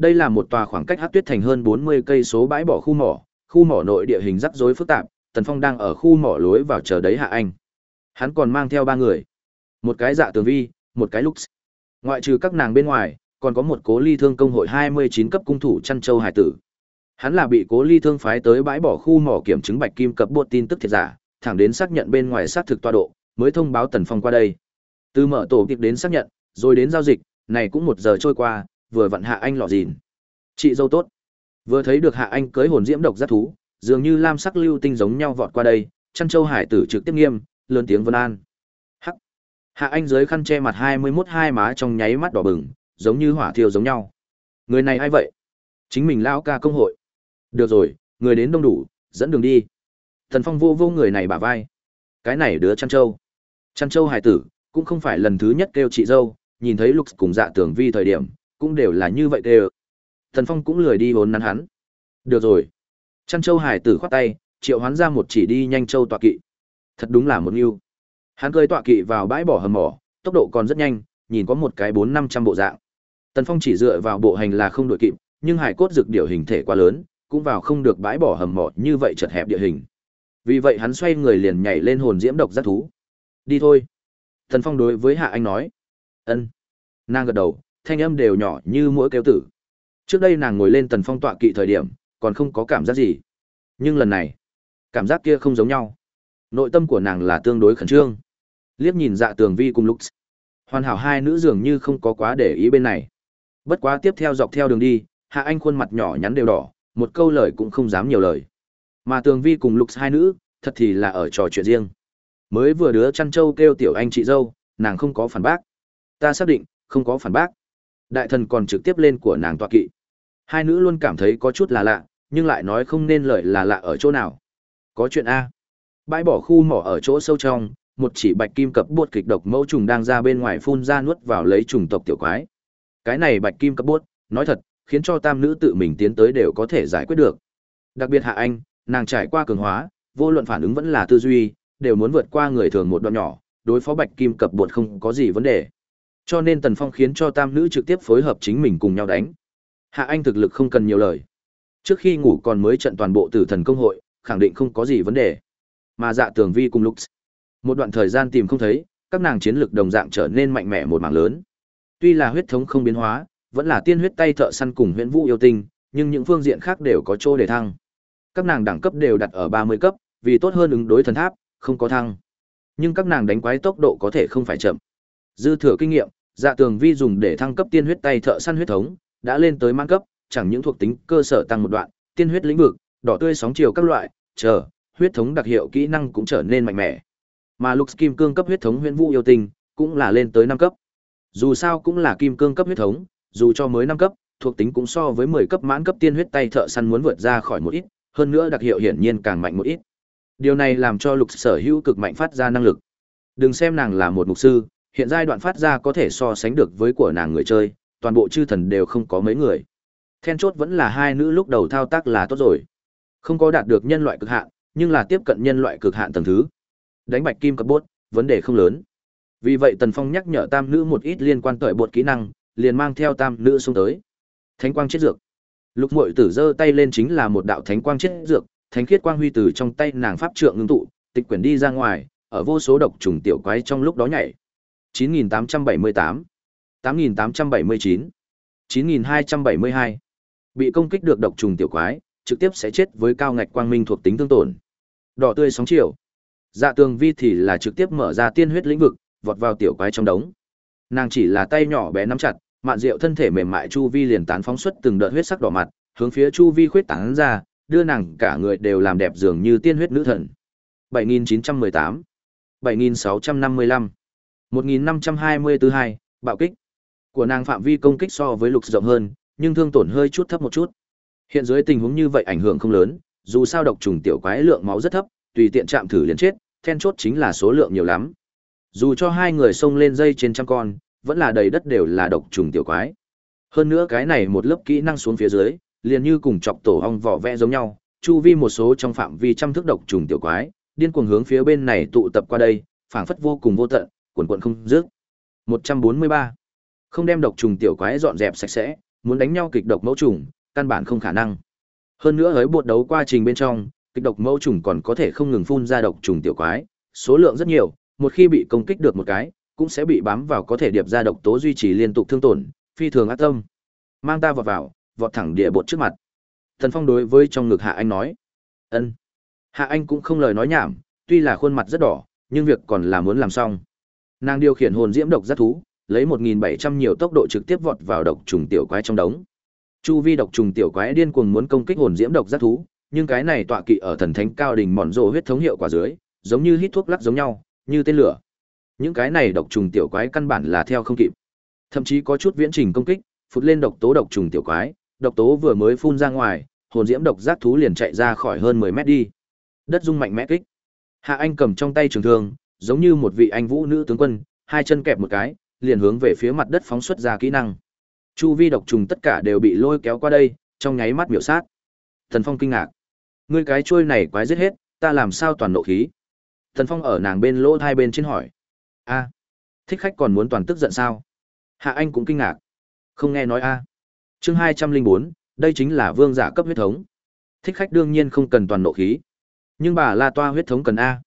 Đây là một tòa khoảng cách Hắc Tuyết Thành hơn 40 cây số bãi bỏ khu mỏ, khu mỏ nội địa hình rắc rối phức tạp, Tần Phong đang ở khu mỏ lối vào chờ đấy hạ anh. Hắn còn mang theo ba người, một cái dạ tường vi, một cái lux. Ngoại trừ các nàng bên ngoài, còn có một cố ly thương công hội 29 cấp cung thủ Trăn châu hải tử. Hắn là bị cố ly thương phái tới bãi bỏ khu mỏ kiểm chứng bạch kim cập bộ tin tức thiệt giả, thẳng đến xác nhận bên ngoài xác thực tọa độ, mới thông báo Tần Phong qua đây. Từ mở tổ tiệc đến xác nhận, rồi đến giao dịch, này cũng một giờ trôi qua, vừa vặn hạ anh lọ dìn. Chị dâu tốt. Vừa thấy được hạ anh cưới hồn diễm độc giác thú, dường như lam sắc lưu tinh giống nhau vọt qua đây, chăn châu hải tử trực tiếp nghiêm, lớn tiếng vân an. Hắc. Hạ anh dưới khăn che mặt 21 hai má trong nháy mắt đỏ bừng, giống như hỏa thiêu giống nhau. Người này ai vậy? Chính mình lão ca công hội. Được rồi, người đến đông đủ, dẫn đường đi. Thần Phong vô vô người này bả vai. Cái này đứa chăn châu. Chăn châu hải tử, cũng không phải lần thứ nhất kêu chị dâu, nhìn thấy Lục cùng dạ tưởng vi thời điểm, cũng đều là như vậy đều Thần Phong cũng lười đi vốn nắn hắn. Được rồi. Chăn châu hải tử khoát tay, triệu hoán ra một chỉ đi nhanh châu tọa kỵ. Thật đúng là một yêu. Hắn cơi tọa kỵ vào bãi bỏ hầm mỏ, tốc độ còn rất nhanh, nhìn có một cái bốn năm trăm bộ dạng. Tần Phong chỉ dựa vào bộ hành là không đội kịp, nhưng hải cốt dược điều hình thể quá lớn, cũng vào không được bãi bỏ hầm mỏ như vậy chật hẹp địa hình. Vì vậy hắn xoay người liền nhảy lên hồn diễm độc giác thú. Đi thôi. Tần Phong đối với Hạ Anh nói. Ân. Nàng gật đầu, thanh âm đều nhỏ như mũi kêu tử. Trước đây nàng ngồi lên Tần Phong tọa kỵ thời điểm, còn không có cảm giác gì. Nhưng lần này, cảm giác kia không giống nhau. Nội tâm của nàng là tương đối khẩn trương. Liếc nhìn dạ tường vi cùng lúc. Hoàn hảo hai nữ dường như không có quá để ý bên này. Bất quá tiếp theo dọc theo đường đi, Hạ Anh khuôn mặt nhỏ nhắn đều đỏ, một câu lời cũng không dám nhiều lời. Mà Tường Vi cùng Lục hai nữ, thật thì là ở trò chuyện riêng. Mới vừa đứa chăn trâu kêu tiểu anh chị dâu, nàng không có phản bác. Ta xác định, không có phản bác. Đại thần còn trực tiếp lên của nàng tọa kỵ. Hai nữ luôn cảm thấy có chút là lạ, nhưng lại nói không nên lời là lạ ở chỗ nào. Có chuyện A. Bãi bỏ khu mỏ ở chỗ sâu trong, một chỉ bạch kim cập buốt kịch độc mẫu trùng đang ra bên ngoài phun ra nuốt vào lấy trùng tộc tiểu quái. Cái này bạch kim cập buốt, nói thật, khiến cho tam nữ tự mình tiến tới đều có thể giải quyết được. Đặc biệt Hạ Anh, nàng trải qua cường hóa, vô luận phản ứng vẫn là tư duy, đều muốn vượt qua người thường một đoạn nhỏ, đối phó bạch kim cập buốt không có gì vấn đề. Cho nên Tần Phong khiến cho tam nữ trực tiếp phối hợp chính mình cùng nhau đánh. Hạ Anh thực lực không cần nhiều lời. Trước khi ngủ còn mới trận toàn bộ tử thần công hội, khẳng định không có gì vấn đề. Mà dạ tường vi cùng Lux. Một đoạn thời gian tìm không thấy, các nàng chiến lực đồng dạng trở nên mạnh mẽ một mảng lớn. Tuy là huyết thống không biến hóa, vẫn là tiên huyết tay thợ săn cùng huyễn vũ yêu tinh, nhưng những phương diện khác đều có chỗ để thăng. Các nàng đẳng cấp đều đặt ở 30 cấp, vì tốt hơn ứng đối thần tháp, không có thăng. Nhưng các nàng đánh quái tốc độ có thể không phải chậm. Dư thừa kinh nghiệm, dạ tường vi dùng để thăng cấp tiên huyết tay thợ săn huyết thống, đã lên tới mãn cấp, chẳng những thuộc tính cơ sở tăng một đoạn, tiên huyết lĩnh vực, đỏ tươi sóng chiều các loại, chờ, huyết thống đặc hiệu kỹ năng cũng trở nên mạnh mẽ. Mà lục Kim Cương cấp huyết thống Huyễn Vũ yêu tinh cũng là lên tới năm cấp. Dù sao cũng là kim cương cấp huyết thống, dù cho mới năm cấp, thuộc tính cũng so với 10 cấp mãn cấp tiên huyết tay thợ săn muốn vượt ra khỏi một ít, hơn nữa đặc hiệu hiển nhiên càng mạnh một ít. Điều này làm cho Lục Sở Hữu cực mạnh phát ra năng lực. Đừng xem nàng là một mục sư, hiện giai đoạn phát ra có thể so sánh được với của nàng người chơi, toàn bộ chư thần đều không có mấy người. Then chốt vẫn là hai nữ lúc đầu thao tác là tốt rồi. Không có đạt được nhân loại cực hạn, nhưng là tiếp cận nhân loại cực hạn tầng thứ. Đánh bạch kim cấp bốt, vấn đề không lớn. Vì vậy Tần Phong nhắc nhở tam nữ một ít liên quan tới bột kỹ năng, liền mang theo tam nữ xuống tới. Thánh quang chết dược. Lục Muội Tử giơ tay lên chính là một đạo thánh quang chết dược, thánh khiết quang huy từ trong tay nàng pháp trượng ngưng tụ, tịch quyển đi ra ngoài, ở vô số độc trùng tiểu quái trong lúc đó nhảy. 9878, 8879, 9272. Bị công kích được độc trùng tiểu quái, trực tiếp sẽ chết với cao ngạch quang minh thuộc tính thương tổn. Đỏ tươi sóng chiều. Dạ tường vi thì là trực tiếp mở ra tiên huyết lĩnh vực, vọt vào tiểu quái trong đống. Nàng chỉ là tay nhỏ bé nắm chặt, mạn rượu thân thể mềm mại chu vi liền tán phóng xuất từng đợt huyết sắc đỏ mặt, hướng phía chu vi khuyết tán ra, đưa nàng cả người đều làm đẹp dường như tiên huyết nữ thần. 7918, 7655, 1524 hai, bạo kích. Của nàng phạm vi công kích so với lục rộng hơn, nhưng thương tổn hơi chút thấp một chút. Hiện dưới tình huống như vậy ảnh hưởng không lớn, dù sao độc trùng tiểu quái lượng máu rất thấp, tùy tiện chạm thử liền chết, then chốt chính là số lượng nhiều lắm. Dù cho hai người xông lên dây trên trăm con, vẫn là đầy đất đều là độc trùng tiểu quái. Hơn nữa cái này một lớp kỹ năng xuống phía dưới, liền như cùng chọc tổ ong vỏ vẽ giống nhau, chu vi một số trong phạm vi trăm thước độc trùng tiểu quái, điên cuồng hướng phía bên này tụ tập qua đây, phảng phất vô cùng vô tận, cuồn cuộn không dứt. 143. Không đem độc trùng tiểu quái dọn dẹp sạch sẽ, muốn đánh nhau kịch độc mẫu trùng, căn bản không khả năng. Hơn nữa với buột đấu quá trình bên trong, kịch độc mẫu trùng còn có thể không ngừng phun ra độc trùng tiểu quái, số lượng rất nhiều, một khi bị công kích được một cái, cũng sẽ bị bám vào có thể điệp ra độc tố duy trì liên tục thương tổn, phi thường ác tâm. Mang ta vào vào, vọt thẳng địa bột trước mặt. Thần Phong đối với trong ngực Hạ Anh nói. ân Hạ Anh cũng không lời nói nhảm, tuy là khuôn mặt rất đỏ, nhưng việc còn là muốn làm xong. Nàng điều khiển hồn diễm độc giác thú, lấy 1.700 nhiều tốc độ trực tiếp vọt vào độc trùng tiểu quái trong đống. Chu vi độc trùng tiểu quái điên cuồng muốn công kích hồn diễm độc giác thú, nhưng cái này tọa kỵ ở thần thánh cao đỉnh mòn rồ huyết thống hiệu quả dưới, giống như hít thuốc lắc giống nhau, như tên lửa. Những cái này độc trùng tiểu quái căn bản là theo không kịp. Thậm chí có chút viễn trình công kích, phụt lên độc tố độc trùng tiểu quái, độc tố vừa mới phun ra ngoài, hồn diễm độc giác thú liền chạy ra khỏi hơn 10 mét đi. Đất rung mạnh mẽ kích. Hạ Anh cầm trong tay trường thương, giống như một vị anh vũ nữ tướng quân, hai chân kẹp một cái, liền hướng về phía mặt đất phóng xuất ra kỹ năng. Chu vi độc trùng tất cả đều bị lôi kéo qua đây, trong nháy mắt miểu sát. Thần Phong kinh ngạc. Ngươi cái trôi này quái giết hết, ta làm sao toàn nộ khí? Thần Phong ở nàng bên lỗ hai bên trên hỏi. A, thích khách còn muốn toàn tức giận sao? Hạ Anh cũng kinh ngạc. Không nghe nói a. Chương hai trăm linh bốn, đây chính là vương giả cấp huyết thống. Thích khách đương nhiên không cần toàn nộ khí. Nhưng bà La Toa huyết thống cần a.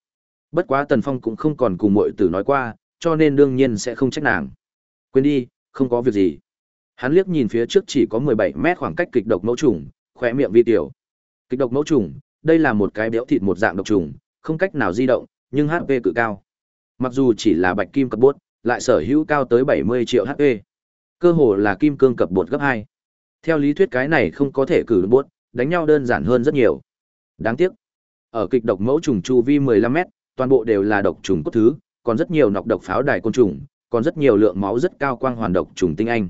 Bất quá Tần Phong cũng không còn cùng muội tử nói qua, cho nên đương nhiên sẽ không trách nàng. Quên đi, không có việc gì. Hắn liếc nhìn phía trước chỉ có 17 mét khoảng cách kịch độc mẫu trùng, khỏe miệng vi tiểu. Kịch độc mẫu trùng, đây là một cái béo thịt một dạng độc trùng, không cách nào di động, nhưng HP cự cao. Mặc dù chỉ là bạch kim cấp bột, lại sở hữu cao tới 70 triệu HP. Cơ hồ là kim cương cấp bột gấp 2. Theo lý thuyết cái này không có thể cử bột, đánh nhau đơn giản hơn rất nhiều. Đáng tiếc, ở kịch độc mẫu trùng chu vi 15 mét, toàn bộ đều là độc trùng cốt thứ, còn rất nhiều nọc độc pháo đài côn trùng, còn rất nhiều lượng máu rất cao quang hoàn độc trùng tinh anh.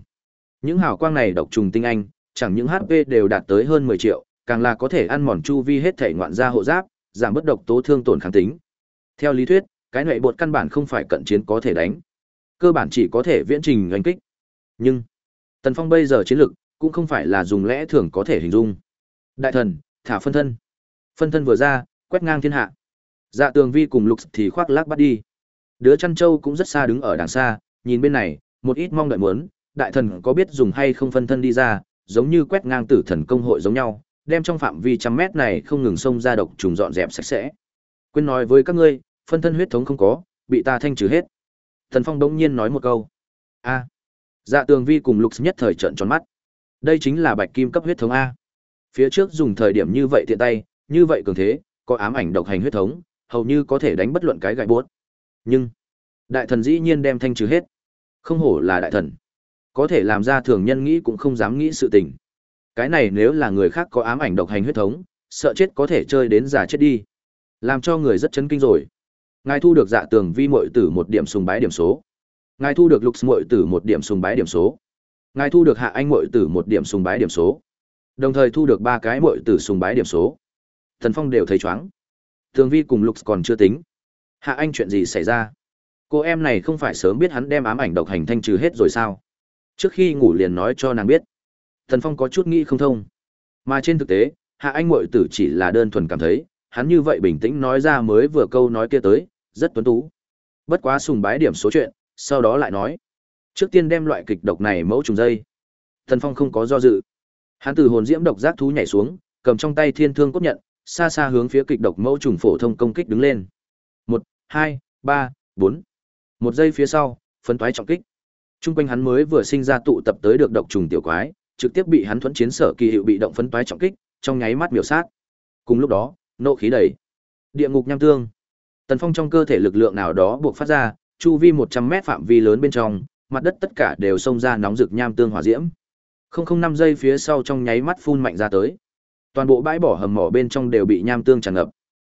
Những hào quang này độc trùng tinh anh, chẳng những HP đều đạt tới hơn 10 triệu, càng là có thể ăn mòn chu vi hết thể ngoạn gia hộ giáp, giảm bất độc tố thương tổn kháng tính. Theo lý thuyết, cái nội bột căn bản không phải cận chiến có thể đánh, cơ bản chỉ có thể viễn trình đánh kích. Nhưng, Tần Phong bây giờ chiến lực cũng không phải là dùng lẽ thường có thể hình dung. Đại thần, thả phân thân. Phân thân vừa ra, quét ngang thiên hạ. Dạ Tường Vi cùng Lục thì khoác lác bắt đi. Đứa chăn trâu cũng rất xa đứng ở đằng xa, nhìn bên này, một ít mong đợi muốn, đại thần có biết dùng hay không phân thân đi ra, giống như quét ngang tử thần công hội giống nhau, đem trong phạm vi trăm mét này không ngừng xông ra độc trùng dọn dẹp sạch sẽ. Quên nói với các ngươi, phân thân huyết thống không có, bị ta thanh trừ hết. Thần Phong đống nhiên nói một câu. A. Dạ Tường Vi cùng Lục nhất thời trợn tròn mắt. Đây chính là bạch kim cấp huyết thống a. Phía trước dùng thời điểm như vậy tiện tay, như vậy cường thế, có ám ảnh độc hành huyết thống, hầu như có thể đánh bất luận cái gại buốt. Nhưng, đại thần dĩ nhiên đem thanh trừ hết. Không hổ là đại thần. Có thể làm ra thường nhân nghĩ cũng không dám nghĩ sự tình. Cái này nếu là người khác có ám ảnh độc hành huyết thống, sợ chết có thể chơi đến già chết đi. Làm cho người rất chấn kinh rồi. Ngài thu được dạ tường vi muội tử một điểm sùng bái điểm số. Ngài thu được lục muội tử một điểm sùng bái điểm số. Ngài thu được hạ anh muội tử một điểm sùng bái điểm số. Đồng thời thu được ba cái muội tử sùng bái điểm số. Thần Phong đều thấy chóng. Tường vi cùng lục còn chưa tính. Hạ anh chuyện gì xảy ra? Cô em này không phải sớm biết hắn đem ám ảnh độc hành thanh trừ hết rồi sao? Trước khi ngủ liền nói cho nàng biết. Thần Phong có chút nghĩ không thông. Mà trên thực tế, Hạ Anh muội tử chỉ là đơn thuần cảm thấy, hắn như vậy bình tĩnh nói ra mới vừa câu nói kia tới, rất tuấn tú. Bất quá sùng bái điểm số chuyện, sau đó lại nói. Trước tiên đem loại kịch độc này mẫu trùng dây. Thần Phong không có do dự. Hắn từ hồn diễm độc giác thú nhảy xuống, cầm trong tay thiên thương cốt nhận, xa xa hướng phía kịch độc mẫu trùng phổ thông công kích đứng lên. Một, hai, ba, bốn. Một giây phía sau, phấn toái trọng kích. Trung quanh hắn mới vừa sinh ra tụ tập tới được độc trùng tiểu quái, trực tiếp bị hắn thuẫn chiến sở kỳ hiệu bị động phấn toái trọng kích, trong nháy mắt miểu sát. Cùng lúc đó, nộ khí đầy. Địa ngục nham tương. Tần Phong trong cơ thể lực lượng nào đó buộc phát ra, chu vi 100 mét phạm vi lớn bên trong, mặt đất tất cả đều xông ra nóng rực nham tương hỏa diễm. Không không năm giây phía sau trong nháy mắt phun mạnh ra tới. Toàn bộ bãi bỏ hầm mỏ bên trong đều bị nham tương tràn ngập.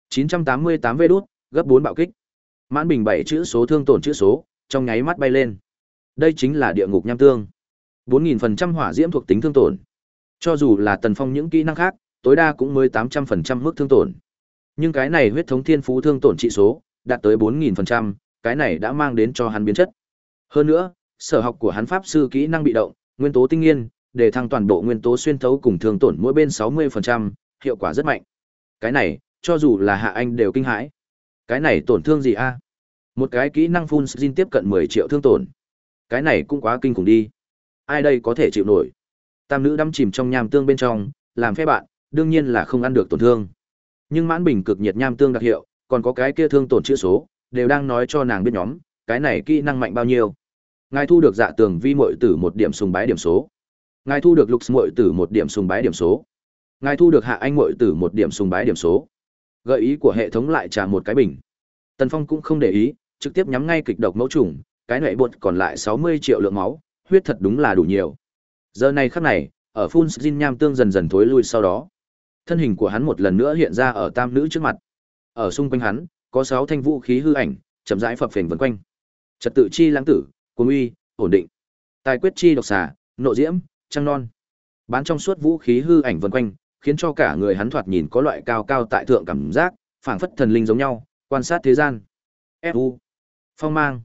988 vê đút, gấp 4 bạo kích. Mãn bình 7 chữ số thương tổn chữ số, trong nháy mắt bay lên. Đây chính là địa ngục nham tương. 4000% hỏa diễm thuộc tính thương tổn. Cho dù là Tần Phong những kỹ năng khác, tối đa cũng mới 800% mức thương tổn. Nhưng cái này huyết thống thiên phú thương tổn trị số đạt tới 4000%, cái này đã mang đến cho hắn biến chất. Hơn nữa, sở học của hắn pháp sư kỹ năng bị động, nguyên tố tinh nghiên, để thăng toàn bộ nguyên tố xuyên thấu cùng thương tổn mỗi bên 60%, hiệu quả rất mạnh. Cái này, cho dù là Hạ Anh đều kinh hãi. Cái này tổn thương gì a? Một cái kỹ năng phun xin tiếp cận 10 triệu thương tổn. Cái này cũng quá kinh khủng đi. Ai đây có thể chịu nổi? Tam nữ đắm chìm trong nham tương bên trong, làm phép bạn, đương nhiên là không ăn được tổn thương. Nhưng mãn bình cực nhiệt nham tương đặc hiệu, còn có cái kia thương tổn chữa số, đều đang nói cho nàng biết nhóm, cái này kỹ năng mạnh bao nhiêu. Ngài thu được dạ tường vi muội tử một điểm sùng bái điểm số. Ngài thu được lục muội tử một điểm sùng bái điểm số. Ngài thu được hạ anh muội tử một điểm sùng bái điểm số. Gợi ý của hệ thống lại trả một cái bình. Tần Phong cũng không để ý, trực tiếp nhắm ngay kịch độc mẫu trùng, cái nệ bột còn lại 60 triệu lượng máu, huyết thật đúng là đủ nhiều. Giờ này khắc này, ở phun Jin nham tương dần dần thối lui sau đó, thân hình của hắn một lần nữa hiện ra ở tam nữ trước mặt. Ở xung quanh hắn, có sáu thanh vũ khí hư ảnh, chậm rãi phập phình vần quanh. Trật tự chi lãng tử, cuồng uy, ổn định. Tài quyết chi độc xà, nộ diễm, trăng non. Bán trong suốt vũ khí hư ảnh vần quanh, khiến cho cả người hắn thoạt nhìn có loại cao cao tại thượng cảm giác, phảng phất thần linh giống nhau, quan sát thế gian. Fu, phong mang,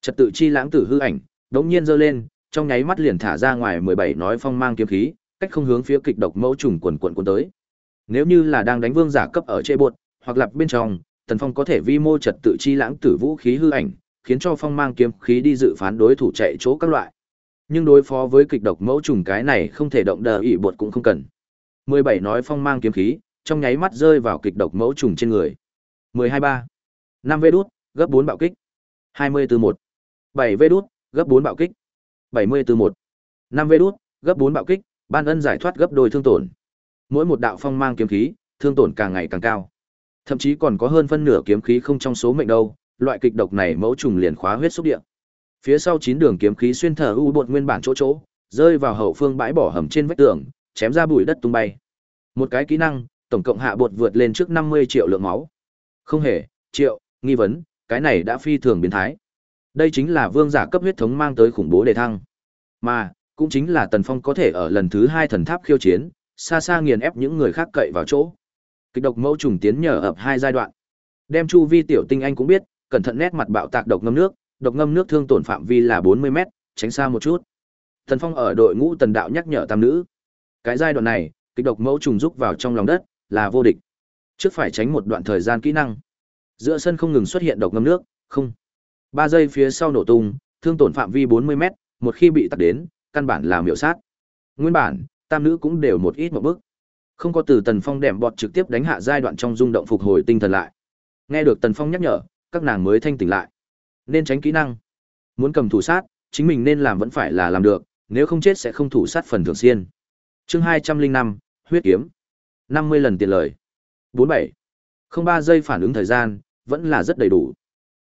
trật tự chi lãng tử hư ảnh, đống nhiên giơ lên, trong nháy mắt liền thả ra ngoài 17 nói phong mang kiếm khí, cách không hướng phía kịch độc mẫu trùng quần quần cuốn tới. Nếu như là đang đánh vương giả cấp ở trệ bột, hoặc lập bên trong, Tần Phong có thể vi mô trật tự chi lãng tử vũ khí hư ảnh, khiến cho phong mang kiếm khí đi dự phán đối thủ chạy chỗ các loại. Nhưng đối phó với kịch độc mẫu trùng cái này không thể động đờ ỉ bột cũng không cần. 17 nói phong mang kiếm khí, trong nháy mắt rơi vào kịch độc mẫu trùng trên người. 123. 5 vê đút, gấp 4 bạo kích. 20 từ 1. 7 vê đút, gấp 4 bạo kích. 70 từ 1. 5 vê đút, gấp 4 bạo kích, ban ân giải thoát gấp đôi thương tổn. Mỗi một đạo phong mang kiếm khí, thương tổn càng ngày càng cao. Thậm chí còn có hơn phân nửa kiếm khí không trong số mệnh đâu, loại kịch độc này mẫu trùng liền khóa huyết xúc địa. Phía sau chín đường kiếm khí xuyên thở u bột nguyên bản chỗ chỗ, rơi vào hậu phương bãi bỏ hầm trên vách tường, chém ra bụi đất tung bay. Một cái kỹ năng, tổng cộng hạ bột vượt lên trước 50 triệu lượng máu. Không hề, triệu, nghi vấn, cái này đã phi thường biến thái. Đây chính là vương giả cấp huyết thống mang tới khủng bố đề thăng. Mà, cũng chính là Tần Phong có thể ở lần thứ hai thần tháp khiêu chiến, xa xa nghiền ép những người khác cậy vào chỗ. Kịch độc mẫu trùng tiến nhờ ập hai giai đoạn. Đem chu vi tiểu tinh anh cũng biết, cẩn thận nét mặt bạo tạc độc ngâm nước, độc ngâm nước thương tổn phạm vi là 40 mét, tránh xa một chút. Tần Phong ở đội ngũ tần đạo nhắc nhở tam nữ. Cái giai đoạn này, kịch độc mẫu trùng rúc vào trong lòng đất, là vô địch. Trước phải tránh một đoạn thời gian kỹ năng. Giữa sân không ngừng xuất hiện độc ngâm nước, không. 3 giây phía sau nổ tung, thương tổn phạm vi 40 mét, một khi bị tắt đến, căn bản là miểu sát. Nguyên bản, tam nữ cũng đều một ít một bước. Không có từ Tần Phong đệm bọt trực tiếp đánh hạ giai đoạn trong rung động phục hồi tinh thần lại. Nghe được Tần Phong nhắc nhở, các nàng mới thanh tỉnh lại. Nên tránh kỹ năng. Muốn cầm thủ sát, chính mình nên làm vẫn phải là làm được, nếu không chết sẽ không thủ sát phần thường xuyên. Chương 205, huyết kiếm. 50 lần tiền lời. 47. Không ba giây phản ứng thời gian, vẫn là rất đầy đủ.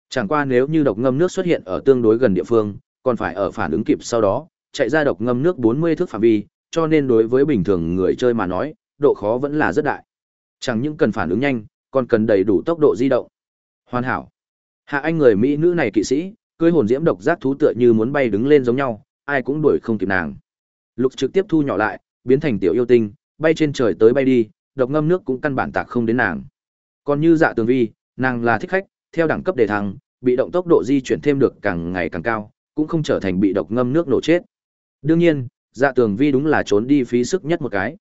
Chẳng qua nếu như độc ngâm nước xuất hiện ở tương đối gần địa phương, còn phải ở phản ứng kịp sau đó, chạy ra độc ngâm nước 40 thước phạm vi, cho nên đối với bình thường người chơi mà nói, độ khó vẫn là rất đại. Chẳng những cần phản ứng nhanh, còn cần đầy đủ tốc độ di động. Hoàn hảo. Hạ anh người Mỹ nữ này kỵ sĩ, cưỡi hồn diễm độc giác thú tựa như muốn bay đứng lên giống nhau, ai cũng đuổi không kịp nàng. Lục trực tiếp thu nhỏ lại, biến thành tiểu yêu tinh, bay trên trời tới bay đi, độc ngâm nước cũng căn bản tạc không đến nàng. Còn như dạ tường vi, nàng là thích khách, theo đẳng cấp đề thăng, bị động tốc độ di chuyển thêm được càng ngày càng cao, cũng không trở thành bị độc ngâm nước nổ chết. Đương nhiên, dạ tường vi đúng là trốn đi phí sức nhất một cái.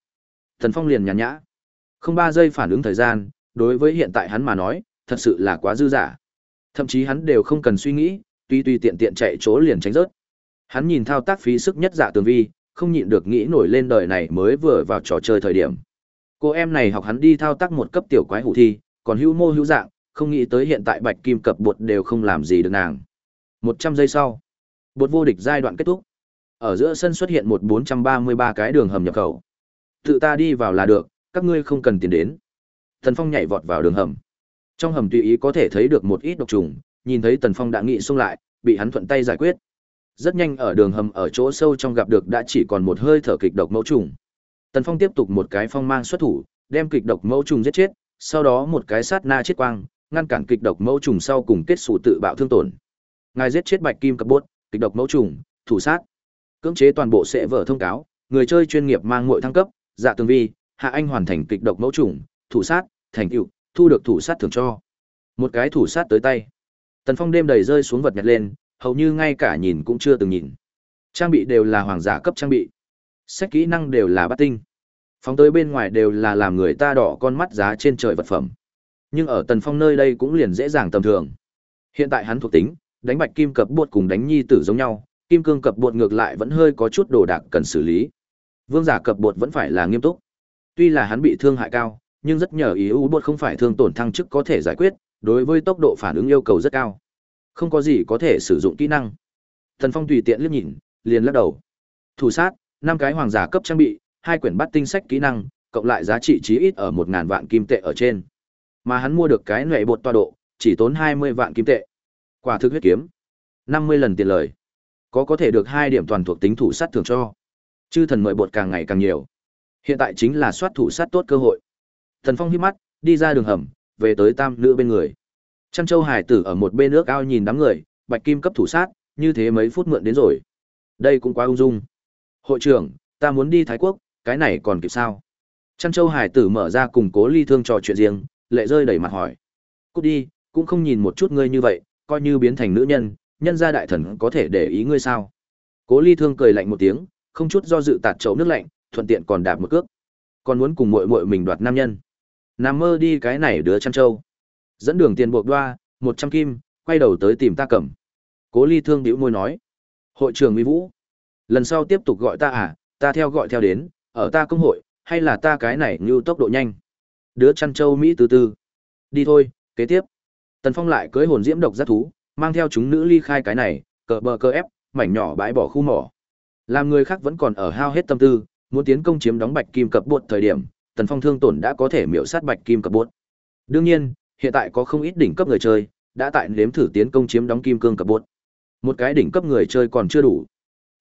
Thần Phong liền nhàn nhã. Không ba giây phản ứng thời gian, đối với hiện tại hắn mà nói, thật sự là quá dư giả. Thậm chí hắn đều không cần suy nghĩ, tuy tuy tiện tiện chạy chỗ liền tránh rớt. Hắn nhìn thao tác phí sức nhất dạ tường vi, không nhịn được nghĩ nổi lên đời này mới vừa vào trò chơi thời điểm. Cô em này học hắn đi thao tác một cấp tiểu quái hủ thi, còn hữu mô hữu dạng, không nghĩ tới hiện tại bạch kim cập bột đều không làm gì được nàng. Một trăm giây sau, bột vô địch giai đoạn kết thúc. Ở giữa sân xuất hiện một bốn trăm ba mươi ba cái đường hầm nhập khẩu. Tự ta đi vào là được, các ngươi không cần tiền đến. Thần Phong nhảy vọt vào đường hầm. Trong hầm tùy ý có thể thấy được một ít độc trùng, nhìn thấy Tần Phong đã nghị xung lại, bị hắn thuận tay giải quyết. Rất nhanh ở đường hầm ở chỗ sâu trong gặp được đã chỉ còn một hơi thở kịch độc mẫu trùng. Tần Phong tiếp tục một cái phong mang xuất thủ, đem kịch độc mẫu trùng giết chết, sau đó một cái sát na chết quang, ngăn cản kịch độc mẫu trùng sau cùng kết sủ tự bạo thương tổn. Ngài giết chết Bạch Kim Cập Bốt, kịch độc mẫu trùng, thủ sát. Cưỡng chế toàn bộ sẽ vở thông cáo, người chơi chuyên nghiệp mang muội thăng cấp, dạ tường vi, hạ anh hoàn thành kịch độc mẫu trùng, thủ sát, thành tựu, thu được thủ sát thưởng cho. Một cái thủ sát tới tay. Tần Phong đêm đầy rơi xuống vật nhặt lên, hầu như ngay cả nhìn cũng chưa từng nhìn. Trang bị đều là hoàng giả cấp trang bị. Sách kỹ năng đều là bát tinh. Phóng tới bên ngoài đều là làm người ta đỏ con mắt giá trên trời vật phẩm. Nhưng ở Tần Phong nơi đây cũng liền dễ dàng tầm thường. Hiện tại hắn thuộc tính, đánh bạch kim cập bột cùng đánh nhi tử giống nhau, kim cương cập bột ngược lại vẫn hơi có chút đồ đạc cần xử lý. Vương giả cập bột vẫn phải là nghiêm túc. Tuy là hắn bị thương hại cao, nhưng rất nhờ ý u bột không phải thương tổn thăng chức có thể giải quyết, đối với tốc độ phản ứng yêu cầu rất cao. Không có gì có thể sử dụng kỹ năng. Thần Phong tùy tiện liếc nhìn, liền lắc đầu. Thủ sát, năm cái hoàng giả cấp trang bị, hai quyển bắt tinh sách kỹ năng, cộng lại giá trị chí ít ở một ngàn vạn kim tệ ở trên. Mà hắn mua được cái nệ bột toa độ, chỉ tốn hai mươi vạn kim tệ. Quả thực huyết kiếm, năm mươi lần tiền lời. Có có thể được hai điểm toàn thuộc tính thủ sát thường cho. Chư thần mời bột càng ngày càng nhiều. Hiện tại chính là soát thủ sát tốt cơ hội. Thần Phong hít mắt, đi ra đường hầm, về tới tam nữ bên người. Trăn Châu Hải tử ở một bên nước ao nhìn đám người, bạch kim cấp thủ sát, như thế mấy phút mượn đến rồi. Đây cũng quá ung dung. Hội trưởng, ta muốn đi Thái Quốc, cái này còn kịp sao? Trăn Châu Hải tử mở ra cùng cố ly thương trò chuyện riêng, lệ rơi đẩy mặt hỏi. Cút đi, cũng không nhìn một chút ngươi như vậy, coi như biến thành nữ nhân, nhân gia đại thần có thể để ý ngươi sao? Cố ly thương cười lạnh một tiếng, không chút do dự tạt chậu nước lạnh, thuận tiện còn đạp một cước. Còn muốn cùng muội muội mình đoạt nam nhân nằm mơ đi cái này đứa chăn trâu. Dẫn đường tiền buộc đoa, một trăm kim, quay đầu tới tìm ta cầm. Cố ly thương bĩu môi nói. Hội trưởng Mỹ Vũ. Lần sau tiếp tục gọi ta à, ta theo gọi theo đến, ở ta công hội, hay là ta cái này như tốc độ nhanh. Đứa chăn trâu Mỹ từ từ. Đi thôi, kế tiếp. Tần Phong lại cưới hồn diễm độc giác thú, mang theo chúng nữ ly khai cái này, cờ bờ cờ ép, mảnh nhỏ bãi bỏ khu mỏ. Làm người khác vẫn còn ở hao hết tâm tư, muốn tiến công chiếm đóng bạch kim cập bột thời điểm, Tần Phong thương tổn đã có thể miễu sát bạch kim cập bốt Đương nhiên, hiện tại có không ít đỉnh cấp người chơi đã tại nếm thử tiến công chiếm đóng kim cương cập bốt Một cái đỉnh cấp người chơi còn chưa đủ.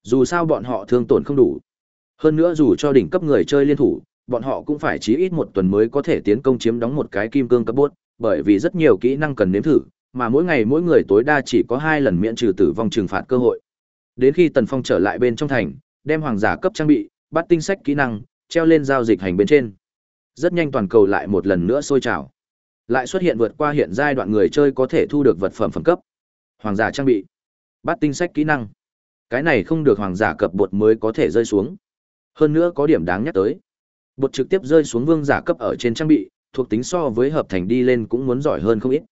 Dù sao bọn họ thương tổn không đủ. Hơn nữa dù cho đỉnh cấp người chơi liên thủ, bọn họ cũng phải chí ít một tuần mới có thể tiến công chiếm đóng một cái kim cương cấp bốt, bởi vì rất nhiều kỹ năng cần nếm thử, mà mỗi ngày mỗi người tối đa chỉ có hai lần miễn trừ tử vong trừng phạt cơ hội. Đến khi Tần Phong trở lại bên trong thành, đem hoàng giả cấp trang bị, bắt tinh sách kỹ năng, treo lên giao dịch hành bên trên. Rất nhanh toàn cầu lại một lần nữa sôi trào. Lại xuất hiện vượt qua hiện giai đoạn người chơi có thể thu được vật phẩm phẩm cấp. Hoàng giả trang bị, bắt tinh sách kỹ năng. Cái này không được hoàng giả cập bột mới có thể rơi xuống. Hơn nữa có điểm đáng nhắc tới. Bột trực tiếp rơi xuống vương giả cấp ở trên trang bị, thuộc tính so với hợp thành đi lên cũng muốn giỏi hơn không ít.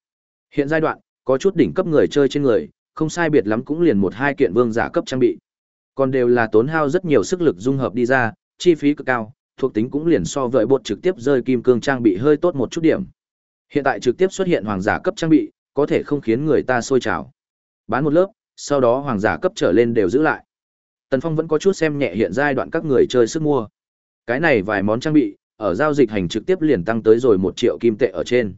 Hiện giai đoạn, có chút đỉnh cấp người chơi trên người, không sai biệt lắm cũng liền một hai kiện vương giả cấp trang bị. Còn đều là tốn hao rất nhiều sức lực dung hợp đi ra, chi phí cực cao, thuộc tính cũng liền so với bột trực tiếp rơi kim cương trang bị hơi tốt một chút điểm. Hiện tại trực tiếp xuất hiện hoàng giả cấp trang bị, có thể không khiến người ta sôi trào. Bán một lớp, sau đó hoàng giả cấp trở lên đều giữ lại. Tần Phong vẫn có chút xem nhẹ hiện giai đoạn các người chơi sức mua. Cái này vài món trang bị, ở giao dịch hành trực tiếp liền tăng tới rồi một triệu kim tệ ở trên.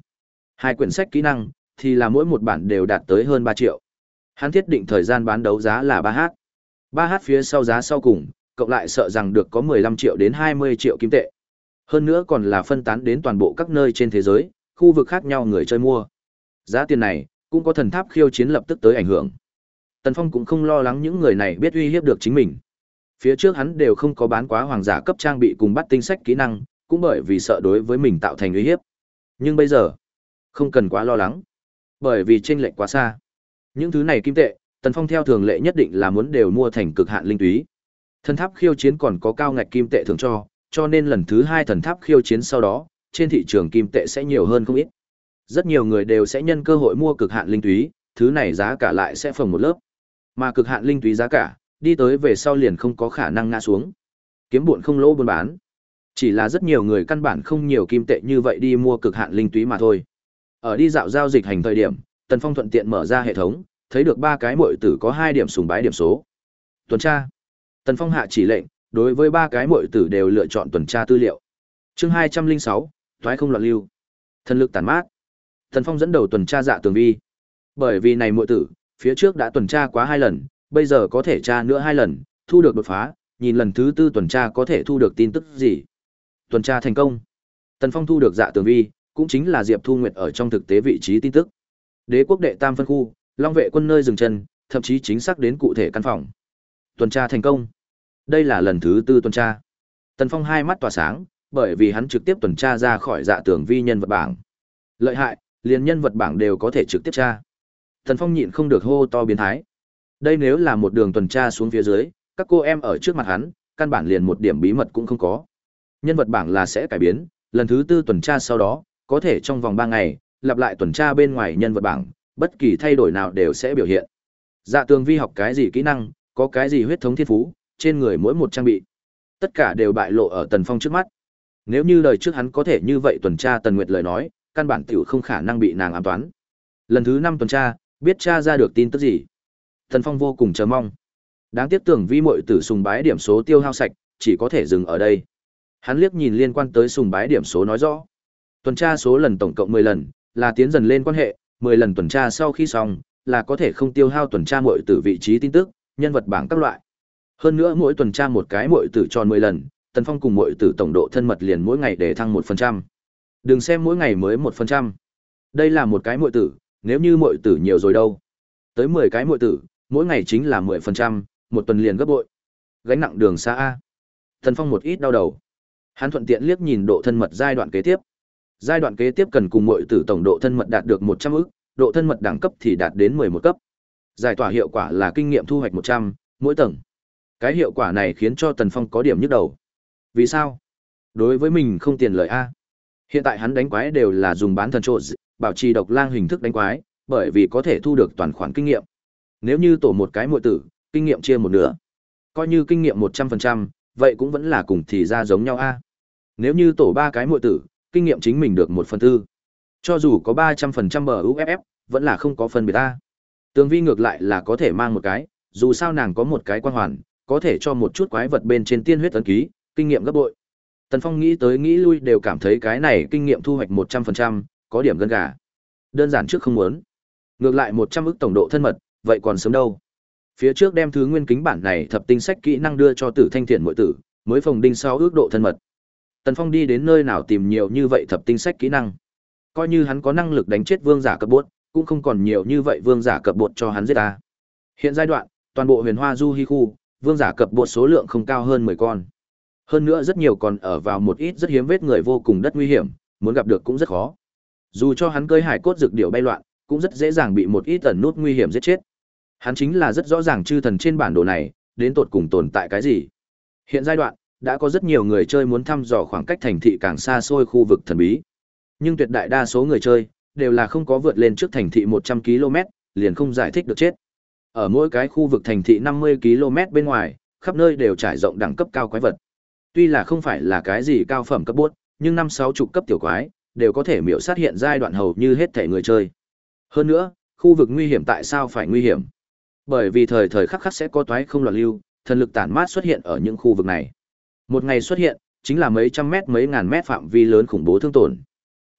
Hai quyển sách kỹ năng, thì là mỗi một bản đều đạt tới hơn ba triệu. Hắn thiết định thời gian bán đấu giá là ba h ba h phía sau giá sau cùng, cộng lại sợ rằng được có mười lăm triệu đến hai mươi triệu kim tệ. Hơn nữa còn là phân tán đến toàn bộ các nơi trên thế giới, khu vực khác nhau người chơi mua. Giá tiền này, cũng có thần tháp khiêu chiến lập tức tới ảnh hưởng. Tần Phong cũng không lo lắng những người này biết uy hiếp được chính mình. Phía trước hắn đều không có bán quá hoàng giả cấp trang bị cùng bắt tinh sách kỹ năng, cũng bởi vì sợ đối với mình tạo thành uy hiếp. Nhưng bây giờ, không cần quá lo lắng, bởi vì chênh lệch quá xa. Những thứ này kim tệ, Tần Phong theo thường lệ nhất định là muốn đều mua thành cực hạn linh túy. Thần tháp khiêu chiến còn có cao ngạch kim tệ thường cho, cho nên lần thứ hai thần tháp khiêu chiến sau đó, trên thị trường kim tệ sẽ nhiều hơn không ít. Rất nhiều người đều sẽ nhân cơ hội mua cực hạn linh túy, thứ này giá cả lại sẽ phồng một lớp. Mà cực hạn linh túy giá cả, đi tới về sau liền không có khả năng ngã xuống. Kiếm buồn không lỗ buôn bán. Chỉ là rất nhiều người căn bản không nhiều kim tệ như vậy đi mua cực hạn linh túy mà thôi. Ở đi dạo giao dịch hành thời điểm, Tần Phong thuận tiện mở ra hệ thống, thấy được ba cái muội tử có hai điểm sùng bái điểm số. Tuần tra. Tần Phong hạ chỉ lệnh, đối với ba cái muội tử đều lựa chọn tuần tra tư liệu. Chương hai trăm linh sáu, thoái không loạn lưu. Thần lực tàn mát. Tần Phong dẫn đầu tuần tra dạ tường vi. Bởi vì này muội tử, phía trước đã tuần tra quá hai lần, bây giờ có thể tra nữa hai lần, thu được đột phá, nhìn lần thứ tư tuần tra có thể thu được tin tức gì. Tuần tra thành công. Tần Phong thu được dạ tường vi, cũng chính là Diệp Thu Nguyệt ở trong thực tế vị trí tin tức. Đế quốc đệ tam phân khu, Long vệ quân nơi dừng chân, thậm chí chính xác đến cụ thể căn phòng. Tuần tra thành công. Đây là lần thứ tư tuần tra. Tần Phong hai mắt tỏa sáng, bởi vì hắn trực tiếp tuần tra ra khỏi dạ tường vi nhân vật bảng. Lợi hại, liền nhân vật bảng đều có thể trực tiếp tra. Tần Phong nhịn không được hô to biến thái. Đây nếu là một đường tuần tra xuống phía dưới, các cô em ở trước mặt hắn, căn bản liền một điểm bí mật cũng không có. Nhân vật bảng là sẽ cải biến, lần thứ tư tuần tra sau đó, có thể trong vòng 3 ngày, lặp lại tuần tra bên ngoài nhân vật bảng, bất kỳ thay đổi nào đều sẽ biểu hiện. Dạ tường vi học cái gì kỹ năng, có cái gì huyết thống thiên phú, trên người mỗi một trang bị. Tất cả đều bại lộ ở Tần Phong trước mắt. Nếu như đời trước hắn có thể như vậy tuần tra Tần Nguyệt lời nói, căn bản tiểu không khả năng bị nàng ám toán. Lần thứ năm tuần tra, biết tra ra được tin tức gì. Tần Phong vô cùng chờ mong. Đáng tiếc tưởng vi muội tử sùng bái điểm số tiêu hao sạch, chỉ có thể dừng ở đây. Hắn liếc nhìn liên quan tới sùng bái điểm số nói rõ. Tuần tra số lần tổng cộng 10 lần, là tiến dần lên quan hệ, 10 lần tuần tra sau khi xong, là có thể không tiêu hao tuần tra muội tử vị trí tin tức, nhân vật bảng các loại. Hơn nữa mỗi tuần tra một cái muội tử tròn 10 lần, Tần Phong cùng muội tử tổng độ thân mật liền mỗi ngày để thăng 1%. Đừng xem mỗi ngày mới 1%. Đây là một cái muội tử, nếu như muội tử nhiều rồi đâu. Tới 10 cái muội tử, mỗi ngày chính là 10%, một tuần liền gấp bội. Gánh nặng đường xa a. Tần Phong một ít đau đầu. Hắn thuận tiện liếc nhìn độ thân mật giai đoạn kế tiếp. Giai đoạn kế tiếp cần cùng muội tử tổng độ thân mật đạt được 100 ức, độ thân mật đẳng cấp thì đạt đến 11 cấp. Giải tỏa hiệu quả là kinh nghiệm thu hoạch 100, mỗi tầng. Cái hiệu quả này khiến cho Tần Phong có điểm nhức đầu. Vì sao? Đối với mình không tiền lợi a. Hiện tại hắn đánh quái đều là dùng bán thần trộn, bảo trì độc lang hình thức đánh quái, bởi vì có thể thu được toàn khoản kinh nghiệm. Nếu như tổ một cái muội tử, kinh nghiệm chia một nửa. Coi như kinh nghiệm 100%, vậy cũng vẫn là cùng thì ra giống nhau a. Nếu như tổ ba cái muội tử, kinh nghiệm chính mình được một phần tư. Cho dù có 300% bờ UFF, vẫn là không có phần biệt ta. Tường vi ngược lại là có thể mang một cái, dù sao nàng có một cái quan hoàn, có thể cho một chút quái vật bên trên tiên huyết ấn ký, kinh nghiệm gấp bội. Tần Phong nghĩ tới nghĩ lui đều cảm thấy cái này kinh nghiệm thu hoạch 100%, có điểm gân gà. Đơn giản trước không muốn. Ngược lại 100 ức tổng độ thân mật, vậy còn sớm đâu. Phía trước đem thứ nguyên kính bản này thập tinh sách kỹ năng đưa cho Tử Thanh Thiện muội tử, mới phòng đinh 6 ước độ thân mật. Tần Phong đi đến nơi nào tìm nhiều như vậy thập tinh sách kỹ năng. Coi như hắn có năng lực đánh chết vương giả cấp bốt, cũng không còn nhiều như vậy vương giả cấp bột cho hắn giết ta. Hiện giai đoạn, toàn bộ huyền hoa du hi khu, vương giả cập bộ số lượng không cao hơn 10 con. Hơn nữa rất nhiều còn ở vào một ít rất hiếm vết người vô cùng đất nguy hiểm, muốn gặp được cũng rất khó. Dù cho hắn cơi hải cốt dược điệu bay loạn, cũng rất dễ dàng bị một ít tần nút nguy hiểm giết chết. Hắn chính là rất rõ ràng chư thần trên bản đồ này, đến tột cùng tồn tại cái gì. Hiện giai đoạn, đã có rất nhiều người chơi muốn thăm dò khoảng cách thành thị càng xa xôi khu vực thần bí. Nhưng tuyệt đại đa số người chơi đều là không có vượt lên trước thành thị 100 km, liền không giải thích được chết. Ở mỗi cái khu vực thành thị 50 km bên ngoài, khắp nơi đều trải rộng đẳng cấp cao quái vật. Tuy là không phải là cái gì cao phẩm cấp bốt, nhưng năm sáu chục cấp tiểu quái đều có thể miểu sát hiện giai đoạn hầu như hết thể người chơi. Hơn nữa, khu vực nguy hiểm tại sao phải nguy hiểm? Bởi vì thời thời khắc khắc sẽ có toái không loạn lưu, thần lực tản mát xuất hiện ở những khu vực này. Một ngày xuất hiện, chính là mấy trăm mét mấy ngàn mét phạm vi lớn khủng bố thương tổn.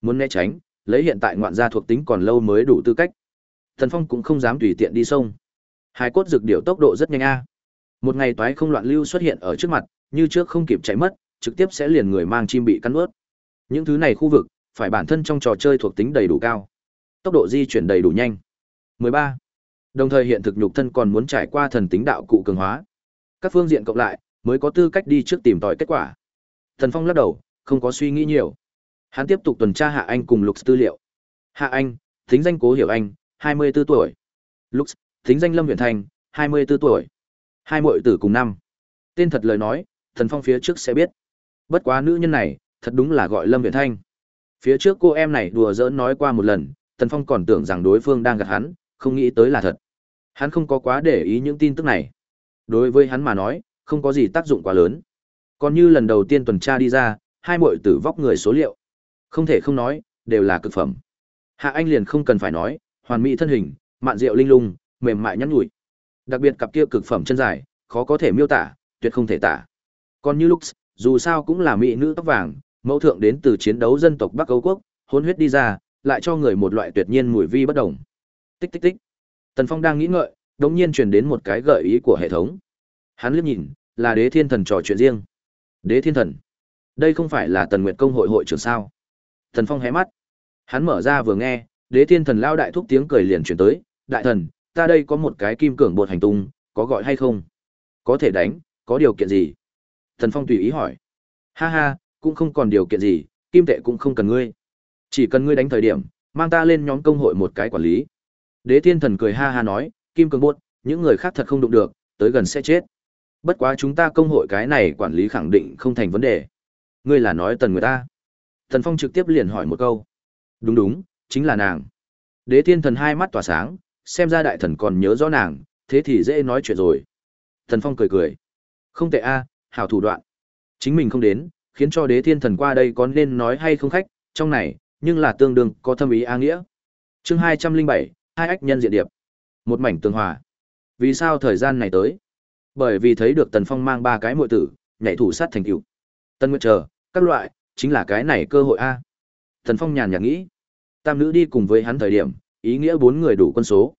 Muốn né tránh, lấy hiện tại ngoạn gia thuộc tính còn lâu mới đủ tư cách. Thần Phong cũng không dám tùy tiện đi sông. Hai cốt dược điểu tốc độ rất nhanh a. Một ngày toái không loạn lưu xuất hiện ở trước mặt, như trước không kịp chạy mất, trực tiếp sẽ liền người mang chim bị cắn nuốt. Những thứ này khu vực, phải bản thân trong trò chơi thuộc tính đầy đủ cao. Tốc độ di chuyển đầy đủ nhanh. 13. Đồng thời hiện thực nhục thân còn muốn trải qua thần tính đạo cụ cường hóa. Các phương diện cộng lại, mới có tư cách đi trước tìm tòi kết quả. Thần Phong lắc đầu, không có suy nghĩ nhiều. Hắn tiếp tục tuần tra Hạ Anh cùng Lục tư liệu. Hạ Anh, tính danh Cố Hiểu Anh, 24 tuổi. Lux tính danh Lâm Huyền Thành, 24 tuổi. Hai muội tử cùng năm. Tên thật lời nói, Thần Phong phía trước sẽ biết. Bất quá nữ nhân này, thật đúng là gọi Lâm Huyền Thanh. Phía trước cô em này đùa giỡn nói qua một lần, Thần Phong còn tưởng rằng đối phương đang gạt hắn, không nghĩ tới là thật. Hắn không có quá để ý những tin tức này. Đối với hắn mà nói, không có gì tác dụng quá lớn. Còn như lần đầu tiên tuần tra đi ra, hai muội tử vóc người số liệu. Không thể không nói, đều là cực phẩm. Hạ Anh liền không cần phải nói, hoàn mỹ thân hình, mạn diệu linh lung, mềm mại nhắn nhủi. Đặc biệt cặp kia cực phẩm chân dài, khó có thể miêu tả, tuyệt không thể tả. Còn như Lux, dù sao cũng là mỹ nữ tóc vàng, mẫu thượng đến từ chiến đấu dân tộc Bắc Âu quốc, hôn huyết đi ra, lại cho người một loại tuyệt nhiên mùi vi bất đồng. Tích tích tích. Tần Phong đang nghĩ ngợi, đột nhiên truyền đến một cái gợi ý của hệ thống. Hắn liếc nhìn, là Đế Thiên Thần trò chuyện riêng. Đế Thiên Thần? Đây không phải là Tần Nguyệt công hội hội trưởng sao? Thần Phong hé mắt. Hắn mở ra vừa nghe, Đế Thiên Thần lao đại thúc tiếng cười liền truyền tới, "Đại thần, ta đây có một cái kim cường bột hành tung, có gọi hay không?" "Có thể đánh, có điều kiện gì?" Thần Phong tùy ý hỏi. "Ha ha, cũng không còn điều kiện gì, kim tệ cũng không cần ngươi. Chỉ cần ngươi đánh thời điểm, mang ta lên nhóm công hội một cái quản lý." Đế Thiên Thần cười ha ha nói, "Kim cường bột, những người khác thật không đụng được, tới gần sẽ chết. Bất quá chúng ta công hội cái này quản lý khẳng định không thành vấn đề." Ngươi là nói tần người ta? Thần Phong trực tiếp liền hỏi một câu. Đúng đúng, chính là nàng. Đế Thiên Thần hai mắt tỏa sáng, xem ra đại thần còn nhớ rõ nàng, thế thì dễ nói chuyện rồi. Thần Phong cười cười. Không tệ a, hảo thủ đoạn. Chính mình không đến, khiến cho Đế Thiên Thần qua đây có nên nói hay không khách, trong này, nhưng là tương đương có thâm ý a nghĩa. Chương hai trăm linh bảy, hai ách nhân diện điệp. Một mảnh tương hòa. Vì sao thời gian này tới? Bởi vì thấy được Tần Phong mang ba cái muội tử, nhảy thủ sát thành cửu. Tân Nguyệt chờ, các loại, chính là cái này cơ hội a. Tần Phong nhàn nhạt nghĩ. Tam nữ đi cùng với hắn thời điểm, ý nghĩa bốn người đủ quân số.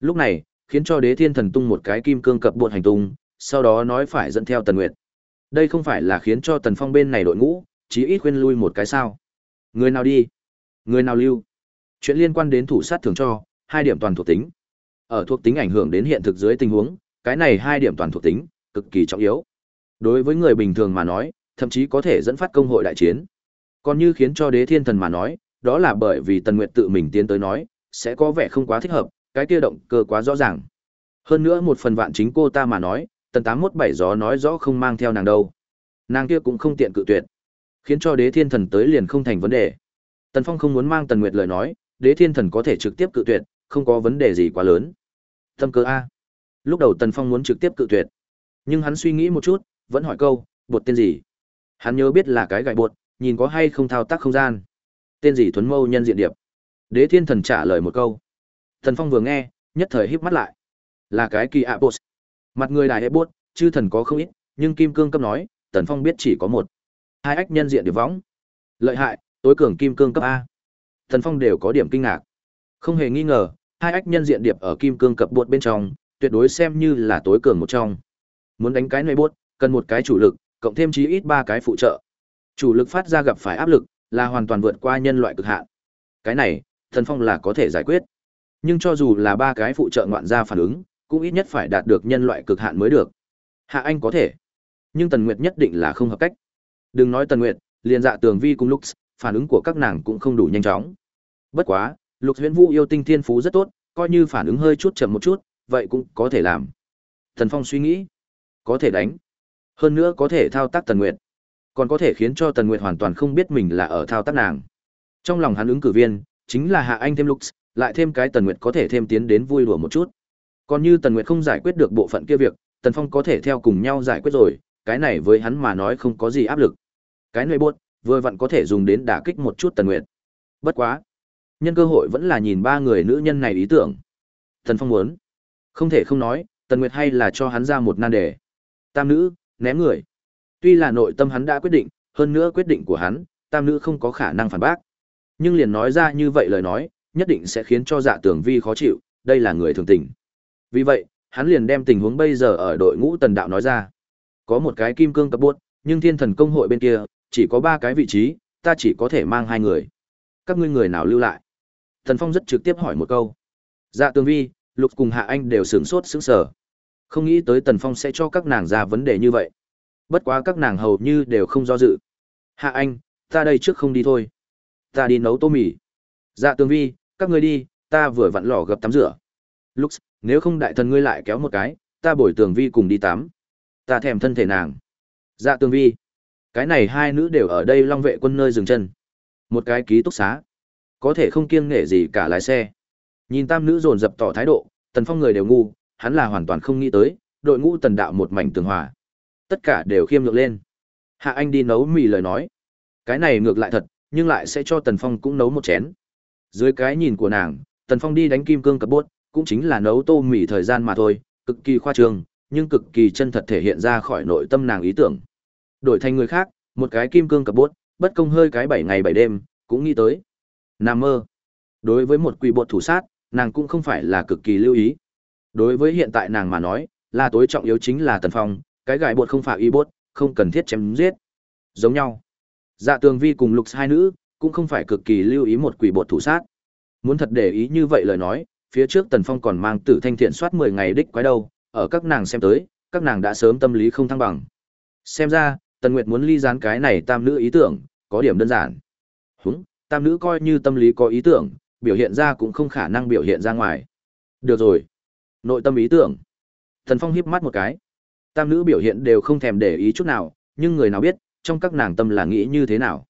Lúc này, khiến cho Đế Thiên Thần tung một cái kim cương cập buộc hành tung, sau đó nói phải dẫn theo Tần Nguyệt. Đây không phải là khiến cho Tần Phong bên này đội ngũ, chí ít khuyên lui một cái sao? Người nào đi? Người nào lưu? Chuyện liên quan đến thủ sát thường cho hai điểm toàn thuộc tính. Ở thuộc tính ảnh hưởng đến hiện thực dưới tình huống, cái này hai điểm toàn thuộc tính cực kỳ trọng yếu. Đối với người bình thường mà nói, thậm chí có thể dẫn phát công hội đại chiến. Còn như khiến cho Đế Thiên Thần mà nói, đó là bởi vì Tần Nguyệt tự mình tiến tới nói, sẽ có vẻ không quá thích hợp, cái kia động cơ quá rõ ràng. Hơn nữa một phần vạn chính cô ta mà nói, Tần tám mốt bảy gió nói rõ không mang theo nàng đâu. Nàng kia cũng không tiện cự tuyệt, khiến cho Đế Thiên Thần tới liền không thành vấn đề. Tần Phong không muốn mang Tần Nguyệt lời nói, Đế Thiên Thần có thể trực tiếp cự tuyệt, không có vấn đề gì quá lớn. Tâm cơ a. Lúc đầu Tần Phong muốn trực tiếp cự tuyệt, nhưng hắn suy nghĩ một chút, vẫn hỏi câu, bột tên gì? Hắn nhớ biết là cái gài bột, nhìn có hay không thao tác không gian. Tên gì thuấn mâu nhân diện điệp? Đế Thiên Thần trả lời một câu. Thần Phong vừa nghe, nhất thời híp mắt lại. Là cái kỳ ạ bột. Mặt người đại hệ bột, chư thần có không ít, nhưng kim cương cấp nói, Tần Phong biết chỉ có một. Hai ách nhân diện điệp võng. Lợi hại, tối cường kim cương cấp A. Thần Phong đều có điểm kinh ngạc. Không hề nghi ngờ, hai ách nhân diện điệp ở kim cương cập bột bên trong, tuyệt đối xem như là tối cường một trong. Muốn đánh cái nơi bốt, cần một cái chủ lực, cộng thêm chí ít ba cái phụ trợ. Chủ lực phát ra gặp phải áp lực, là hoàn toàn vượt qua nhân loại cực hạn. Cái này, Thần Phong là có thể giải quyết. Nhưng cho dù là ba cái phụ trợ ngoạn gia phản ứng, cũng ít nhất phải đạt được nhân loại cực hạn mới được. Hạ Anh có thể, nhưng Tần Nguyệt nhất định là không hợp cách. Đừng nói Tần Nguyệt, liền dạ tường vi cùng Lux, phản ứng của các nàng cũng không đủ nhanh chóng. Bất quá, Lục Huyễn Vũ yêu tinh thiên phú rất tốt, coi như phản ứng hơi chút chậm một chút, vậy cũng có thể làm. Thần Phong suy nghĩ, có thể đánh, hơn nữa có thể thao tác Tần Nguyệt, còn có thể khiến cho Tần Nguyệt hoàn toàn không biết mình là ở thao tác nàng. Trong lòng hắn ứng cử viên chính là Hạ Anh thêm Lux, lại thêm cái Tần Nguyệt có thể thêm tiến đến vui đùa một chút. Còn như Tần Nguyệt không giải quyết được bộ phận kia việc, Tần Phong có thể theo cùng nhau giải quyết rồi, cái này với hắn mà nói không có gì áp lực. Cái nơi buốt, vừa vặn có thể dùng đến đả kích một chút Tần Nguyệt. Bất quá, nhân cơ hội vẫn là nhìn ba người nữ nhân này ý tưởng. Tần Phong muốn, không thể không nói, Tần Nguyệt hay là cho hắn ra một nan đề. Tam nữ, ném người. Tuy là nội tâm hắn đã quyết định, hơn nữa quyết định của hắn, tam nữ không có khả năng phản bác. Nhưng liền nói ra như vậy lời nói, nhất định sẽ khiến cho dạ tưởng vi khó chịu, đây là người thường tình. Vì vậy, hắn liền đem tình huống bây giờ ở đội ngũ tần đạo nói ra. Có một cái kim cương cấp buốt, nhưng thiên thần công hội bên kia, chỉ có ba cái vị trí, ta chỉ có thể mang hai người. Các ngươi người nào lưu lại? Thần Phong rất trực tiếp hỏi một câu. Dạ tường vi, lục cùng hạ anh đều sửng sốt sững sờ. Không nghĩ tới Tần Phong sẽ cho các nàng ra vấn đề như vậy. Bất quá các nàng hầu như đều không do dự. Hạ anh, ta đây trước không đi thôi. Ta đi nấu tô mì. Dạ tường vi, các ngươi đi, ta vừa vặn lò gập tắm rửa. lúc nếu không đại thần ngươi lại kéo một cái, ta bồi tường vi cùng đi tắm. Ta thèm thân thể nàng. Dạ tường vi. Cái này hai nữ đều ở đây long vệ quân nơi dừng chân. Một cái ký túc xá. Có thể không kiêng nghệ gì cả lái xe. Nhìn tam nữ dồn dập tỏ thái độ, tần phong người đều ngu, hắn là hoàn toàn không nghĩ tới, đội ngũ tần đạo một mảnh tường hòa. Tất cả đều khiêm nhượng lên. Hạ Anh đi nấu mì lời nói. Cái này ngược lại thật, nhưng lại sẽ cho Tần Phong cũng nấu một chén. Dưới cái nhìn của nàng, Tần Phong đi đánh kim cương cập bốt, cũng chính là nấu tô mì thời gian mà thôi, cực kỳ khoa trương, nhưng cực kỳ chân thật thể hiện ra khỏi nội tâm nàng ý tưởng. Đổi thành người khác, một cái kim cương cập bốt, bất công hơi cái bảy ngày bảy đêm, cũng nghĩ tới. Nam mơ. Đối với một quỷ bột thủ sát, nàng cũng không phải là cực kỳ lưu ý. Đối với hiện tại nàng mà nói, là tối trọng yếu chính là Tần Phong, cái gài bột không phải y bốt, không cần thiết chém giết. Giống nhau. Dạ tường vi cùng lục hai nữ, cũng không phải cực kỳ lưu ý một quỷ bột thủ sát. Muốn thật để ý như vậy lời nói, phía trước Tần Phong còn mang tử thanh thiện soát 10 ngày đích quái đâu, ở các nàng xem tới, các nàng đã sớm tâm lý không thăng bằng. Xem ra, Tần Nguyệt muốn ly gián cái này tam nữ ý tưởng, có điểm đơn giản. Húng, tam nữ coi như tâm lý có ý tưởng, biểu hiện ra cũng không khả năng biểu hiện ra ngoài. Được rồi. Nội tâm ý tưởng. Tần Phong híp mắt một cái. Tam nữ biểu hiện đều không thèm để ý chút nào, nhưng người nào biết, trong các nàng tâm là nghĩ như thế nào.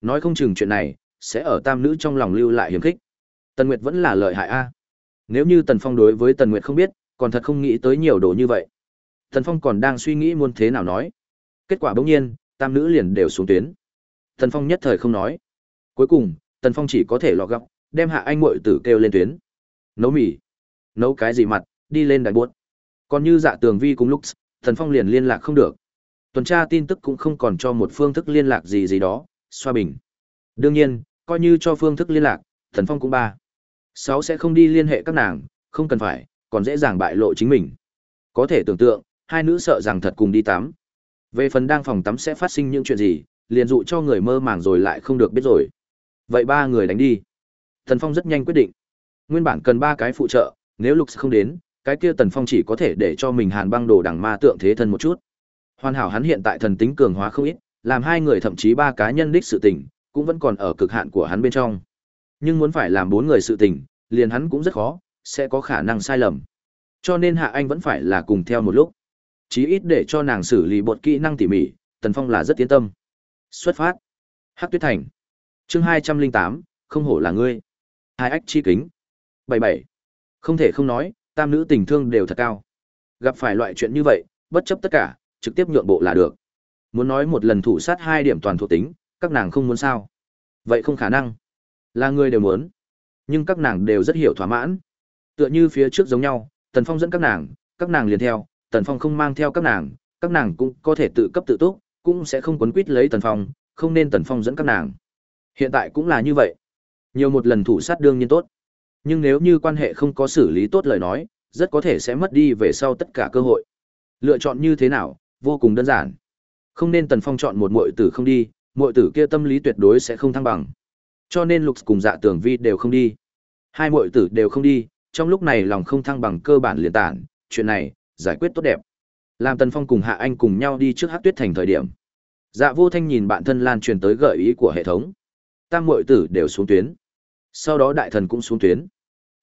Nói không chừng chuyện này, sẽ ở tam nữ trong lòng lưu lại hiểm khích. Tần Nguyệt vẫn là lợi hại a. Nếu như Tần Phong đối với Tần Nguyệt không biết, còn thật không nghĩ tới nhiều đồ như vậy. Tần Phong còn đang suy nghĩ muốn thế nào nói. Kết quả bỗng nhiên, tam nữ liền đều xuống tuyến. Tần Phong nhất thời không nói. Cuối cùng, Tần Phong chỉ có thể lọ gọc, đem hạ anh muội tử kêu lên tuyến. Nấu mì. Nấu cái gì mặt, đi lên đại buốt. Còn như dạ tường vi cùng lúc, Tần Phong liền liên lạc không được. Tuần tra tin tức cũng không còn cho một phương thức liên lạc gì gì đó, xoa bình. Đương nhiên, coi như cho phương thức liên lạc, thần Phong cũng ba. Sáu sẽ không đi liên hệ các nàng, không cần phải, còn dễ dàng bại lộ chính mình. Có thể tưởng tượng, hai nữ sợ rằng thật cùng đi tắm. Về phần đang phòng tắm sẽ phát sinh những chuyện gì, liền dụ cho người mơ màng rồi lại không được biết rồi. Vậy ba người đánh đi. thần Phong rất nhanh quyết định. Nguyên bản cần ba cái phụ trợ, nếu Lục không đến, cái kia Tần Phong chỉ có thể để cho mình Hàn Băng Đồ đằng ma tượng thế thân một chút. Hoàn hảo hắn hiện tại thần tính cường hóa không ít, làm hai người thậm chí ba cá nhân đích sự tình, cũng vẫn còn ở cực hạn của hắn bên trong. Nhưng muốn phải làm bốn người sự tình, liền hắn cũng rất khó, sẽ có khả năng sai lầm. Cho nên Hạ Anh vẫn phải là cùng theo một lúc. Chí ít để cho nàng xử lý bột kỹ năng tỉ mỉ, Tần Phong là rất yên tâm. Xuất phát. Hắc Tuyết Thành. Chương hai trăm linh tám không hổ là ngươi. Hai ách chi kính. bảy bảy Không thể không nói, tam nữ tình thương đều thật cao. Gặp phải loại chuyện như vậy, bất chấp tất cả, trực tiếp nhượng bộ là được. Muốn nói một lần thủ sát hai điểm toàn thuộc tính, các nàng không muốn sao? Vậy không khả năng. Là người đều muốn. Nhưng các nàng đều rất hiểu thỏa mãn. Tựa như phía trước giống nhau, Tần Phong dẫn các nàng, các nàng liền theo, Tần Phong không mang theo các nàng, các nàng cũng có thể tự cấp tự túc, cũng sẽ không quấn quýt lấy Tần Phong, không nên Tần Phong dẫn các nàng. Hiện tại cũng là như vậy. Nhiều một lần thủ sát đương nhiên tốt. Nhưng nếu như quan hệ không có xử lý tốt lời nói, rất có thể sẽ mất đi về sau tất cả cơ hội. Lựa chọn như thế nào, vô cùng đơn giản. Không nên Tần Phong chọn một muội tử không đi, muội tử kia tâm lý tuyệt đối sẽ không thăng bằng. Cho nên Lục cùng Dạ tưởng Vi đều không đi. Hai muội tử đều không đi, trong lúc này lòng không thăng bằng cơ bản liền tản, chuyện này giải quyết tốt đẹp. Làm Tần Phong cùng Hạ Anh cùng nhau đi trước Hắc Tuyết Thành thời điểm. Dạ Vô Thanh nhìn bạn thân lan truyền tới gợi ý của hệ thống. Tam muội tử đều xuống tuyến. Sau đó đại thần cũng xuống tuyến.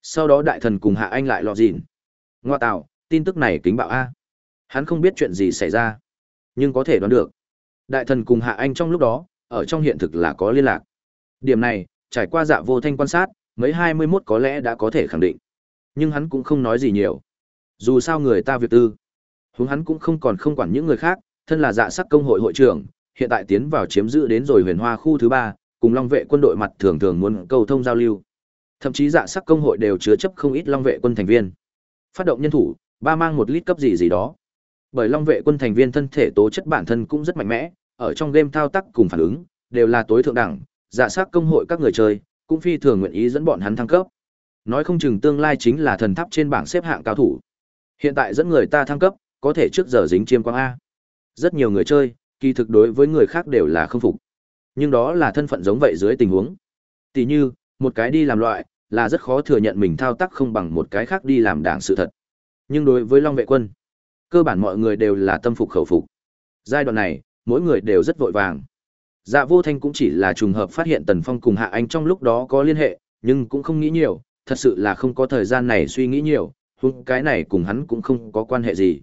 Sau đó đại thần cùng Hạ Anh lại lọ dịn. Ngoa tạo, tin tức này kính bạo a. Hắn không biết chuyện gì xảy ra, nhưng có thể đoán được. Đại thần cùng Hạ Anh trong lúc đó, ở trong hiện thực là có liên lạc. Điểm này, trải qua dạ vô thanh quan sát, mấy hai mươi 21 có lẽ đã có thể khẳng định. Nhưng hắn cũng không nói gì nhiều. Dù sao người ta việc tư. Hướng hắn cũng không còn không quản những người khác, thân là dạ sắc công hội hội trưởng, hiện tại tiến vào chiếm giữ đến rồi huyền hoa khu thứ ba, cùng long vệ quân đội mặt thường thường muốn cầu thông giao lưu. Thậm chí dạ sắc công hội đều chứa chấp không ít long vệ quân thành viên. Phát động nhân thủ, ba mang một lít cấp gì gì đó. Bởi long vệ quân thành viên thân thể tố chất bản thân cũng rất mạnh mẽ, ở trong game thao tác cùng phản ứng, đều là tối thượng đẳng, dạ sắc công hội các người chơi, cũng phi thường nguyện ý dẫn bọn hắn thăng cấp. Nói không chừng tương lai chính là thần tháp trên bảng xếp hạng cao thủ. Hiện tại dẫn người ta thăng cấp, có thể trước giờ dính chiêm quang A. Rất nhiều người chơi, kỳ thực đối với người khác đều là không phục. Nhưng đó là thân phận giống vậy dưới tình huống. Tỷ như, một cái đi làm loại, là rất khó thừa nhận mình thao tác không bằng một cái khác đi làm đảng sự thật. Nhưng đối với Long vệ quân, cơ bản mọi người đều là tâm phục khẩu phục. Giai đoạn này, mỗi người đều rất vội vàng. Dạ vô thanh cũng chỉ là trùng hợp phát hiện Tần Phong cùng Hạ Anh trong lúc đó có liên hệ, nhưng cũng không nghĩ nhiều, thật sự là không có thời gian này suy nghĩ nhiều, huống cái này cùng hắn cũng không có quan hệ gì.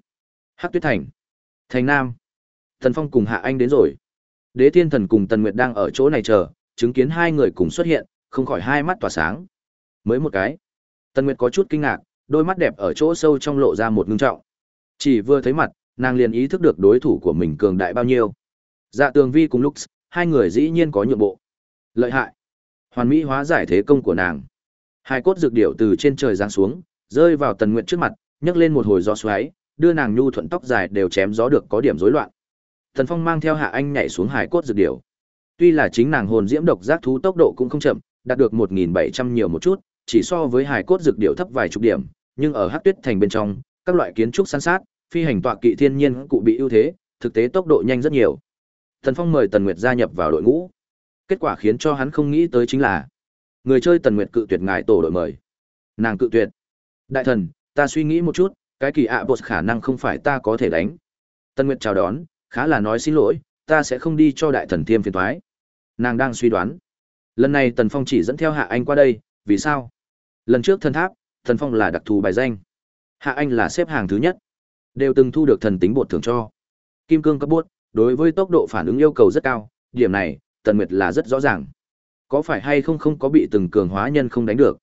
Hắc Tuyết Thành, Thành Nam, Tần Phong cùng Hạ Anh đến rồi. Đế Thiên Thần cùng Tần Nguyệt đang ở chỗ này chờ, chứng kiến hai người cùng xuất hiện, không khỏi hai mắt tỏa sáng. Mới một cái. Tần Nguyệt có chút kinh ngạc, đôi mắt đẹp ở chỗ sâu trong lộ ra một ngưng trọng. Chỉ vừa thấy mặt, nàng liền ý thức được đối thủ của mình cường đại bao nhiêu. Dạ Tường Vi cùng Lux, hai người dĩ nhiên có nhượng bộ. Lợi hại. Hoàn mỹ hóa giải thế công của nàng. Hai cốt dược điểu từ trên trời giáng xuống, rơi vào Tần Nguyệt trước mặt, nhấc lên một hồi gió xoáy, đưa nàng nhu thuận tóc dài đều chém gió được có điểm rối loạn. Tần Phong mang theo Hạ Anh nhảy xuống hải cốt dược điểu. Tuy là chính nàng hồn diễm độc giác thú tốc độ cũng không chậm, đạt được 1700 nhiều một chút, chỉ so với hải cốt dược điểu thấp vài chục điểm, nhưng ở Hắc Tuyết thành bên trong, các loại kiến trúc san sát, phi hành tọa kỵ thiên nhiên cụ bị ưu thế, thực tế tốc độ nhanh rất nhiều. Tần Phong mời Tần Nguyệt gia nhập vào đội ngũ. Kết quả khiến cho hắn không nghĩ tới chính là người chơi Tần Nguyệt cự tuyệt ngài tổ đội mời. Nàng cự tuyệt. Đại thần, ta suy nghĩ một chút, cái kỳ ạ à bột khả năng không phải ta có thể đánh. Tần Nguyệt chào đón, khá là nói xin lỗi, ta sẽ không đi cho đại thần tiêm phiền toái. Nàng đang suy đoán. Lần này Tần Phong chỉ dẫn theo Hạ Anh qua đây, vì sao? Lần trước thần tháp, Tần Phong là đặc thù bài danh. Hạ Anh là xếp hàng thứ nhất. Đều từng thu được thần tính bột thưởng cho. Kim cương cấp bút, đối với tốc độ phản ứng yêu cầu rất cao, điểm này, Tần Nguyệt là rất rõ ràng. Có phải hay không không có bị từng cường hóa nhân không đánh được.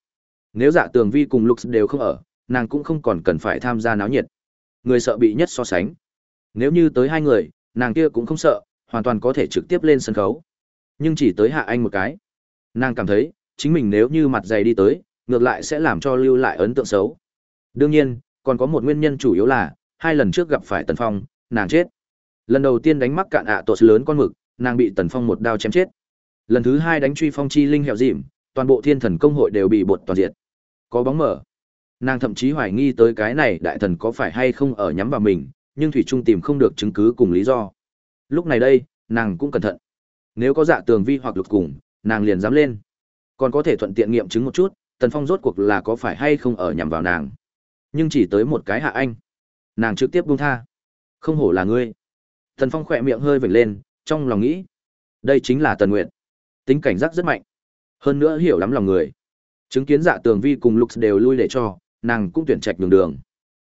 Nếu dạ tường vi cùng Lux đều không ở, nàng cũng không còn cần phải tham gia náo nhiệt. Người sợ bị nhất so sánh. Nếu như tới hai người, nàng kia cũng không sợ, hoàn toàn có thể trực tiếp lên sân khấu. Nhưng chỉ tới hạ anh một cái. Nàng cảm thấy, chính mình nếu như mặt dày đi tới, ngược lại sẽ làm cho lưu lại ấn tượng xấu. Đương nhiên, còn có một nguyên nhân chủ yếu là, hai lần trước gặp phải Tần Phong, nàng chết. Lần đầu tiên đánh mắc cạn ạ à tội lớn con mực, nàng bị Tần Phong một đao chém chết. Lần thứ hai đánh truy phong chi linh hẹo dịm, toàn bộ thiên thần công hội đều bị bột toàn diệt. Có bóng mở. Nàng thậm chí hoài nghi tới cái này đại thần có phải hay không ở nhắm vào mình, nhưng thủy trung tìm không được chứng cứ cùng lý do. Lúc này đây, nàng cũng cẩn thận. Nếu có dạ tường vi hoặc lục cùng, nàng liền dám lên. Còn có thể thuận tiện nghiệm chứng một chút, Tần Phong rốt cuộc là có phải hay không ở nhằm vào nàng. Nhưng chỉ tới một cái hạ anh. Nàng trực tiếp buông tha. Không hổ là ngươi. Tần Phong khỏe miệng hơi vểnh lên, trong lòng nghĩ. Đây chính là Tần nguyện, Tính cảnh giác rất mạnh. Hơn nữa hiểu lắm lòng người. Chứng kiến dạ tường vi cùng Lux đều lui để cho, nàng cũng tuyển trạch đường đường.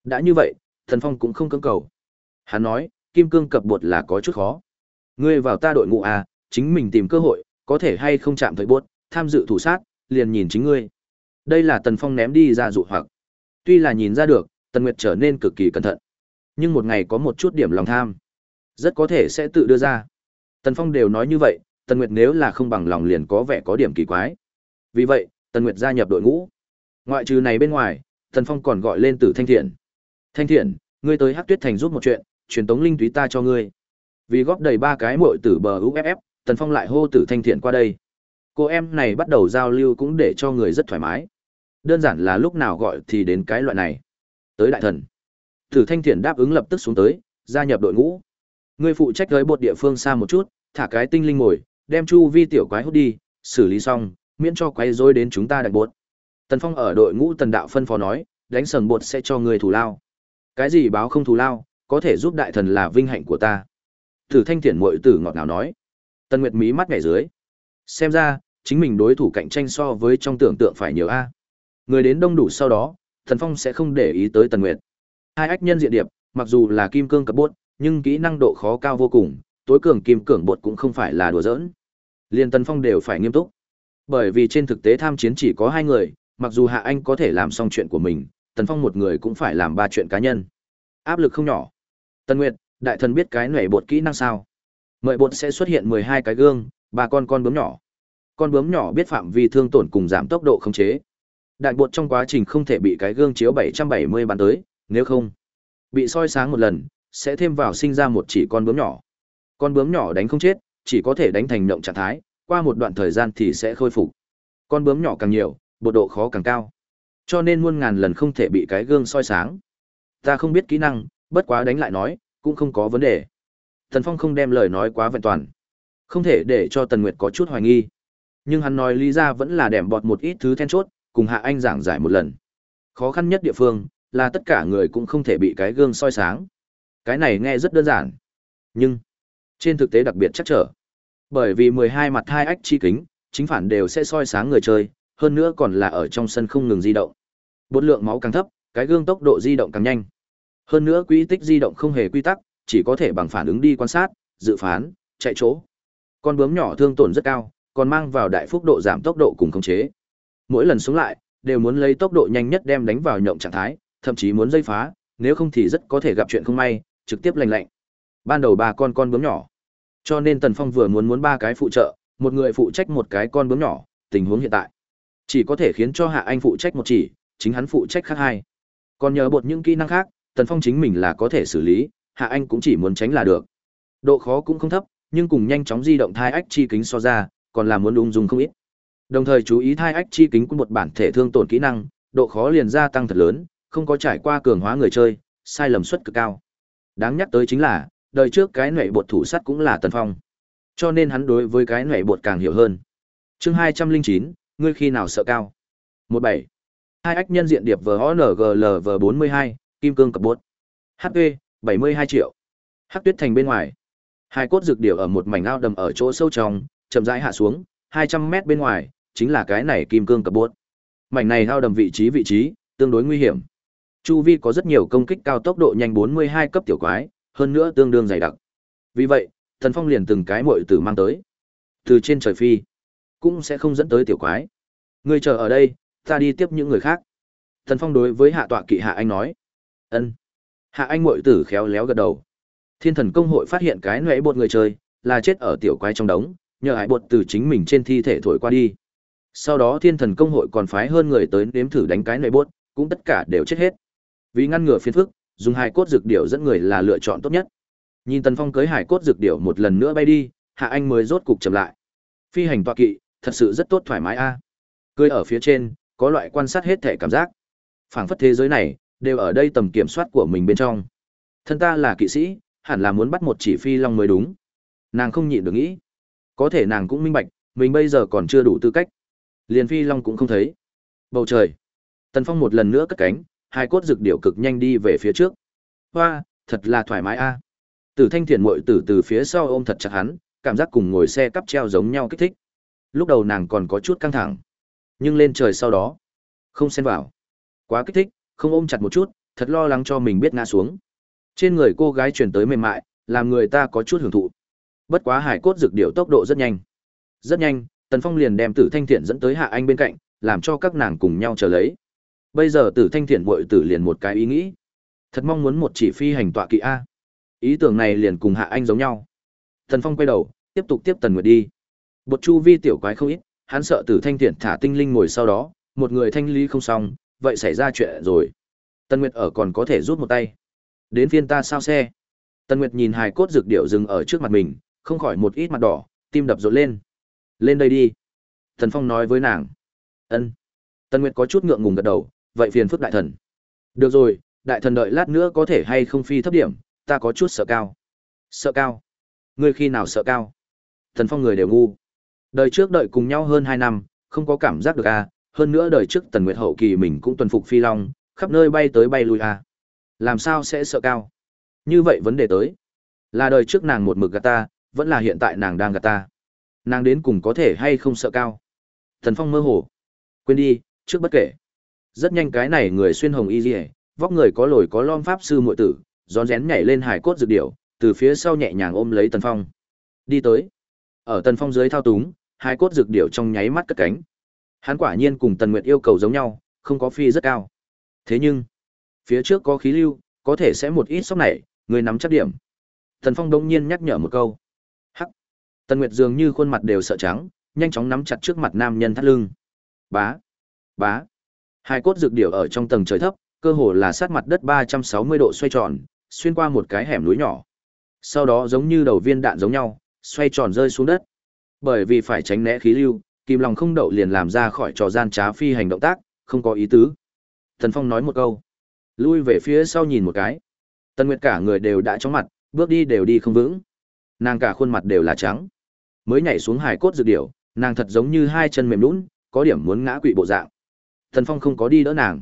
Đã như vậy, thần Phong cũng không cưỡng cầu. Hắn nói, kim cương cập bột là có chút khó. Ngươi vào ta đội ngũ à, chính mình tìm cơ hội, có thể hay không chạm tới bốt, tham dự thủ sát, liền nhìn chính ngươi. Đây là Tần Phong ném đi ra dụ hoặc. Tuy là nhìn ra được, Tần Nguyệt trở nên cực kỳ cẩn thận. Nhưng một ngày có một chút điểm lòng tham, rất có thể sẽ tự đưa ra. Tần Phong đều nói như vậy, Tần Nguyệt nếu là không bằng lòng liền có vẻ có điểm kỳ quái. Vì vậy, Tần Nguyệt gia nhập đội ngũ. Ngoại trừ này bên ngoài, Tần Phong còn gọi lên Tử Thanh Thiện. Thanh Thiện, ngươi tới Hắc Tuyết Thành giúp một chuyện, truyền tống linh túy ta cho ngươi. Vì góp đầy ba cái muội tử bờ UFF, Tần Phong lại hô Tử Thanh Thiện qua đây. Cô em này bắt đầu giao lưu cũng để cho người rất thoải mái. Đơn giản là lúc nào gọi thì đến cái loại này. Tới đại thần. Tử Thanh Thiện đáp ứng lập tức xuống tới, gia nhập đội ngũ. người phụ trách tới bột địa phương xa một chút, thả cái tinh linh ngồi, đem chu vi tiểu quái hút đi, xử lý xong, miễn cho quái dối đến chúng ta đánh bột. Tần Phong ở đội ngũ tần đạo phân phó nói, đánh sần bột sẽ cho người thủ lao. Cái gì báo không thủ lao, có thể giúp đại thần là vinh hạnh của ta. Tử Thanh Thiển mội tử ngọt ngào nói. Tần Nguyệt mí mắt ngày dưới. Xem ra, chính mình đối thủ cạnh tranh so với trong tưởng tượng phải nhiều a. Người đến đông đủ sau đó, Thần Phong sẽ không để ý tới Tần Nguyệt. Hai ách nhân diện điệp, mặc dù là kim cương cấp bốt, nhưng kỹ năng độ khó cao vô cùng, tối cường kim cường bột cũng không phải là đùa giỡn. Liên Tần Phong đều phải nghiêm túc. Bởi vì trên thực tế tham chiến chỉ có hai người, mặc dù Hạ Anh có thể làm xong chuyện của mình, Tần Phong một người cũng phải làm ba chuyện cá nhân. Áp lực không nhỏ. Tần Nguyệt, đại thần biết cái nhảy bột kỹ năng sao? Mời bột sẽ xuất hiện 12 cái gương, ba con con bướm nhỏ. Con bướm nhỏ biết phạm vi thương tổn cùng giảm tốc độ khống chế. Đại bột trong quá trình không thể bị cái gương chiếu 770 bắn tới, nếu không, bị soi sáng một lần, sẽ thêm vào sinh ra một chỉ con bướm nhỏ. Con bướm nhỏ đánh không chết, chỉ có thể đánh thành động trạng thái, qua một đoạn thời gian thì sẽ khôi phục. Con bướm nhỏ càng nhiều, bộ độ khó càng cao. Cho nên muôn ngàn lần không thể bị cái gương soi sáng. Ta không biết kỹ năng, bất quá đánh lại nói, cũng không có vấn đề. Thần Phong không đem lời nói quá vẹn toàn. Không thể để cho Tần Nguyệt có chút hoài nghi. Nhưng hắn nói lý ra vẫn là đẻm bọt một ít thứ then chốt, cùng Hạ Anh giảng giải một lần. Khó khăn nhất địa phương, là tất cả người cũng không thể bị cái gương soi sáng. Cái này nghe rất đơn giản. Nhưng, trên thực tế đặc biệt chắc trở. Bởi vì 12 mặt hai ách chi kính, chính phản đều sẽ soi sáng người chơi, hơn nữa còn là ở trong sân không ngừng di động. Bột lượng máu càng thấp, cái gương tốc độ di động càng nhanh. Hơn nữa quỹ tích di động không hề quy tắc, chỉ có thể bằng phản ứng đi quan sát, dự phán, chạy chỗ. Con bướm nhỏ thương tổn rất cao, còn mang vào đại phúc độ giảm tốc độ cùng khống chế. Mỗi lần xuống lại, đều muốn lấy tốc độ nhanh nhất đem đánh vào nhộng trạng thái, thậm chí muốn dây phá, nếu không thì rất có thể gặp chuyện không may, trực tiếp lành lạnh. Ban đầu ba con con bướm nhỏ. Cho nên Tần Phong vừa muốn muốn ba cái phụ trợ, một người phụ trách một cái con bướm nhỏ, tình huống hiện tại chỉ có thể khiến cho Hạ Anh phụ trách một chỉ, chính hắn phụ trách khác hai. Còn nhờ bột những kỹ năng khác, Tần Phong chính mình là có thể xử lý, Hạ Anh cũng chỉ muốn tránh là được. Độ khó cũng không thấp, nhưng cùng nhanh chóng di động thai ách chi kính so ra, còn là muốn ung dung không ít. Đồng thời chú ý thai ách chi kính của một bản thể thương tổn kỹ năng, độ khó liền gia tăng thật lớn, không có trải qua cường hóa người chơi, sai lầm suất cực cao. Đáng nhắc tới chính là, đời trước cái nệ bột thủ sắt cũng là Tần Phong. Cho nên hắn đối với cái nệ bột càng hiểu hơn. Chương hai trăm linh chín ngươi khi nào sợ cao? một bảy Hai ách nhân diện điệp VONGLV hai kim cương cập bốt. HP, 72 triệu. Hắc tuyết thành bên ngoài. Hai cốt dược điểu ở một mảnh ao đầm ở chỗ sâu trong, chậm rãi hạ xuống, 200 mét bên ngoài, chính là cái này kim cương cập bốt. Mảnh này hao đầm vị trí vị trí, tương đối nguy hiểm. Chu vi có rất nhiều công kích cao tốc độ nhanh 42 cấp tiểu quái, hơn nữa tương đương dày đặc. Vì vậy, Thần Phong liền từng cái muội tử mang tới. Từ trên trời phi, cũng sẽ không dẫn tới tiểu quái. Ngươi chờ ở đây, Ta đi tiếp những người khác. thần Phong đối với hạ tọa kỵ hạ anh nói. ân Hạ anh muội tử khéo léo gật đầu. Thiên thần công hội phát hiện cái nệ bột người chơi, là chết ở tiểu quái trong đống, nhờ hải bột từ chính mình trên thi thể thổi qua đi. Sau đó thiên thần công hội còn phái hơn người tới nếm thử đánh cái nệ bốt, cũng tất cả đều chết hết. Vì ngăn ngừa phiền phức, dùng hải cốt dược điểu dẫn người là lựa chọn tốt nhất. Nhìn Tần Phong cưới hải cốt dược điểu một lần nữa bay đi, Hạ Anh mới rốt cục chậm lại. Phi hành tọa kỵ, thật sự rất tốt thoải mái a. À. Cưới ở phía trên, có loại quan sát hết thể cảm giác. Phảng phất thế giới này đều ở đây tầm kiểm soát của mình bên trong. Thân ta là kỵ sĩ, hẳn là muốn bắt một chỉ phi long mới đúng. Nàng không nhịn được nghĩ. Có thể nàng cũng minh bạch, mình bây giờ còn chưa đủ tư cách. Liền phi long cũng không thấy. Bầu trời. Tần Phong một lần nữa cất cánh, hai cốt rực điệu cực nhanh đi về phía trước. Hoa, thật là thoải mái a. Tử Thanh Thiện muội tử từ phía sau ôm thật chặt hắn, cảm giác cùng ngồi xe cắp treo giống nhau kích thích. Lúc đầu nàng còn có chút căng thẳng, nhưng lên trời sau đó, không xen vào. Quá kích thích, không ôm chặt một chút, thật lo lắng cho mình biết ngã xuống. Trên người cô gái truyền tới mềm mại, làm người ta có chút hưởng thụ. Bất quá hải cốt dược điệu tốc độ rất nhanh. Rất nhanh, Tần Phong liền đem Tử Thanh Thiện dẫn tới Hạ Anh bên cạnh, làm cho các nàng cùng nhau chờ lấy. Bây giờ Tử Thanh Thiện bội tử liền một cái ý nghĩ, thật mong muốn một chỉ phi hành tọa kỵ a. Ý tưởng này liền cùng Hạ Anh giống nhau. Tần Phong quay đầu, tiếp tục tiếp Tần Nguyệt đi. Bột chu vi tiểu quái không ít, hắn sợ Tử Thanh Thiện thả tinh linh ngồi sau đó, một người thanh lý không xong, vậy xảy ra chuyện rồi. Tần Nguyệt ở còn có thể rút một tay. Đến phiên ta sao xe. Tần Nguyệt nhìn hài cốt dược điệu dừng ở trước mặt mình, không khỏi một ít mặt đỏ, tim đập rộn lên. Lên đây đi. Thần Phong nói với nàng. Ân. Tần Nguyệt có chút ngượng ngùng gật đầu, vậy phiền phức đại thần. Được rồi, đại thần đợi lát nữa có thể hay không phi thấp điểm, ta có chút sợ cao. Sợ cao? Ngươi khi nào sợ cao? Thần Phong người đều ngu. Đời trước đợi cùng nhau hơn hai năm, không có cảm giác được à, hơn nữa đời trước Tần Nguyệt hậu kỳ mình cũng tuần phục phi long, khắp nơi bay tới bay lui à. Làm sao sẽ sợ cao? Như vậy vấn đề tới. Là đời trước nàng một mực gạt ta, vẫn là hiện tại nàng đang gạt ta. Nàng đến cùng có thể hay không sợ cao? Thần Phong mơ hồ. Quên đi, trước bất kể. Rất nhanh cái này người xuyên hồng y dỉa vóc người có lồi có lom pháp sư muội tử, rón rén nhảy lên hải cốt dược điểu, từ phía sau nhẹ nhàng ôm lấy Tần Phong. Đi tới. Ở Tần Phong dưới thao túng, hải cốt dược điểu trong nháy mắt cất cánh. Hắn quả nhiên cùng Tần Nguyệt yêu cầu giống nhau, không có phi rất cao. Thế nhưng, phía trước có khí lưu, có thể sẽ một ít sóc này, người nắm chắc điểm. Tần Phong đông nhiên nhắc nhở một câu. Tần Nguyệt dường như khuôn mặt đều sợ trắng, nhanh chóng nắm chặt trước mặt nam nhân thắt lưng. Bá, bá. Hai cốt dược điểu ở trong tầng trời thấp, cơ hồ là sát mặt đất 360 độ xoay tròn, xuyên qua một cái hẻm núi nhỏ. Sau đó giống như đầu viên đạn giống nhau, xoay tròn rơi xuống đất. Bởi vì phải tránh né khí lưu, Kim Long không đậu liền làm ra khỏi trò gian trá phi hành động tác, không có ý tứ. Thần Phong nói một câu, lui về phía sau nhìn một cái. Tần Nguyệt cả người đều đã chóng mặt, bước đi đều đi không vững. Nàng cả khuôn mặt đều là trắng. Mới nhảy xuống hải cốt dược điểu, nàng thật giống như hai chân mềm lún có điểm muốn ngã quỵ bộ dạng. Thần Phong không có đi đỡ nàng.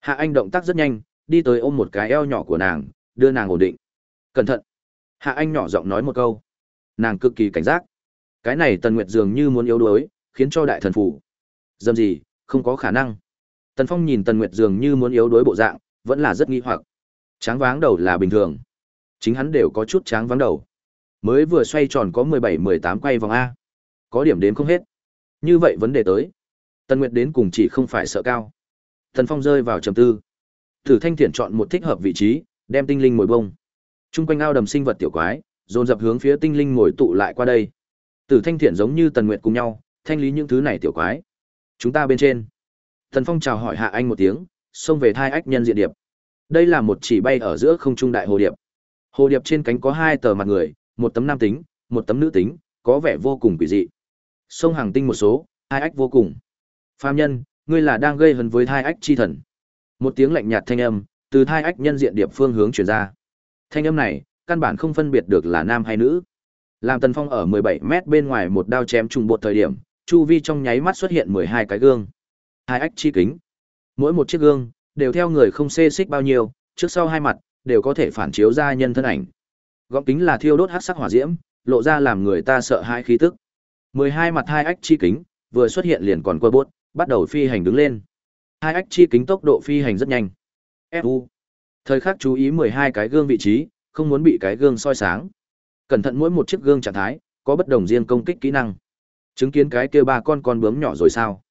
Hạ Anh động tác rất nhanh, đi tới ôm một cái eo nhỏ của nàng, đưa nàng ổn định. Cẩn thận. Hạ Anh nhỏ giọng nói một câu. Nàng cực kỳ cảnh giác. Cái này Tần Nguyệt dường như muốn yếu đuối, khiến cho đại thần phủ. Dâm gì, không có khả năng. Tần Phong nhìn Tần Nguyệt dường như muốn yếu đuối bộ dạng, vẫn là rất nghi hoặc. Tráng váng đầu là bình thường. Chính hắn đều có chút tráng váng đầu. Mới vừa xoay tròn có 17-18 quay vòng A. Có điểm đến không hết. Như vậy vấn đề tới. Tần Nguyệt đến cùng chỉ không phải sợ cao. Tần Phong rơi vào trầm tư. Thử Thanh thiển chọn một thích hợp vị trí, đem tinh linh ngồi bông. Trung quanh ao đầm sinh vật tiểu quái, dồn dập hướng phía tinh linh ngồi tụ lại qua đây. Tử Thanh thiển giống như Tần Nguyệt cùng nhau, thanh lý những thứ này tiểu quái. Chúng ta bên trên. Tần Phong chào hỏi Hạ Anh một tiếng, xông về thai ách nhân diện điệp. Đây là một chỉ bay ở giữa không trung đại hồ điệp. Hồ điệp trên cánh có hai tờ mặt người, một tấm nam tính, một tấm nữ tính, có vẻ vô cùng quỷ dị. Sông hàng tinh một số, hai ách vô cùng. Phàm nhân, ngươi là đang gây hấn với thai ách chi thần. Một tiếng lạnh nhạt thanh âm, từ thai ách nhân diện địa phương hướng truyền ra. Thanh âm này, căn bản không phân biệt được là nam hay nữ. Làm Tần Phong ở 17 mét bên ngoài một đao chém trùng bột thời điểm, chu vi trong nháy mắt xuất hiện 12 cái gương. Hai ách chi kính. Mỗi một chiếc gương đều theo người không xê xích bao nhiêu, trước sau hai mặt đều có thể phản chiếu ra nhân thân ảnh. Góc kính là thiêu đốt hắc sắc hỏa diễm, lộ ra làm người ta sợ hãi khí tức. 12 mặt hai ách chi kính, vừa xuất hiện liền còn quơ bốt, bắt đầu phi hành đứng lên. Hai ách chi kính tốc độ phi hành rất nhanh. Fu. Thời khắc chú ý 12 cái gương vị trí, không muốn bị cái gương soi sáng. Cẩn thận mỗi một chiếc gương trạng thái, có bất đồng riêng công kích kỹ năng. Chứng kiến cái kia ba con con bướm nhỏ rồi sao?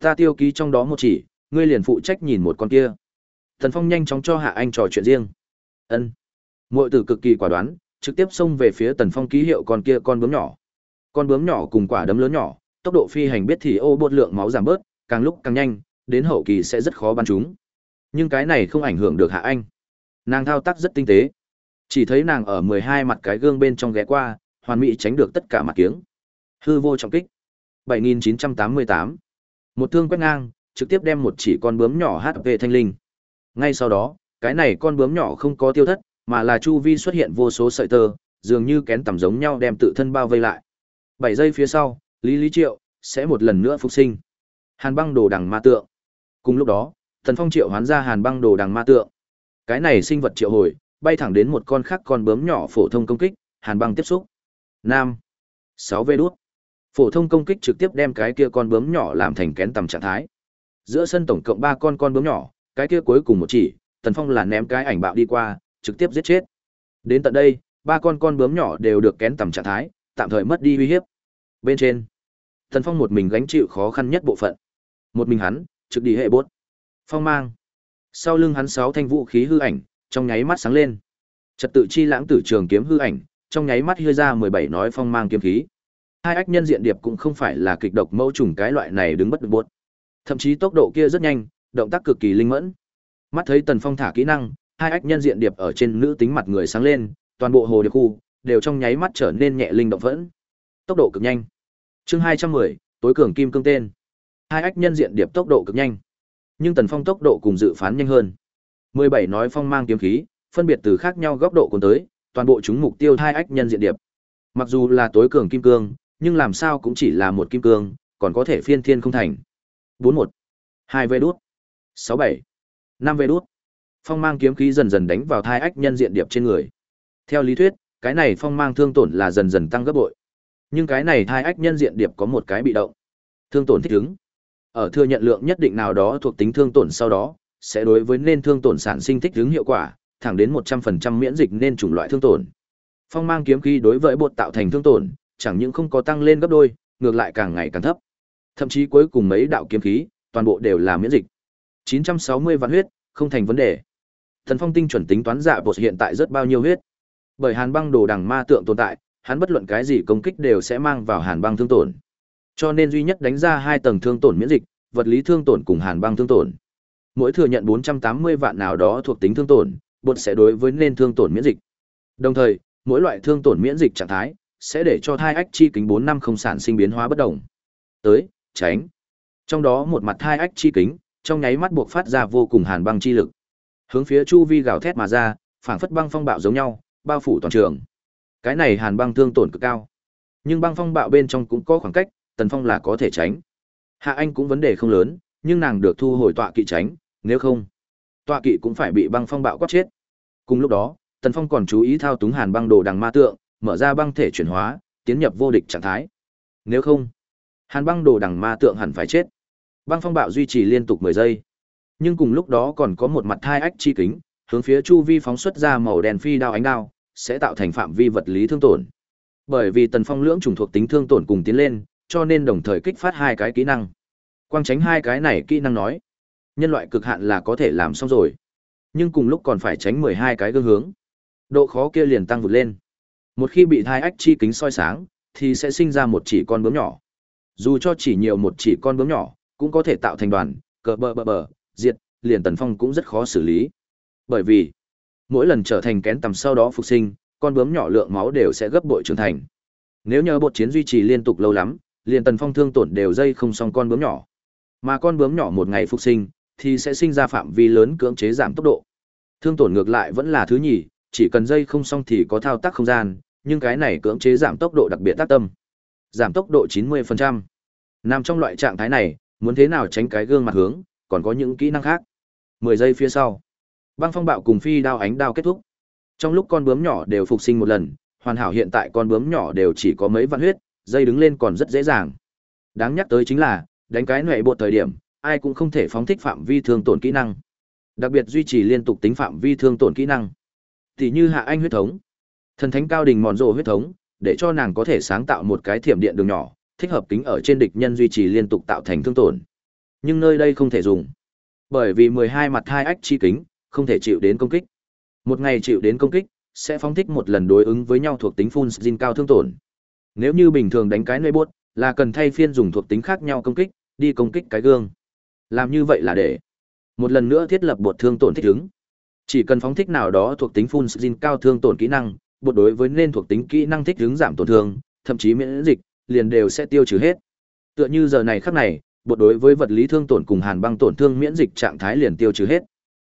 Ta tiêu ký trong đó một chỉ, ngươi liền phụ trách nhìn một con kia. Thần Phong nhanh chóng cho Hạ Anh trò chuyện riêng. Ân. Muội tử cực kỳ quả đoán, trực tiếp xông về phía Tần Phong ký hiệu con kia con bướm nhỏ. Con bướm nhỏ cùng quả đấm lớn nhỏ, tốc độ phi hành biết thì ô bột lượng máu giảm bớt, càng lúc càng nhanh, đến hậu kỳ sẽ rất khó bắn chúng. Nhưng cái này không ảnh hưởng được Hạ Anh. Nàng thao tác rất tinh tế. Chỉ thấy nàng ở 12 mặt cái gương bên trong ghé qua, hoàn mỹ tránh được tất cả mặt kiếng. Hư vô trọng kích. 7988. Một thương quét ngang, trực tiếp đem một chỉ con bướm nhỏ HP thanh linh. Ngay sau đó, cái này con bướm nhỏ không có tiêu thất, mà là chu vi xuất hiện vô số sợi tơ, dường như kén tầm giống nhau đem tự thân bao vây lại. 7 giây phía sau, Lý Lý Triệu sẽ một lần nữa phục sinh. Hàn băng đồ đằng ma tượng. Cùng lúc đó, Thần Phong triệu hoán ra Hàn băng đồ đằng ma tượng. Cái này sinh vật triệu hồi, bay thẳng đến một con khác con bướm nhỏ phổ thông công kích, Hàn băng tiếp xúc. Nam. 6 vê đút. Phổ thông công kích trực tiếp đem cái kia con bướm nhỏ làm thành kén tầm trạng thái. Giữa sân tổng cộng 3 con con bướm nhỏ, cái kia cuối cùng một chỉ, Tần Phong là ném cái ảnh bạo đi qua, trực tiếp giết chết. Đến tận đây, ba con con bướm nhỏ đều được kén tầm trạng thái, tạm thời mất đi uy hiếp. Bên trên, Tần Phong một mình gánh chịu khó khăn nhất bộ phận. Một mình hắn, trực đi hệ bốt. Phong mang. Sau lưng hắn sáu thanh vũ khí hư ảnh, trong nháy mắt sáng lên. Trật tự chi lãng tử trường kiếm hư ảnh, trong nháy mắt hư ra 17 nói phong mang kiếm khí. Hai ách nhân diện điệp cũng không phải là kịch độc mẫu trùng cái loại này đứng bất được. Thậm chí tốc độ kia rất nhanh, động tác cực kỳ linh mẫn. Mắt thấy Tần Phong thả kỹ năng, hai ách nhân diện điệp ở trên nữ tính mặt người sáng lên, toàn bộ hồ điệp khu đều trong nháy mắt trở nên nhẹ linh động vẫn. Tốc độ cực nhanh. Chương 210, tối cường kim cương tên. Hai ách nhân diện điệp tốc độ cực nhanh. Nhưng Tần Phong tốc độ cùng dự phán nhanh hơn. 17 nói phong mang kiếm khí, phân biệt từ khác nhau góc độ cuốn tới, toàn bộ chúng mục tiêu hai ách nhân diện điệp. Mặc dù là tối cường kim cương, nhưng làm sao cũng chỉ là một kim cương, còn có thể phiên thiên không thành. 41, 2 vê đút, 67, 5 vê đút. Phong mang kiếm khí dần dần đánh vào thai ách nhân diện điệp trên người. Theo lý thuyết, cái này phong mang thương tổn là dần dần tăng gấp bội. Nhưng cái này thai ách nhân diện điệp có một cái bị động. Thương tổn thích ứng. Ở thừa nhận lượng nhất định nào đó thuộc tính thương tổn sau đó, sẽ đối với nên thương tổn sản sinh thích ứng hiệu quả, thẳng đến 100% miễn dịch nên chủng loại thương tổn. Phong mang kiếm khí đối với bột tạo thành thương tổn, chẳng những không có tăng lên gấp đôi, ngược lại càng ngày càng thấp. Thậm chí cuối cùng mấy đạo kiếm khí, toàn bộ đều là miễn dịch. 960 vạn huyết, không thành vấn đề. Thần Phong tinh chuẩn tính toán dạ bột hiện tại rất bao nhiêu huyết. Bởi Hàn Băng đồ đằng ma tượng tồn tại, hắn bất luận cái gì công kích đều sẽ mang vào Hàn Băng thương tổn. Cho nên duy nhất đánh ra hai tầng thương tổn miễn dịch, vật lý thương tổn cùng Hàn Băng thương tổn. Mỗi thừa nhận 480 vạn nào đó thuộc tính thương tổn, bột sẽ đối với nên thương tổn miễn dịch. Đồng thời, mỗi loại thương tổn miễn dịch trạng thái sẽ để cho thai ách chi kính 4 năm không sản sinh biến hóa bất động. Tới, tránh. Trong đó một mặt thai ách chi kính, trong nháy mắt buộc phát ra vô cùng hàn băng chi lực. Hướng phía chu vi gào thét mà ra, phảng phất băng phong bạo giống nhau, bao phủ toàn trường. Cái này hàn băng thương tổn cực cao. Nhưng băng phong bạo bên trong cũng có khoảng cách, Tần Phong là có thể tránh. Hạ Anh cũng vấn đề không lớn, nhưng nàng được thu hồi tọa kỵ tránh, nếu không, tọa kỵ cũng phải bị băng phong bạo quát chết. Cùng lúc đó, Tần Phong còn chú ý thao túng hàn băng đồ đằng ma tượng, mở ra băng thể chuyển hóa, tiến nhập vô địch trạng thái. Nếu không, hàn băng đồ đằng ma tượng hẳn phải chết. Băng phong bạo duy trì liên tục 10 giây. Nhưng cùng lúc đó còn có một mặt thai ách chi kính, hướng phía chu vi phóng xuất ra màu đèn phi đao ánh đao, sẽ tạo thành phạm vi vật lý thương tổn. Bởi vì Tần Phong lưỡng trùng thuộc tính thương tổn cùng tiến lên, cho nên đồng thời kích phát hai cái kỹ năng. Quang tránh hai cái này kỹ năng nói, nhân loại cực hạn là có thể làm xong rồi. Nhưng cùng lúc còn phải tránh 12 cái gương hướng. Độ khó kia liền tăng vụt lên. Một khi bị thai ách chi kính soi sáng, thì sẽ sinh ra một chỉ con bướm nhỏ. Dù cho chỉ nhiều một chỉ con bướm nhỏ, cũng có thể tạo thành đoàn, cờ bờ bờ bờ, diệt, liền Tần Phong cũng rất khó xử lý. Bởi vì, mỗi lần trở thành kén tầm sau đó phục sinh, con bướm nhỏ lượng máu đều sẽ gấp bội trưởng thành. Nếu nhờ bột chiến duy trì liên tục lâu lắm, liền Tần Phong thương tổn đều dây không xong con bướm nhỏ. Mà con bướm nhỏ một ngày phục sinh, thì sẽ sinh ra phạm vi lớn cưỡng chế giảm tốc độ. Thương tổn ngược lại vẫn là thứ nhì, chỉ cần dây không xong thì có thao tác không gian, nhưng cái này cưỡng chế giảm tốc độ đặc biệt tác tâm. Giảm tốc độ 90%. Nằm trong loại trạng thái này, muốn thế nào tránh cái gương mặt hướng, còn có những kỹ năng khác. 10 giây phía sau, băng phong bạo cùng phi đao ánh đao kết thúc. Trong lúc con bướm nhỏ đều phục sinh một lần, hoàn hảo hiện tại con bướm nhỏ đều chỉ có mấy vạn huyết, dây đứng lên còn rất dễ dàng. Đáng nhắc tới chính là, đánh cái nệ bộ thời điểm, ai cũng không thể phóng thích phạm vi thương tổn kỹ năng. Đặc biệt duy trì liên tục tính phạm vi thương tổn kỹ năng. Tỷ như hạ anh huyết thống, thần thánh cao đỉnh mòn rồ huyết thống, để cho nàng có thể sáng tạo một cái thiểm điện đường nhỏ, thích hợp kính ở trên địch nhân duy trì liên tục tạo thành thương tổn. Nhưng nơi đây không thể dùng. Bởi vì 12 mặt hai ách chi kính, không thể chịu đến công kích. Một ngày chịu đến công kích, sẽ phóng thích một lần đối ứng với nhau thuộc tính phun xin cao thương tổn. Nếu như bình thường đánh cái nơi bốt, là cần thay phiên dùng thuộc tính khác nhau công kích, đi công kích cái gương. Làm như vậy là để một lần nữa thiết lập bột thương tổn thích ứng. Chỉ cần phóng thích nào đó thuộc tính phun xin cao thương tổn kỹ năng, bột đối với nên thuộc tính kỹ năng thích ứng giảm tổn thương, thậm chí miễn dịch, liền đều sẽ tiêu trừ hết. Tựa như giờ này khắc này, bột đối với vật lý thương tổn cùng hàn băng tổn thương miễn dịch trạng thái liền tiêu trừ hết.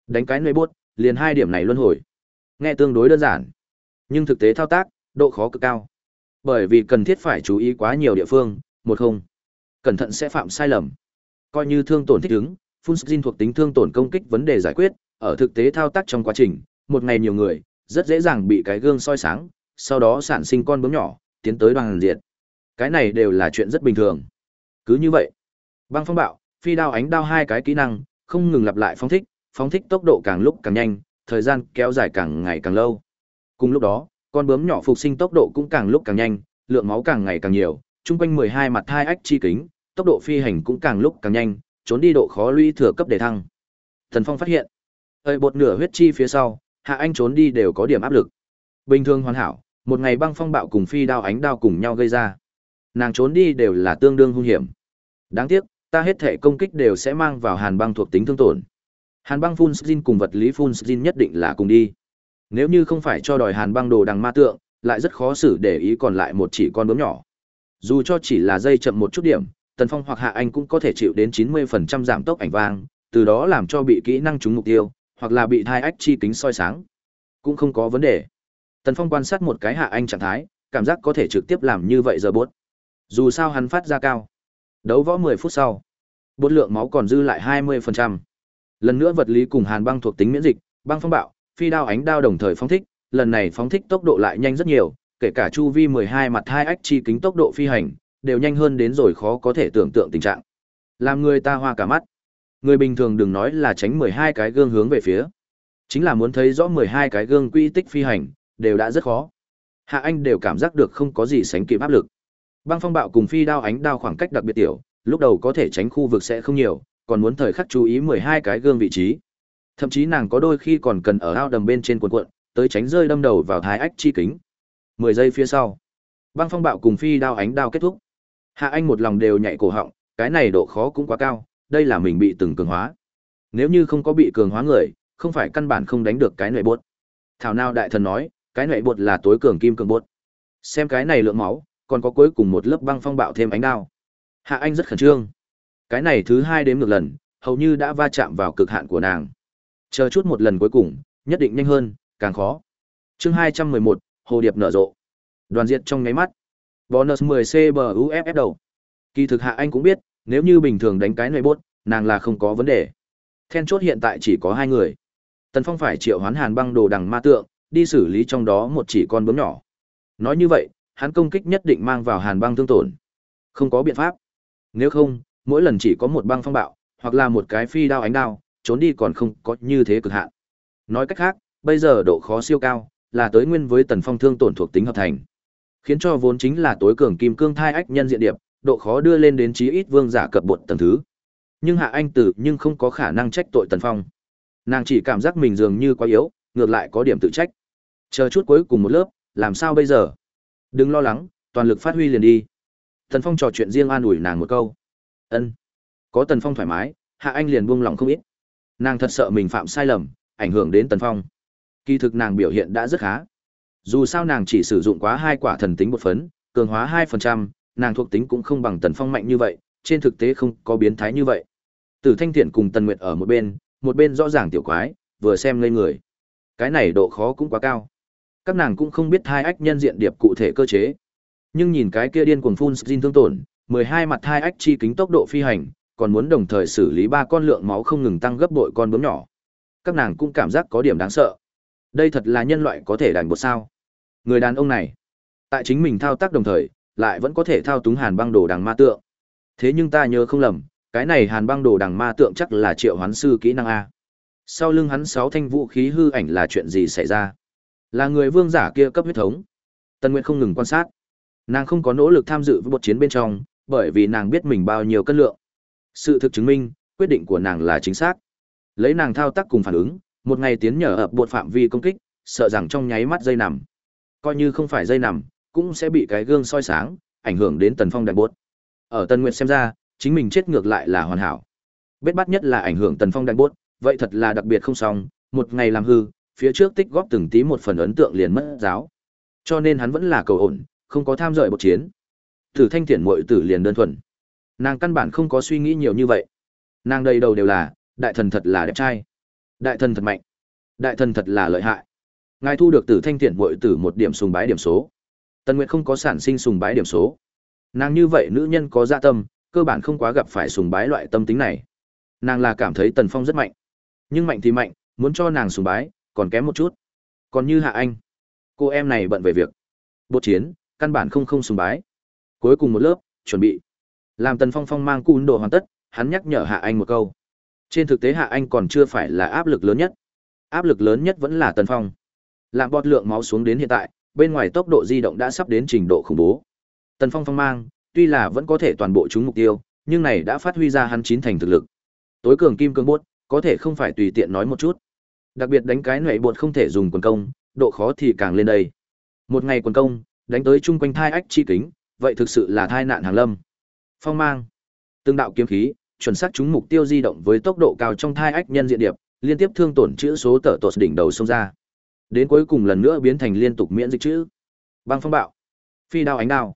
Đánh cái nơi bốt, liền hai điểm này luân hồi. Nghe tương đối đơn giản, nhưng thực tế thao tác, độ khó cực cao. Bởi vì cần thiết phải chú ý quá nhiều địa phương, một không, cẩn thận sẽ phạm sai lầm. Coi như thương tổn thích ứng, Funzin thuộc tính thương tổn công kích vấn đề giải quyết, ở thực tế thao tác trong quá trình, một ngày nhiều người, rất dễ dàng bị cái gương soi sáng, sau đó sản sinh con bướm nhỏ, tiến tới đoàn diệt. Cái này đều là chuyện rất bình thường. Cứ như vậy, băng phong bạo, phi đao ánh đao hai cái kỹ năng, không ngừng lặp lại phóng thích, phóng thích tốc độ càng lúc càng nhanh, thời gian kéo dài càng ngày càng lâu. Cùng lúc đó, con bướm nhỏ phục sinh tốc độ cũng càng lúc càng nhanh, lượng máu càng ngày càng nhiều, chung quanh 12 mặt hai ách chi kính, tốc độ phi hành cũng càng lúc càng nhanh, trốn đi độ khó lũy thừa cấp để thăng. Thần Phong phát hiện, ơi bột nửa huyết chi phía sau, hạ anh trốn đi đều có điểm áp lực. Bình thường hoàn hảo, một ngày băng phong bạo cùng phi đao ánh đao cùng nhau gây ra. Nàng trốn đi đều là tương đương hung hiểm. Đáng tiếc, ta hết thể công kích đều sẽ mang vào hàn băng thuộc tính thương tổn. Hàn băng phun Jin cùng vật lý phun Jin nhất định là cùng đi. Nếu như không phải cho đòi hàn băng đồ đằng ma tượng, lại rất khó xử để ý còn lại một chỉ con bướm nhỏ. Dù cho chỉ là dây chậm một chút điểm, Tần Phong hoặc Hạ Anh cũng có thể chịu đến 90% giảm tốc ảnh vang, từ đó làm cho bị kỹ năng trúng mục tiêu, hoặc là bị thai ách chi kính soi sáng. Cũng không có vấn đề. Tần Phong quan sát một cái Hạ Anh trạng thái, cảm giác có thể trực tiếp làm như vậy giờ bốt. Dù sao hắn phát ra cao. Đấu võ 10 phút sau, bột lượng máu còn dư lại 20%. Lần nữa vật lý cùng hàn băng thuộc tính miễn dịch, băng phong bạo, phi đao ánh đao đồng thời phóng thích, lần này phóng thích tốc độ lại nhanh rất nhiều, kể cả chu vi 12 mặt hai ách chi kính tốc độ phi hành, đều nhanh hơn đến rồi khó có thể tưởng tượng tình trạng. Làm người ta hoa cả mắt. Người bình thường đừng nói là tránh 12 cái gương hướng về phía. Chính là muốn thấy rõ 12 cái gương quy tích phi hành, đều đã rất khó. Hạ Anh đều cảm giác được không có gì sánh kịp áp lực. Băng phong bạo cùng phi đao ánh đao khoảng cách đặc biệt tiểu, lúc đầu có thể tránh khu vực sẽ không nhiều, còn muốn thời khắc chú ý 12 cái gương vị trí. Thậm chí nàng có đôi khi còn cần ở ao đầm bên trên cuộn cuộn, tới tránh rơi đâm đầu vào thái ách chi kính. 10 giây phía sau, băng phong bạo cùng phi đao ánh đao kết thúc. Hạ Anh một lòng đều nhạy cổ họng, cái này độ khó cũng quá cao, đây là mình bị từng cường hóa. Nếu như không có bị cường hóa người, không phải căn bản không đánh được cái nội bột. Thảo nào đại thần nói, cái nội bột là tối cường kim cường bột. Xem cái này lượng máu, còn có cuối cùng một lớp băng phong bạo thêm ánh đao. Hạ Anh rất khẩn trương. Cái này thứ hai đếm ngược lần, hầu như đã va chạm vào cực hạn của nàng. Chờ chút một lần cuối cùng, nhất định nhanh hơn, càng khó. Chương 211, Hồ điệp nở rộ. Đoàn diệt trong ngáy mắt. Bonus 10 CBUFF đầu. Kỳ thực Hạ Anh cũng biết, nếu như bình thường đánh cái nơi bốt, nàng là không có vấn đề. Then chốt hiện tại chỉ có hai người. Tần Phong phải triệu hoán hàn băng đồ đằng ma tượng, đi xử lý trong đó một chỉ con bướm nhỏ. Nói như vậy, hắn công kích nhất định mang vào hàn băng thương tổn. Không có biện pháp. Nếu không, mỗi lần chỉ có một băng phong bạo, hoặc là một cái phi đao ánh đao, trốn đi còn không có như thế cực hạn. Nói cách khác, bây giờ độ khó siêu cao, là tới nguyên với tần phong thương tổn thuộc tính hợp thành. Khiến cho vốn chính là tối cường kim cương thai ách nhân diện điệp, độ khó đưa lên đến chí ít vương giả cập bột tầng thứ. Nhưng Hạ Anh Tử nhưng không có khả năng trách tội Tần Phong. Nàng chỉ cảm giác mình dường như quá yếu, ngược lại có điểm tự trách. Chờ chút cuối cùng một lớp, làm sao bây giờ? Đừng lo lắng, toàn lực phát huy liền đi. Tần Phong trò chuyện riêng an ủi nàng một câu. Ân. Có Tần Phong thoải mái, Hạ Anh liền buông lỏng không ít. Nàng thật sợ mình phạm sai lầm, ảnh hưởng đến Tần Phong. Kỳ thực nàng biểu hiện đã rất khá. Dù sao nàng chỉ sử dụng quá hai quả thần tính một phấn, cường hóa hai phần trăm, nàng thuộc tính cũng không bằng Tần Phong mạnh như vậy, trên thực tế không có biến thái như vậy. Tử Thanh Thiện cùng Tần Nguyệt ở một bên, một bên rõ ràng tiểu quái, vừa xem ngây người. Cái này độ khó cũng quá cao. Các nàng cũng không biết hai ách nhân diện điệp cụ thể cơ chế. Nhưng nhìn cái kia điên cuồng phun xin thương tổn, 12 mặt hai ách chi kính tốc độ phi hành, còn muốn đồng thời xử lý ba con lượng máu không ngừng tăng gấp bội con bướm nhỏ. Các nàng cũng cảm giác có điểm đáng sợ. Đây thật là nhân loại có thể đành bột sao? Người đàn ông này, tại chính mình thao tác đồng thời, lại vẫn có thể thao túng hàn băng đồ đằng ma tượng. Thế nhưng ta nhớ không lầm, cái này hàn băng đồ đằng ma tượng chắc là triệu hoán sư kỹ năng A. Sau lưng hắn sáu thanh vũ khí hư ảnh là chuyện gì xảy ra? Là người vương giả kia cấp huyết thống. Tần Nguyệt không ngừng quan sát. Nàng không có nỗ lực tham dự với bột chiến bên trong, bởi vì nàng biết mình bao nhiêu cân lượng. Sự thực chứng minh, quyết định của nàng là chính xác. Lấy nàng thao tác cùng phản ứng, một ngày tiến nhờ ập bột phạm vi công kích, sợ rằng trong nháy mắt dây nằm. Coi như không phải dây nằm, cũng sẽ bị cái gương soi sáng, ảnh hưởng đến tần phong đại bốt. Ở Tần Nguyệt xem ra, chính mình chết ngược lại là hoàn hảo. Bết bắt nhất là ảnh hưởng tần phong đại bốt, vậy thật là đặc biệt không xong, một ngày làm hư, phía trước tích góp từng tí một phần ấn tượng liền mất giáo. Cho nên hắn vẫn là cầu ổn, không có tham dự một chiến. Tử Thanh Tiễn muội tử liền đơn thuần. Nàng căn bản không có suy nghĩ nhiều như vậy. Nàng đầy đầu đều là, đại thần thật là đẹp trai, đại thần thật mạnh, đại thần thật là lợi hại. Ngài thu được Tử Thanh Tiễn muội tử một điểm sùng bái điểm số. Tần Nguyệt không có sản sinh sùng bái điểm số. Nàng như vậy nữ nhân có dạ tâm, cơ bản không quá gặp phải sùng bái loại tâm tính này. Nàng là cảm thấy Tần Phong rất mạnh. Nhưng mạnh thì mạnh, muốn cho nàng sùng bái, còn kém một chút. Còn như Hạ Anh, cô em này bận về việc. Bột chiến, căn bản không không sùng bái. Cuối cùng một lớp, chuẩn bị. Làm Tần Phong Phong mang cún đồ hoàn tất, hắn nhắc nhở Hạ Anh một câu. Trên thực tế Hạ Anh còn chưa phải là áp lực lớn nhất. Áp lực lớn nhất vẫn là Tần Phong. Làm bọt lượng máu xuống đến hiện tại, bên ngoài tốc độ di động đã sắp đến trình độ khủng bố. Tần Phong phong mang, tuy là vẫn có thể toàn bộ trúng mục tiêu, nhưng này đã phát huy ra hắn chín thành thực lực. Tối cường kim cương bốt, có thể không phải tùy tiện nói một chút. Đặc biệt đánh cái nệ bột không thể dùng quần công, độ khó thì càng lên đây. Một ngày quần công, đánh tới chung quanh thai ách chi kính, vậy thực sự là thai nạn hàng lâm. Phong mang, tương đạo kiếm khí, chuẩn xác trúng mục tiêu di động với tốc độ cao trong thai ách nhân diện điệp, liên tiếp thương tổn chữ số tở tột đỉnh đầu xông ra. Đến cuối cùng lần nữa biến thành liên tục miễn dịch chữ. Băng phong bạo, phi đao ánh đao.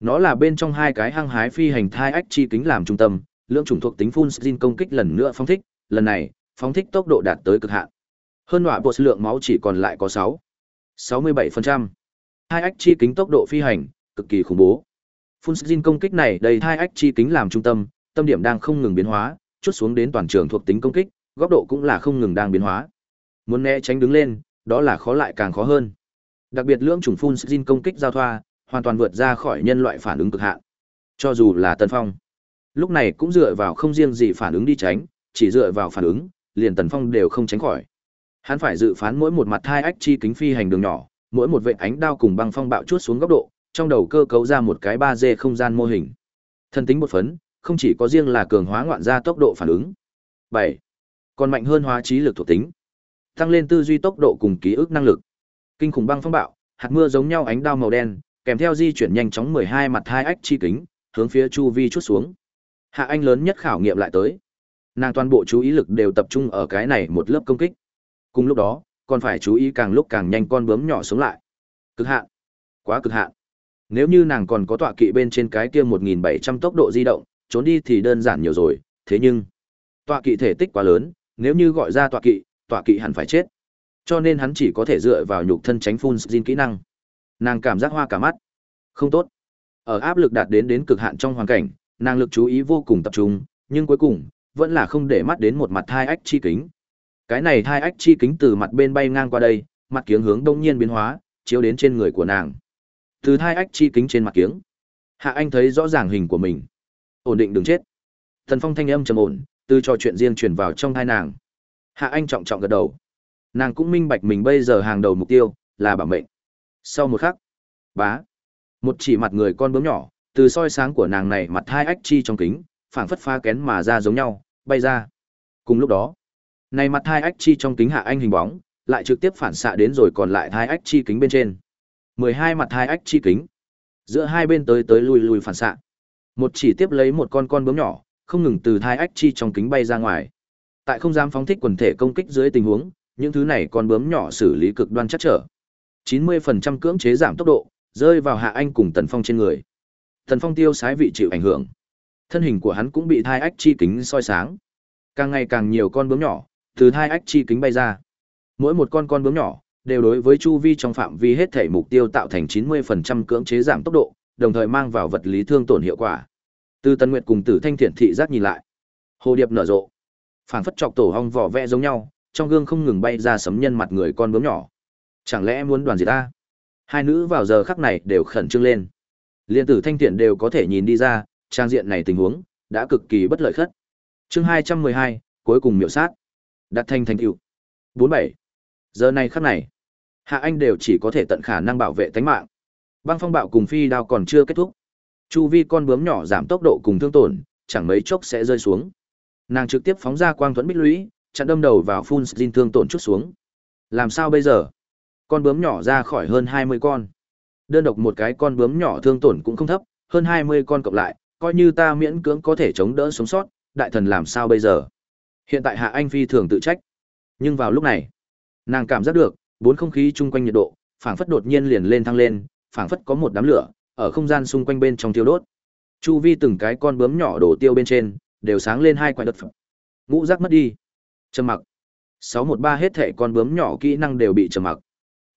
Nó là bên trong hai cái hăng hái phi hành thai ách chi kính làm trung tâm, lượng chủng thuộc tính phun xin công kích lần nữa phóng thích, lần này, phóng thích tốc độ đạt tới cực hạn. Hơn nọa bộ lượng máu chỉ còn lại có 6. 67%. Hai ách chi kính tốc độ phi hành, cực kỳ khủng bố. Phun xin công kích này đầy hai ách chi kính làm trung tâm, tâm điểm đang không ngừng biến hóa, chút xuống đến toàn trường thuộc tính công kích, góc độ cũng là không ngừng đang biến hóa. Muốn né tránh đứng lên, đó là khó lại càng khó hơn. Đặc biệt lưỡng chủng phun xin công kích giao thoa, hoàn toàn vượt ra khỏi nhân loại phản ứng cực hạn. Cho dù là Tần Phong, lúc này cũng dựa vào không riêng gì phản ứng đi tránh, chỉ dựa vào phản ứng, liền Tần Phong đều không tránh khỏi. Hắn phải dự phán mỗi một mặt hai ách chi kính phi hành đường nhỏ, mỗi một vệt ánh đao cùng băng phong bạo chuốt xuống góc độ, trong đầu cơ cấu ra một cái 3D không gian mô hình. Thân tính một phấn, không chỉ có riêng là cường hóa ngoạn ra tốc độ phản ứng. 7. Còn mạnh hơn hóa trí lực thuộc tính. Tăng lên tư duy tốc độ cùng ký ức năng lực. Kinh khủng băng phong bạo, hạt mưa giống nhau ánh đao màu đen, kèm theo di chuyển nhanh chóng 12 mặt hai ách chi kính, hướng phía chu vi chút xuống. Hạ Anh lớn nhất khảo nghiệm lại tới. Nàng toàn bộ chú ý lực đều tập trung ở cái này một lớp công kích. Cùng lúc đó, còn phải chú ý càng lúc càng nhanh con bướm nhỏ sống lại. Cực hạn. Quá cực hạn. Nếu như nàng còn có tọa kỵ bên trên cái kia 1700 tốc độ di động, trốn đi thì đơn giản nhiều rồi, thế nhưng tọa kỵ thể tích quá lớn, nếu như gọi ra tọa kỵ, tọa kỵ hẳn phải chết. Cho nên hắn chỉ có thể dựa vào nhục thân tránh phun xin kỹ năng nàng cảm giác hoa cả mắt không tốt ở áp lực đạt đến đến cực hạn trong hoàn cảnh nàng lực chú ý vô cùng tập trung nhưng cuối cùng vẫn là không để mắt đến một mặt hai ách chi kính cái này hai ách chi kính từ mặt bên bay ngang qua đây mặt kiếng hướng đông nhiên biến hóa chiếu đến trên người của nàng. Từ hai ách chi kính trên mặt kiếng hạ anh thấy rõ ràng hình của mình. Ổn định đừng chết. Thần phong thanh âm trầm ổn từ trò chuyện riêng truyền vào trong hai nàng. Hạ anh trọng trọng gật đầu. Nàng cũng minh bạch mình bây giờ hàng đầu mục tiêu là bảo mệnh. Sau một khắc, bá, một chỉ mặt người con bướm nhỏ, từ soi sáng của nàng này mặt hai ách chi trong kính, phảng phất pha kén mà ra giống nhau, bay ra. Cùng lúc đó, này mặt hai ách chi trong kính hạ anh hình bóng, lại trực tiếp phản xạ đến rồi còn lại hai ách chi kính bên trên. mười hai mặt hai ách chi kính, giữa hai bên tới tới lui lui phản xạ. Một chỉ tiếp lấy một con con bướm nhỏ, không ngừng từ hai ách chi trong kính bay ra ngoài. Tại không dám phóng thích quần thể công kích dưới tình huống, những thứ này con bướm nhỏ xử lý cực đoan chắc trở. 90% cưỡng chế giảm tốc độ, rơi vào Hạ Anh cùng Tần Phong trên người. Tần Phong tiêu sái vị chịu ảnh hưởng. Thân hình của hắn cũng bị thai ách chi kính soi sáng. Càng ngày càng nhiều con bướm nhỏ từ hai ách chi kính bay ra. Mỗi một con con bướm nhỏ đều đối với chu vi trong phạm vi hết thể mục tiêu tạo thành 90% cưỡng chế giảm tốc độ, đồng thời mang vào vật lý thương tổn hiệu quả. Từ Tần Nguyệt cùng Tử Thanh Thiện thị giác nhìn lại, hồ điệp nở rộ, phảng phất chọc tổ hong vỏ vẽ giống nhau, trong gương không ngừng bay ra sấm nhân mặt người con bướm nhỏ. Chẳng lẽ muốn đoàn gì ta? Hai nữ vào giờ khắc này đều khẩn trương lên. Liên tử thanh tiện đều có thể nhìn đi ra, trang diện này tình huống đã cực kỳ bất lợi khất. Chương hai trăm mười hai cuối cùng miểu sát. Đặt thành thành tựu. bảy Giờ này khắc này, Hạ Anh đều chỉ có thể tận khả năng bảo vệ tính mạng. Băng phong bạo cùng phi đao còn chưa kết thúc. Chu vi con bướm nhỏ giảm tốc độ cùng thương tổn, chẳng mấy chốc sẽ rơi xuống. Nàng trực tiếp phóng ra quang thuẫn bích lũy, chặn đâm đầu vào phun xin thương tổn chút xuống. Làm sao bây giờ? Con bướm nhỏ ra khỏi hơn 20 con. Đơn độc một cái con bướm nhỏ thương tổn cũng không thấp, hơn 20 con cộng lại, coi như ta miễn cưỡng có thể chống đỡ sống sót, đại thần làm sao bây giờ? Hiện tại Hạ Anh phi thường tự trách. Nhưng vào lúc này, nàng cảm giác được, bốn không khí chung quanh nhiệt độ, phảng phất đột nhiên liền lên thăng lên, phảng phất có một đám lửa ở không gian xung quanh bên trong tiêu đốt. Chu vi từng cái con bướm nhỏ đổ tiêu bên trên, đều sáng lên hai quả đất phẩm. Ngũ giác mất đi. Trầm mặc. 613 hết thể con bướm nhỏ kỹ năng đều bị trầm mặc.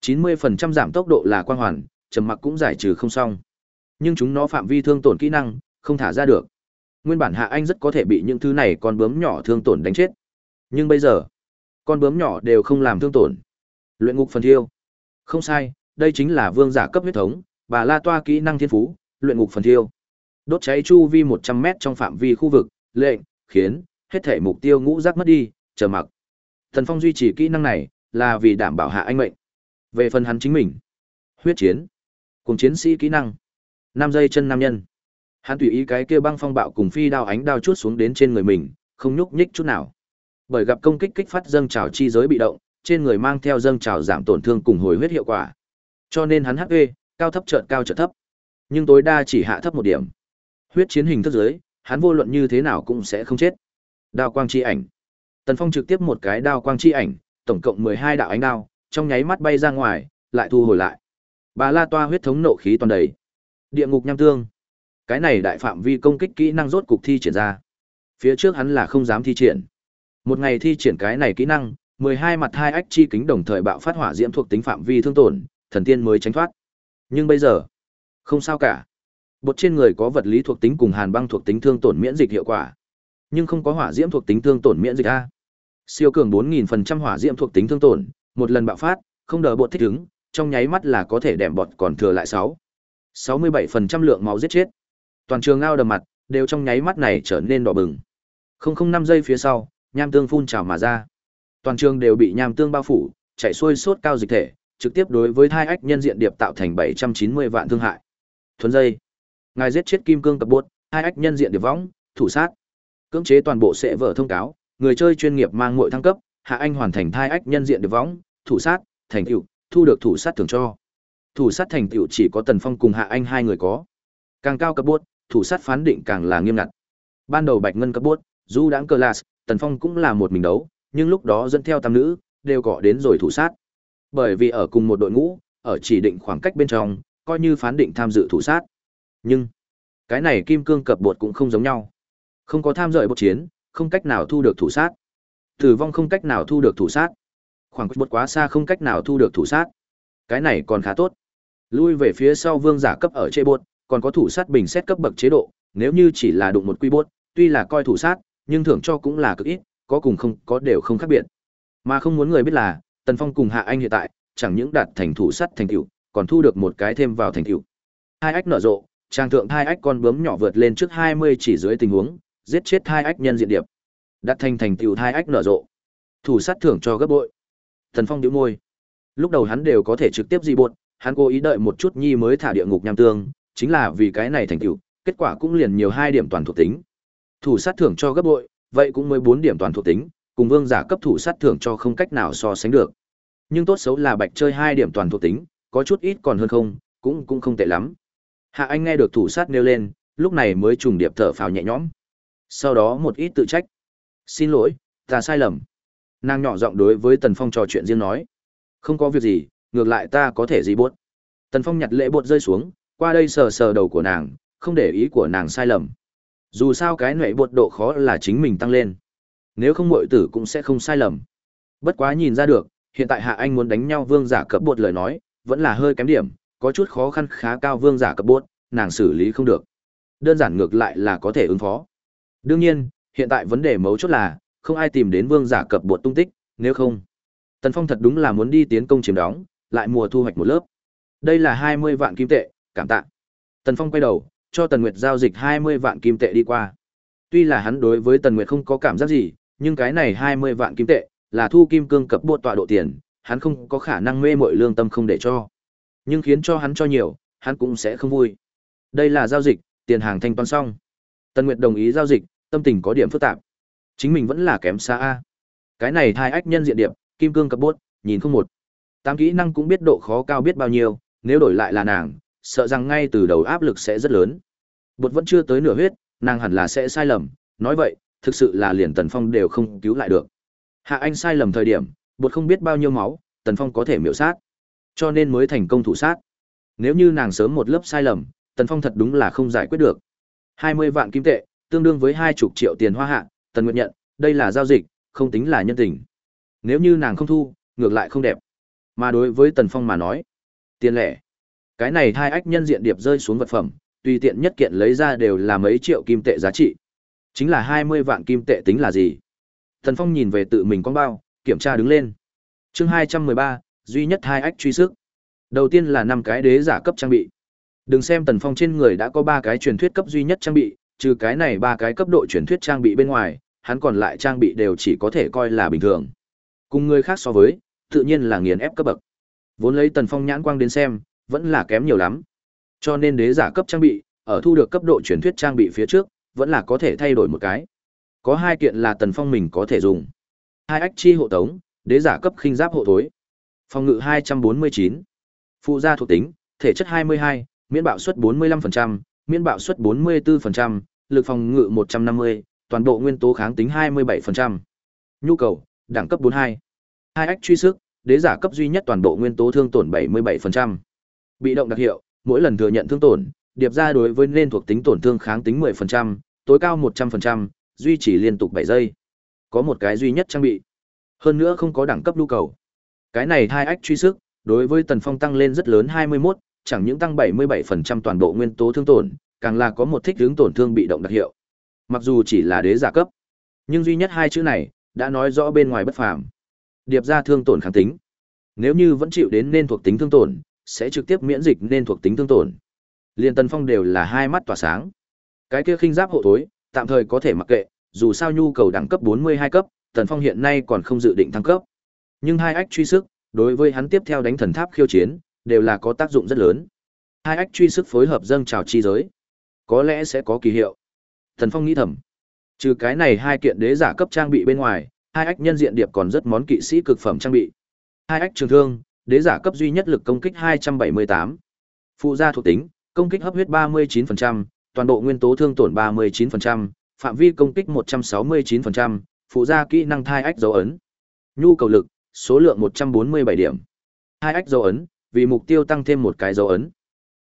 90% giảm tốc độ là quang hoàn, trầm mặc cũng giải trừ không xong. Nhưng chúng nó phạm vi thương tổn kỹ năng, không thả ra được. Nguyên bản Hạ Anh rất có thể bị những thứ này con bướm nhỏ thương tổn đánh chết. Nhưng bây giờ, con bướm nhỏ đều không làm thương tổn. Luyện ngục phần thiêu. Không sai, đây chính là vương giả cấp huyết thống, bà La Toa kỹ năng thiên phú, luyện ngục phần thiêu. Đốt cháy chu vi 100 mét trong phạm vi khu vực, lệnh, khiến, hết thể mục tiêu ngũ giác mất đi, chờ mặc. Thần Phong duy trì kỹ năng này, là vì đảm bảo hạ anh mệnh. Về phần hắn chính mình, huyết chiến, cùng chiến sĩ kỹ năng, năm giây chân nam nhân. Hắn tùy ý cái kia băng phong bạo cùng phi đao ánh đao chuốt xuống đến trên người mình, không nhúc nhích chút nào. Bởi gặp công kích kích phát dâng trào chi giới bị động, trên người mang theo dâng trào giảm tổn thương cùng hồi huyết hiệu quả. Cho nên hắn HP, cao thấp chợt cao chợt thấp. Nhưng tối đa chỉ hạ thấp một điểm. Huyết chiến hình thức giới, hắn vô luận như thế nào cũng sẽ không chết. Đao quang chi ảnh. Tần Phong trực tiếp một cái đao quang chi ảnh, tổng cộng 12 đạo ánh đao, trong nháy mắt bay ra ngoài, lại thu hồi lại. Bà La Toa huyết thống nộ khí toàn đầy. Địa ngục nham tương. Cái này đại phạm vi công kích kỹ năng rốt cục thi triển ra. Phía trước hắn là không dám thi triển. Một ngày thi triển cái này kỹ năng, 12 mặt hai ách chi kính đồng thời bạo phát hỏa diễm thuộc tính phạm vi thương tổn, thần tiên mới tránh thoát. Nhưng bây giờ, không sao cả. Bột trên người có vật lý thuộc tính cùng hàn băng thuộc tính thương tổn miễn dịch hiệu quả, nhưng không có hỏa diễm thuộc tính thương tổn miễn dịch a. Siêu cường 4000% hỏa diễm thuộc tính thương tổn, một lần bạo phát, không đợi bột thích ứng, trong nháy mắt là có thể đẻm bọt còn thừa lại 6. 67% lượng máu giết chết. Toàn trường ao đầm mặt, đều trong nháy mắt này trở nên đỏ bừng. Không không năm giây phía sau, nham tương phun trào mà ra. Toàn trường đều bị nham tương bao phủ, chạy xuôi sốt cao dịch thể, trực tiếp đối với thai ách nhân diện điệp tạo thành 790 vạn thương hại. Thuần dây. Ngài giết chết kim cương cập bốt, hai ách nhân diện điệp võng, thủ sát. Cưỡng chế toàn bộ sẽ vở thông cáo, người chơi chuyên nghiệp mang muội thăng cấp, hạ anh hoàn thành thai ách nhân diện điệp võng, thủ sát, thành tựu, thu được thủ sát thưởng cho. Thủ sát thành tựu chỉ có Tần Phong cùng hạ anh hai người có. Càng cao cấp bốt, thủ sát phán định càng là nghiêm ngặt. Ban đầu Bạch Ngân cấp bốt, dù đãng cờ lạt, Tần Phong cũng là một mình đấu, nhưng lúc đó dẫn theo tam nữ, đều cọ đến rồi thủ sát. Bởi vì ở cùng một đội ngũ, ở chỉ định khoảng cách bên trong, coi như phán định tham dự thủ sát. Nhưng, cái này kim cương cập bột cũng không giống nhau. Không có tham dự bột chiến, không cách nào thu được thủ sát. Tử vong không cách nào thu được thủ sát. Khoảng cách bột quá xa không cách nào thu được thủ sát. Cái này còn khá tốt. Lui về phía sau vương giả cấp ở chế bột, còn có thủ sát bình xét cấp bậc chế độ, nếu như chỉ là đụng một quy bốt, tuy là coi thủ sát, nhưng thưởng cho cũng là cực ít, có cùng không có đều không khác biệt. Mà không muốn người biết là, Tần Phong cùng Hạ Anh hiện tại, chẳng những đạt thành thủ sát thành tựu, còn thu được một cái thêm vào thành tựu. Hai ách nở rộ, trang thượng hai ách con bướm nhỏ vượt lên trước 20 chỉ dưới tình huống, giết chết hai ách nhân diện điệp. Đạt thành thành tựu hai ách nở rộ. Thủ sát thưởng cho gấp bội. Tần Phong nhíu môi. Lúc đầu hắn đều có thể trực tiếp di buột, hắn cố ý đợi một chút nhi mới thả địa ngục nham tương, chính là vì cái này thành tựu, kết quả cũng liền nhiều hai điểm toàn thuộc tính. Thủ sát thưởng cho gấp bội, vậy cũng mới bốn điểm toàn thuộc tính, cùng vương giả cấp thủ sát thưởng cho không cách nào so sánh được. Nhưng tốt xấu là bạch chơi hai điểm toàn thuộc tính, có chút ít còn hơn không, cũng cũng không tệ lắm. Hạ Anh nghe được thủ sát nêu lên, lúc này mới trùng điệp thở phào nhẹ nhõm. Sau đó một ít tự trách. Xin lỗi, ta sai lầm. Nàng nhỏ giọng đối với Tần Phong trò chuyện riêng nói. Không có việc gì, ngược lại ta có thể gì buốt. Tần Phong nhặt lễ bột rơi xuống, qua đây sờ sờ đầu của nàng, không để ý của nàng sai lầm. Dù sao cái nệ bột độ khó là chính mình tăng lên. Nếu không muội tử cũng sẽ không sai lầm. Bất quá nhìn ra được, hiện tại Hạ Anh muốn đánh nhau vương giả cấp bột lời nói, vẫn là hơi kém điểm, có chút khó khăn khá cao vương giả cấp bột, nàng xử lý không được. Đơn giản ngược lại là có thể ứng phó. Đương nhiên, hiện tại vấn đề mấu chốt là, không ai tìm đến vương giả cấp bột tung tích, nếu không. Tần Phong thật đúng là muốn đi tiến công chiếm đóng, lại mùa thu hoạch một lớp. Đây là 20 vạn kim tệ, cảm tạ. Tần Phong quay đầu, cho Tần Nguyệt giao dịch 20 vạn kim tệ đi qua. Tuy là hắn đối với Tần Nguyệt không có cảm giác gì, nhưng cái này 20 vạn kim tệ, là thu kim cương cấp bộ tọa độ tiền, hắn không có khả năng mê mội lương tâm không để cho. Nhưng khiến cho hắn cho nhiều, hắn cũng sẽ không vui. Đây là giao dịch, tiền hàng thanh toán xong. Tần Nguyệt đồng ý giao dịch, tâm tình có điểm phức tạp. Chính mình vẫn là kém xa a. Cái này thai ách nhân diện điệp, kim cương cấp bốt, nhìn không một. Tám kỹ năng cũng biết độ khó cao biết bao nhiêu, nếu đổi lại là nàng, sợ rằng ngay từ đầu áp lực sẽ rất lớn. Bột vẫn chưa tới nửa huyết, nàng hẳn là sẽ sai lầm, nói vậy, thực sự là liền Tần Phong đều không cứu lại được. Hạ Anh sai lầm thời điểm, bột không biết bao nhiêu máu, Tần Phong có thể miểu sát, cho nên mới thành công thủ sát. Nếu như nàng sớm một lớp sai lầm, Tần Phong thật đúng là không giải quyết được. 20 vạn kim tệ, tương đương với hai chục triệu tiền hoa hạ, Tần Nguyệt nhận, đây là giao dịch, không tính là nhân tình. Nếu như nàng không thu, ngược lại không đẹp. Mà đối với Tần Phong mà nói, tiền lẻ. Cái này hai ách nhân diện điệp rơi xuống vật phẩm, tùy tiện nhất kiện lấy ra đều là mấy triệu kim tệ giá trị. Chính là 20 vạn kim tệ tính là gì? Tần Phong nhìn về tự mình con bao, kiểm tra đứng lên. Chương 213, duy nhất hai ách truy sức. Đầu tiên là năm cái đế giả cấp trang bị. Đừng xem Tần Phong trên người đã có ba cái truyền thuyết cấp duy nhất trang bị, trừ cái này ba cái cấp độ truyền thuyết trang bị bên ngoài, hắn còn lại trang bị đều chỉ có thể coi là bình thường. Cùng người khác so với, tự nhiên là nghiền ép cấp bậc. Vốn lấy Tần Phong nhãn quang đến xem, vẫn là kém nhiều lắm. Cho nên đế giả cấp trang bị, ở thu được cấp độ truyền thuyết trang bị phía trước, vẫn là có thể thay đổi một cái. Có hai kiện là Tần Phong mình có thể dùng. Hai ách chi hộ tống, đế giả cấp khinh giáp hộ thối. Phòng ngự 249. Phụ gia thuộc tính, thể chất 22, miễn bạo suất 45%, miễn bạo suất 44%, lực phòng ngự 150, toàn bộ nguyên tố kháng tính 27%. Nhu cầu, đẳng cấp 42. Hai ách truy sức, đế giả cấp duy nhất toàn bộ nguyên tố thương tổn 77%. Bị động đặc hiệu, mỗi lần thừa nhận thương tổn, điệp ra đối với nên thuộc tính tổn thương kháng tính 10%, tối cao 100%, duy trì liên tục 7 giây. Có một cái duy nhất trang bị. Hơn nữa không có đẳng cấp nhu cầu. Cái này hai ách truy sức, đối với Tần Phong tăng lên rất lớn 21, chẳng những tăng 77% toàn bộ nguyên tố thương tổn, càng là có một thích hướng tổn thương bị động đặc hiệu. Mặc dù chỉ là đế giả cấp, nhưng duy nhất hai chữ này đã nói rõ bên ngoài bất phàm. Điệp ra thương tổn kháng tính. Nếu như vẫn chịu đến nên thuộc tính thương tổn, sẽ trực tiếp miễn dịch nên thuộc tính thương tổn. Liên Tần Phong đều là hai mắt tỏa sáng. Cái kia khinh giáp hộ tối, tạm thời có thể mặc kệ, dù sao nhu cầu đẳng cấp 42 cấp, Tần Phong hiện nay còn không dự định thăng cấp. Nhưng hai ách truy sức, đối với hắn tiếp theo đánh thần tháp khiêu chiến, đều là có tác dụng rất lớn. Hai ách truy sức phối hợp dâng trào chi giới, có lẽ sẽ có kỳ hiệu. Tần Phong nghĩ thầm, trừ cái này hai kiện đế giả cấp trang bị bên ngoài, hai ách nhân diện điệp còn rất món kỵ sĩ cực phẩm trang bị. Hai ách trường thương, đế giả cấp duy nhất lực công kích 278. Phụ gia thuộc tính, công kích hấp huyết 39%, toàn bộ nguyên tố thương tổn 39%, phạm vi công kích 169%, phụ gia kỹ năng thai ách dấu ấn. Nhu cầu lực, số lượng 147 điểm. Hai ách dấu ấn, vì mục tiêu tăng thêm một cái dấu ấn.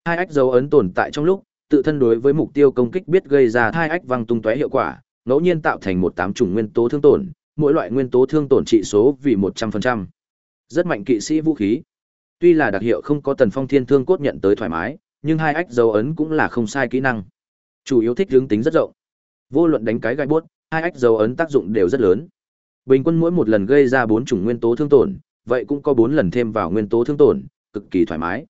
Hai ách dấu ấn tồn tại trong lúc, tự thân đối với mục tiêu công kích biết gây ra hai ách văng tung tóe hiệu quả, ngẫu nhiên tạo thành một tám chủng nguyên tố thương tổn, mỗi loại nguyên tố thương tổn trị số vì 100%. Rất mạnh kỵ sĩ vũ khí. Tuy là đặc hiệu không có tần phong thiên thương cốt nhận tới thoải mái, nhưng hai ách dấu ấn cũng là không sai kỹ năng. Chủ yếu thích hướng tính rất rộng. Vô luận đánh cái gai buốt, hai ách dấu ấn tác dụng đều rất lớn. Bình quân mỗi một lần gây ra bốn chủng nguyên tố thương tổn, vậy cũng có bốn lần thêm vào nguyên tố thương tổn, cực kỳ thoải mái.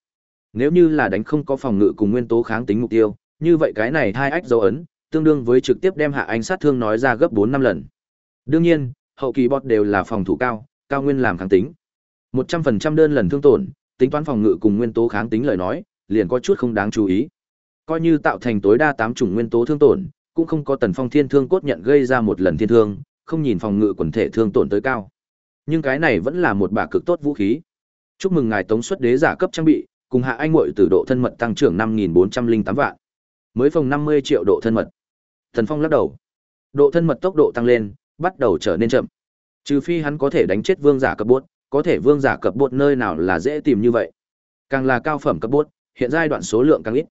Nếu như là đánh không có phòng ngự cùng nguyên tố kháng tính mục tiêu, như vậy cái này hai ách dấu ấn, tương đương với trực tiếp đem hạ anh sát thương nói ra gấp bốn năm lần. Đương nhiên, hậu kỳ bot đều là phòng thủ cao, cao nguyên làm kháng tính. 100% đơn lần thương tổn, tính toán phòng ngự cùng nguyên tố kháng tính lời nói, liền có chút không đáng chú ý. Coi như tạo thành tối đa 8 chủng nguyên tố thương tổn, cũng không có tần phong thiên thương cốt nhận gây ra một lần thiên thương, không nhìn phòng ngự quần thể thương tổn tới cao. Nhưng cái này vẫn là một bả cực tốt vũ khí. Chúc mừng ngài tống xuất đế giả cấp trang bị, cùng hạ anh muội từ độ thân mật tăng trưởng 5408 vạn. Mới phòng 50 triệu độ thân mật. Thần Phong lắc đầu. Độ thân mật tốc độ tăng lên, bắt đầu trở nên chậm. Trừ phi hắn có thể đánh chết vương giả cấp bốt, có thể vương giả cấp bột nơi nào là dễ tìm như vậy. Càng là cao phẩm cấp bột, hiện giai đoạn số lượng càng ít.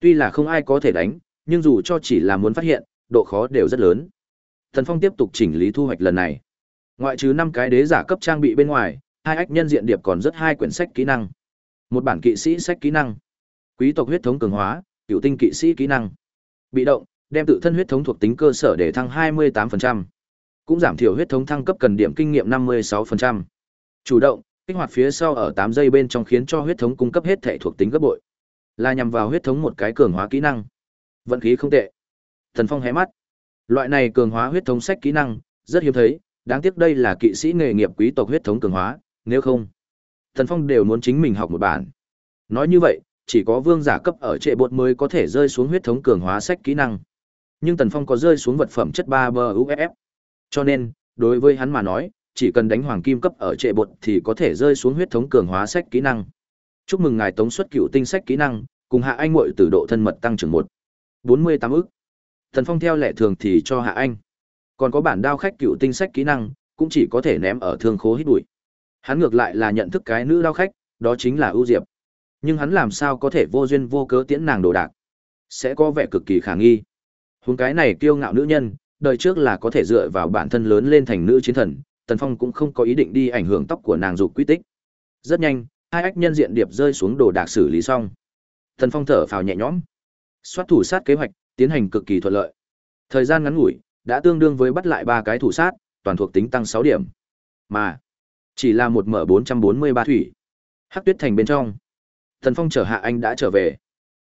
Tuy là không ai có thể đánh, nhưng dù cho chỉ là muốn phát hiện, độ khó đều rất lớn. Thần Phong tiếp tục chỉnh lý thu hoạch lần này. Ngoại trừ năm cái đế giả cấp trang bị bên ngoài, hai ách nhân diện điệp còn rất hai quyển sách kỹ năng. Một bản kỵ sĩ sách kỹ năng. Quý tộc huyết thống cường hóa, cựu tinh kỵ sĩ kỹ năng. Bị động, đem tự thân huyết thống thuộc tính cơ sở để thăng 28%. Cũng giảm thiểu huyết thống thăng cấp cần điểm kinh nghiệm 56%. Chủ động, kích hoạt phía sau ở 8 giây bên trong khiến cho huyết thống cung cấp hết thể thuộc tính gấp bội. Là nhằm vào huyết thống một cái cường hóa kỹ năng. Vận khí không tệ. Thần Phong hé mắt. Loại này cường hóa huyết thống sách kỹ năng, rất hiếm thấy, đáng tiếc đây là kỵ sĩ nghề nghiệp quý tộc huyết thống cường hóa, nếu không, Thần Phong đều muốn chính mình học một bản. Nói như vậy, chỉ có vương giả cấp ở trệ bột mới có thể rơi xuống huyết thống cường hóa sách kỹ năng. Nhưng Tần Phong có rơi xuống vật phẩm chất 3 bờ UFF. Cho nên, đối với hắn mà nói, chỉ cần đánh hoàng kim cấp ở trệ bột thì có thể rơi xuống huyết thống cường hóa sách kỹ năng. Chúc mừng ngài tống xuất cựu tinh sách kỹ năng, cùng hạ anh mội từ độ thân mật tăng trưởng 1. 48 ức. thần Phong theo lệ thường thì cho hạ anh. Còn có bản đao khách cựu tinh sách kỹ năng, cũng chỉ có thể ném ở thương khố hít bụi. Hắn ngược lại là nhận thức cái nữ đao khách, đó chính là ưu diệp. Nhưng hắn làm sao có thể vô duyên vô cớ tiễn nàng đồ đạc? Sẽ có vẻ cực kỳ khả nghi. Huống cái này kiêu ngạo nữ nhân, đời trước là có thể dựa vào bản thân lớn lên thành nữ chiến thần, Tần Phong cũng không có ý định đi ảnh hưởng tóc của nàng dục quy tích. Rất nhanh, hai ách nhân diện điệp rơi xuống đồ đạc xử lý xong. Tần Phong thở phào nhẹ nhõm. Soát thủ sát kế hoạch tiến hành cực kỳ thuận lợi. Thời gian ngắn ngủi, đã tương đương với bắt lại ba cái thủ sát, toàn thuộc tính tăng 6 điểm. Mà chỉ là một mở 443 thủy. Hắc Tuyết Thành bên trong, Tần Phong chở Hạ Anh đã trở về.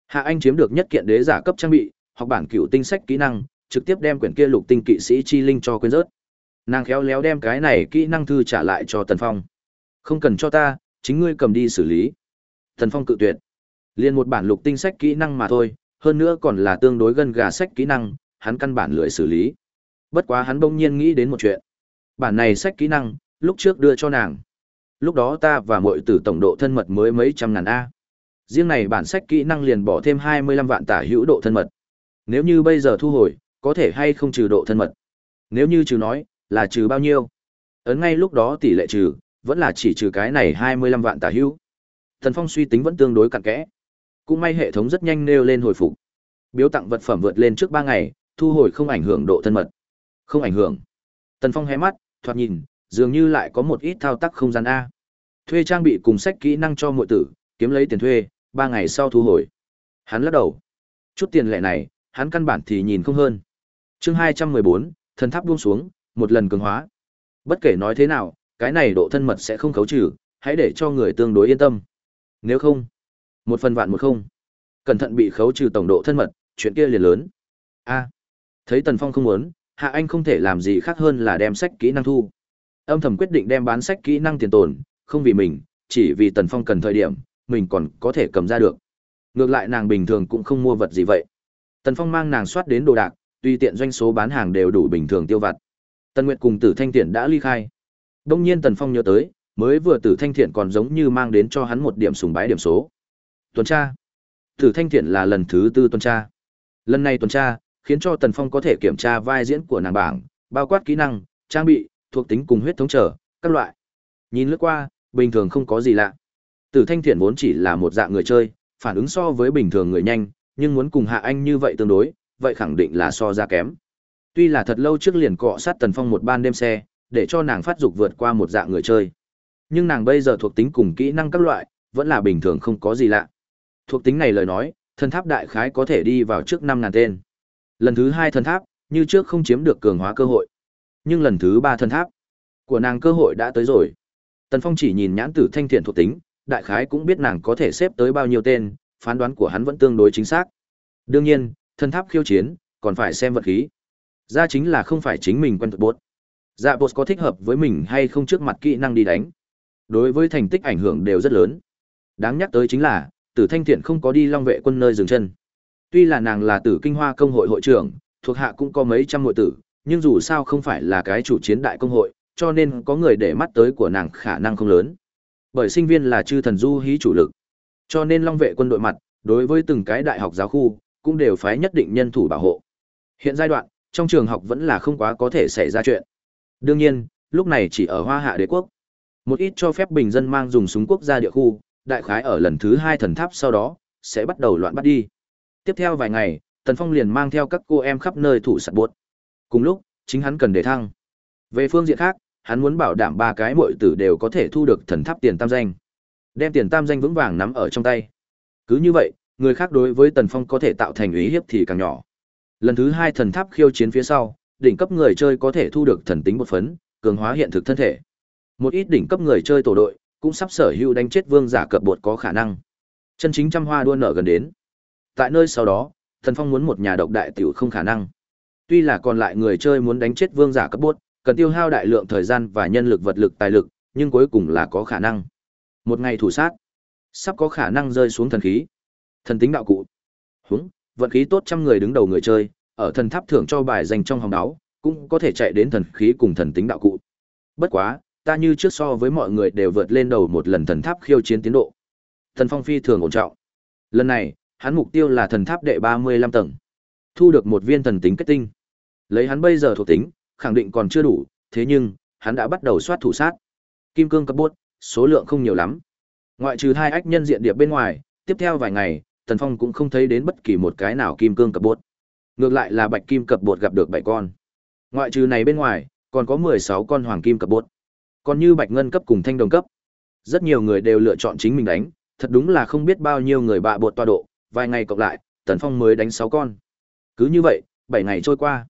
Hạ Anh chiếm được nhất kiện đế giả cấp trang bị, học bản cựu tinh sách kỹ năng, trực tiếp đem quyển kia lục tinh kỵ sĩ chi linh cho quên rớt. Nàng khéo léo đem cái này kỹ năng thư trả lại cho Tần Phong. Không cần cho ta, chính ngươi cầm đi xử lý. Tần Phong cự tuyệt. liền một bản lục tinh sách kỹ năng mà thôi, hơn nữa còn là tương đối gần gà sách kỹ năng, hắn căn bản lười xử lý. Bất quá hắn bỗng nhiên nghĩ đến một chuyện. Bản này sách kỹ năng, lúc trước đưa cho nàng. Lúc đó ta và muội từ tổng độ thân mật mới mấy trăm ngàn A. Riêng này bản sách kỹ năng liền bỏ thêm 25 vạn tả hữu độ thân mật. Nếu như bây giờ thu hồi, có thể hay không trừ độ thân mật? Nếu như trừ nói, là trừ bao nhiêu? Ấn ngay lúc đó tỷ lệ trừ, vẫn là chỉ trừ cái này 25 vạn tả hữu. Thần Phong suy tính vẫn tương đối cặn kẽ. Cũng may hệ thống rất nhanh nêu lên hồi phục. Biếu tặng vật phẩm vượt lên trước 3 ngày, thu hồi không ảnh hưởng độ thân mật. Không ảnh hưởng. Tần Phong hé mắt, thoạt nhìn, dường như lại có một ít thao tác không gian a. Thuê trang bị cùng sách kỹ năng cho muội tử, kiếm lấy tiền thuê, 3 ngày sau thu hồi. Hắn lắc đầu. Chút tiền lệ này, hắn căn bản thì nhìn không hơn. Chương 214, thần tháp buông xuống, một lần cường hóa. Bất kể nói thế nào, cái này độ thân mật sẽ không khấu trừ, hãy để cho người tương đối yên tâm. Nếu không, một phần vạn một không, cẩn thận bị khấu trừ tổng độ thân mật, chuyện kia liền lớn. A. thấy Tần Phong không muốn, Hạ Anh không thể làm gì khác hơn là đem sách kỹ năng thu. Âm thầm quyết định đem bán sách kỹ năng tiền tồn, không vì mình, chỉ vì Tần Phong cần thời điểm, mình còn có thể cầm ra được. Ngược lại nàng bình thường cũng không mua vật gì vậy. Tần Phong mang nàng soát đến đồ đạc, tùy tiện doanh số bán hàng đều đủ bình thường tiêu vặt. Tần Nguyệt cùng Tử Thanh Tiễn đã ly khai. Đông nhiên Tần Phong nhớ tới, mới vừa Tử Thanh Tiễn còn giống như mang đến cho hắn một điểm sùng bái điểm số. Tuần tra. Tử Thanh Tiễn là lần thứ tư tuần tra. Lần này tuần tra, khiến cho Tần Phong có thể kiểm tra vai diễn của nàng bảng, bao quát kỹ năng, trang bị, thuộc tính cùng huyết thống trở, các loại. Nhìn lướt qua, bình thường không có gì lạ. Tử Thanh Thiện vốn chỉ là một dạng người chơi, phản ứng so với bình thường người nhanh, nhưng muốn cùng Hạ Anh như vậy tương đối, vậy khẳng định là so ra kém. Tuy là thật lâu trước liền cọ sát Tần Phong một ban đêm xe, để cho nàng phát dục vượt qua một dạng người chơi. Nhưng nàng bây giờ thuộc tính cùng kỹ năng các loại, vẫn là bình thường không có gì lạ. Thuộc tính này lời nói, thần tháp đại khái có thể đi vào trước năm ngàn tên. Lần thứ hai thần tháp, như trước không chiếm được cường hóa cơ hội. Nhưng lần thứ ba thần tháp, của nàng cơ hội đã tới rồi. Tần Phong chỉ nhìn nhãn tử thanh thiện thuộc tính, đại khái cũng biết nàng có thể xếp tới bao nhiêu tên, phán đoán của hắn vẫn tương đối chính xác. Đương nhiên, thần tháp khiêu chiến, còn phải xem vật khí. Ra chính là không phải chính mình quen thuộc bốt. Dạ bột có thích hợp với mình hay không trước mặt kỹ năng đi đánh. Đối với thành tích ảnh hưởng đều rất lớn. Đáng nhắc tới chính là, tử thanh thiện không có đi long vệ quân nơi dừng chân. Tuy là nàng là tử kinh hoa công hội hội trưởng, thuộc hạ cũng có mấy trăm hội tử, nhưng dù sao không phải là cái chủ chiến đại công hội, cho nên có người để mắt tới của nàng khả năng không lớn. Bởi sinh viên là chư thần du hí chủ lực, cho nên long vệ quân đội mặt, đối với từng cái đại học giáo khu, cũng đều phái nhất định nhân thủ bảo hộ. Hiện giai đoạn, trong trường học vẫn là không quá có thể xảy ra chuyện. Đương nhiên, lúc này chỉ ở Hoa Hạ đế quốc. Một ít cho phép bình dân mang dùng súng quốc gia địa khu, đại khái ở lần thứ hai thần tháp sau đó, sẽ bắt đầu loạn bắt đi. Tiếp theo vài ngày, Tần Phong liền mang theo các cô em khắp nơi thủ sạt buốt. Cùng lúc, chính hắn cần để thăng. Về phương diện khác, hắn muốn bảo đảm ba cái muội tử đều có thể thu được thần tháp tiền tam danh. Đem tiền tam danh vững vàng nắm ở trong tay. Cứ như vậy, người khác đối với Tần Phong có thể tạo thành ý hiếp thì càng nhỏ. Lần thứ hai thần tháp khiêu chiến phía sau, đỉnh cấp người chơi có thể thu được thần tính một phấn, cường hóa hiện thực thân thể. Một ít đỉnh cấp người chơi tổ đội cũng sắp sở hữu đánh chết vương giả cập bột có khả năng. Chân chính trăm hoa đua nở gần đến. Tại nơi sau đó, thần Phong muốn một nhà độc đại tiểu không khả năng. Tuy là còn lại người chơi muốn đánh chết vương giả cấp bốt, cần tiêu hao đại lượng thời gian và nhân lực vật lực tài lực, nhưng cuối cùng là có khả năng. Một ngày thủ sát, sắp có khả năng rơi xuống thần khí. Thần tính đạo cụ. Húng, vận khí tốt trăm người đứng đầu người chơi, ở thần tháp thưởng cho bài dành trong hòng đáo, cũng có thể chạy đến thần khí cùng thần tính đạo cụ. Bất quá, ta như trước so với mọi người đều vượt lên đầu một lần thần tháp khiêu chiến tiến độ. Thần Phong phi thường ổn trọng. Lần này, hắn mục tiêu là thần tháp đệ 35 tầng. Thu được một viên thần tính kết tinh. Lấy hắn bây giờ thuộc tính, khẳng định còn chưa đủ, thế nhưng, hắn đã bắt đầu soát thủ sát. Kim cương cấp bốt, số lượng không nhiều lắm. Ngoại trừ hai ách nhân diện điệp bên ngoài, tiếp theo vài ngày, Tần Phong cũng không thấy đến bất kỳ một cái nào kim cương cấp bột. Ngược lại là bạch kim cấp bột gặp được bảy con. Ngoại trừ này bên ngoài, còn có 16 con hoàng kim cấp bột. Còn như bạch ngân cấp cùng thanh đồng cấp. Rất nhiều người đều lựa chọn chính mình đánh, thật đúng là không biết bao nhiêu người bạ bột toa độ, vài ngày cộng lại, Tần Phong mới đánh 6 con. Cứ như vậy, 7 ngày trôi qua.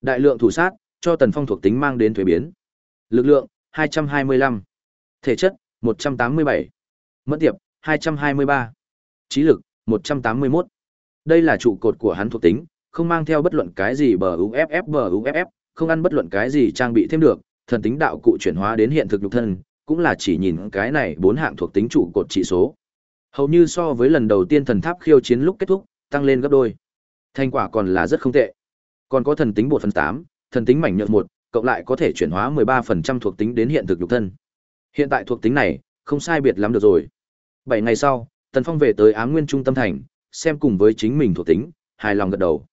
Đại lượng thủ sát, cho Tần Phong thuộc tính mang đến thuế biến. Lực lượng, 225. Thể chất, 187. Mất tiệp, 223. Trí lực, 181. Đây là trụ cột của hắn thuộc tính, không mang theo bất luận cái gì bờ UFF bờ UFF, không ăn bất luận cái gì trang bị thêm được, thần tính đạo cụ chuyển hóa đến hiện thực nhục thân, cũng là chỉ nhìn cái này bốn hạng thuộc tính trụ cột chỉ số. Hầu như so với lần đầu tiên thần tháp khiêu chiến lúc kết thúc, tăng lên gấp đôi. Thành quả còn là rất không tệ. Còn có thần tính bộ phần 8, thần tính mảnh nhợt 1, cộng lại có thể chuyển hóa 13% thuộc tính đến hiện thực nhục thân. Hiện tại thuộc tính này, không sai biệt lắm được rồi. 7 ngày sau, Tần Phong về tới Ám Nguyên trung tâm thành, xem cùng với chính mình thuộc tính, hài lòng gật đầu.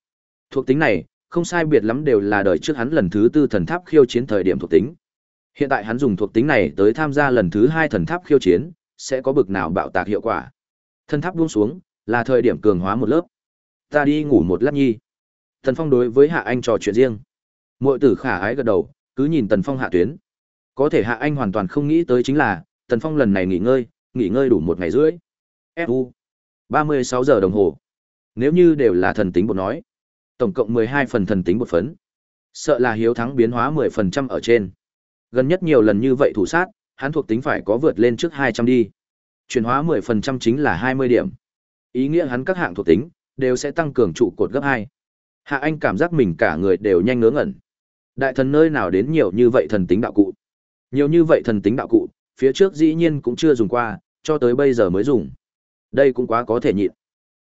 Thuộc tính này, không sai biệt lắm đều là đời trước hắn lần thứ tư thần tháp khiêu chiến thời điểm thuộc tính. Hiện tại hắn dùng thuộc tính này tới tham gia lần thứ hai thần tháp khiêu chiến, sẽ có bực nào bạo tạc hiệu quả. Thần tháp buông xuống, là thời điểm cường hóa một lớp. Ta đi ngủ một lát nhi. Tần Phong đối với Hạ Anh trò chuyện riêng. Muội tử khả ái gật đầu, cứ nhìn Tần Phong hạ tuyến. Có thể Hạ Anh hoàn toàn không nghĩ tới chính là, Tần Phong lần này nghỉ ngơi, nghỉ ngơi đủ một ngày rưỡi. FU. 36 giờ đồng hồ. Nếu như đều là thần tính bột nói, tổng cộng 12 phần thần tính bột phấn. Sợ là hiếu thắng biến hóa 10% ở trên. Gần nhất nhiều lần như vậy thủ sát, hắn thuộc tính phải có vượt lên trước 200 đi. Chuyển hóa 10% chính là 20 điểm. Ý nghĩa hắn các hạng thuộc tính đều sẽ tăng cường trụ cột gấp 2. Hạ Anh cảm giác mình cả người đều nhanh ngớ ngẩn. Đại thần nơi nào đến nhiều như vậy thần tính đạo cụ? Nhiều như vậy thần tính đạo cụ, phía trước dĩ nhiên cũng chưa dùng qua, cho tới bây giờ mới dùng. Đây cũng quá có thể nhịn.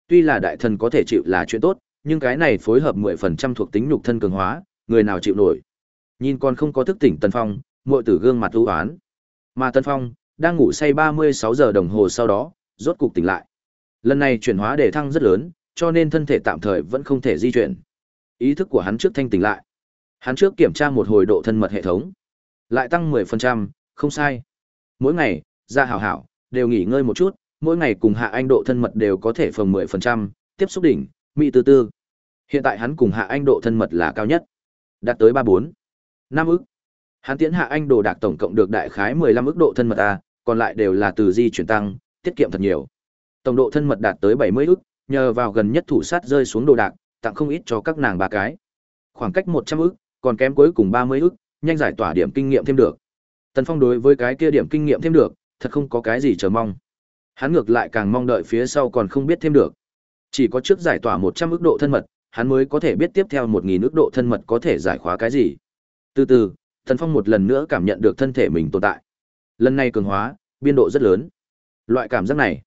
Tuy là đại thần có thể chịu là chuyện tốt, nhưng cái này phối hợp 10% thuộc tính nhục thân cường hóa, người nào chịu nổi. Nhìn còn không có thức tỉnh Tần Phong, muội tử gương mặt u hoán. Mà Tần Phong đang ngủ say 36 giờ đồng hồ sau đó, rốt cục tỉnh lại. Lần này chuyển hóa đề thăng rất lớn, cho nên thân thể tạm thời vẫn không thể di chuyển. Ý thức của hắn trước thanh tỉnh lại. Hắn trước kiểm tra một hồi độ thân mật hệ thống. Lại tăng 10%, không sai. Mỗi ngày, ra hảo hảo, đều nghỉ ngơi một chút, mỗi ngày cùng Hạ Anh độ thân mật đều có thể phần 10%, tiếp xúc đỉnh, mỹ tư tư. Hiện tại hắn cùng Hạ Anh độ thân mật là cao nhất, đạt tới 34. năm ức. Hắn tiến Hạ Anh đồ đạc tổng cộng được đại khái 15 ức độ thân mật a, còn lại đều là từ di chuyển tăng, tiết kiệm thật nhiều. Tổng độ thân mật đạt tới 70 ức, nhờ vào gần nhất thủ sát rơi xuống đồ đạc, tặng không ít cho các nàng ba cái. Khoảng cách 100 ức, còn kém cuối cùng 30 ức, nhanh giải tỏa điểm kinh nghiệm thêm được. Tần Phong đối với cái kia điểm kinh nghiệm thêm được, thật không có cái gì chờ mong. Hắn ngược lại càng mong đợi phía sau còn không biết thêm được. Chỉ có trước giải tỏa 100 ức độ thân mật, hắn mới có thể biết tiếp theo 1000 ức độ thân mật có thể giải khóa cái gì. Từ từ, thần Phong một lần nữa cảm nhận được thân thể mình tồn tại. Lần này cường hóa, biên độ rất lớn. Loại cảm giác này,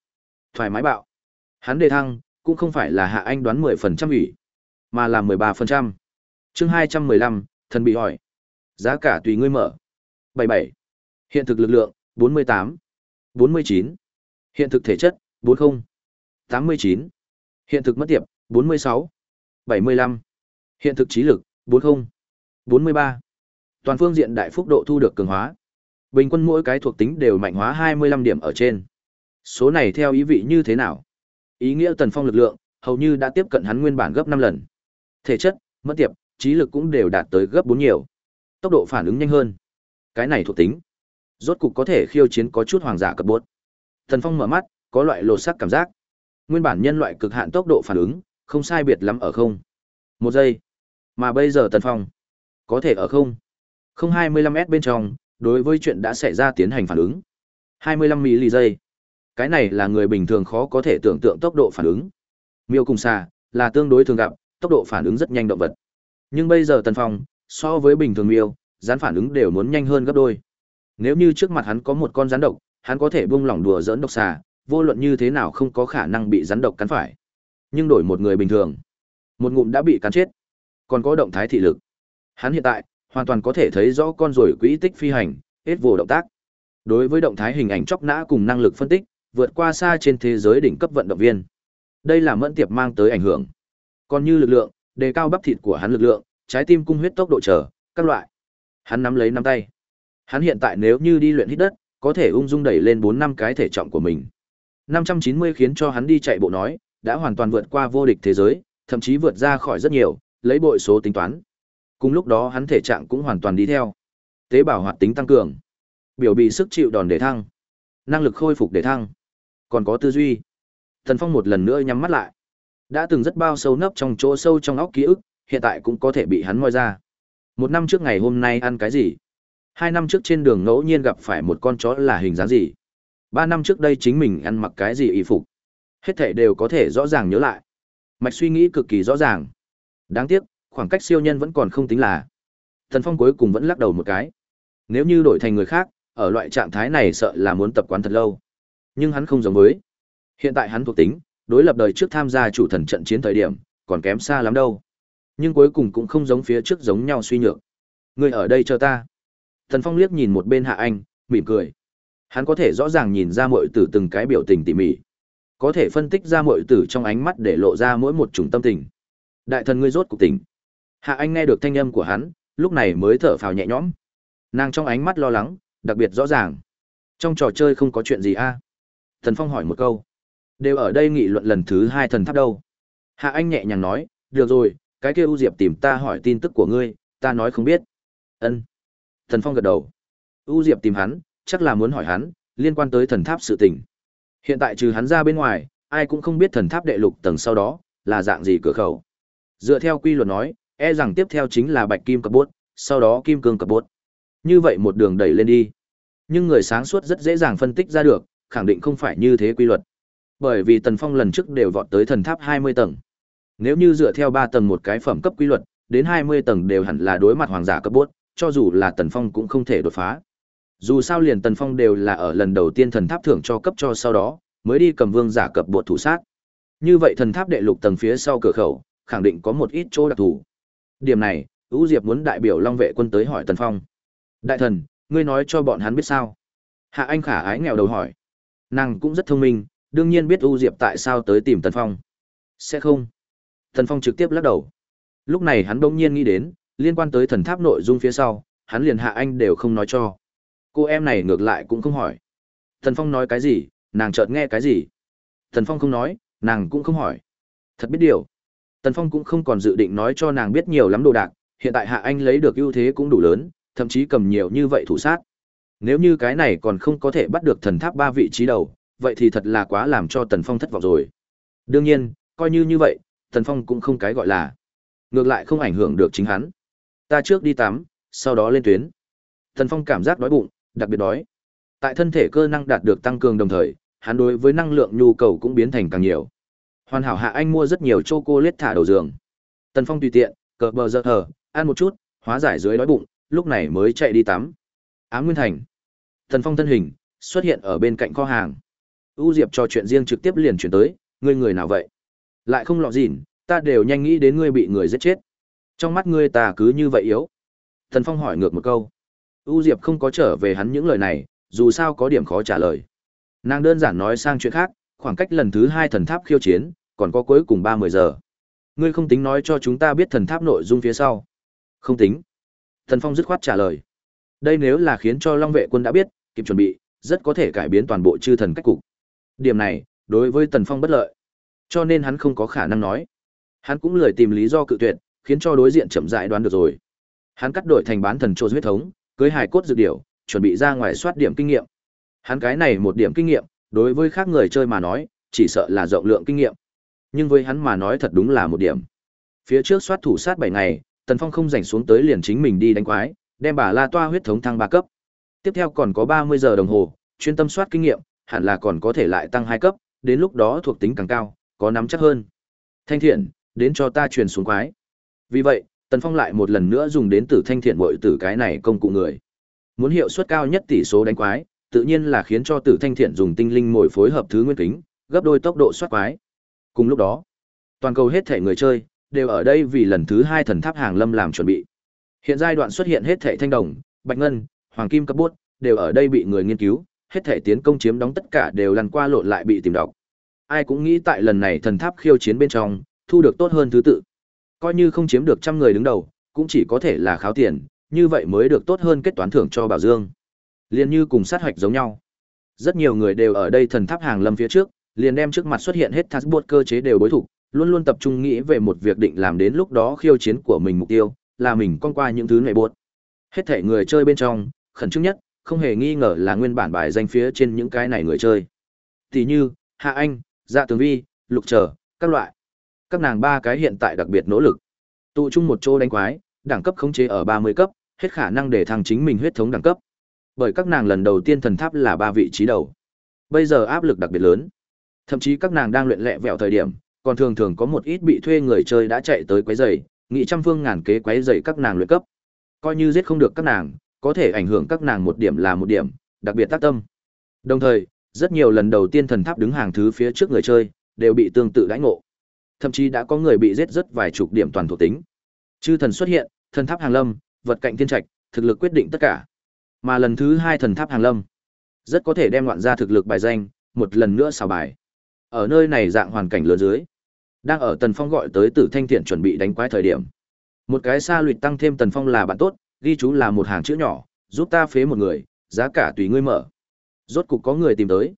thoải mái bạo. Hắn đề thăng, cũng không phải là hạ anh đoán 10% ủy, mà là 13%. Chương 215, thần bị hỏi. Giá cả tùy ngươi mở. 77. Hiện thực lực lượng, 48. 49. Hiện thực thể chất, 40. 89. Hiện thực mất tiệp, 46. 75. Hiện thực trí lực, 40. 43. Toàn phương diện đại phúc độ thu được cường hóa. Bình quân mỗi cái thuộc tính đều mạnh hóa 25 điểm ở trên. Số này theo ý vị như thế nào? Ý nghĩa tần phong lực lượng, hầu như đã tiếp cận hắn nguyên bản gấp 5 lần. Thể chất, mất tiệp, trí lực cũng đều đạt tới gấp 4 nhiều. Tốc độ phản ứng nhanh hơn. Cái này thuộc tính. Rốt cục có thể khiêu chiến có chút hoàng giả cấp bốt. Tần Phong mở mắt, có loại lột sắc cảm giác. Nguyên bản nhân loại cực hạn tốc độ phản ứng, không sai biệt lắm ở không. Một giây. Mà bây giờ Tần Phong, có thể ở không. Không 25m bên trong, đối với chuyện đã xảy ra tiến hành phản ứng. 25 mili giây. Cái này là người bình thường khó có thể tưởng tượng tốc độ phản ứng. Miêu cùng xà, là tương đối thường gặp, tốc độ phản ứng rất nhanh động vật. Nhưng bây giờ Tần Phong, so với bình thường miêu, rắn phản ứng đều muốn nhanh hơn gấp đôi. Nếu như trước mặt hắn có một con rắn độc, hắn có thể buông lỏng đùa giỡn độc xà, vô luận như thế nào không có khả năng bị rắn độc cắn phải. Nhưng đổi một người bình thường, một ngụm đã bị cắn chết. còn có động thái thị lực. Hắn hiện tại hoàn toàn có thể thấy rõ con rồi quỹ tích phi hành, hết vô động tác. Đối với động thái hình ảnh chóc nã cùng năng lực phân tích, vượt qua xa trên thế giới đỉnh cấp vận động viên. Đây là mẫn tiệp mang tới ảnh hưởng. Còn như lực lượng, đề cao bắp thịt của hắn lực lượng, trái tim cung huyết tốc độ trở, các loại. Hắn nắm lấy nắm tay. Hắn hiện tại nếu như đi luyện hít đất, có thể ung dung đẩy lên 4 năm cái thể trọng của mình. 590 khiến cho hắn đi chạy bộ nói, đã hoàn toàn vượt qua vô địch thế giới, thậm chí vượt ra khỏi rất nhiều, lấy bội số tính toán. Cùng lúc đó hắn thể trạng cũng hoàn toàn đi theo. Tế bào hoạt tính tăng cường, biểu bị sức chịu đòn để thăng, năng lực khôi phục để thăng, còn có tư duy. Thần Phong một lần nữa nhắm mắt lại. Đã từng rất bao sâu nấp trong chỗ sâu trong óc ký ức, hiện tại cũng có thể bị hắn moi ra. Một năm trước ngày hôm nay ăn cái gì? Hai năm trước trên đường ngẫu nhiên gặp phải một con chó là hình dáng gì? Ba năm trước đây chính mình ăn mặc cái gì y phục? Hết thể đều có thể rõ ràng nhớ lại. Mạch suy nghĩ cực kỳ rõ ràng. Đáng tiếc, khoảng cách siêu nhân vẫn còn không tính là. Thần Phong cuối cùng vẫn lắc đầu một cái. Nếu như đổi thành người khác, ở loại trạng thái này sợ là muốn tập quán thật lâu. Nhưng hắn không giống với. Hiện tại hắn thuộc tính, đối lập đời trước tham gia chủ thần trận chiến thời điểm, còn kém xa lắm đâu. Nhưng cuối cùng cũng không giống phía trước giống nhau suy nhược. Người ở đây chờ ta. Thần Phong liếc nhìn một bên Hạ Anh, mỉm cười. Hắn có thể rõ ràng nhìn ra mọi tử từng cái biểu tình tỉ mỉ. Có thể phân tích ra mọi tử trong ánh mắt để lộ ra mỗi một chủng tâm tình. Đại thần ngươi rốt cục tỉnh. Hạ Anh nghe được thanh âm của hắn, lúc này mới thở phào nhẹ nhõm. Nàng trong ánh mắt lo lắng, đặc biệt rõ ràng. Trong trò chơi không có chuyện gì a? Thần Phong hỏi một câu. Đều ở đây nghị luận lần thứ hai thần tháp đâu. Hạ Anh nhẹ nhàng nói, được rồi, cái kia U Diệp tìm ta hỏi tin tức của ngươi, ta nói không biết. Ân. Thần Phong gật đầu. U Diệp tìm hắn, chắc là muốn hỏi hắn, liên quan tới thần tháp sự tình. Hiện tại trừ hắn ra bên ngoài, ai cũng không biết thần tháp đệ lục tầng sau đó, là dạng gì cửa khẩu. Dựa theo quy luật nói, e rằng tiếp theo chính là bạch kim cập bốt, sau đó kim cương cập bốt. Như vậy một đường đẩy lên đi. Nhưng người sáng suốt rất dễ dàng phân tích ra được, khẳng định không phải như thế quy luật. Bởi vì Tần Phong lần trước đều vọt tới thần tháp 20 tầng. Nếu như dựa theo 3 tầng một cái phẩm cấp quy luật, đến 20 tầng đều hẳn là đối mặt hoàng giả cấp bốt, cho dù là Tần Phong cũng không thể đột phá. Dù sao liền Tần Phong đều là ở lần đầu tiên thần tháp thưởng cho cấp cho sau đó, mới đi cầm vương giả cập bột thủ sát. Như vậy thần tháp đệ lục tầng phía sau cửa khẩu, khẳng định có một ít chỗ đặc thù. Điểm này, Ú Diệp muốn đại biểu Long vệ quân tới hỏi Tần Phong. Đại thần, ngươi nói cho bọn hắn biết sao? Hạ Anh khả ái nghèo đầu hỏi. Nàng cũng rất thông minh, đương nhiên biết U Diệp tại sao tới tìm Tần Phong. Sẽ không. Tần Phong trực tiếp lắc đầu. Lúc này hắn bỗng nhiên nghĩ đến, liên quan tới thần tháp nội dung phía sau, hắn liền Hạ Anh đều không nói cho. Cô em này ngược lại cũng không hỏi. Thần Phong nói cái gì, nàng chợt nghe cái gì. Thần Phong không nói, nàng cũng không hỏi. Thật biết điều. Tần Phong cũng không còn dự định nói cho nàng biết nhiều lắm đồ đạc, hiện tại Hạ Anh lấy được ưu thế cũng đủ lớn, thậm chí cầm nhiều như vậy thủ sát. Nếu như cái này còn không có thể bắt được thần tháp ba vị trí đầu, vậy thì thật là quá làm cho Tần Phong thất vọng rồi. Đương nhiên, coi như như vậy, Tần Phong cũng không cái gọi là. Ngược lại không ảnh hưởng được chính hắn. Ta trước đi tắm, sau đó lên tuyến. Tần Phong cảm giác đói bụng, đặc biệt đói. Tại thân thể cơ năng đạt được tăng cường đồng thời, hắn đối với năng lượng nhu cầu cũng biến thành càng nhiều. Hoàn hảo hạ anh mua rất nhiều chocolate thả đầu giường. Tần Phong tùy tiện, cờ bờ giờ thờ ăn một chút, hóa giải dưới đói bụng, lúc này mới chạy đi tắm. Ám Nguyên Thành. Tần Phong thân hình xuất hiện ở bên cạnh kho hàng. U Diệp trò chuyện riêng trực tiếp liền chuyển tới, ngươi người nào vậy? Lại không lọ dỉn, ta đều nhanh nghĩ đến ngươi bị người giết chết. Trong mắt ngươi ta cứ như vậy yếu. thần Phong hỏi ngược một câu. U Diệp không có trở về hắn những lời này, dù sao có điểm khó trả lời. Nàng đơn giản nói sang chuyện khác, khoảng cách lần thứ hai thần tháp khiêu chiến, còn có cuối cùng ba mươi giờ. Ngươi không tính nói cho chúng ta biết thần tháp nội dung phía sau. Không tính. Thần Phong dứt khoát trả lời. Đây nếu là khiến cho Long vệ quân đã biết, kịp chuẩn bị, rất có thể cải biến toàn bộ chư thần cách cục. Điểm này, đối với Tần Phong bất lợi. Cho nên hắn không có khả năng nói. Hắn cũng lười tìm lý do cự tuyệt, khiến cho đối diện chậm rãi đoán được rồi. Hắn cắt đổi thành bán thần trô huyết thống, cưới hài cốt dự điểu, chuẩn bị ra ngoài soát điểm kinh nghiệm. Hắn cái này một điểm kinh nghiệm, đối với khác người chơi mà nói, chỉ sợ là rộng lượng kinh nghiệm. Nhưng với hắn mà nói thật đúng là một điểm. Phía trước soát thủ sát 7 ngày, Tần Phong không rảnh xuống tới liền chính mình đi đánh quái, đem bà La Toa huyết thống thăng 3 cấp. Tiếp theo còn có 30 giờ đồng hồ, chuyên tâm soát kinh nghiệm, hẳn là còn có thể lại tăng 2 cấp, đến lúc đó thuộc tính càng cao, có nắm chắc hơn. Thanh thiện, đến cho ta truyền xuống quái. Vì vậy, Tần Phong lại một lần nữa dùng đến tử thanh thiện bội tử cái này công cụ người. Muốn hiệu suất cao nhất tỷ số đánh quái, tự nhiên là khiến cho tử thanh thiện dùng tinh linh mồi phối hợp thứ nguyên kính, gấp đôi tốc độ soát quái. Cùng lúc đó, toàn cầu hết thể người chơi đều ở đây vì lần thứ hai thần tháp hàng lâm làm chuẩn bị. Hiện giai đoạn xuất hiện hết thảy thanh đồng, bạch ngân, hoàng kim cấp bút, đều ở đây bị người nghiên cứu, hết thảy tiến công chiếm đóng tất cả đều lăn qua lộn lại bị tìm đọc. Ai cũng nghĩ tại lần này thần tháp khiêu chiến bên trong, thu được tốt hơn thứ tự. Coi như không chiếm được trăm người đứng đầu, cũng chỉ có thể là kháo tiền, như vậy mới được tốt hơn kết toán thưởng cho Bảo Dương. Liên như cùng sát hạch giống nhau. Rất nhiều người đều ở đây thần tháp hàng lâm phía trước, liền đem trước mặt xuất hiện hết Taskbot cơ chế đều bối thủ, luôn luôn tập trung nghĩ về một việc định làm đến lúc đó khiêu chiến của mình mục tiêu, là mình con qua những thứ này buốt. Hết thể người chơi bên trong, khẩn trương nhất, không hề nghi ngờ là nguyên bản bài danh phía trên những cái này người chơi. Tỷ như, Hạ Anh, Dạ Tường Vi, Lục Trở, các loại. Các nàng ba cái hiện tại đặc biệt nỗ lực. Tụ chung một chỗ đánh quái, đẳng cấp khống chế ở 30 cấp, hết khả năng để thăng chính mình huyết thống đẳng cấp. Bởi các nàng lần đầu tiên thần tháp là ba vị trí đầu. Bây giờ áp lực đặc biệt lớn. Thậm chí các nàng đang luyện lẹ vẹo thời điểm, còn thường thường có một ít bị thuê người chơi đã chạy tới quấy rầy, nghị trăm phương ngàn kế quấy rầy các nàng luyện cấp. Coi như giết không được các nàng, có thể ảnh hưởng các nàng một điểm là một điểm, đặc biệt tác tâm. Đồng thời, rất nhiều lần đầu tiên thần tháp đứng hàng thứ phía trước người chơi, đều bị tương tự đãi ngộ. Thậm chí đã có người bị giết rất vài chục điểm toàn thuộc tính. Chư thần xuất hiện, thần tháp hàng lâm, vật cạnh thiên trạch, thực lực quyết định tất cả. Mà lần thứ hai thần tháp hàng lâm, rất có thể đem loạn ra thực lực bài danh, một lần nữa xào bài. Ở nơi này dạng hoàn cảnh lớn dưới, đang ở Tần Phong gọi tới Tử Thanh Thiện chuẩn bị đánh quái thời điểm. Một cái xa luyện tăng thêm Tần Phong là bạn tốt, ghi chú là một hàng chữ nhỏ, giúp ta phế một người, giá cả tùy ngươi mở. Rốt cục có người tìm tới.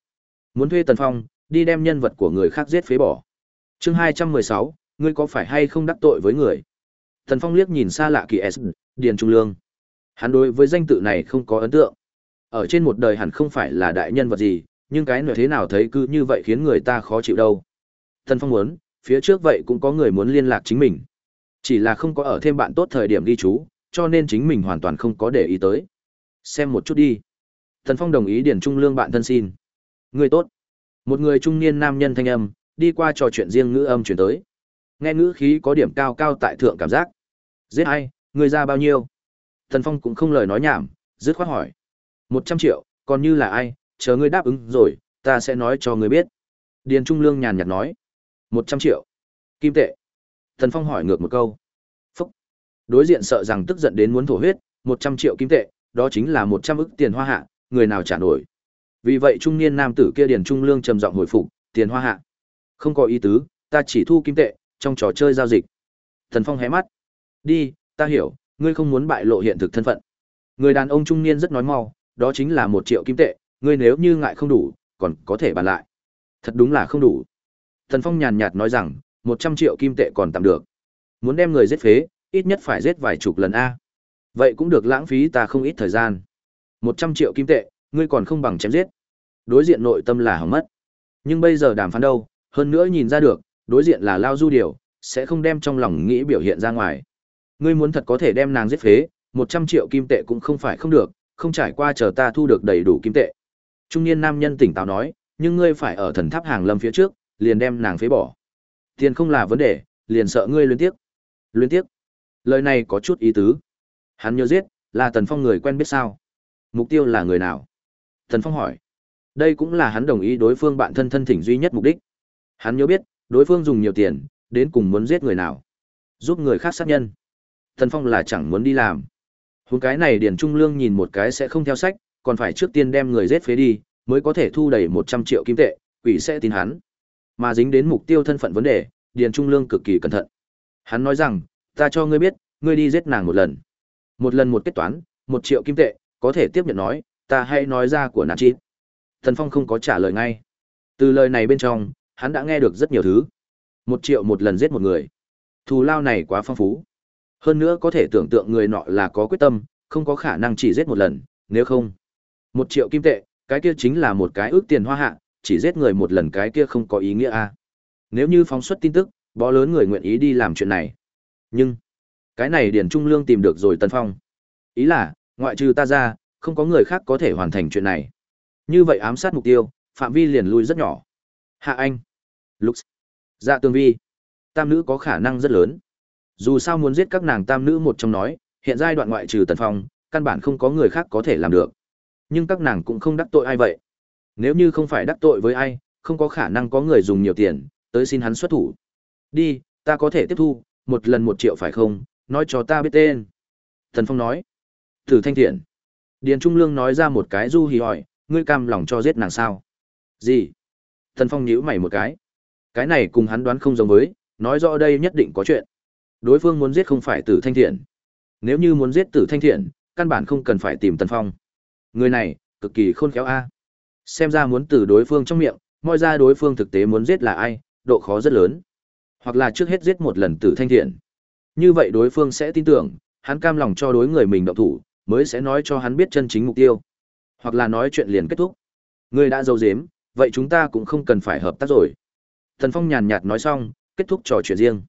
Muốn thuê Tần Phong, đi đem nhân vật của người khác giết phế bỏ. Chương hai trăm mười sáu, ngươi có phải hay không đắc tội với người? Thần Phong liếc nhìn xa lạ kỳ S, Điền Trung Lương. Hắn đối với danh tự này không có ấn tượng. Ở trên một đời hẳn không phải là đại nhân vật gì, nhưng cái nợ thế nào thấy cứ như vậy khiến người ta khó chịu đâu. Thần Phong muốn, phía trước vậy cũng có người muốn liên lạc chính mình. Chỉ là không có ở thêm bạn tốt thời điểm ghi chú, cho nên chính mình hoàn toàn không có để ý tới. Xem một chút đi. Thần Phong đồng ý điền trung lương bạn thân xin. Người tốt. Một người trung niên nam nhân thanh âm, đi qua trò chuyện riêng ngữ âm chuyển tới. Nghe ngữ khí có điểm cao cao tại thượng cảm giác. Giết ai, người ra bao nhiêu? Thần Phong cũng không lời nói nhảm, dứt khoát hỏi. Một trăm triệu, còn như là ai, chờ ngươi đáp ứng rồi, ta sẽ nói cho ngươi biết. Điền Trung Lương nhàn nhạt nói một trăm triệu kim tệ thần phong hỏi ngược một câu phúc đối diện sợ rằng tức giận đến muốn thổ huyết một trăm triệu kim tệ đó chính là một trăm ức tiền hoa hạ người nào trả nổi vì vậy trung niên nam tử kia điền trung lương trầm giọng hồi phục tiền hoa hạ không có ý tứ ta chỉ thu kim tệ trong trò chơi giao dịch thần phong hé mắt đi ta hiểu ngươi không muốn bại lộ hiện thực thân phận người đàn ông trung niên rất nói mau đó chính là một triệu kim tệ ngươi nếu như ngại không đủ còn có thể bàn lại thật đúng là không đủ Thần Phong nhàn nhạt nói rằng, một trăm triệu kim tệ còn tạm được. Muốn đem người giết phế, ít nhất phải giết vài chục lần a. Vậy cũng được lãng phí ta không ít thời gian. Một trăm triệu kim tệ, ngươi còn không bằng chém giết. Đối diện nội tâm là hỏng mất. Nhưng bây giờ đàm phán đâu, hơn nữa nhìn ra được, đối diện là Lao Du Điều, sẽ không đem trong lòng nghĩ biểu hiện ra ngoài. Ngươi muốn thật có thể đem nàng giết phế, một trăm triệu kim tệ cũng không phải không được, không trải qua chờ ta thu được đầy đủ kim tệ. Trung niên nam nhân tỉnh táo nói, nhưng ngươi phải ở thần tháp hàng lâm phía trước, liền đem nàng phế bỏ. Tiền không là vấn đề, liền sợ ngươi luyến tiếc. Luyến tiếc. Lời này có chút ý tứ. Hắn nhớ giết, là Tần Phong người quen biết sao? Mục tiêu là người nào? Tần Phong hỏi. Đây cũng là hắn đồng ý đối phương bạn thân thân thỉnh duy nhất mục đích. Hắn nhớ biết, đối phương dùng nhiều tiền, đến cùng muốn giết người nào. Giúp người khác sát nhân. Tần Phong là chẳng muốn đi làm. Huống cái này Điền Trung Lương nhìn một cái sẽ không theo sách, còn phải trước tiên đem người giết phế đi, mới có thể thu đầy 100 triệu kim tệ, quỷ sẽ tin hắn. Mà dính đến mục tiêu thân phận vấn đề, Điền Trung Lương cực kỳ cẩn thận. Hắn nói rằng, ta cho ngươi biết, ngươi đi giết nàng một lần. Một lần một kết toán, một triệu kim tệ, có thể tiếp nhận nói, ta hãy nói ra của nàng chi. Thần Phong không có trả lời ngay. Từ lời này bên trong, hắn đã nghe được rất nhiều thứ. Một triệu một lần giết một người. Thù lao này quá phong phú. Hơn nữa có thể tưởng tượng người nọ là có quyết tâm, không có khả năng chỉ giết một lần, nếu không. Một triệu kim tệ, cái kia chính là một cái ước tiền hoa hạ, chỉ giết người một lần cái kia không có ý nghĩa a à. nếu như phóng xuất tin tức bó lớn người nguyện ý đi làm chuyện này nhưng cái này điển trung lương tìm được rồi tân phong ý là ngoại trừ ta ra không có người khác có thể hoàn thành chuyện này như vậy ám sát mục tiêu phạm vi liền lui rất nhỏ hạ anh lux dạ tương vi tam nữ có khả năng rất lớn dù sao muốn giết các nàng tam nữ một trong nói hiện giai đoạn ngoại trừ tần phong căn bản không có người khác có thể làm được nhưng các nàng cũng không đắc tội ai vậy nếu như không phải đắc tội với ai, không có khả năng có người dùng nhiều tiền, tới xin hắn xuất thủ. Đi, ta có thể tiếp thu, một lần một triệu phải không, nói cho ta biết tên. Tần Phong nói, thử Thanh Thiện. Điền Trung Lương nói ra một cái du hì hỏi, ngươi cam lòng cho giết nàng sao? Gì? Tần Phong nhíu mày một cái. Cái này cùng hắn đoán không giống với, nói rõ đây nhất định có chuyện. Đối phương muốn giết không phải Tử Thanh Thiện. Nếu như muốn giết Tử Thanh Thiện, căn bản không cần phải tìm Tần Phong. Người này, cực kỳ khôn khéo a. Xem ra muốn từ đối phương trong miệng, moi ra đối phương thực tế muốn giết là ai, độ khó rất lớn. Hoặc là trước hết giết một lần Tử Thanh Thiện. Như vậy đối phương sẽ tin tưởng, hắn cam lòng cho đối người mình động thủ, mới sẽ nói cho hắn biết chân chính mục tiêu. Hoặc là nói chuyện liền kết thúc. Người đã dâu dếm, vậy chúng ta cũng không cần phải hợp tác rồi. Thần Phong nhàn nhạt nói xong, kết thúc trò chuyện riêng.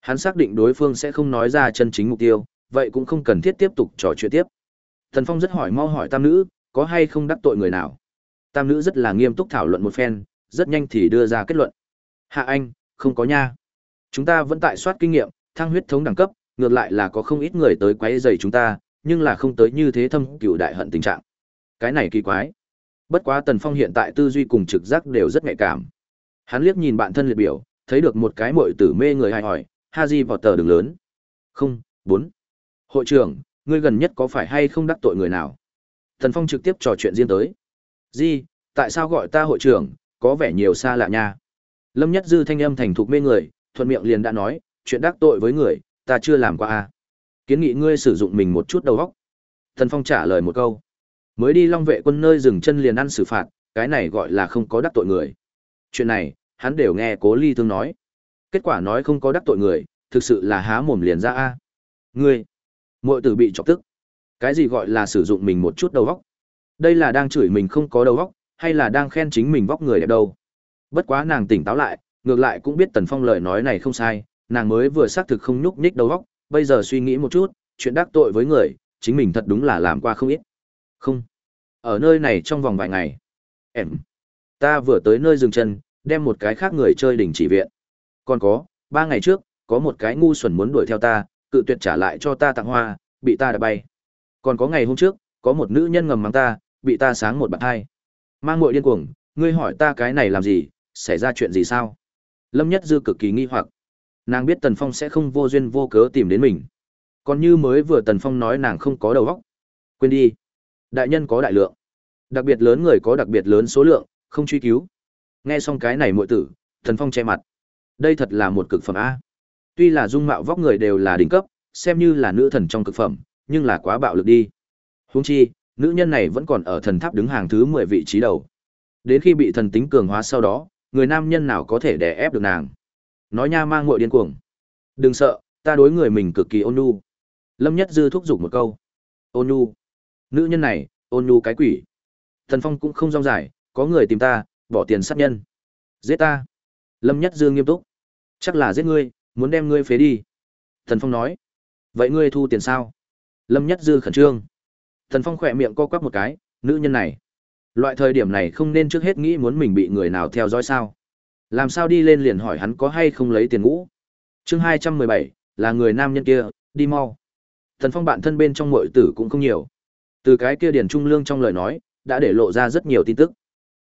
Hắn xác định đối phương sẽ không nói ra chân chính mục tiêu, vậy cũng không cần thiết tiếp tục trò chuyện tiếp. Thần Phong rất hỏi mau hỏi tam nữ, có hay không đắc tội người nào. Tam nữ rất là nghiêm túc thảo luận một phen, rất nhanh thì đưa ra kết luận. Hạ anh, không có nha. Chúng ta vẫn tại soát kinh nghiệm, thăng huyết thống đẳng cấp, ngược lại là có không ít người tới quấy rầy chúng ta, nhưng là không tới như thế thâm cửu đại hận tình trạng. Cái này kỳ quái. Bất quá Tần Phong hiện tại tư duy cùng trực giác đều rất nhạy cảm. Hắn liếc nhìn bạn thân liệt biểu, thấy được một cái muội tử mê người hài hỏi, Haji vào tờ đường lớn. Không, bốn. Hội trưởng, ngươi gần nhất có phải hay không đắc tội người nào? Thần Phong trực tiếp trò chuyện riêng tới. Di, tại sao gọi ta hội trưởng, có vẻ nhiều xa lạ nha. Lâm Nhất Dư thanh âm thành thục mê người, thuận miệng liền đã nói, chuyện đắc tội với người, ta chưa làm qua a. À. Kiến nghị ngươi sử dụng mình một chút đầu óc. Thần Phong trả lời một câu. Mới đi Long vệ quân nơi dừng chân liền ăn xử phạt, cái này gọi là không có đắc tội người. Chuyện này, hắn đều nghe Cố Ly Thương nói. Kết quả nói không có đắc tội người, thực sự là há mồm liền ra a. Ngươi, muội tử bị chọc tức. Cái gì gọi là sử dụng mình một chút đầu óc? Đây là đang chửi mình không có đầu óc, hay là đang khen chính mình vóc người đẹp đâu? Bất quá nàng tỉnh táo lại, ngược lại cũng biết Tần Phong lời nói này không sai, nàng mới vừa xác thực không nhúc nhích đầu óc, bây giờ suy nghĩ một chút, chuyện đắc tội với người, chính mình thật đúng là làm qua không ít. Không. Ở nơi này trong vòng vài ngày. Em. Ta vừa tới nơi dừng chân, đem một cái khác người chơi đỉnh chỉ viện. Còn có, ba ngày trước, có một cái ngu xuẩn muốn đuổi theo ta, cự tuyệt trả lại cho ta tặng hoa, bị ta đã bay. Còn có ngày hôm trước, có một nữ nhân ngầm mắng ta, bị ta sáng một bạn hai. Mang muội điên cuồng, ngươi hỏi ta cái này làm gì, xảy ra chuyện gì sao? Lâm Nhất Dư cực kỳ nghi hoặc. Nàng biết Tần Phong sẽ không vô duyên vô cớ tìm đến mình. Còn như mới vừa Tần Phong nói nàng không có đầu óc. Quên đi. Đại nhân có đại lượng. Đặc biệt lớn người có đặc biệt lớn số lượng, không truy cứu. Nghe xong cái này muội tử, thần Phong che mặt. Đây thật là một cực phẩm A. Tuy là dung mạo vóc người đều là đỉnh cấp, xem như là nữ thần trong cực phẩm, nhưng là quá bạo lực đi. Huống chi, nữ nhân này vẫn còn ở thần tháp đứng hàng thứ 10 vị trí đầu. Đến khi bị thần tính cường hóa sau đó, người nam nhân nào có thể đè ép được nàng. Nói nha mang muội điên cuồng. Đừng sợ, ta đối người mình cực kỳ ôn nhu. Lâm Nhất Dư thúc giục một câu. Ôn nhu. Nữ nhân này, ôn nhu cái quỷ. Thần Phong cũng không rong dài, có người tìm ta, bỏ tiền sát nhân. Giết ta. Lâm Nhất Dương nghiêm túc. Chắc là giết ngươi, muốn đem ngươi phế đi. Thần Phong nói. Vậy ngươi thu tiền sao? Lâm Nhất Dư khẩn trương. Thần Phong khỏe miệng co quắp một cái, nữ nhân này. Loại thời điểm này không nên trước hết nghĩ muốn mình bị người nào theo dõi sao. Làm sao đi lên liền hỏi hắn có hay không lấy tiền ngũ. chương hai trăm mười bảy là người nam nhân kia, đi mau. Thần Phong bạn thân bên trong mội tử cũng không nhiều. Từ cái kia điển trung lương trong lời nói, đã để lộ ra rất nhiều tin tức.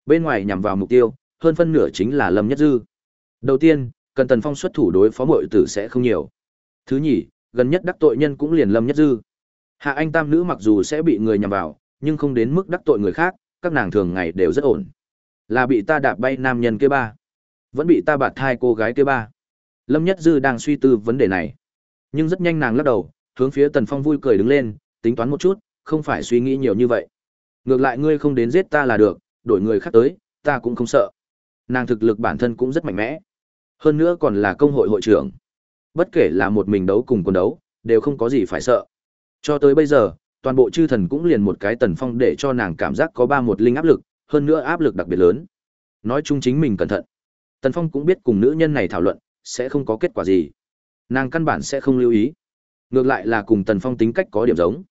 Bên ngoài nhằm vào mục tiêu, hơn phân nửa chính là Lâm Nhất Dư. Đầu tiên, cần Tần Phong xuất thủ đối phó mội tử sẽ không nhiều. Thứ nhì, gần nhất đắc tội nhân cũng liền Lâm Nhất Dư. Hạ Anh tam nữ mặc dù sẽ bị người nhằm vào, nhưng không đến mức đắc tội người khác, các nàng thường ngày đều rất ổn. Là bị ta đạp bay nam nhân kia ba, vẫn bị ta bạt thai cô gái kia ba. Lâm Nhất Dư đang suy tư vấn đề này, nhưng rất nhanh nàng lắc đầu, hướng phía Tần Phong vui cười đứng lên, tính toán một chút, không phải suy nghĩ nhiều như vậy. Ngược lại ngươi không đến giết ta là được, đổi người khác tới, ta cũng không sợ. Nàng thực lực bản thân cũng rất mạnh mẽ. Hơn nữa còn là công hội hội trưởng. Bất kể là một mình đấu cùng quân đấu, đều không có gì phải sợ. Cho tới bây giờ, toàn bộ chư thần cũng liền một cái tần phong để cho nàng cảm giác có ba một linh áp lực, hơn nữa áp lực đặc biệt lớn. Nói chung chính mình cẩn thận. Tần Phong cũng biết cùng nữ nhân này thảo luận, sẽ không có kết quả gì. Nàng căn bản sẽ không lưu ý. Ngược lại là cùng Tần Phong tính cách có điểm giống.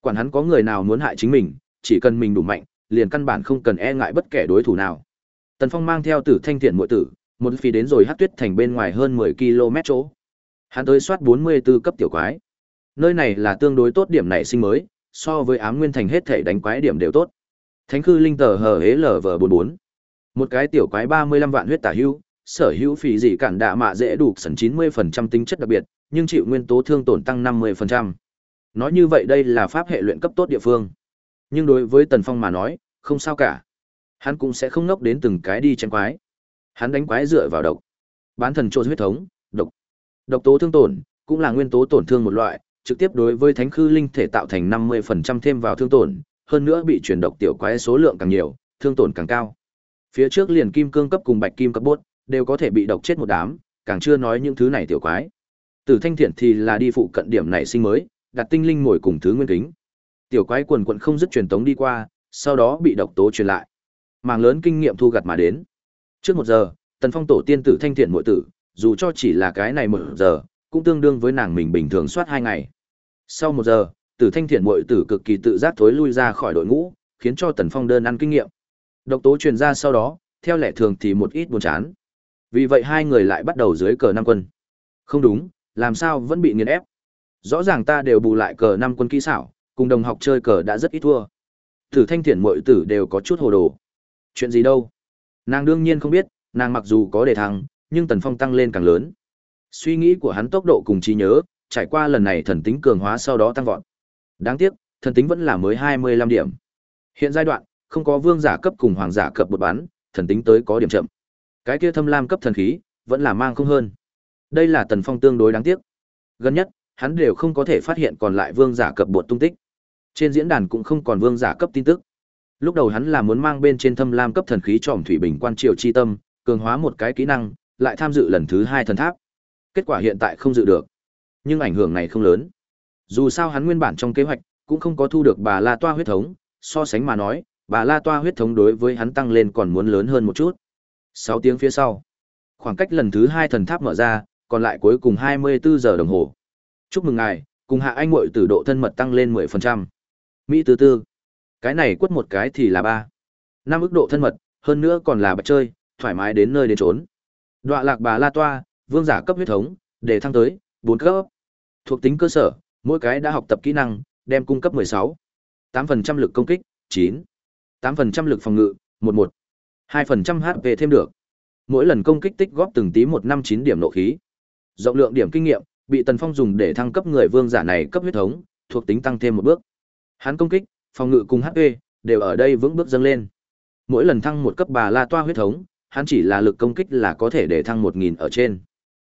Quản hắn có người nào muốn hại chính mình, chỉ cần mình đủ mạnh, liền căn bản không cần e ngại bất kể đối thủ nào. Tần Phong mang theo Tử Thanh Thiện muội tử, một phi đến rồi Hắc Tuyết thành bên ngoài hơn 10 km chỗ. Hắn tới soát 44 cấp tiểu quái. Nơi này là tương đối tốt điểm này sinh mới, so với ám nguyên thành hết thể đánh quái điểm đều tốt. Thánh khư linh tờ hở hế LV44. Một cái tiểu quái 35 vạn huyết tả hưu, sở hữu phí gì cản đạ mạ dễ đủ sần 90% tính chất đặc biệt, nhưng chịu nguyên tố thương tổn tăng 50%. Nói như vậy đây là pháp hệ luyện cấp tốt địa phương. Nhưng đối với Tần Phong mà nói, không sao cả. Hắn cũng sẽ không ngốc đến từng cái đi chém quái. Hắn đánh quái dựa vào độc. Bán thần trộn huyết thống, độc. Độc tố thương tổn, cũng là nguyên tố tổn thương một loại, trực tiếp đối với thánh khư linh thể tạo thành 50% thêm vào thương tổn, hơn nữa bị chuyển độc tiểu quái số lượng càng nhiều, thương tổn càng cao. Phía trước liền kim cương cấp cùng bạch kim cấp bốt, đều có thể bị độc chết một đám, càng chưa nói những thứ này tiểu quái. Tử Thanh Thiện thì là đi phụ cận điểm này sinh mới, đặt tinh linh ngồi cùng thứ nguyên kính. Tiểu quái quần quần không dứt truyền tống đi qua, sau đó bị độc tố truyền lại. Màng lớn kinh nghiệm thu gặt mà đến. Trước một giờ, Tần Phong tổ tiên tử Thanh Thiện muội tử, dù cho chỉ là cái này một giờ, cũng tương đương với nàng mình bình thường soát hai ngày. Sau một giờ, Tử Thanh Thiện muội tử cực kỳ tự giác thối lui ra khỏi đội ngũ, khiến cho Tần Phong đơn ăn kinh nghiệm. Độc tố truyền ra sau đó, theo lẽ thường thì một ít buồn chán. Vì vậy hai người lại bắt đầu dưới cờ năm quân. Không đúng, làm sao vẫn bị nghiền ép. Rõ ràng ta đều bù lại cờ năm quân kỹ xảo, cùng đồng học chơi cờ đã rất ít thua. thử Thanh Thiện mọi tử đều có chút hồ đồ. Chuyện gì đâu? Nàng đương nhiên không biết, nàng mặc dù có đề thăng, nhưng Tần Phong tăng lên càng lớn. Suy nghĩ của hắn tốc độ cùng trí nhớ, trải qua lần này thần tính cường hóa sau đó tăng vọt. Đáng tiếc, thần tính vẫn là mới 25 điểm. Hiện giai đoạn, không có vương giả cấp cùng hoàng giả cấp bột bán, thần tính tới có điểm chậm. Cái kia thâm lam cấp thần khí, vẫn là mang không hơn. Đây là Tần Phong tương đối đáng tiếc. Gần nhất, hắn đều không có thể phát hiện còn lại vương giả cấp bột tung tích. Trên diễn đàn cũng không còn vương giả cấp tin tức. Lúc đầu hắn là muốn mang bên trên thâm lam cấp thần khí tròm thủy bình quan triều chi tâm, cường hóa một cái kỹ năng, lại tham dự lần thứ hai thần tháp. Kết quả hiện tại không dự được. Nhưng ảnh hưởng này không lớn. Dù sao hắn nguyên bản trong kế hoạch cũng không có thu được bà La Toa huyết thống, so sánh mà nói, bà La Toa huyết thống đối với hắn tăng lên còn muốn lớn hơn một chút. 6 tiếng phía sau, khoảng cách lần thứ hai thần tháp mở ra, còn lại cuối cùng 24 giờ đồng hồ. Chúc mừng ngài, cùng hạ anh muội tử độ thân mật tăng lên 10%. Mỹ từ tư. Cái này quất một cái thì là ba năm ức độ thân mật, hơn nữa còn là bạch chơi, thoải mái đến nơi đến trốn. Đoạ lạc bà La Toa, vương giả cấp huyết thống, để thăng tới 4 cấp. Thuộc tính cơ sở, mỗi cái đã học tập kỹ năng, đem cung cấp 16. 8% lực công kích, 9. 8% lực phòng ngự, 11. 2% HP thêm được. Mỗi lần công kích tích góp từng tí 159 điểm nộ khí. Rộng lượng điểm kinh nghiệm, bị Tần Phong dùng để thăng cấp người vương giả này cấp huyết thống, thuộc tính tăng thêm một bước. Hắn công kích, phòng ngự cùng HP đều ở đây vững bước dâng lên. Mỗi lần thăng một cấp bà La Toa huyết thống, hắn chỉ là lực công kích là có thể để thăng 1000 ở trên.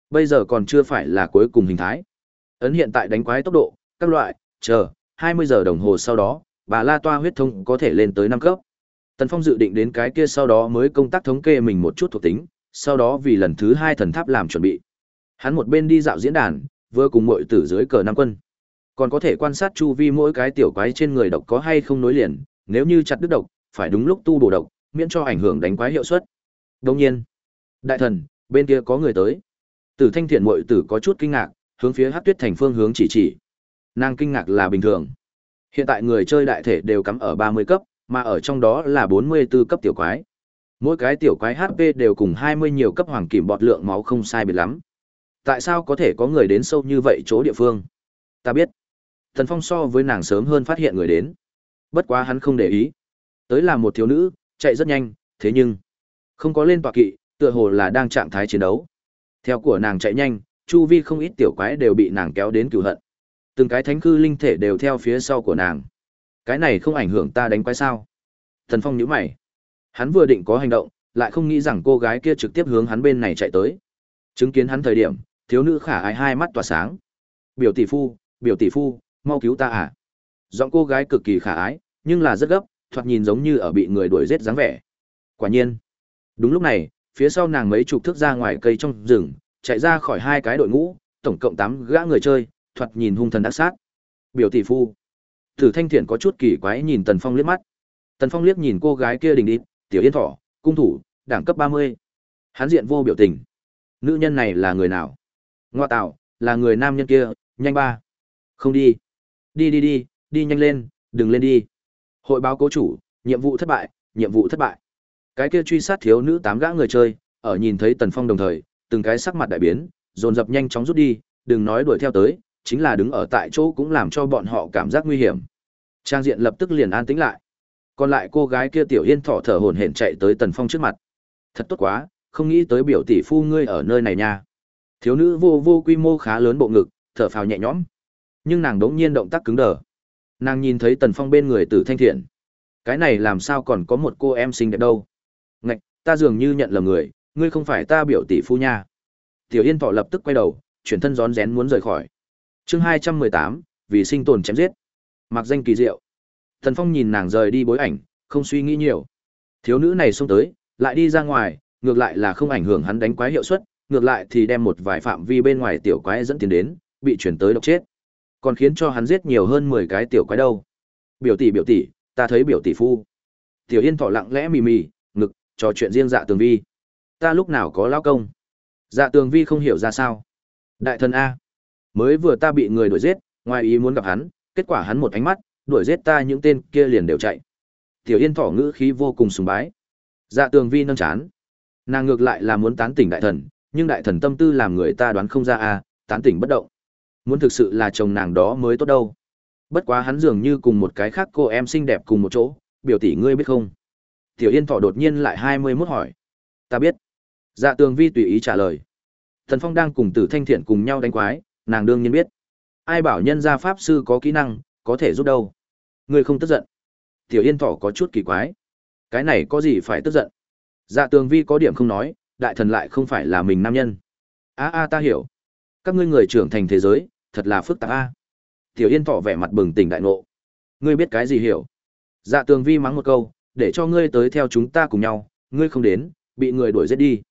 Bây giờ còn chưa phải là cuối cùng hình thái. Ấn hiện tại đánh quái tốc độ, các loại, chờ, 20 giờ đồng hồ sau đó, bà La Toa huyết thống có thể lên tới 5 cấp. Tần Phong dự định đến cái kia sau đó mới công tác thống kê mình một chút thuộc tính, sau đó vì lần thứ hai thần tháp làm chuẩn bị. Hắn một bên đi dạo diễn đàn, vừa cùng muội tử dưới cờ năm quân. Còn có thể quan sát chu vi mỗi cái tiểu quái trên người độc có hay không nối liền, nếu như chặt đứt độc, phải đúng lúc tu bổ độc, miễn cho ảnh hưởng đánh quái hiệu suất. Đồng nhiên, đại thần, bên kia có người tới. Tử Thanh Thiện muội tử có chút kinh ngạc, hướng phía Hắc Tuyết Thành phương hướng chỉ chỉ. Nàng kinh ngạc là bình thường. Hiện tại người chơi đại thể đều cắm ở 30 cấp, mà ở trong đó là 44 cấp tiểu quái. Mỗi cái tiểu quái HP đều cùng 20 nhiều cấp hoàng kim bọt lượng máu không sai biệt lắm. Tại sao có thể có người đến sâu như vậy chỗ địa phương? Ta biết. Thần Phong so với nàng sớm hơn phát hiện người đến. Bất quá hắn không để ý. Tới là một thiếu nữ, chạy rất nhanh, thế nhưng không có lên tọa kỵ, tựa hồ là đang trạng thái chiến đấu. Theo của nàng chạy nhanh, chu vi không ít tiểu quái đều bị nàng kéo đến cửu hận. Từng cái thánh cư linh thể đều theo phía sau của nàng. Cái này không ảnh hưởng ta đánh quái sao? Thần Phong nhíu mày. Hắn vừa định có hành động, lại không nghĩ rằng cô gái kia trực tiếp hướng hắn bên này chạy tới. Chứng kiến hắn thời điểm, thiếu nữ khả ái hai mắt tỏa sáng. "Biểu tỷ phu, biểu tỷ phu, mau cứu ta à?" Giọng cô gái cực kỳ khả ái, nhưng là rất gấp, thoạt nhìn giống như ở bị người đuổi giết dáng vẻ. Quả nhiên. Đúng lúc này, phía sau nàng mấy chục thước ra ngoài cây trong rừng, chạy ra khỏi hai cái đội ngũ, tổng cộng tám gã người chơi, thoạt nhìn hung thần đắc sát. Biểu tỷ phu. Tử Thanh Thiện có chút kỳ quái nhìn Tần Phong liếc mắt. Tần Phong liếc nhìn cô gái kia đình đi, Tiểu Yên Thỏ, cung thủ, đẳng cấp 30. Hắn diện vô biểu tình. Nữ nhân này là người nào? Ngoa tạo, là người nam nhân kia, nhanh ba. Không đi. Đi đi đi, đi nhanh lên, đừng lên đi. Hội báo cố chủ, nhiệm vụ thất bại, nhiệm vụ thất bại. Cái kia truy sát thiếu nữ tám gã người chơi, ở nhìn thấy Tần Phong đồng thời, từng cái sắc mặt đại biến, dồn dập nhanh chóng rút đi, đừng nói đuổi theo tới, chính là đứng ở tại chỗ cũng làm cho bọn họ cảm giác nguy hiểm. Trang diện lập tức liền an tĩnh lại. Còn lại cô gái kia tiểu yên thỏ thở hổn hển chạy tới Tần Phong trước mặt. Thật tốt quá, không nghĩ tới biểu tỷ phu ngươi ở nơi này nha. Thiếu nữ vô vô quy mô khá lớn bộ ngực, thở phào nhẹ nhõm. Nhưng nàng đống nhiên động tác cứng đờ. Nàng nhìn thấy Tần Phong bên người Tử Thanh Thiện. Cái này làm sao còn có một cô em xinh đẹp đâu? Ngạch, ta dường như nhận lầm người, ngươi không phải ta biểu tỷ phu nha. Tiểu Yên Thọ lập tức quay đầu, chuyển thân rón rén muốn rời khỏi. Chương hai trăm mười tám, vì sinh tồn chém giết. Mặc danh kỳ diệu. Tần Phong nhìn nàng rời đi bối ảnh, không suy nghĩ nhiều. Thiếu nữ này xông tới, lại đi ra ngoài, ngược lại là không ảnh hưởng hắn đánh quái hiệu suất, ngược lại thì đem một vài phạm vi bên ngoài tiểu quái dẫn tiền đến, bị chuyển tới độc chết. Còn khiến cho hắn giết nhiều hơn 10 cái tiểu quái đâu. Biểu tỷ biểu tỷ, ta thấy biểu tỷ phu. Tiểu Yên thọ lặng lẽ mì mì, ngực, trò chuyện riêng dạ tường vi. Ta lúc nào có lao công? Dạ tường vi không hiểu ra sao. Đại thần A. Mới vừa ta bị người đuổi giết, ngoài ý muốn gặp hắn, kết quả hắn một ánh mắt, đuổi giết ta những tên kia liền đều chạy. Tiểu Yên thỏ ngữ khí vô cùng sùng bái. Dạ tường vi nâng chán. Nàng ngược lại là muốn tán tỉnh đại thần, nhưng đại thần tâm tư làm người ta đoán không ra a, tán tỉnh bất động. Muốn thực sự là chồng nàng đó mới tốt đâu. Bất quá hắn dường như cùng một cái khác cô em xinh đẹp cùng một chỗ, biểu tỷ ngươi biết không? Tiểu Yên Thọ đột nhiên lại hai mươi 21 hỏi. Ta biết. Dạ Tường Vi tùy ý trả lời. Thần Phong đang cùng Tử Thanh Thiện cùng nhau đánh quái, nàng đương nhiên biết. Ai bảo nhân gia pháp sư có kỹ năng, có thể giúp đâu. Ngươi không tức giận. Tiểu Yên Thọ có chút kỳ quái. Cái này có gì phải tức giận? Dạ Tường Vi có điểm không nói, đại thần lại không phải là mình nam nhân. A a ta hiểu. Các ngươi người trưởng thành thế giới, thật là phức tạp a. Tiểu Yên tỏ vẻ mặt bừng tỉnh đại ngộ. Ngươi biết cái gì hiểu? Dạ Tường Vi mắng một câu, để cho ngươi tới theo chúng ta cùng nhau, ngươi không đến, bị người đuổi giết đi.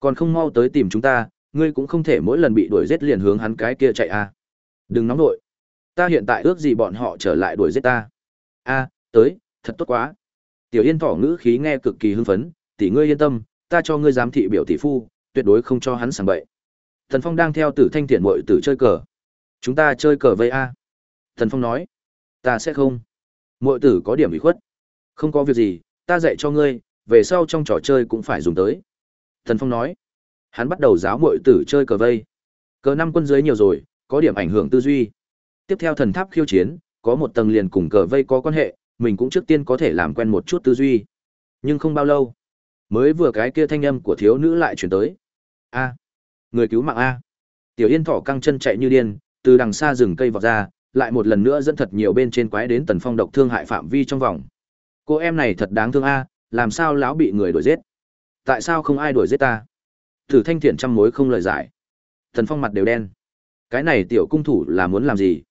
Còn không mau tới tìm chúng ta, ngươi cũng không thể mỗi lần bị đuổi giết liền hướng hắn cái kia chạy a. Đừng nóng nội. Ta hiện tại ước gì bọn họ trở lại đuổi giết ta. A, tới, thật tốt quá. Tiểu Yên tỏ ngữ khí nghe cực kỳ hưng phấn, tỷ ngươi yên tâm, ta cho ngươi giám thị biểu tỷ phu, tuyệt đối không cho hắn sảng bậy. Thần Phong đang theo Tử Thanh thiện mội tử chơi cờ. Chúng ta chơi cờ vây a. Thần Phong nói, ta sẽ không. Muội tử có điểm bị khuất. Không có việc gì, ta dạy cho ngươi, về sau trong trò chơi cũng phải dùng tới. Thần Phong nói, hắn bắt đầu giáo muội tử chơi cờ vây. Cờ năm quân dưới nhiều rồi, có điểm ảnh hưởng tư duy. Tiếp theo thần tháp khiêu chiến, có một tầng liền cùng cờ vây có quan hệ, mình cũng trước tiên có thể làm quen một chút tư duy. Nhưng không bao lâu, mới vừa cái kia thanh âm của thiếu nữ lại chuyển tới a người cứu mạng a tiểu yên thỏ căng chân chạy như điên từ đằng xa rừng cây vọt ra lại một lần nữa dẫn thật nhiều bên trên quái đến tần phong độc thương hại phạm vi trong vòng. Cô em này thật đáng thương a làm sao lão bị người đuổi giết? Tại sao không ai đuổi giết ta? Thử thanh thiện trăm mối không lời giải. Tần phong mặt đều đen. Cái này tiểu cung thủ là muốn làm gì?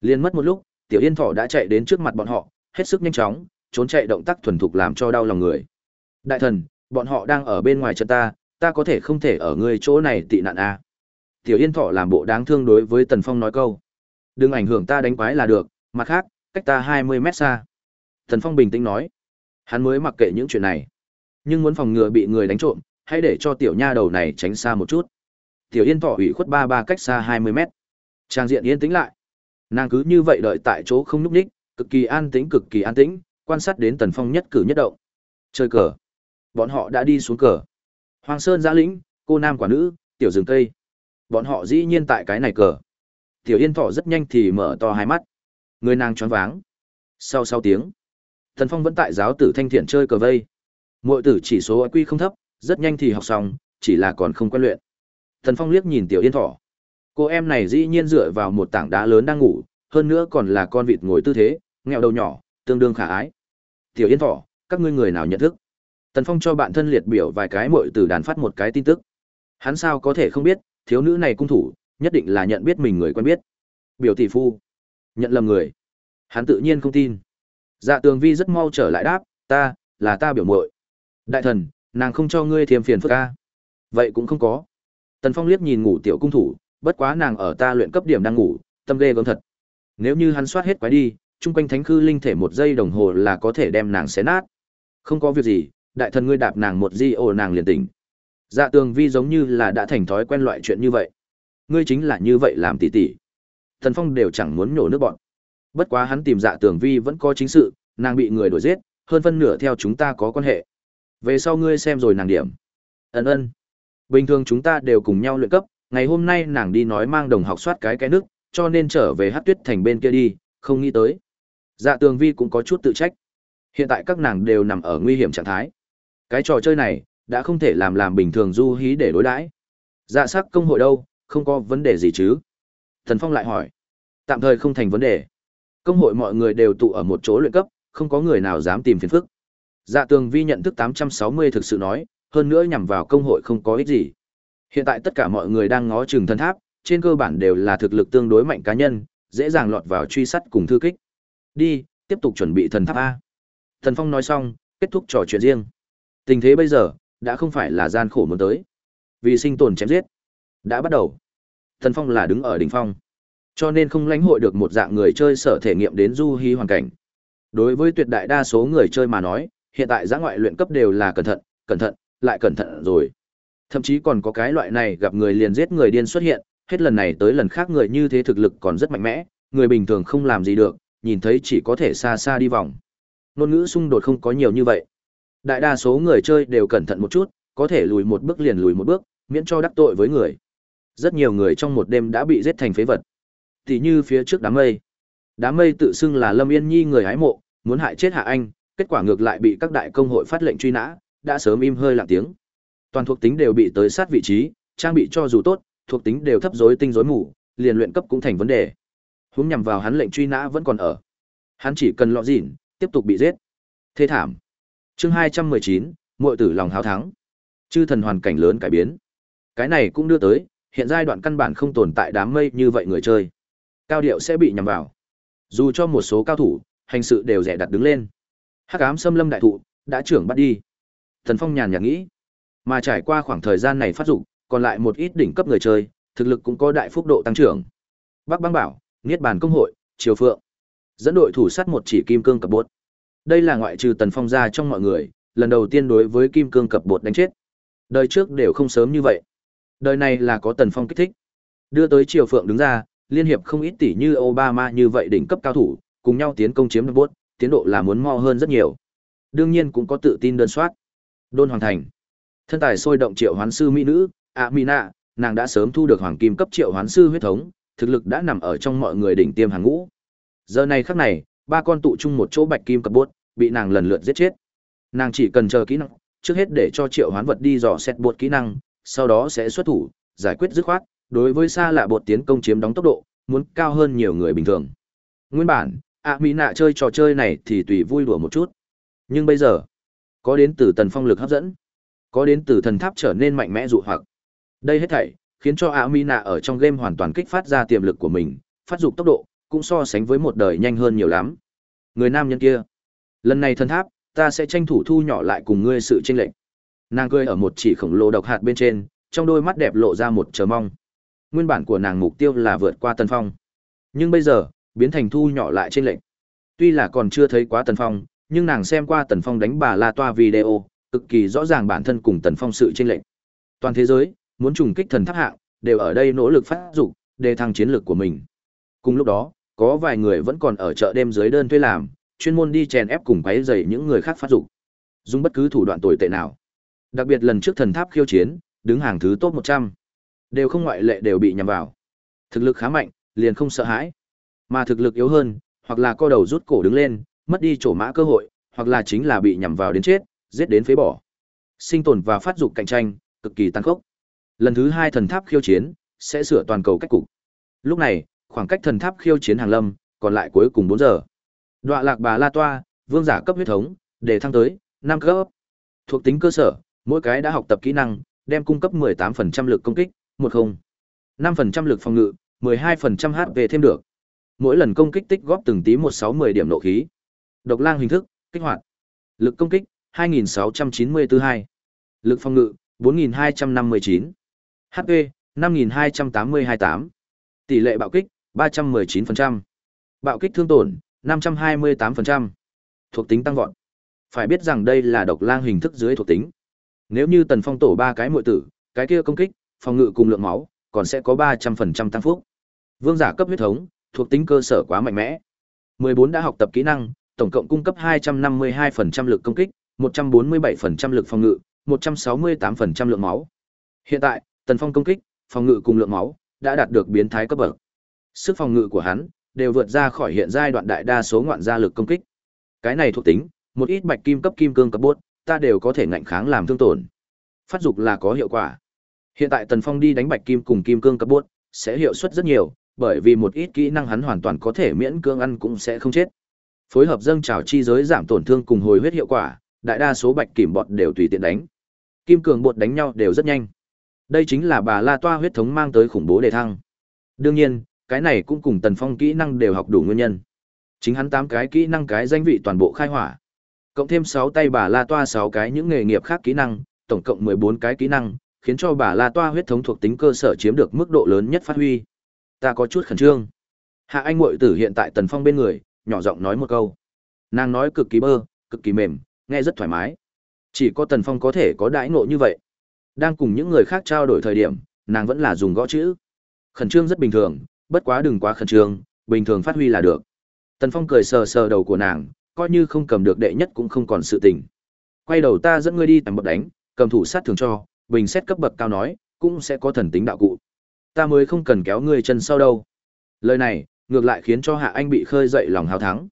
Liên mất một lúc tiểu yên thọ đã chạy đến trước mặt bọn họ hết sức nhanh chóng trốn chạy động tác thuần thục làm cho đau lòng người. Đại thần bọn họ đang ở bên ngoài chân ta, ta có thể không thể ở ngươi chỗ này tị nạn à. Tiểu Yên Thọ làm bộ đáng thương đối với Tần Phong nói câu. Đừng ảnh hưởng ta đánh quái là được, mặt khác, cách ta 20 mét xa. Tần Phong bình tĩnh nói. Hắn mới mặc kệ những chuyện này. Nhưng muốn phòng ngừa bị người đánh trộm, hãy để cho tiểu nha đầu này tránh xa một chút. Tiểu Yên Thọ ủy khuất ba ba cách xa 20 mét. Trang diện yên tĩnh lại. Nàng cứ như vậy đợi tại chỗ không nhúc ních cực kỳ an tĩnh cực kỳ an tĩnh, quan sát đến Tần Phong nhất cử nhất động. Chơi cờ bọn họ đã đi xuống cờ. Hoàng Sơn giã lĩnh, cô nam quả nữ, tiểu rừng cây. Bọn họ dĩ nhiên tại cái này cờ. Tiểu Yên Thọ rất nhanh thì mở to hai mắt. Người nàng choáng váng. Sau sau tiếng, Thần Phong vẫn tại giáo tử thanh thiện chơi cờ vây. Muội tử chỉ số IQ không thấp, rất nhanh thì học xong, chỉ là còn không quen luyện. Thần Phong liếc nhìn Tiểu Yên Thọ. Cô em này dĩ nhiên dựa vào một tảng đá lớn đang ngủ, hơn nữa còn là con vịt ngồi tư thế, nghèo đầu nhỏ, tương đương khả ái. Tiểu Yên Thọ, các ngươi người nào nhận thức? Tần Phong cho bạn thân liệt biểu vài cái muội từ đàn phát một cái tin tức. Hắn sao có thể không biết, thiếu nữ này cung thủ, nhất định là nhận biết mình người quen biết. Biểu tỷ phu, nhận lầm người. Hắn tự nhiên không tin. Dạ Tường Vi rất mau trở lại đáp, ta, là ta biểu muội. Đại thần, nàng không cho ngươi thiềm phiền phức a. Vậy cũng không có. Tần Phong liếc nhìn ngủ tiểu cung thủ, bất quá nàng ở ta luyện cấp điểm đang ngủ, tâm ghê gớm thật. Nếu như hắn soát hết quái đi, chung quanh thánh khư linh thể một giây đồng hồ là có thể đem nàng xé nát. Không có việc gì, đại thần ngươi đạp nàng một di ồ nàng liền tỉnh dạ tường vi giống như là đã thành thói quen loại chuyện như vậy. Ngươi chính là như vậy làm tỉ tỉ. Thần phong đều chẳng muốn nhổ nước bọn. Bất quá hắn tìm dạ tường vi vẫn có chính sự, nàng bị người đuổi giết, hơn phân nửa theo chúng ta có quan hệ. Về sau ngươi xem rồi nàng điểm. Ấn ơn. bình thường chúng ta đều cùng nhau luyện cấp, ngày hôm nay nàng đi nói mang đồng học soát cái cái nước, cho nên trở về hát tuyết thành bên kia đi, không nghĩ tới. Dạ tường vi cũng có chút tự trách. Hiện tại các nàng đều nằm ở nguy hiểm trạng thái. Cái trò chơi này đã không thể làm làm bình thường du hí để đối đãi dạ sắc công hội đâu Không có vấn đề gì chứ? Thần Phong lại hỏi. Tạm thời không thành vấn đề. Công hội mọi người đều tụ ở một chỗ luyện cấp, không có người nào dám tìm phiền phức. Dạ tường vi nhận thức 860 thực sự nói, hơn nữa nhằm vào công hội không có ích gì. Hiện tại tất cả mọi người đang ngó chừng thần tháp, trên cơ bản đều là thực lực tương đối mạnh cá nhân, dễ dàng lọt vào truy sát cùng thư kích. Đi, tiếp tục chuẩn bị thần tháp A. Thần Phong nói xong, kết thúc trò chuyện riêng. Tình thế bây giờ, đã không phải là gian khổ muốn tới. Vì sinh tồn chém giết. Đã bắt đầu. Thần Phong là đứng ở đỉnh phong. Cho nên không lãnh hội được một dạng người chơi sở thể nghiệm đến du hí hoàn cảnh. Đối với tuyệt đại đa số người chơi mà nói, hiện tại giã ngoại luyện cấp đều là cẩn thận, cẩn thận, lại cẩn thận rồi. Thậm chí còn có cái loại này gặp người liền giết người điên xuất hiện, hết lần này tới lần khác người như thế thực lực còn rất mạnh mẽ, người bình thường không làm gì được, nhìn thấy chỉ có thể xa xa đi vòng. Ngôn ngữ xung đột không có nhiều như vậy. Đại đa số người chơi đều cẩn thận một chút, có thể lùi một bước liền lùi một bước, miễn cho đắc tội với người. Rất nhiều người trong một đêm đã bị giết thành phế vật. Tỷ như phía trước đám mây. Đám mây tự xưng là Lâm Yên Nhi người hái mộ, muốn hại chết Hạ Anh, kết quả ngược lại bị các đại công hội phát lệnh truy nã, đã sớm im hơi lặng tiếng. Toàn thuộc tính đều bị tới sát vị trí, trang bị cho dù tốt, thuộc tính đều thấp rối tinh rối mù, liền luyện cấp cũng thành vấn đề. Hướng nhằm vào hắn lệnh truy nã vẫn còn ở. Hắn chỉ cần lọ dỉn, tiếp tục bị giết. Thế thảm. Chương 219, muội tử lòng háo thắng. Chư thần hoàn cảnh lớn cải biến. Cái này cũng đưa tới, hiện giai đoạn căn bản không tồn tại đám mây như vậy người chơi. Cao điệu sẽ bị nhằm vào. Dù cho một số cao thủ, hành sự đều rẻ đặt đứng lên. Hắc ám xâm lâm đại thụ, đã trưởng bắt đi. Thần Phong nhàn nhạt nghĩ. Mà trải qua khoảng thời gian này phát dụng, còn lại một ít đỉnh cấp người chơi, thực lực cũng có đại phúc độ tăng trưởng. Bắc Băng Bảo, Niết Bàn Công hội, Triều Phượng, dẫn đội thủ sát một chỉ kim cương cập bốt đây là ngoại trừ Tần Phong ra trong mọi người, lần đầu tiên đối với kim cương cập bột đánh chết. Đời trước đều không sớm như vậy. Đời này là có Tần Phong kích thích. Đưa tới Triều Phượng đứng ra, liên hiệp không ít tỷ như Obama như vậy đỉnh cấp cao thủ, cùng nhau tiến công chiếm được bốt, tiến độ là muốn mo hơn rất nhiều. Đương nhiên cũng có tự tin đơn soát. Đôn Hoàng Thành. Thân tài sôi động triệu hoán sư mỹ nữ, Amina, nàng đã sớm thu được hoàng kim cấp triệu hoán sư huyết thống, thực lực đã nằm ở trong mọi người đỉnh tiêm hàng ngũ. Giờ này khắc này, ba con tụ chung một chỗ bạch kim cập bốt, bị nàng lần lượt giết chết. Nàng chỉ cần chờ kỹ năng, trước hết để cho triệu hoán vật đi dò xét bột kỹ năng, sau đó sẽ xuất thủ, giải quyết dứt khoát, đối với xa lạ bột tiến công chiếm đóng tốc độ, muốn cao hơn nhiều người bình thường. Nguyên bản, ạ mỹ nạ chơi trò chơi này thì tùy vui đùa một chút. Nhưng bây giờ, có đến từ tần phong lực hấp dẫn, có đến từ thần tháp trở nên mạnh mẽ dụ hoặc. Đây hết thảy khiến cho ạ mỹ nạ ở trong game hoàn toàn kích phát ra tiềm lực của mình, phát dục tốc độ cũng so sánh với một đời nhanh hơn nhiều lắm. Người nam nhân kia, lần này thần tháp, ta sẽ tranh thủ thu nhỏ lại cùng ngươi sự chênh lệch. Nàng cười ở một chỉ khổng lồ độc hạt bên trên, trong đôi mắt đẹp lộ ra một chờ mong. Nguyên bản của nàng mục tiêu là vượt qua Tần Phong. Nhưng bây giờ, biến thành thu nhỏ lại chênh lệnh. Tuy là còn chưa thấy quá Tần Phong, nhưng nàng xem qua Tần Phong đánh bà La Toa video, cực kỳ rõ ràng bản thân cùng Tần Phong sự chênh lệnh. Toàn thế giới, muốn trùng kích thần tháp hạng, đều ở đây nỗ lực phát dục, đề thăng chiến lược của mình. Cùng lúc đó, có vài người vẫn còn ở chợ đêm dưới đơn thuê làm, chuyên môn đi chèn ép cùng quấy rầy những người khác phát dục. Dùng bất cứ thủ đoạn tồi tệ nào. Đặc biệt lần trước thần tháp khiêu chiến, đứng hàng thứ top 100, đều không ngoại lệ đều bị nhằm vào. Thực lực khá mạnh, liền không sợ hãi. Mà thực lực yếu hơn, hoặc là co đầu rút cổ đứng lên, mất đi chỗ mã cơ hội, hoặc là chính là bị nhằm vào đến chết, giết đến phế bỏ. Sinh tồn và phát dục cạnh tranh, cực kỳ tăng khốc. Lần thứ hai thần tháp khiêu chiến, sẽ sửa toàn cầu cách cục. Lúc này, khoảng cách thần tháp khiêu chiến hàng lâm, còn lại cuối cùng 4 giờ. Đoạ lạc bà La Toa, vương giả cấp huyết thống, để thăng tới 5 cấp. Thuộc tính cơ sở, mỗi cái đã học tập kỹ năng, đem cung cấp 18% lực công kích, 10. 5% lực phòng ngự, 12% HP thêm được. Mỗi lần công kích tích góp từng tí 1610 điểm nộ khí. Độc lang hình thức, kích hoạt. Lực công kích, 2694 Lực phòng ngự, 4259. HP, 5282 Tỷ lệ bạo kích, 319%. Bạo kích thương tổn, 528%. Thuộc tính tăng vọt. Phải biết rằng đây là độc lang hình thức dưới thuộc tính. Nếu như tần phong tổ ba cái muội tử, cái kia công kích, phòng ngự cùng lượng máu, còn sẽ có 300% tăng phúc. Vương giả cấp huyết thống, thuộc tính cơ sở quá mạnh mẽ. 14 đã học tập kỹ năng, tổng cộng cung cấp 252% lực công kích, 147% lực phòng ngự, 168% lượng máu. Hiện tại, Tần Phong công kích, phòng ngự cùng lượng máu đã đạt được biến thái cấp bậc. Sức phòng ngự của hắn đều vượt ra khỏi hiện giai đoạn đại đa số ngoạn gia lực công kích. Cái này thuộc tính, một ít bạch kim cấp kim cương cấp bốt, ta đều có thể ngạnh kháng làm thương tổn. Phát dục là có hiệu quả. Hiện tại Tần Phong đi đánh bạch kim cùng kim cương cấp bốt, sẽ hiệu suất rất nhiều, bởi vì một ít kỹ năng hắn hoàn toàn có thể miễn cưỡng ăn cũng sẽ không chết. Phối hợp dâng trào chi giới giảm tổn thương cùng hồi huyết hiệu quả, đại đa số bạch kim bọt đều tùy tiện đánh. Kim cường bột đánh nhau đều rất nhanh. Đây chính là bà La Toa huyết thống mang tới khủng bố đề thăng. Đương nhiên, cái này cũng cùng Tần Phong kỹ năng đều học đủ nguyên nhân. Chính hắn tám cái kỹ năng cái danh vị toàn bộ khai hỏa. Cộng thêm sáu tay bà La Toa sáu cái những nghề nghiệp khác kỹ năng, tổng cộng 14 cái kỹ năng, khiến cho bà La Toa huyết thống thuộc tính cơ sở chiếm được mức độ lớn nhất phát huy. Ta có chút khẩn trương. Hạ Anh muội tử hiện tại Tần Phong bên người, nhỏ giọng nói một câu. Nàng nói cực kỳ bơ, cực kỳ mềm, nghe rất thoải mái. Chỉ có Tần Phong có thể có đãi ngộ như vậy. Đang cùng những người khác trao đổi thời điểm, nàng vẫn là dùng gõ chữ. Khẩn trương rất bình thường, bất quá đừng quá khẩn trương, bình thường phát huy là được. Tần Phong cười sờ sờ đầu của nàng, coi như không cầm được đệ nhất cũng không còn sự tình. Quay đầu ta dẫn ngươi đi tầm bậc đánh, cầm thủ sát thường cho, bình xét cấp bậc cao nói, cũng sẽ có thần tính đạo cụ. Ta mới không cần kéo ngươi chân sau đâu. Lời này, ngược lại khiến cho Hạ Anh bị khơi dậy lòng hào thắng.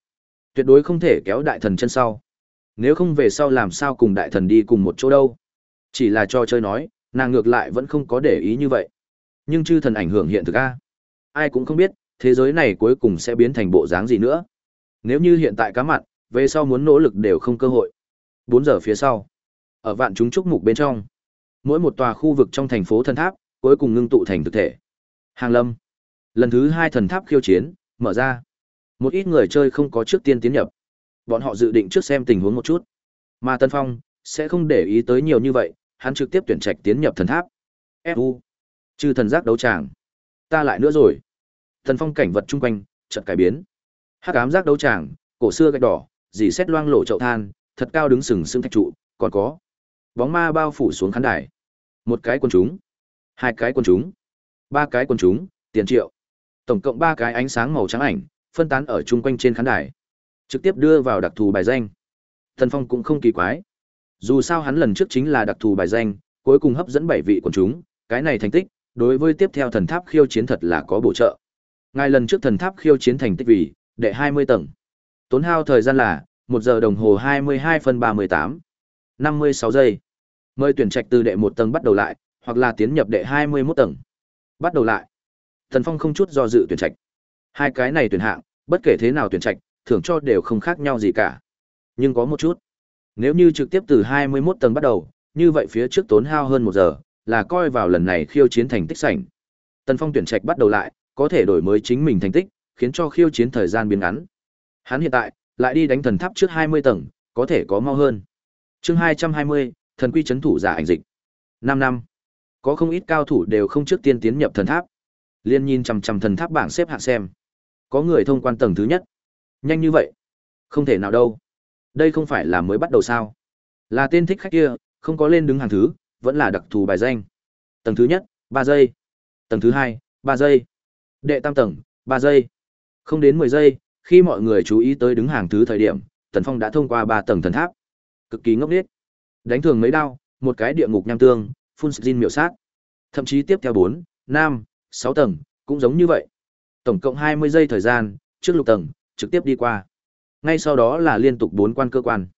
Tuyệt đối không thể kéo đại thần chân sau. Nếu không về sau làm sao cùng đại thần đi cùng một chỗ đâu. Chỉ là cho chơi nói, nàng ngược lại vẫn không có để ý như vậy. Nhưng chư thần ảnh hưởng hiện thực a. Ai cũng không biết, thế giới này cuối cùng sẽ biến thành bộ dáng gì nữa. Nếu như hiện tại cá mặn, về sau muốn nỗ lực đều không cơ hội. 4 giờ phía sau, ở vạn chúng trúc mục bên trong, mỗi một tòa khu vực trong thành phố thần tháp, cuối cùng ngưng tụ thành thực thể. Hàng Lâm. Lần thứ hai thần tháp khiêu chiến, mở ra. Một ít người chơi không có trước tiên tiến nhập. Bọn họ dự định trước xem tình huống một chút. Mà Tân Phong, sẽ không để ý tới nhiều như vậy, hắn trực tiếp tuyển trạch tiến nhập thần tháp. FU. Chư thần giác đấu tràng. Ta lại nữa rồi. Thần phong cảnh vật chung quanh, chợt cải biến. Hắc ám giác đấu tràng, cổ xưa gạch đỏ, dì xét loang lổ chậu than, thật cao đứng sừng sững thạch trụ, còn có bóng ma bao phủ xuống khán đài. Một cái quân chúng, hai cái quân chúng, ba cái quân chúng, tiền triệu. Tổng cộng ba cái ánh sáng màu trắng ảnh, phân tán ở chung quanh trên khán đài. Trực tiếp đưa vào đặc thù bài danh. Thần Phong cũng không kỳ quái. Dù sao hắn lần trước chính là đặc thù bài danh, cuối cùng hấp dẫn bảy vị quần chúng, cái này thành tích, đối với tiếp theo thần tháp khiêu chiến thật là có bổ trợ. Ngài lần trước thần tháp khiêu chiến thành tích vì đệ 20 tầng. Tốn hao thời gian là 1 giờ đồng hồ 22 phần 38. 56 giây. Mời tuyển trạch từ đệ 1 tầng bắt đầu lại, hoặc là tiến nhập đệ 21 tầng. Bắt đầu lại. Thần Phong không chút do dự tuyển trạch. Hai cái này tuyển hạng, bất kể thế nào tuyển trạch, thưởng cho đều không khác nhau gì cả. Nhưng có một chút. Nếu như trực tiếp từ 21 tầng bắt đầu, như vậy phía trước tốn hao hơn 1 giờ, là coi vào lần này khiêu chiến thành tích sảnh. Tần Phong tuyển trạch bắt đầu lại, có thể đổi mới chính mình thành tích, khiến cho khiêu chiến thời gian biến ngắn. Hắn hiện tại lại đi đánh thần tháp trước 20 tầng, có thể có mau hơn. Chương 220, thần quy chấn thủ giả ảnh dịch. 5 năm. Có không ít cao thủ đều không trước tiên tiến nhập thần tháp. Liên nhìn chằm chằm thần tháp bảng xếp hạng xem. Có người thông quan tầng thứ nhất. Nhanh như vậy? Không thể nào đâu. Đây không phải là mới bắt đầu sao? Là tên thích khách kia, không có lên đứng hàng thứ, vẫn là đặc thù bài danh. Tầng thứ nhất, ba giây. Tầng thứ hai, ba giây. Đệ tam tầng, ba giây. Không đến 10 giây, khi mọi người chú ý tới đứng hàng thứ thời điểm, Tần Phong đã thông qua ba tầng thần tháp. Cực kỳ ngốc nghếch. Đánh thường mấy đao, một cái địa ngục nham tương, phun Jin miểu sát. Thậm chí tiếp theo 4, 5, 6 tầng, cũng giống như vậy. Tổng cộng 20 giây thời gian, trước lục tầng, trực tiếp đi qua. Ngay sau đó là liên tục bốn quan cơ quan.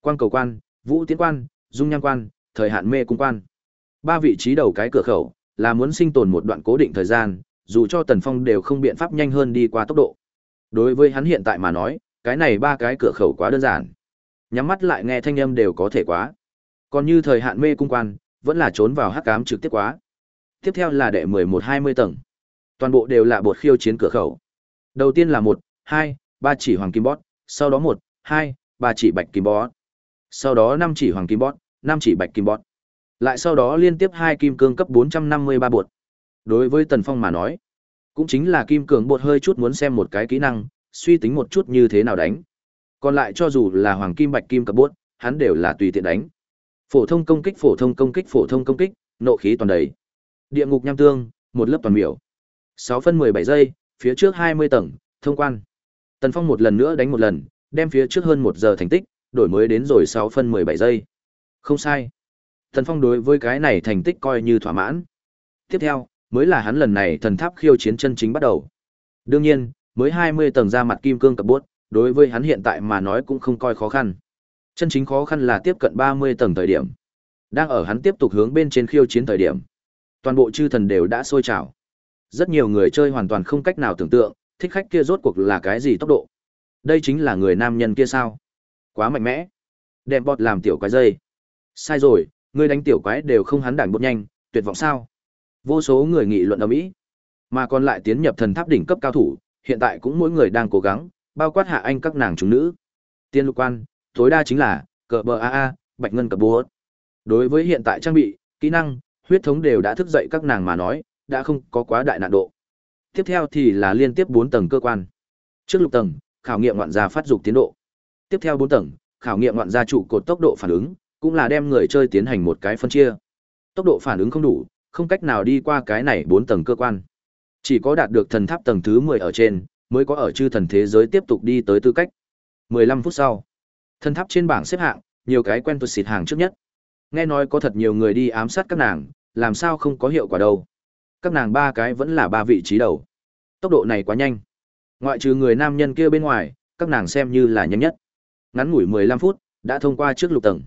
Quan cầu quan, vũ tiến quan, dung nham quan, thời hạn mê cung quan. Ba vị trí đầu cái cửa khẩu, là muốn sinh tồn một đoạn cố định thời gian, dù cho Tần Phong đều không biện pháp nhanh hơn đi qua tốc độ. Đối với hắn hiện tại mà nói, cái này ba cái cửa khẩu quá đơn giản. Nhắm mắt lại nghe thanh âm đều có thể quá. Còn như thời hạn mê cung quan, vẫn là trốn vào hắc ám trực tiếp quá. Tiếp theo là đệ 11-20 tầng. Toàn bộ đều là bột khiêu chiến cửa khẩu. Đầu tiên là 1, 2, 3 chỉ hoàng kim bót, sau đó 1, 2, 3 chỉ bạch kim bót, Sau đó 5 chỉ hoàng kim bót năm chỉ bạch kim bọt. Lại sau đó liên tiếp hai kim cương cấp 453 bột. Đối với Tần Phong mà nói, cũng chính là kim cường bột hơi chút muốn xem một cái kỹ năng, suy tính một chút như thế nào đánh. Còn lại cho dù là hoàng kim bạch kim cấp bột, hắn đều là tùy tiện đánh. Phổ thông công kích, phổ thông công kích, phổ thông công kích, nộ khí toàn đầy. Địa ngục nham tương, một lớp toàn miểu. 6 phân 17 giây, phía trước 20 tầng, thông quan. Tần Phong một lần nữa đánh một lần, đem phía trước hơn 1 giờ thành tích, đổi mới đến rồi 6 phân 17 giây. Không sai. thần Phong đối với cái này thành tích coi như thỏa mãn. Tiếp theo, mới là hắn lần này thần tháp khiêu chiến chân chính bắt đầu. Đương nhiên, mới 20 tầng ra mặt kim cương cập bốt, đối với hắn hiện tại mà nói cũng không coi khó khăn. Chân chính khó khăn là tiếp cận 30 tầng thời điểm. Đang ở hắn tiếp tục hướng bên trên khiêu chiến thời điểm. Toàn bộ chư thần đều đã sôi trào. Rất nhiều người chơi hoàn toàn không cách nào tưởng tượng, thích khách kia rốt cuộc là cái gì tốc độ. Đây chính là người nam nhân kia sao? Quá mạnh mẽ. Đem bọt làm tiểu quái dây. Sai rồi, ngươi đánh tiểu quái đều không hắn đảng bột nhanh, tuyệt vọng sao? Vô số người nghị luận ở mỹ, mà còn lại tiến nhập thần tháp đỉnh cấp cao thủ, hiện tại cũng mỗi người đang cố gắng, bao quát hạ anh các nàng chúng nữ. Tiên lục quan, tối đa chính là cờ bờ a a, bạch ngân cờ búa. Đối với hiện tại trang bị, kỹ năng, huyết thống đều đã thức dậy các nàng mà nói, đã không có quá đại nạn độ. Tiếp theo thì là liên tiếp bốn tầng cơ quan. Trước lục tầng, khảo nghiệm ngoạn gia phát dục tiến độ. Tiếp theo bốn tầng, khảo nghiệm ngoạn gia trụ cột tốc độ phản ứng, cũng là đem người chơi tiến hành một cái phân chia. Tốc độ phản ứng không đủ, không cách nào đi qua cái này bốn tầng cơ quan. Chỉ có đạt được thần tháp tầng thứ 10 ở trên, mới có ở chư thần thế giới tiếp tục đi tới tư cách. 15 phút sau, thần tháp trên bảng xếp hạng, nhiều cái quen thuộc xịt hàng trước nhất. Nghe nói có thật nhiều người đi ám sát các nàng, làm sao không có hiệu quả đâu. Các nàng ba cái vẫn là ba vị trí đầu. Tốc độ này quá nhanh. Ngoại trừ người nam nhân kia bên ngoài, các nàng xem như là nhanh nhất. Ngắn ngủi 15 phút, đã thông qua trước lục tầng.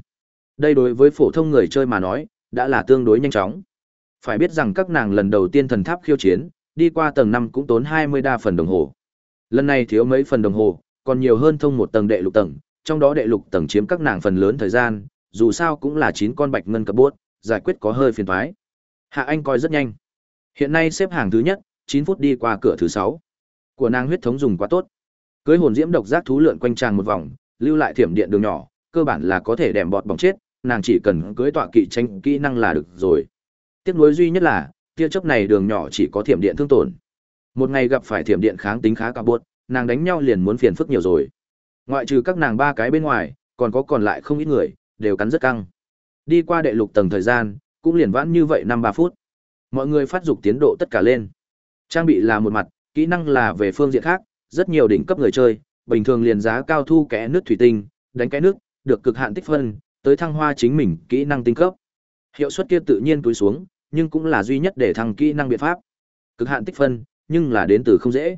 Đây đối với phổ thông người chơi mà nói, đã là tương đối nhanh chóng. Phải biết rằng các nàng lần đầu tiên thần tháp khiêu chiến, đi qua tầng 5 cũng tốn 20 đa phần đồng hồ. Lần này thiếu mấy phần đồng hồ, còn nhiều hơn thông một tầng đệ lục tầng, trong đó đệ lục tầng chiếm các nàng phần lớn thời gian, dù sao cũng là 9 con bạch ngân cấp bốt, giải quyết có hơi phiền toái. Hạ Anh coi rất nhanh. Hiện nay xếp hàng thứ nhất, 9 phút đi qua cửa thứ 6. Của nàng huyết thống dùng quá tốt. Cưới hồn diễm độc giác thú lượn quanh tràng một vòng, lưu lại thiểm điện đường nhỏ, cơ bản là có thể đệm bọt bỏng chết, nàng chỉ cần cưới tọa kỵ tranh kỹ năng là được rồi. Tiếc nuối duy nhất là, tia chớp này đường nhỏ chỉ có thiểm điện thương tổn. Một ngày gặp phải thiểm điện kháng tính khá cả buốt, nàng đánh nhau liền muốn phiền phức nhiều rồi. Ngoại trừ các nàng ba cái bên ngoài, còn có còn lại không ít người, đều cắn rất căng. Đi qua đệ lục tầng thời gian, cũng liền vãn như vậy năm ba phút. Mọi người phát dục tiến độ tất cả lên. Trang bị là một mặt, kỹ năng là về phương diện khác, rất nhiều đỉnh cấp người chơi, bình thường liền giá cao thu kẽ nước thủy tinh, đánh cái nước, được cực hạn tích phân, tới thăng hoa chính mình kỹ năng tinh cấp. Hiệu suất kia tự nhiên túi xuống, nhưng cũng là duy nhất để thăng kỹ năng biện pháp. Cực hạn tích phân, nhưng là đến từ không dễ.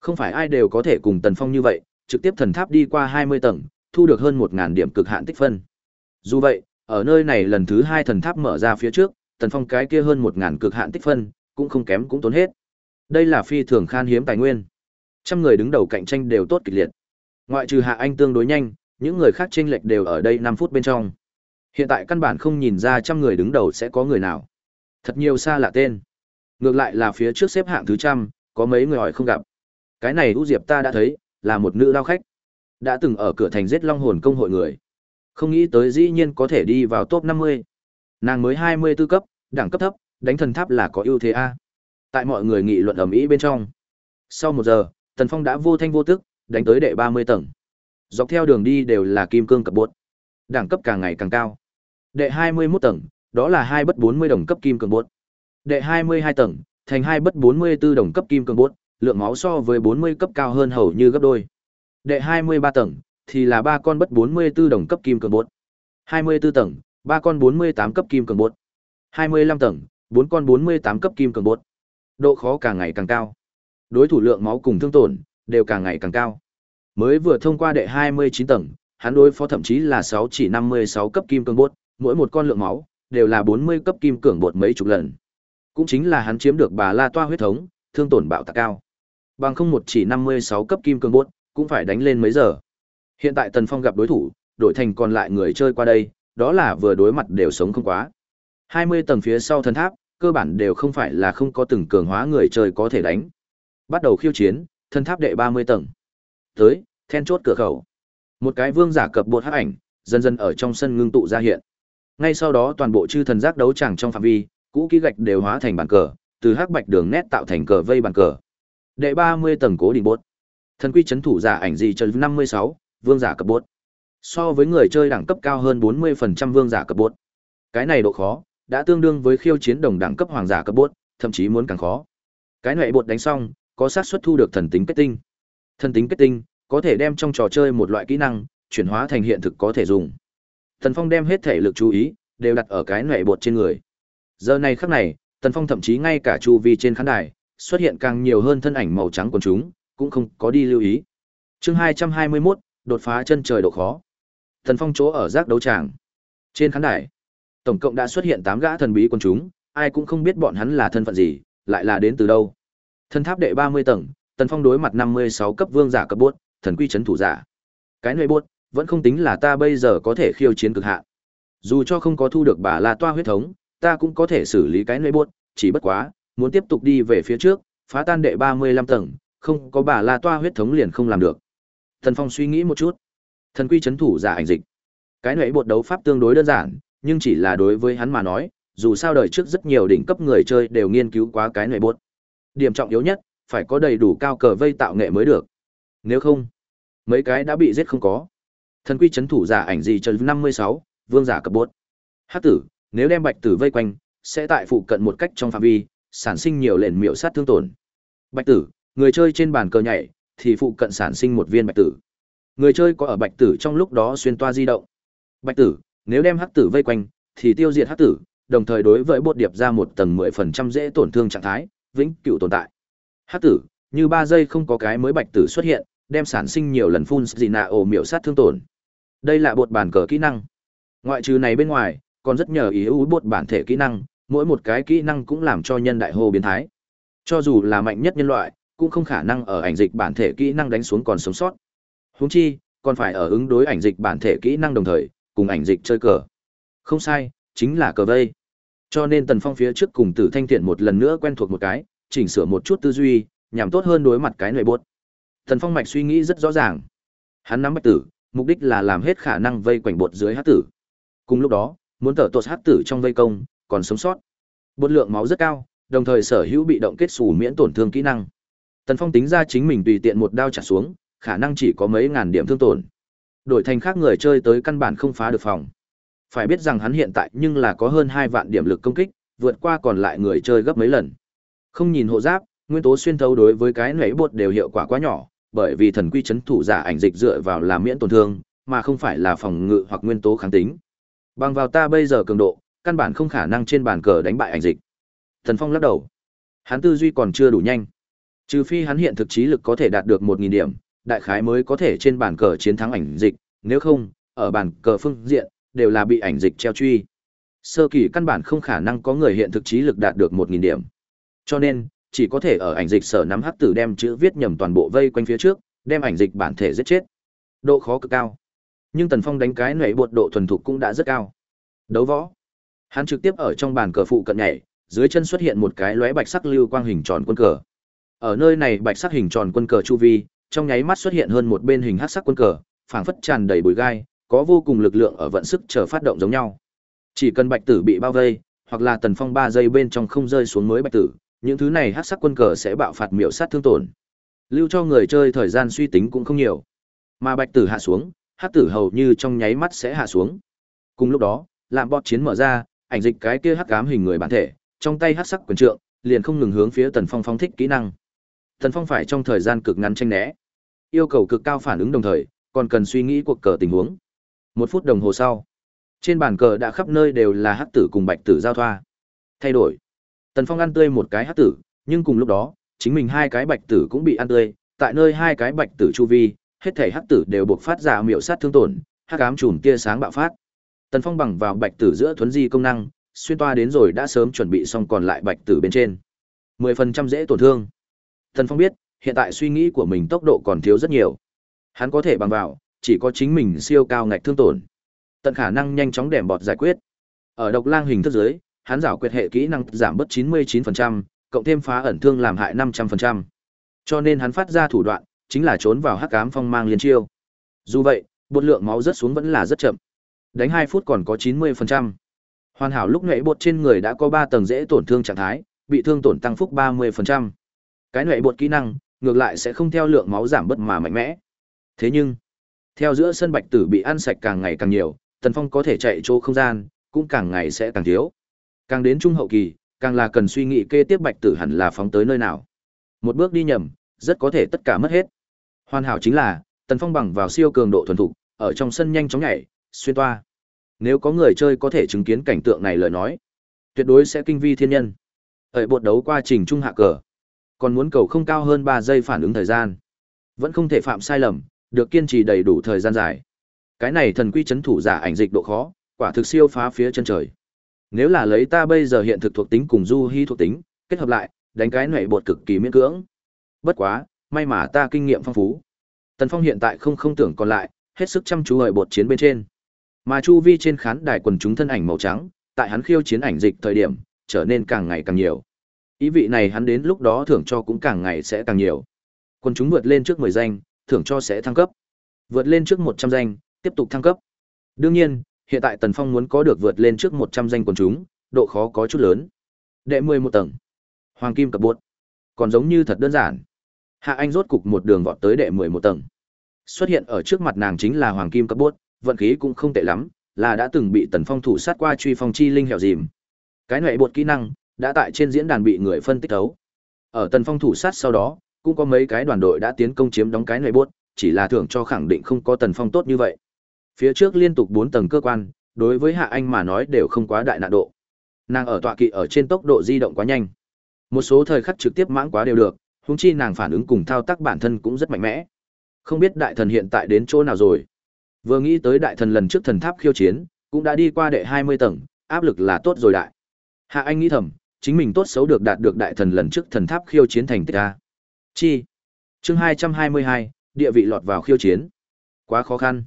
Không phải ai đều có thể cùng Tần Phong như vậy, trực tiếp thần tháp đi qua 20 tầng, thu được hơn 1000 điểm cực hạn tích phân. Dù vậy, ở nơi này lần thứ hai thần tháp mở ra phía trước, Tần Phong cái kia hơn 1000 cực hạn tích phân, cũng không kém cũng tốn hết. Đây là phi thường khan hiếm tài nguyên. Trăm người đứng đầu cạnh tranh đều tốt kịch liệt. Ngoại trừ Hạ Anh tương đối nhanh, những người khác chênh lệch đều ở đây 5 phút bên trong. Hiện tại căn bản không nhìn ra trăm người đứng đầu sẽ có người nào. Thật nhiều xa lạ tên. Ngược lại là phía trước xếp hạng thứ trăm, có mấy người hỏi không gặp. Cái này U Diệp ta đã thấy, là một nữ lao khách. Đã từng ở cửa thành giết long hồn công hội người. Không nghĩ tới dĩ nhiên có thể đi vào top 50. Nàng mới 24 cấp, đẳng cấp thấp, đánh thần tháp là có ưu thế A. Tại mọi người nghị luận ầm ĩ bên trong. Sau một giờ, Tần Phong đã vô thanh vô tức, đánh tới đệ 30 tầng. Dọc theo đường đi đều là kim cương cập bột. Đẳng cấp càng ngày càng cao. Đệ 21 tầng, đó là hai bất 40 đồng cấp kim cương bột. Đệ 22 tầng, thành hai bất 44 đồng cấp kim cương bột, lượng máu so với 40 cấp cao hơn hầu như gấp đôi. Đệ 23 tầng, thì là ba con bất 44 đồng cấp kim cường bột. 24 tầng, ba con 48 cấp kim cường bột. 25 tầng, bốn con 48 cấp kim cương bột. Độ khó càng ngày càng cao. Đối thủ lượng máu cùng thương tổn đều càng ngày càng cao. Mới vừa thông qua đệ 29 tầng, hắn đối phó thậm chí là 6 chỉ 56 cấp kim cường bột, mỗi một con lượng máu đều là 40 cấp kim cường bột mấy chục lần. Cũng chính là hắn chiếm được bà La Toa huyết thống, thương tổn bạo tạc cao. Bằng không một chỉ 56 cấp kim cường bột, cũng phải đánh lên mấy giờ. Hiện tại Tần Phong gặp đối thủ, đổi thành còn lại người chơi qua đây, đó là vừa đối mặt đều sống không quá. 20 tầng phía sau thần tháp, cơ bản đều không phải là không có từng cường hóa người chơi có thể đánh. Bắt đầu khiêu chiến, thần tháp đệ 30 tầng. Tới, then chốt cửa khẩu. Một cái vương giả cập bột hắc ảnh, dần dần ở trong sân ngưng tụ ra hiện. Ngay sau đó toàn bộ chư thần giác đấu chẳng trong phạm vi, cũ kỹ gạch đều hóa thành bàn cờ, từ hắc bạch đường nét tạo thành cờ vây bàn cờ. Đệ 30 tầng cố đỉnh bốt. Thần quy chấn thủ giả ảnh gì chân 56, vương giả cấp bốt. So với người chơi đẳng cấp cao hơn 40% vương giả cấp bốt. Cái này độ khó đã tương đương với khiêu chiến đồng đẳng cấp hoàng giả cấp bốt, thậm chí muốn càng khó. Cái nệ bột đánh xong, có xác suất thu được thần tính kết tinh. Thần tính kết tinh có thể đem trong trò chơi một loại kỹ năng chuyển hóa thành hiện thực có thể dùng. Tần Phong đem hết thể lực chú ý đều đặt ở cái nệ bột trên người. Giờ này khắc này, Tần Phong thậm chí ngay cả chu vi trên khán đài xuất hiện càng nhiều hơn thân ảnh màu trắng của chúng, cũng không có đi lưu ý. Chương 221, đột phá chân trời độ khó. Tần Phong chỗ ở giác đấu tràng. Trên khán đài, tổng cộng đã xuất hiện 8 gã thần bí quần chúng, ai cũng không biết bọn hắn là thân phận gì, lại là đến từ đâu. Thân tháp đệ 30 tầng, Tần Phong đối mặt 56 cấp vương giả cấp bốt, thần quy chấn thủ giả. Cái nơi bốt, vẫn không tính là ta bây giờ có thể khiêu chiến cực hạn. Dù cho không có thu được bà La Toa huyết thống, ta cũng có thể xử lý cái nơi bốt, chỉ bất quá, muốn tiếp tục đi về phía trước, phá tan đệ 35 tầng, không có bà La Toa huyết thống liền không làm được. Tần Phong suy nghĩ một chút. Thần quy chấn thủ giả ảnh dịch. Cái nơi bột đấu pháp tương đối đơn giản, nhưng chỉ là đối với hắn mà nói, dù sao đời trước rất nhiều đỉnh cấp người chơi đều nghiên cứu quá cái nơi bột. Điểm trọng yếu nhất, phải có đầy đủ cao cờ vây tạo nghệ mới được. Nếu không, mấy cái đã bị giết không có. Thần quy chấn thủ giả ảnh gì chân 56, vương giả cấp bốt. Hát tử, nếu đem bạch tử vây quanh, sẽ tại phụ cận một cách trong phạm vi, sản sinh nhiều lệnh miệu sát thương tổn. Bạch tử, người chơi trên bàn cờ nhảy, thì phụ cận sản sinh một viên bạch tử. Người chơi có ở bạch tử trong lúc đó xuyên toa di động. Bạch tử, nếu đem hắc tử vây quanh, thì tiêu diệt hắc tử, đồng thời đối với bột điệp ra một tầng 10% dễ tổn thương trạng thái, vĩnh cửu tồn tại hát tử, như ba giây không có cái mới bạch tử xuất hiện, đem sản sinh nhiều lần phun dị nạ ổ miểu sát thương tổn. Đây là bột bản cờ kỹ năng. Ngoại trừ này bên ngoài, còn rất nhờ ý ưu bột bản thể kỹ năng, mỗi một cái kỹ năng cũng làm cho nhân đại hô biến thái. Cho dù là mạnh nhất nhân loại, cũng không khả năng ở ảnh dịch bản thể kỹ năng đánh xuống còn sống sót. Huống chi, còn phải ở ứng đối ảnh dịch bản thể kỹ năng đồng thời, cùng ảnh dịch chơi cờ. Không sai, chính là cờ vây. Cho nên Tần Phong phía trước cùng Tử Thanh Thiện một lần nữa quen thuộc một cái, chỉnh sửa một chút tư duy, nhằm tốt hơn đối mặt cái nội buốt. Tần Phong mạch suy nghĩ rất rõ ràng. Hắn nắm bạch tử, mục đích là làm hết khả năng vây quanh bột dưới hắc tử. Cùng lúc đó, muốn tở tuột hắc tử trong vây công, còn sống sót. Bột lượng máu rất cao, đồng thời sở hữu bị động kết xù miễn tổn thương kỹ năng. Tần Phong tính ra chính mình tùy tiện một đao trả xuống, khả năng chỉ có mấy ngàn điểm thương tổn. Đổi thành khác người chơi tới căn bản không phá được phòng. Phải biết rằng hắn hiện tại nhưng là có hơn 2 vạn điểm lực công kích, vượt qua còn lại người chơi gấp mấy lần. Không nhìn hộ giáp, nguyên tố xuyên thấu đối với cái nảy bột đều hiệu quả quá nhỏ, bởi vì thần quy chấn thủ giả ảnh dịch dựa vào là miễn tổn thương, mà không phải là phòng ngự hoặc nguyên tố kháng tính. Bằng vào ta bây giờ cường độ, căn bản không khả năng trên bàn cờ đánh bại ảnh dịch. Thần Phong lắc đầu. Hắn tư duy còn chưa đủ nhanh. Trừ phi hắn hiện thực trí lực có thể đạt được 1000 điểm, đại khái mới có thể trên bàn cờ chiến thắng ảnh dịch, nếu không, ở bàn cờ phương diện đều là bị ảnh dịch treo truy. Sơ kỳ căn bản không khả năng có người hiện thực trí lực đạt được 1000 điểm. Cho nên, chỉ có thể ở ảnh dịch sở nắm hắc tử đem chữ viết nhầm toàn bộ vây quanh phía trước, đem ảnh dịch bản thể giết chết. Độ khó cực cao. Nhưng Tần Phong đánh cái nảy bột độ thuần thục cũng đã rất cao. Đấu võ. Hắn trực tiếp ở trong bàn cờ phụ cận nhảy, dưới chân xuất hiện một cái lóe bạch sắc lưu quang hình tròn quân cờ. Ở nơi này bạch sắc hình tròn quân cờ chu vi, trong nháy mắt xuất hiện hơn một bên hình hắc sắc quân cờ, phảng phất tràn đầy bụi gai, có vô cùng lực lượng ở vận sức chờ phát động giống nhau. Chỉ cần bạch tử bị bao vây, hoặc là tần phong ba giây bên trong không rơi xuống mới bạch tử, những thứ này hắc sắc quân cờ sẽ bạo phạt miểu sát thương tổn. Lưu cho người chơi thời gian suy tính cũng không nhiều. Mà bạch tử hạ xuống, hắc tử hầu như trong nháy mắt sẽ hạ xuống. Cùng lúc đó, làm bọt chiến mở ra, ảnh dịch cái kia hắc ám hình người bản thể, trong tay hắc sắc quyền trượng, liền không ngừng hướng phía Tần Phong phong thích kỹ năng. Tần Phong phải trong thời gian cực ngắn tranh né, yêu cầu cực cao phản ứng đồng thời, còn cần suy nghĩ cuộc cờ tình huống. Một phút đồng hồ sau, trên bàn cờ đã khắp nơi đều là hắc tử cùng bạch tử giao thoa. Thay đổi. Tần Phong ăn tươi một cái hắc tử, nhưng cùng lúc đó, chính mình hai cái bạch tử cũng bị ăn tươi, tại nơi hai cái bạch tử chu vi, hết thảy hắc tử đều buộc phát ra miểu sát thương tổn, hắc ám chùm tia sáng bạo phát. Tần Phong bằng vào bạch tử giữa thuấn di công năng, xuyên toa đến rồi đã sớm chuẩn bị xong còn lại bạch tử bên trên. 10% dễ tổn thương. Tần Phong biết, hiện tại suy nghĩ của mình tốc độ còn thiếu rất nhiều. Hắn có thể bằng vào, chỉ có chính mình siêu cao ngạch thương tổn. Tận khả năng nhanh chóng đẻm bọt giải quyết. Ở độc lang hình thức dưới, hắn giảo quyết hệ kỹ năng giảm bớt 99%, cộng thêm phá ẩn thương làm hại 500%. Cho nên hắn phát ra thủ đoạn, chính là trốn vào hắc ám phong mang liên chiêu. Dù vậy, bột lượng máu rất xuống vẫn là rất chậm. Đánh 2 phút còn có 90%. Hoàn hảo lúc nãy bột trên người đã có 3 tầng dễ tổn thương trạng thái, bị thương tổn tăng phúc 30%. Cái nệ bột kỹ năng, ngược lại sẽ không theo lượng máu giảm bớt mà mạnh mẽ. Thế nhưng, theo giữa sân bạch tử bị ăn sạch càng ngày càng nhiều, Tần Phong có thể chạy chỗ không gian, cũng càng ngày sẽ càng thiếu. Càng đến trung hậu kỳ, càng là cần suy nghĩ kế tiếp bạch tử hẳn là phóng tới nơi nào. Một bước đi nhầm, rất có thể tất cả mất hết. Hoàn hảo chính là, Tần Phong bằng vào siêu cường độ thuần thục, ở trong sân nhanh chóng nhảy, xuyên toa. Nếu có người chơi có thể chứng kiến cảnh tượng này lời nói, tuyệt đối sẽ kinh vi thiên nhân. Ở bột đấu qua trình trung hạ cờ, còn muốn cầu không cao hơn 3 giây phản ứng thời gian. Vẫn không thể phạm sai lầm, được kiên trì đầy đủ thời gian dài. Cái này thần quy chấn thủ giả ảnh dịch độ khó, quả thực siêu phá phía chân trời. Nếu là lấy ta bây giờ hiện thực thuộc tính cùng du hy thuộc tính, kết hợp lại, đánh cái nệ bột cực kỳ miễn cưỡng. Bất quá, may mà ta kinh nghiệm phong phú. Tần Phong hiện tại không không tưởng còn lại, hết sức chăm chú hợi bột chiến bên trên. Mà chu vi trên khán đài quần chúng thân ảnh màu trắng, tại hắn khiêu chiến ảnh dịch thời điểm, trở nên càng ngày càng nhiều. Ý vị này hắn đến lúc đó thưởng cho cũng càng ngày sẽ càng nhiều. Quần chúng vượt lên trước 10 danh, thưởng cho sẽ thăng cấp. Vượt lên trước 100 danh, tiếp tục thăng cấp. Đương nhiên, hiện tại Tần Phong muốn có được vượt lên trước 100 danh quần chúng, độ khó có chút lớn. Đệ 11 tầng. Hoàng kim cập buộc. Còn giống như thật đơn giản. Hạ Anh rốt cục một đường vọt tới đệ 11 tầng. Xuất hiện ở trước mặt nàng chính là Hoàng kim cấp buốt, vận khí cũng không tệ lắm, là đã từng bị Tần Phong thủ sát qua truy phong chi linh hẻo dìm. Cái này buột kỹ năng đã tại trên diễn đàn bị người phân tích thấu. Ở Tần Phong thủ sát sau đó, cũng có mấy cái đoàn đội đã tiến công chiếm đóng cái này buốt, chỉ là thưởng cho khẳng định không có Tần Phong tốt như vậy. Phía trước liên tục 4 tầng cơ quan, đối với Hạ Anh mà nói đều không quá đại nạn độ. Nàng ở tọa kỵ ở trên tốc độ di động quá nhanh. Một số thời khắc trực tiếp mãng quá đều được, huống chi nàng phản ứng cùng thao tác bản thân cũng rất mạnh mẽ. Không biết đại thần hiện tại đến chỗ nào rồi. Vừa nghĩ tới đại thần lần trước thần tháp khiêu chiến, cũng đã đi qua đệ 20 tầng, áp lực là tốt rồi đại. Hạ Anh nghĩ thầm, chính mình tốt xấu được đạt được đại thần lần trước thần tháp khiêu chiến thành tích a. Chi. Chương 222, địa vị lọt vào khiêu chiến. Quá khó khăn.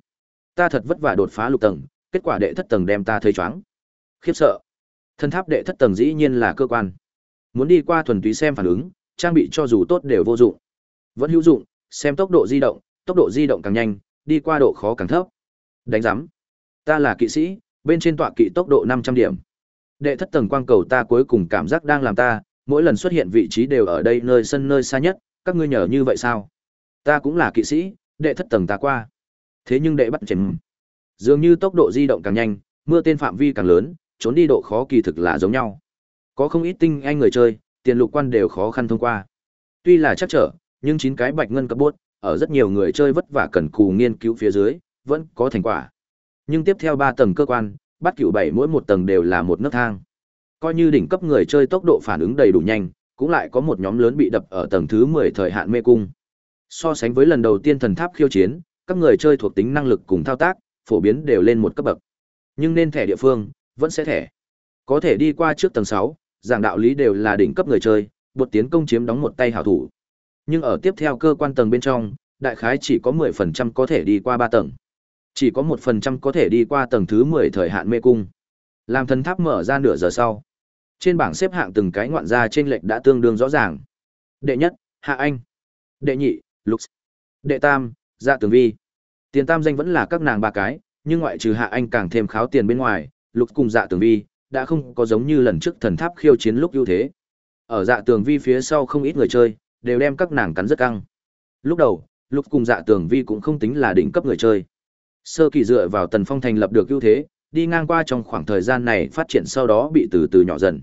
Ta thật vất vả đột phá lục tầng, kết quả đệ thất tầng đem ta thấy choáng. Khiếp sợ. Thân tháp đệ thất tầng dĩ nhiên là cơ quan. Muốn đi qua thuần túy xem phản ứng, trang bị cho dù tốt đều vô dụng. Vẫn hữu dụng, xem tốc độ di động, tốc độ di động càng nhanh, đi qua độ khó càng thấp. Đánh giám. Ta là kỵ sĩ, bên trên tọa kỵ tốc độ 500 điểm. Đệ thất tầng quang cầu ta cuối cùng cảm giác đang làm ta, mỗi lần xuất hiện vị trí đều ở đây nơi sân nơi xa nhất, các ngươi nhờ như vậy sao? Ta cũng là kỵ sĩ, đệ thất tầng ta qua. Thế nhưng đệ bắt chém. Dường như tốc độ di động càng nhanh, mưa tên phạm vi càng lớn, trốn đi độ khó kỳ thực là giống nhau. Có không ít tinh anh người chơi, tiền lục quan đều khó khăn thông qua. Tuy là chắc trở, nhưng chín cái bạch ngân cấp bốt, ở rất nhiều người chơi vất vả cần cù nghiên cứu phía dưới, vẫn có thành quả. Nhưng tiếp theo ba tầng cơ quan, bắt cửu bảy mỗi một tầng đều là một nấc thang. Coi như đỉnh cấp người chơi tốc độ phản ứng đầy đủ nhanh, cũng lại có một nhóm lớn bị đập ở tầng thứ 10 thời hạn mê cung. So sánh với lần đầu tiên thần tháp khiêu chiến, các người chơi thuộc tính năng lực cùng thao tác, phổ biến đều lên một cấp bậc. Nhưng nên thẻ địa phương, vẫn sẽ thẻ. Có thể đi qua trước tầng 6, giảng đạo lý đều là đỉnh cấp người chơi, bột tiến công chiếm đóng một tay hảo thủ. Nhưng ở tiếp theo cơ quan tầng bên trong, đại khái chỉ có 10% có thể đi qua 3 tầng. Chỉ có 1% có thể đi qua tầng thứ 10 thời hạn mê cung. Làm thần tháp mở ra nửa giờ sau. Trên bảng xếp hạng từng cái ngoạn gia trên lệch đã tương đương rõ ràng. Đệ nhất, Hạ Anh. Đệ nhị, Lux. Đệ tam, Dạ Tường Vi. Tiền tam danh vẫn là các nàng ba cái, nhưng ngoại trừ Hạ Anh càng thêm kháo tiền bên ngoài, Lục cùng Dạ Tường Vi đã không có giống như lần trước thần tháp khiêu chiến lúc ưu thế. Ở Dạ Tường Vi phía sau không ít người chơi, đều đem các nàng cắn rất căng. Lúc đầu, Lục cùng Dạ Tường Vi cũng không tính là đỉnh cấp người chơi. Sơ kỳ dựa vào Tần Phong thành lập được ưu thế, đi ngang qua trong khoảng thời gian này phát triển sau đó bị từ từ nhỏ dần.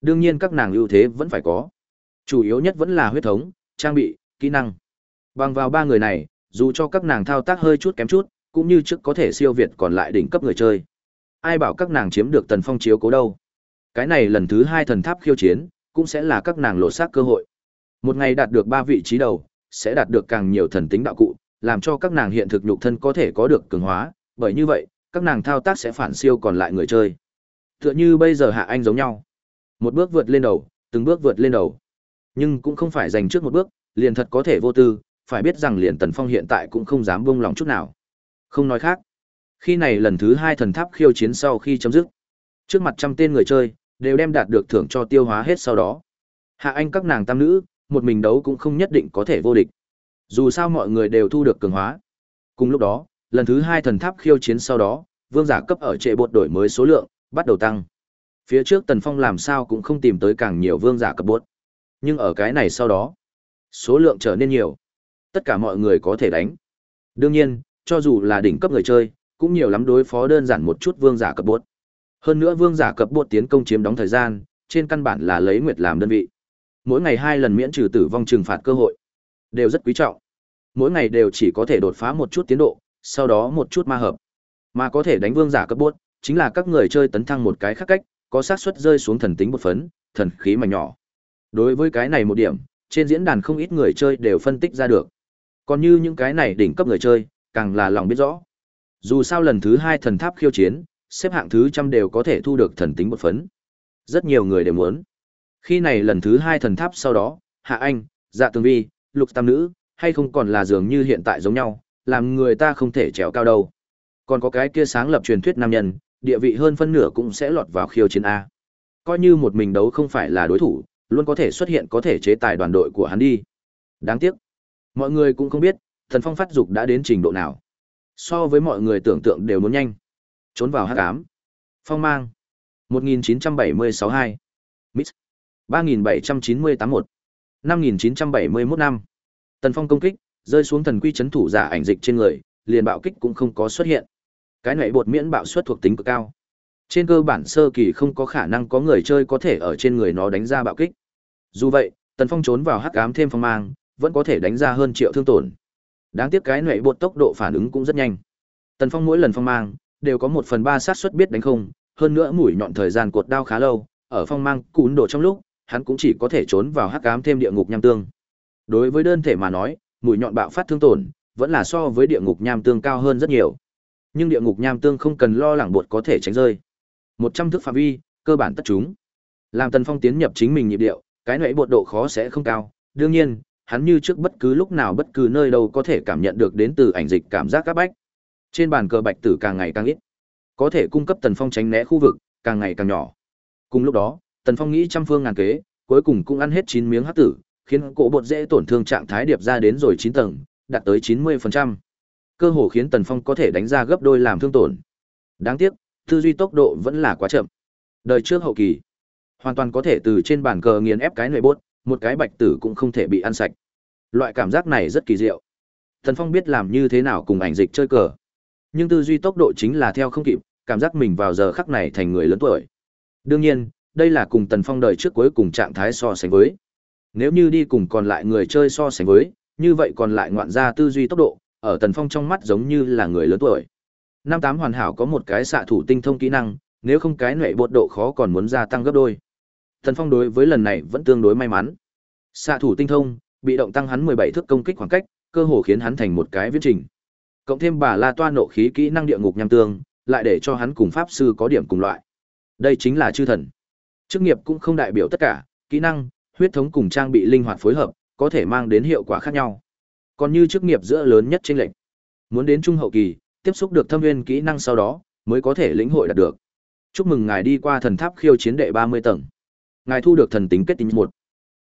Đương nhiên các nàng ưu thế vẫn phải có. Chủ yếu nhất vẫn là huyết thống, trang bị, kỹ năng. Bằng vào ba người này, dù cho các nàng thao tác hơi chút kém chút, cũng như trước có thể siêu việt còn lại đỉnh cấp người chơi. Ai bảo các nàng chiếm được Tần Phong chiếu cố đâu? Cái này lần thứ hai thần tháp khiêu chiến, cũng sẽ là các nàng lộ xác cơ hội. Một ngày đạt được ba vị trí đầu, sẽ đạt được càng nhiều thần tính đạo cụ, làm cho các nàng hiện thực nhục thân có thể có được cường hóa, bởi như vậy, các nàng thao tác sẽ phản siêu còn lại người chơi. Tựa như bây giờ Hạ Anh giống nhau. Một bước vượt lên đầu, từng bước vượt lên đầu. Nhưng cũng không phải giành trước một bước, liền thật có thể vô tư, phải biết rằng liền Tần Phong hiện tại cũng không dám buông lòng chút nào. Không nói khác. Khi này lần thứ hai thần tháp khiêu chiến sau khi chấm dứt, trước mặt trăm tên người chơi, đều đem đạt được thưởng cho tiêu hóa hết sau đó. Hạ Anh các nàng tam nữ, một mình đấu cũng không nhất định có thể vô địch. Dù sao mọi người đều thu được cường hóa. Cùng lúc đó, lần thứ hai thần tháp khiêu chiến sau đó, vương giả cấp ở trệ bột đổi mới số lượng, bắt đầu tăng. Phía trước Tần Phong làm sao cũng không tìm tới càng nhiều vương giả cấp bốt. Nhưng ở cái này sau đó, số lượng trở nên nhiều. Tất cả mọi người có thể đánh. Đương nhiên, cho dù là đỉnh cấp người chơi, cũng nhiều lắm đối phó đơn giản một chút vương giả cấp bột. Hơn nữa vương giả cấp bột tiến công chiếm đóng thời gian, trên căn bản là lấy nguyệt làm đơn vị. Mỗi ngày hai lần miễn trừ tử vong trừng phạt cơ hội đều rất quý trọng. Mỗi ngày đều chỉ có thể đột phá một chút tiến độ sau đó một chút ma hợp. Mà có thể đánh vương giả cấp bột, chính là các người chơi tấn thăng một cái khác cách có xác suất rơi xuống thần tính một phấn thần khí mà nhỏ. Đối với cái này một điểm trên diễn đàn không ít người chơi đều phân tích ra được còn như những cái này đỉnh cấp người chơi càng là lòng biết rõ dù sao lần thứ hai thần tháp khiêu chiến xếp hạng thứ trăm đều có thể thu được thần tính một phấn. Rất nhiều người đều muốn. Khi này lần thứ hai thần tháp sau đó, Hạ Anh, Dạ Tường Vi, Lục Tam Nữ, hay không còn là dường như hiện tại giống nhau, làm người ta không thể trèo cao đâu. Còn có cái kia sáng lập truyền thuyết nam nhân, địa vị hơn phân nửa cũng sẽ lọt vào khiêu chiến A. Coi như một mình đấu không phải là đối thủ, luôn có thể xuất hiện có thể chế tài đoàn đội của hắn đi. Đáng tiếc, mọi người cũng không biết, thần phong phát dục đã đến trình độ nào. So với mọi người tưởng tượng đều muốn nhanh. Trốn vào hắc ám. Phong mang. 1976-2. Mix. 3798-1. 5971 năm. Tần Phong công kích, rơi xuống thần quy chấn thủ giả ảnh dịch trên người, liền bạo kích cũng không có xuất hiện. Cái này bột miễn bạo suất thuộc tính cực cao. Trên cơ bản sơ kỳ không có khả năng có người chơi có thể ở trên người nó đánh ra bạo kích. Dù vậy, Tần Phong trốn vào hắc ám thêm phong mang, vẫn có thể đánh ra hơn triệu thương tổn. Đáng tiếc cái nệ bột tốc độ phản ứng cũng rất nhanh. Tần Phong mỗi lần phong mang đều có một phần ba xác suất biết đánh không, hơn nữa mũi nhọn thời gian cột đao khá lâu, ở phong mang cún độ trong lúc, hắn cũng chỉ có thể trốn vào hắc ám thêm địa ngục nham tương. Đối với đơn thể mà nói, mũi nhọn bạo phát thương tổn vẫn là so với địa ngục nham tương cao hơn rất nhiều. Nhưng địa ngục nham tương không cần lo lắng bột có thể tránh rơi. một trăm thước phạm vi, cơ bản tất chúng. Làm Tần Phong tiến nhập chính mình nhịp điệu, cái nãy bột độ khó sẽ không cao. Đương nhiên, hắn như trước bất cứ lúc nào bất cứ nơi đâu có thể cảm nhận được đến từ ảnh dịch cảm giác các bách. Trên bàn cờ bạch tử càng ngày càng ít, có thể cung cấp Tần Phong tránh né khu vực càng ngày càng nhỏ. Cùng lúc đó, Tần Phong nghĩ trăm phương ngàn kế, cuối cùng cũng ăn hết chín miếng hắc tử, khiến cổ bột dễ tổn thương trạng thái điệp ra đến rồi chín tầng, đạt tới chín mươi phần trăm, Cơ hồ khiến Tần Phong có thể đánh ra gấp đôi làm thương tổn. Đáng tiếc, tư duy tốc độ vẫn là quá chậm. Đời trước hậu kỳ, hoàn toàn có thể từ trên bàn cờ nghiền ép cái nội bốt, một cái bạch tử cũng không thể bị ăn sạch. Loại cảm giác này rất kỳ diệu. thần Phong biết làm như thế nào cùng ảnh dịch chơi cờ. Nhưng tư duy tốc độ chính là theo không kịp, cảm giác mình vào giờ khắc này thành người lớn tuổi. Đương nhiên, đây là cùng Tần Phong đời trước cuối cùng trạng thái so sánh với. Nếu như đi cùng còn lại người chơi so sánh với, như vậy còn lại ngoạn ra tư duy tốc độ, ở Tần Phong trong mắt giống như là người lớn tuổi. Năm tám hoàn hảo có một cái xạ thủ tinh thông kỹ năng, nếu không cái nệ bột độ khó còn muốn gia tăng gấp đôi. Thần Phong đối với lần này vẫn tương đối may mắn. Xạ thủ tinh thông, bị động tăng hắn 17 thước công kích khoảng cách, cơ hồ khiến hắn thành một cái viễn trình. Cộng thêm bà La Toa nộ khí kỹ năng địa ngục nham tương, lại để cho hắn cùng pháp sư có điểm cùng loại. Đây chính là chư thần. Chức nghiệp cũng không đại biểu tất cả, kỹ năng, huyết thống cùng trang bị linh hoạt phối hợp, có thể mang đến hiệu quả khác nhau. Còn như chức nghiệp giữa lớn nhất chênh lệch, muốn đến trung hậu kỳ, tiếp xúc được thâm nguyên kỹ năng sau đó, mới có thể lĩnh hội đạt được. Chúc mừng ngài đi qua thần tháp khiêu chiến đệ 30 tầng. Ngài thu được thần tính kết tính một.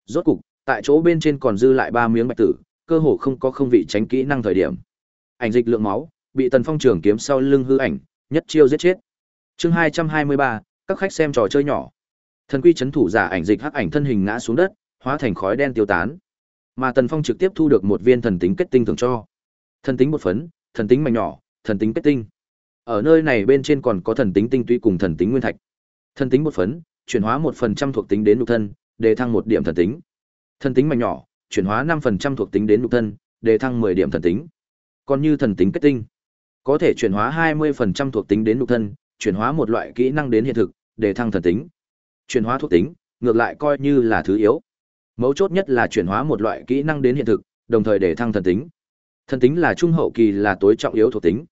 Rốt cục, tại chỗ bên trên còn dư lại ba miếng bạch tử, cơ hồ không có không vị tránh kỹ năng thời điểm. Ảnh dịch lượng máu, bị Tần Phong trường kiếm sau lưng hư ảnh, nhất chiêu giết chết. Chương 223, các khách xem trò chơi nhỏ. Thần quy chấn thủ giả ảnh dịch hắc ảnh thân hình ngã xuống đất, hóa thành khói đen tiêu tán. Mà Tần Phong trực tiếp thu được một viên thần tính kết tinh thưởng cho. Thần tính một phấn, thần tính mảnh nhỏ, thần tính kết tinh. Ở nơi này bên trên còn có thần tính tinh túy cùng thần tính nguyên thạch. Thần tính một phấn, chuyển hóa một phần trăm thuộc tính đến nhục thân, đề thăng một điểm thần tính. Thần tính mảnh nhỏ, chuyển hóa năm phần trăm thuộc tính đến nhục thân, đề thăng mười điểm thần tính. Còn như thần tính kết tinh, có thể chuyển hóa hai mươi phần trăm thuộc tính đến nhục thân, chuyển hóa một loại kỹ năng đến hiện thực, đề thăng thần tính chuyển hóa thuộc tính, ngược lại coi như là thứ yếu. Mấu chốt nhất là chuyển hóa một loại kỹ năng đến hiện thực, đồng thời đề thăng thần tính. Thần tính là trung hậu kỳ là tối trọng yếu thuộc tính.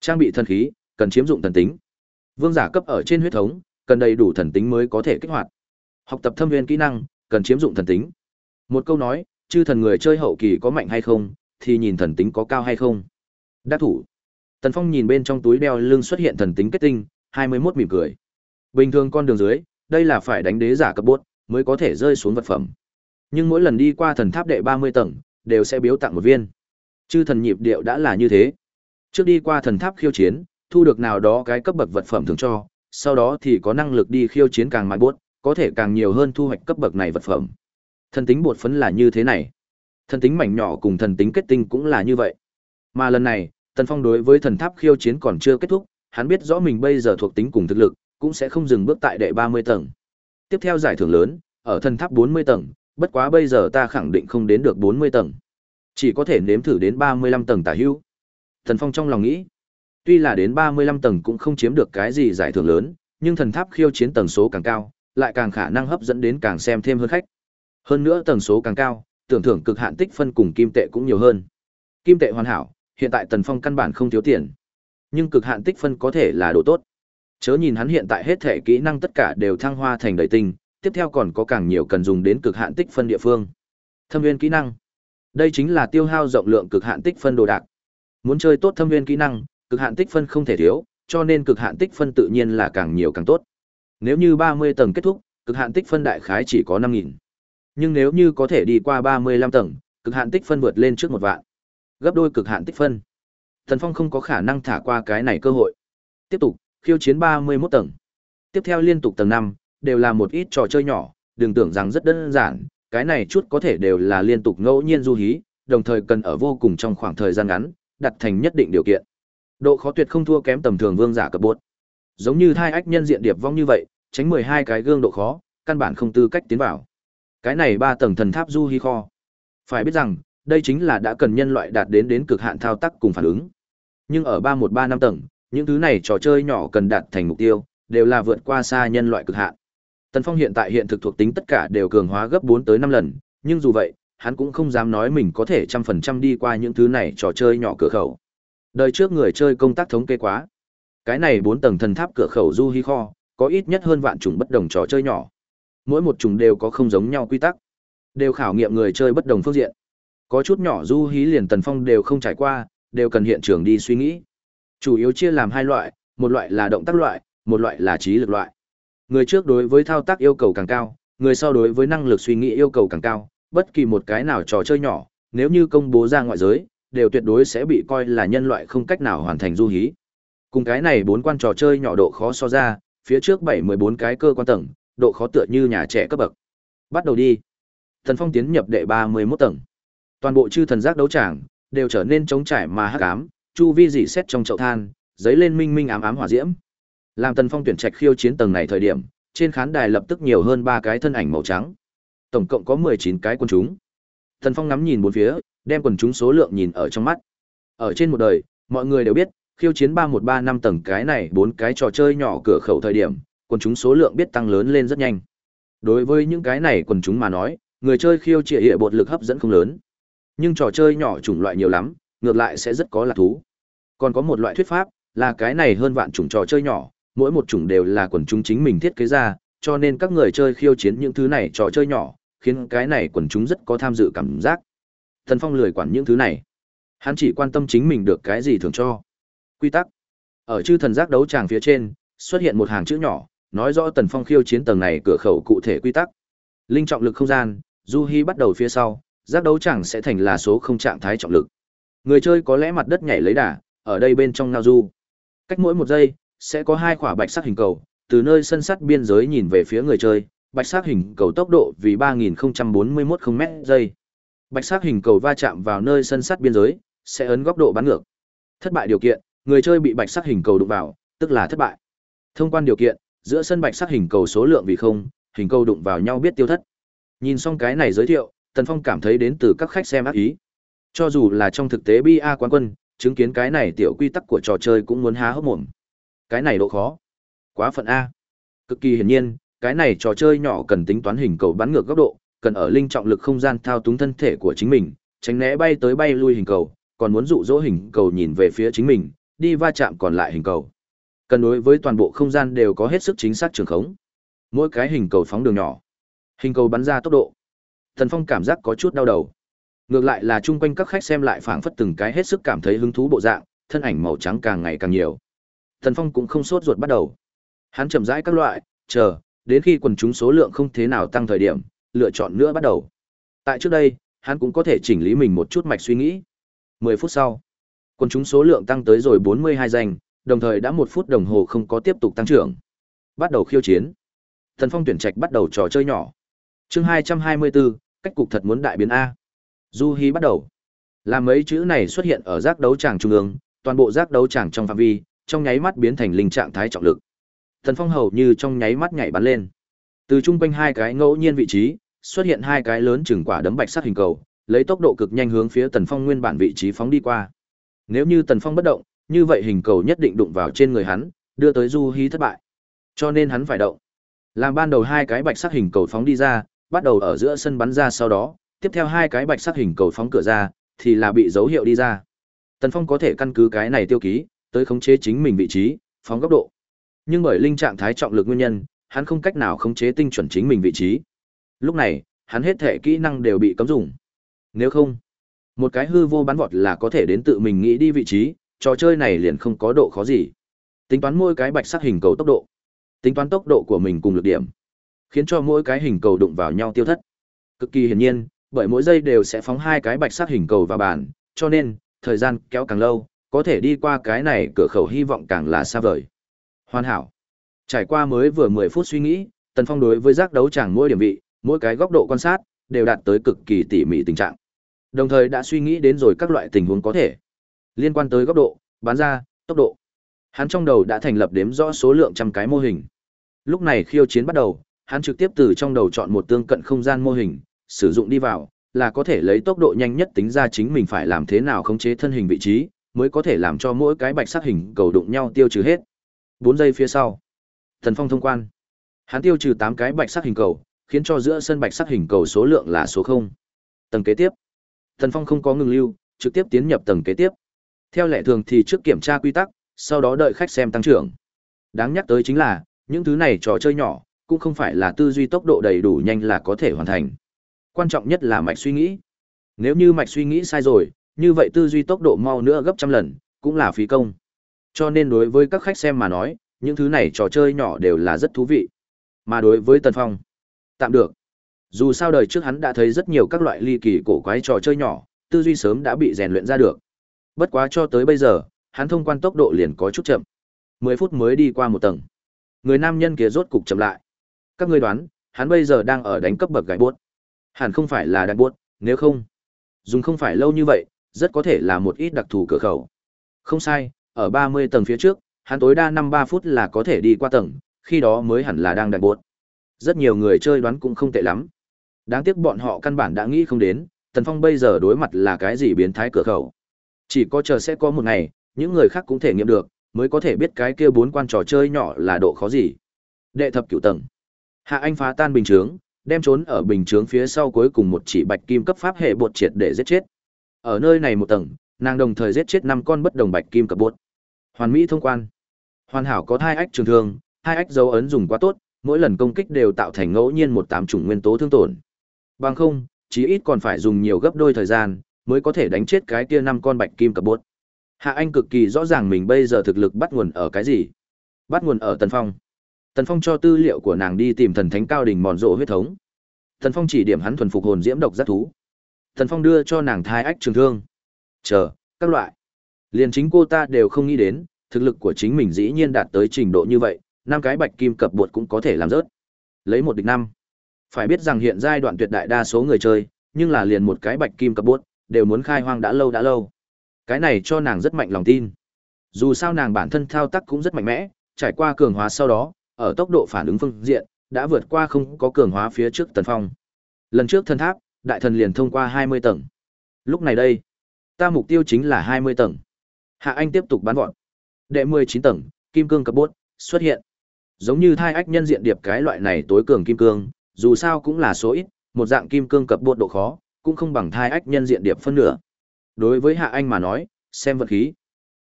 Trang bị thần khí, cần chiếm dụng thần tính. Vương giả cấp ở trên huyết thống, cần đầy đủ thần tính mới có thể kích hoạt. Học tập thâm viên kỹ năng, cần chiếm dụng thần tính. Một câu nói, chư thần người chơi hậu kỳ có mạnh hay không, thì nhìn thần tính có cao hay không. Đắc thủ. Tần Phong nhìn bên trong túi đeo lưng xuất hiện thần tính kết tinh, 21 mỉm cười. Bình thường con đường dưới, đây là phải đánh đế giả cấp bốt mới có thể rơi xuống vật phẩm nhưng mỗi lần đi qua thần tháp đệ ba mươi tầng đều sẽ biếu tặng một viên chư thần nhịp điệu đã là như thế trước đi qua thần tháp khiêu chiến thu được nào đó cái cấp bậc vật phẩm thường cho sau đó thì có năng lực đi khiêu chiến càng mạnh bốt có thể càng nhiều hơn thu hoạch cấp bậc này vật phẩm thần tính bột phấn là như thế này thần tính mảnh nhỏ cùng thần tính kết tinh cũng là như vậy mà lần này tần phong đối với thần tháp khiêu chiến còn chưa kết thúc hắn biết rõ mình bây giờ thuộc tính cùng thực lực cũng sẽ không dừng bước tại đệ 30 tầng. Tiếp theo giải thưởng lớn, ở thần tháp 40 tầng, bất quá bây giờ ta khẳng định không đến được 40 tầng. Chỉ có thể nếm thử đến 35 tầng tả hữu. Thần Phong trong lòng nghĩ, tuy là đến 35 tầng cũng không chiếm được cái gì giải thưởng lớn, nhưng thần tháp khiêu chiến tầng số càng cao, lại càng khả năng hấp dẫn đến càng xem thêm hơn khách. Hơn nữa tầng số càng cao, tưởng thưởng cực hạn tích phân cùng kim tệ cũng nhiều hơn. Kim tệ hoàn hảo, hiện tại Tần Phong căn bản không thiếu tiền. Nhưng cực hạn tích phân có thể là đồ tốt. Chớ nhìn hắn hiện tại hết thể kỹ năng tất cả đều thăng hoa thành đầy tinh, tiếp theo còn có càng nhiều cần dùng đến cực hạn tích phân địa phương. Thâm viên kỹ năng. Đây chính là tiêu hao rộng lượng cực hạn tích phân đồ đạc. Muốn chơi tốt thâm viên kỹ năng, cực hạn tích phân không thể thiếu, cho nên cực hạn tích phân tự nhiên là càng nhiều càng tốt. Nếu như 30 tầng kết thúc, cực hạn tích phân đại khái chỉ có 5000. Nhưng nếu như có thể đi qua 35 tầng, cực hạn tích phân vượt lên trước một vạn. Gấp đôi cực hạn tích phân. Thần Phong không có khả năng thả qua cái này cơ hội. Tiếp tục, khiêu chiến 31 tầng. Tiếp theo liên tục tầng 5, đều là một ít trò chơi nhỏ, đừng tưởng rằng rất đơn giản, cái này chút có thể đều là liên tục ngẫu nhiên du hí, đồng thời cần ở vô cùng trong khoảng thời gian ngắn, đặt thành nhất định điều kiện. Độ khó tuyệt không thua kém tầm thường vương giả cấp bột. Giống như thai ách nhân diện điệp vong như vậy, tránh 12 cái gương độ khó, căn bản không tư cách tiến vào. Cái này ba tầng thần tháp du hi kho. Phải biết rằng, đây chính là đã cần nhân loại đạt đến đến cực hạn thao tác cùng phản ứng. Nhưng ở 313 năm tầng, những thứ này trò chơi nhỏ cần đạt thành mục tiêu, đều là vượt qua xa nhân loại cực hạn. Tần Phong hiện tại hiện thực thuộc tính tất cả đều cường hóa gấp bốn tới năm lần, nhưng dù vậy, hắn cũng không dám nói mình có thể trăm phần trăm đi qua những thứ này trò chơi nhỏ cửa khẩu. Đời trước người chơi công tác thống kê quá. Cái này 4 tầng thần tháp cửa khẩu du hi kho, có ít nhất hơn vạn chủng bất đồng trò chơi nhỏ. Mỗi một chủng đều có không giống nhau quy tắc, đều khảo nghiệm người chơi bất đồng phương diện. Có chút nhỏ du hí liền Tần Phong đều không trải qua, đều cần hiện trường đi suy nghĩ. Chủ yếu chia làm hai loại, một loại là động tác loại, một loại là trí lực loại. Người trước đối với thao tác yêu cầu càng cao, người sau đối với năng lực suy nghĩ yêu cầu càng cao, bất kỳ một cái nào trò chơi nhỏ, nếu như công bố ra ngoại giới, đều tuyệt đối sẽ bị coi là nhân loại không cách nào hoàn thành du hí. Cùng cái này bốn quan trò chơi nhỏ độ khó so ra, phía trước bảy mười bốn cái cơ quan tầng, độ khó tựa như nhà trẻ cấp bậc. Bắt đầu đi. Thần Phong tiến nhập đệ ba 31 tầng. Toàn bộ chư thần giác đấu tràng đều trở nên trống trải mà hắc ám, chu vi dị xét trong chậu than, giấy lên minh minh ám ám hỏa diễm. Làm Tần Phong tuyển trạch khiêu chiến tầng này thời điểm, trên khán đài lập tức nhiều hơn ba cái thân ảnh màu trắng. Tổng cộng có mười chín cái quân chúng. Thần Phong ngắm nhìn bốn phía, đem quần chúng số lượng nhìn ở trong mắt. Ở trên một đời, mọi người đều biết, khiêu chiến ba một ba năm tầng cái này bốn cái trò chơi nhỏ cửa khẩu thời điểm, quần chúng số lượng biết tăng lớn lên rất nhanh. Đối với những cái này quần chúng mà nói, người chơi khiêu trịa hệ bột lực hấp dẫn không lớn. Nhưng trò chơi nhỏ chủng loại nhiều lắm, ngược lại sẽ rất có lạc thú. Còn có một loại thuyết pháp, là cái này hơn vạn chủng trò chơi nhỏ, mỗi một chủng đều là quần chúng chính mình thiết kế ra, cho nên các người chơi khiêu chiến những thứ này trò chơi nhỏ, khiến cái này quần chúng rất có tham dự cảm giác. Thần Phong lười quản những thứ này. Hắn chỉ quan tâm chính mình được cái gì thường cho. Quy tắc. Ở chư thần giác đấu tràng phía trên, xuất hiện một hàng chữ nhỏ, nói rõ Tần Phong khiêu chiến tầng này cửa khẩu cụ thể quy tắc. Linh trọng lực không gian, Du Hi bắt đầu phía sau, giác đấu chẳng sẽ thành là số không trạng thái trọng lực. Người chơi có lẽ mặt đất nhảy lấy đà, ở đây bên trong ngao du. Cách mỗi một giây, sẽ có hai quả bạch sắc hình cầu, từ nơi sân sắt biên giới nhìn về phía người chơi, bạch sắc hình cầu tốc độ vì 3041 km giây. Bạch sắc hình cầu va chạm vào nơi sân sắt biên giới, sẽ ấn góc độ bắn ngược. Thất bại điều kiện, người chơi bị bạch sắc hình cầu đụng vào, tức là thất bại. Thông quan điều kiện, giữa sân bạch sắc hình cầu số lượng vì không, hình cầu đụng vào nhau biết tiêu thất. Nhìn xong cái này giới thiệu, Tần Phong cảm thấy đến từ các khách xem ác ý. Cho dù là trong thực tế BA quán quân, chứng kiến cái này tiểu quy tắc của trò chơi cũng muốn há hốc mồm. Cái này độ khó. Quá phận A. Cực kỳ hiển nhiên, cái này trò chơi nhỏ cần tính toán hình cầu bắn ngược góc độ, cần ở linh trọng lực không gian thao túng thân thể của chính mình, tránh né bay tới bay lui hình cầu, còn muốn dụ dỗ hình cầu nhìn về phía chính mình, đi va chạm còn lại hình cầu. Cần đối với toàn bộ không gian đều có hết sức chính xác trường khống. Mỗi cái hình cầu phóng đường nhỏ, hình cầu bắn ra tốc độ. Thần Phong cảm giác có chút đau đầu. Ngược lại là chung quanh các khách xem lại phảng phất từng cái hết sức cảm thấy hứng thú bộ dạng, thân ảnh màu trắng càng ngày càng nhiều. Thần Phong cũng không sốt ruột bắt đầu. Hắn chậm rãi các loại, chờ, đến khi quần chúng số lượng không thế nào tăng thời điểm, lựa chọn nữa bắt đầu. Tại trước đây, hắn cũng có thể chỉnh lý mình một chút mạch suy nghĩ. 10 phút sau, quần chúng số lượng tăng tới rồi 42 danh, đồng thời đã một phút đồng hồ không có tiếp tục tăng trưởng. Bắt đầu khiêu chiến. Thần Phong tuyển trạch bắt đầu trò chơi nhỏ. Chương 224, cách cục thật muốn đại biến a. Du Hi bắt đầu. Làm mấy chữ này xuất hiện ở giác đấu tràng trung ương, toàn bộ giác đấu tràng trong phạm vi, trong nháy mắt biến thành linh trạng thái trọng lực. Thần Phong hầu như trong nháy mắt nhảy bắn lên. Từ trung quanh hai cái ngẫu nhiên vị trí, xuất hiện hai cái lớn chừng quả đấm bạch sắc hình cầu, lấy tốc độ cực nhanh hướng phía Tần Phong nguyên bản vị trí phóng đi qua. Nếu như Tần Phong bất động, như vậy hình cầu nhất định đụng vào trên người hắn, đưa tới Du hí thất bại. Cho nên hắn phải động. Làm ban đầu hai cái bạch sắc hình cầu phóng đi ra, bắt đầu ở giữa sân bắn ra sau đó, tiếp theo hai cái bạch sắc hình cầu phóng cửa ra, thì là bị dấu hiệu đi ra. Tần Phong có thể căn cứ cái này tiêu ký, tới khống chế chính mình vị trí, phóng góc độ. Nhưng bởi linh trạng thái trọng lực nguyên nhân, hắn không cách nào khống chế tinh chuẩn chính mình vị trí. Lúc này, hắn hết thể kỹ năng đều bị cấm dùng. Nếu không, một cái hư vô bắn vọt là có thể đến tự mình nghĩ đi vị trí, trò chơi này liền không có độ khó gì. Tính toán mỗi cái bạch sắc hình cầu tốc độ, tính toán tốc độ của mình cùng lực điểm, khiến cho mỗi cái hình cầu đụng vào nhau tiêu thất. Cực kỳ hiển nhiên, bởi mỗi giây đều sẽ phóng hai cái bạch sắc hình cầu vào bàn, cho nên, thời gian kéo càng lâu, có thể đi qua cái này cửa khẩu hy vọng càng là xa vời. Hoàn hảo. Trải qua mới vừa 10 phút suy nghĩ, Tần Phong đối với giác đấu chẳng mỗi điểm vị, mỗi cái góc độ quan sát, đều đạt tới cực kỳ tỉ mỉ tình trạng. Đồng thời đã suy nghĩ đến rồi các loại tình huống có thể. Liên quan tới góc độ, bán ra, tốc độ. Hắn trong đầu đã thành lập đếm rõ số lượng trăm cái mô hình. Lúc này khiêu chiến bắt đầu, hắn trực tiếp từ trong đầu chọn một tương cận không gian mô hình, sử dụng đi vào, là có thể lấy tốc độ nhanh nhất tính ra chính mình phải làm thế nào khống chế thân hình vị trí, mới có thể làm cho mỗi cái bạch sắc hình cầu đụng nhau tiêu trừ hết. 4 giây phía sau, Thần Phong thông quan. Hắn tiêu trừ 8 cái bạch sắc hình cầu, khiến cho giữa sân bạch sắc hình cầu số lượng là số 0. Tầng kế tiếp, Thần Phong không có ngừng lưu, trực tiếp tiến nhập tầng kế tiếp. Theo lệ thường thì trước kiểm tra quy tắc, sau đó đợi khách xem tăng trưởng. Đáng nhắc tới chính là, những thứ này trò chơi nhỏ, cũng không phải là tư duy tốc độ đầy đủ nhanh là có thể hoàn thành. Quan trọng nhất là mạch suy nghĩ. Nếu như mạch suy nghĩ sai rồi, như vậy tư duy tốc độ mau nữa gấp trăm lần, cũng là phí công. Cho nên đối với các khách xem mà nói, những thứ này trò chơi nhỏ đều là rất thú vị. Mà đối với Tần Phong, tạm được. Dù sao đời trước hắn đã thấy rất nhiều các loại ly kỳ cổ quái trò chơi nhỏ, tư duy sớm đã bị rèn luyện ra được. Bất quá cho tới bây giờ, hắn thông quan tốc độ liền có chút chậm. 10 phút mới đi qua một tầng. Người nam nhân kia rốt cục chậm lại. Các ngươi đoán, hắn bây giờ đang ở đánh cấp bậc gạch buốt. Hẳn không phải là đánh buốt, nếu không, dùng không phải lâu như vậy, rất có thể là một ít đặc thù cửa khẩu. Không sai, ở 30 tầng phía trước, hắn tối đa 5-3 phút là có thể đi qua tầng, khi đó mới hẳn là đang đại buốt. Rất nhiều người chơi đoán cũng không tệ lắm. Đáng tiếc bọn họ căn bản đã nghĩ không đến, Tần Phong bây giờ đối mặt là cái gì biến thái cửa khẩu. Chỉ có chờ sẽ có một ngày, những người khác cũng thể nghiệm được, mới có thể biết cái kia bốn quan trò chơi nhỏ là độ khó gì. Đệ thập cửu tầng. Hạ Anh phá tan bình chướng, đem trốn ở bình chướng phía sau cuối cùng một chỉ bạch kim cấp pháp hệ bột triệt để giết chết. Ở nơi này một tầng, nàng đồng thời giết chết năm con bất đồng bạch kim cấp bột. Hoàn mỹ thông quan. Hoàn hảo có hai ách trường thương, hai ách dấu ấn dùng quá tốt, mỗi lần công kích đều tạo thành ngẫu nhiên một tám chủng nguyên tố thương tổn. Bằng không, chí ít còn phải dùng nhiều gấp đôi thời gian mới có thể đánh chết cái kia năm con bạch kim cập bột. Hạ Anh cực kỳ rõ ràng mình bây giờ thực lực bắt nguồn ở cái gì? Bắt nguồn ở Tần Phong. Tần Phong cho tư liệu của nàng đi tìm thần thánh cao đỉnh mòn rộ huyết thống. Tần Phong chỉ điểm hắn thuần phục hồn diễm độc giác thú. Tần Phong đưa cho nàng thai ách trường thương. Chờ, các loại. Liền chính cô ta đều không nghĩ đến, thực lực của chính mình dĩ nhiên đạt tới trình độ như vậy, năm cái bạch kim cập bột cũng có thể làm rớt. Lấy một địch năm. Phải biết rằng hiện giai đoạn tuyệt đại đa số người chơi, nhưng là liền một cái bạch kim cập bột, đều muốn khai hoang đã lâu đã lâu. Cái này cho nàng rất mạnh lòng tin. Dù sao nàng bản thân thao tác cũng rất mạnh mẽ, trải qua cường hóa sau đó, ở tốc độ phản ứng phương diện, đã vượt qua không có cường hóa phía trước tần phong. Lần trước thần tháp, đại thần liền thông qua 20 tầng. Lúc này đây, ta mục tiêu chính là 20 tầng. Hạ Anh tiếp tục bắn vọt. Đệ 19 tầng, kim cương cấp bốt, xuất hiện. Giống như thai ách nhân diện điệp cái loại này tối cường kim cương, dù sao cũng là số ít, một dạng kim cương cấp bốt độ khó, cũng không bằng thai ách nhân diện điệp phân nửa. Đối với Hạ Anh mà nói, xem vật khí.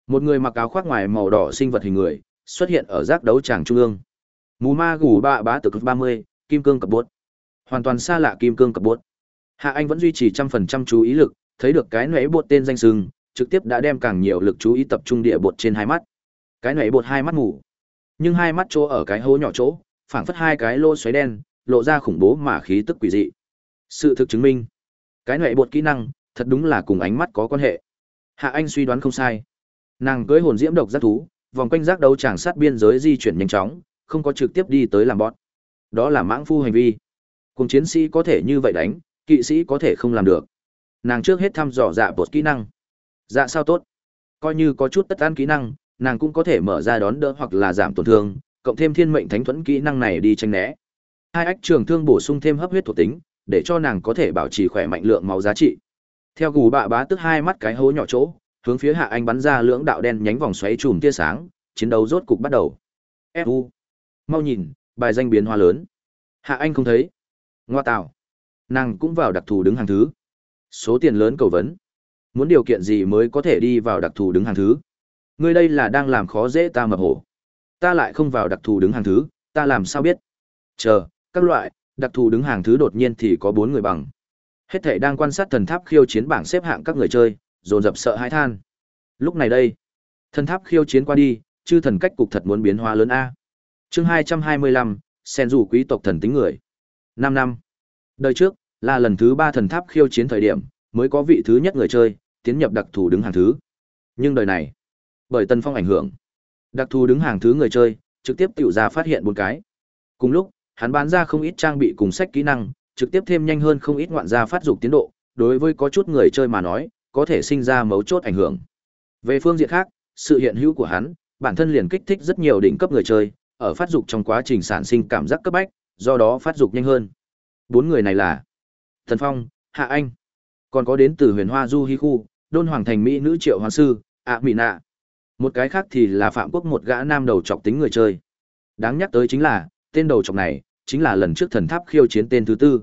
Một người mặc áo khoác ngoài màu đỏ sinh vật hình người, xuất hiện ở giác đấu tràng trung ương. Mù ma gù bạ bá tử cực 30, kim cương cập bốt. Hoàn toàn xa lạ kim cương cập bốt. Hạ Anh vẫn duy trì trăm phần trăm chú ý lực, thấy được cái nãy bột tên danh sừng, trực tiếp đã đem càng nhiều lực chú ý tập trung địa bột trên hai mắt. Cái này bột hai mắt ngủ, nhưng hai mắt chỗ ở cái hố nhỏ chỗ, phảng phất hai cái lô xoáy đen, lộ ra khủng bố mà khí tức quỷ dị. Sự thực chứng minh, cái này bột kỹ năng, thật đúng là cùng ánh mắt có quan hệ. Hạ Anh suy đoán không sai. Nàng cưỡi hồn diễm độc giác thú, vòng quanh giác đấu tràng sát biên giới di chuyển nhanh chóng, không có trực tiếp đi tới làm bọn. Đó là mãng phu hành vi. Cùng chiến sĩ có thể như vậy đánh, kỵ sĩ có thể không làm được. Nàng trước hết thăm dò dạ bột kỹ năng. Dạ sao tốt? Coi như có chút tất an kỹ năng, nàng cũng có thể mở ra đón đỡ hoặc là giảm tổn thương, cộng thêm thiên mệnh thánh thuẫn kỹ năng này đi tranh né. Hai ách trường thương bổ sung thêm hấp huyết thuộc tính, để cho nàng có thể bảo trì khỏe mạnh lượng máu giá trị. Theo gù bạ bá tức hai mắt cái hố nhỏ chỗ, hướng phía hạ anh bắn ra lưỡng đạo đen nhánh vòng xoáy chùm tia sáng, chiến đấu rốt cục bắt đầu. Fu, mau nhìn, bài danh biến hoa lớn. Hạ anh không thấy. Ngoa tạo. Nàng cũng vào đặc thù đứng hàng thứ. Số tiền lớn cầu vấn. Muốn điều kiện gì mới có thể đi vào đặc thù đứng hàng thứ? Ngươi đây là đang làm khó dễ ta mập hổ. Ta lại không vào đặc thù đứng hàng thứ, ta làm sao biết? Chờ, các loại, đặc thù đứng hàng thứ đột nhiên thì có bốn người bằng. Hết thảy đang quan sát thần tháp khiêu chiến bảng xếp hạng các người chơi, dồn dập sợ hãi than. Lúc này đây, thần tháp khiêu chiến qua đi, chư thần cách cục thật muốn biến hóa lớn a. Chương hai trăm hai mươi lăm, sen dù quý tộc thần tính người. Năm năm. Đời trước là lần thứ ba thần tháp khiêu chiến thời điểm, mới có vị thứ nhất người chơi tiến nhập đặc thù đứng hàng thứ. Nhưng đời này, bởi Tân Phong ảnh hưởng, đặc thù đứng hàng thứ người chơi trực tiếp tiểu ra phát hiện một cái. Cùng lúc, hắn bán ra không ít trang bị cùng sách kỹ năng, trực tiếp thêm nhanh hơn không ít ngoạn gia phát dục tiến độ, đối với có chút người chơi mà nói, có thể sinh ra mấu chốt ảnh hưởng. Về phương diện khác, sự hiện hữu của hắn, bản thân liền kích thích rất nhiều đỉnh cấp người chơi, ở phát dục trong quá trình sản sinh cảm giác cấp bách, do đó phát dục nhanh hơn. Bốn người này là Thần Phong, Hạ Anh, còn có đến từ Huyền Hoa Du Hi khu, Đôn Hoàng thành mỹ nữ Triệu hoàng sư, ạ Mỹ Nạ. Một cái khác thì là Phạm Quốc một gã nam đầu chọc tính người chơi. Đáng nhắc tới chính là, tên đầu chọc này chính là lần trước thần tháp khiêu chiến tên thứ tư.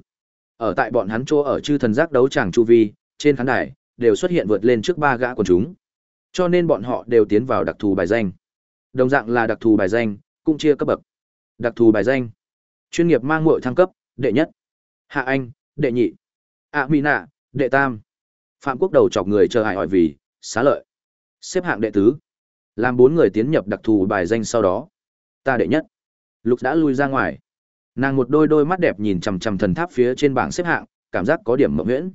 Ở tại bọn hắn chỗ ở chư thần giác đấu tràng chu vi, trên khán đài đều xuất hiện vượt lên trước ba gã quần chúng. Cho nên bọn họ đều tiến vào đặc thù bài danh. Đồng dạng là đặc thù bài danh, cũng chia cấp bậc. Đặc thù bài danh. Chuyên nghiệp mang mội thăng cấp, đệ nhất. Hạ Anh, đệ nhị. ạ Mỹ Nạ, đệ tam. Phạm Quốc đầu chọc người chờ hại hỏi vì, xá lợi. Xếp hạng đệ tứ. Làm bốn người tiến nhập đặc thù bài danh sau đó. Ta đệ nhất. Lục đã lui ra ngoài. Nàng một đôi đôi mắt đẹp nhìn chằm chằm thần tháp phía trên bảng xếp hạng, cảm giác có điểm mộng nguyễn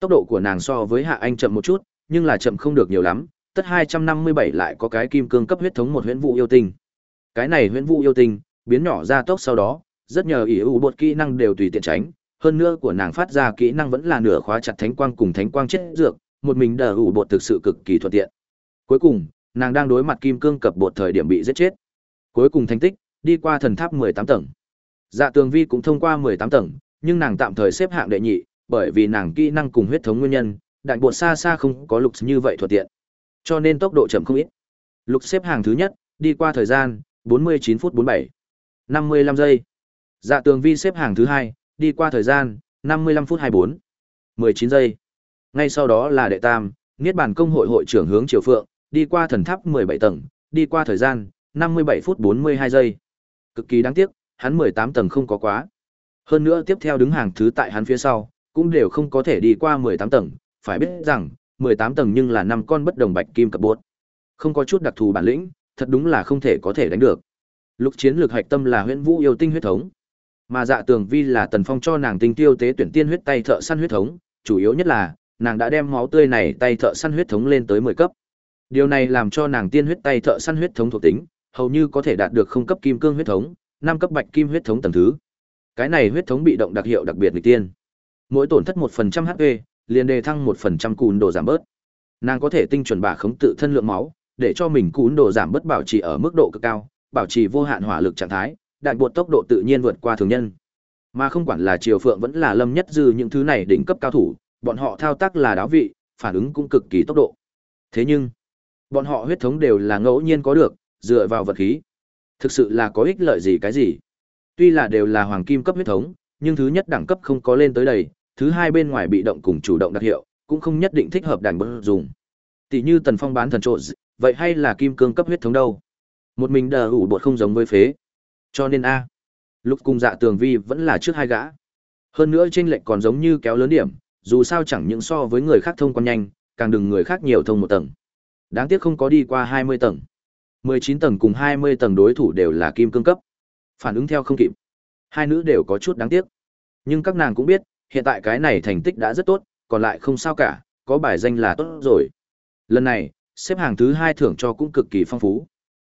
Tốc độ của nàng so với Hạ Anh chậm một chút, nhưng là chậm không được nhiều lắm, tất 257 lại có cái kim cương cấp huyết thống một huyễn vụ yêu tinh. Cái này huyễn vụ yêu tinh, biến nhỏ ra tốc sau đó, rất nhờ ỷ ủ bột kỹ năng đều tùy tiện tránh, hơn nữa của nàng phát ra kỹ năng vẫn là nửa khóa chặt thánh quang cùng thánh quang chết dược, một mình đờ ủ bột thực sự cực kỳ thuận tiện. Cuối cùng, nàng đang đối mặt kim cương cập bột thời điểm bị giết chết. Cuối cùng thành tích, đi qua thần tháp 18 tầng. Dạ Tường Vi cũng thông qua 18 tầng, nhưng nàng tạm thời xếp hạng đệ nhị, bởi vì nàng kỹ năng cùng huyết thống nguyên nhân, đại bột xa xa không có lục như vậy thuận tiện. Cho nên tốc độ chậm không ít. Lục xếp hạng thứ nhất, đi qua thời gian 49 phút 47, 55 giây. Dạ Tường Vi xếp hạng thứ hai, đi qua thời gian 55 phút 24, 19 giây. Ngay sau đó là đệ tam, Niết bàn công hội hội trưởng hướng Triều Phượng, đi qua thần tháp 17 tầng, đi qua thời gian 57 phút 42 giây. Cực kỳ đáng tiếc, hắn 18 tầng không có quá. Hơn nữa tiếp theo đứng hàng thứ tại hắn phía sau, cũng đều không có thể đi qua 18 tầng, phải biết rằng, 18 tầng nhưng là năm con bất đồng bạch kim cập bột. Không có chút đặc thù bản lĩnh, thật đúng là không thể có thể đánh được. Lục chiến lược hạch tâm là Huyễn Vũ yêu tinh huyết thống, mà Dạ Tường Vi là Tần Phong cho nàng tinh tiêu tế tuyển tiên huyết tay thợ săn huyết thống, chủ yếu nhất là nàng đã đem máu tươi này tay thợ săn huyết thống lên tới 10 cấp. Điều này làm cho nàng tiên huyết tay thợ săn huyết thống thuộc tính, hầu như có thể đạt được không cấp kim cương huyết thống, năm cấp bạch kim huyết thống tầng thứ. Cái này huyết thống bị động đặc hiệu đặc biệt nghịch tiên. Mỗi tổn thất một phần trăm HP, liền đề thăng một phần trăm cùn đồ giảm bớt. Nàng có thể tinh chuẩn bả khống tự thân lượng máu, để cho mình cùn đồ giảm bớt bảo trì ở mức độ cực cao, bảo trì vô hạn hỏa lực trạng thái, đại bộ tốc độ tự nhiên vượt qua thường nhân. Mà không quản là Triều Phượng vẫn là Lâm Nhất Dư những thứ này đỉnh cấp cao thủ, bọn họ thao tác là đáo vị, phản ứng cũng cực kỳ tốc độ. Thế nhưng, bọn họ huyết thống đều là ngẫu nhiên có được, dựa vào vật khí. Thực sự là có ích lợi gì cái gì? Tuy là đều là hoàng kim cấp huyết thống, nhưng thứ nhất đẳng cấp không có lên tới đầy, thứ hai bên ngoài bị động cùng chủ động đặc hiệu, cũng không nhất định thích hợp đàn bơ dùng. Tỷ như Tần Phong bán thần trộn, vậy hay là kim cương cấp huyết thống đâu? Một mình đờ ủ bột không giống với phế. Cho nên a, lúc cùng dạ tường vi vẫn là trước hai gã. Hơn nữa trên lệch còn giống như kéo lớn điểm, dù sao chẳng những so với người khác thông quan nhanh, càng đừng người khác nhiều thông một tầng. Đáng tiếc không có đi qua 20 tầng. 19 tầng cùng 20 tầng đối thủ đều là kim cương cấp. Phản ứng theo không kịp. Hai nữ đều có chút đáng tiếc. Nhưng các nàng cũng biết, hiện tại cái này thành tích đã rất tốt, còn lại không sao cả, có bài danh là tốt rồi. Lần này, xếp hàng thứ hai thưởng cho cũng cực kỳ phong phú.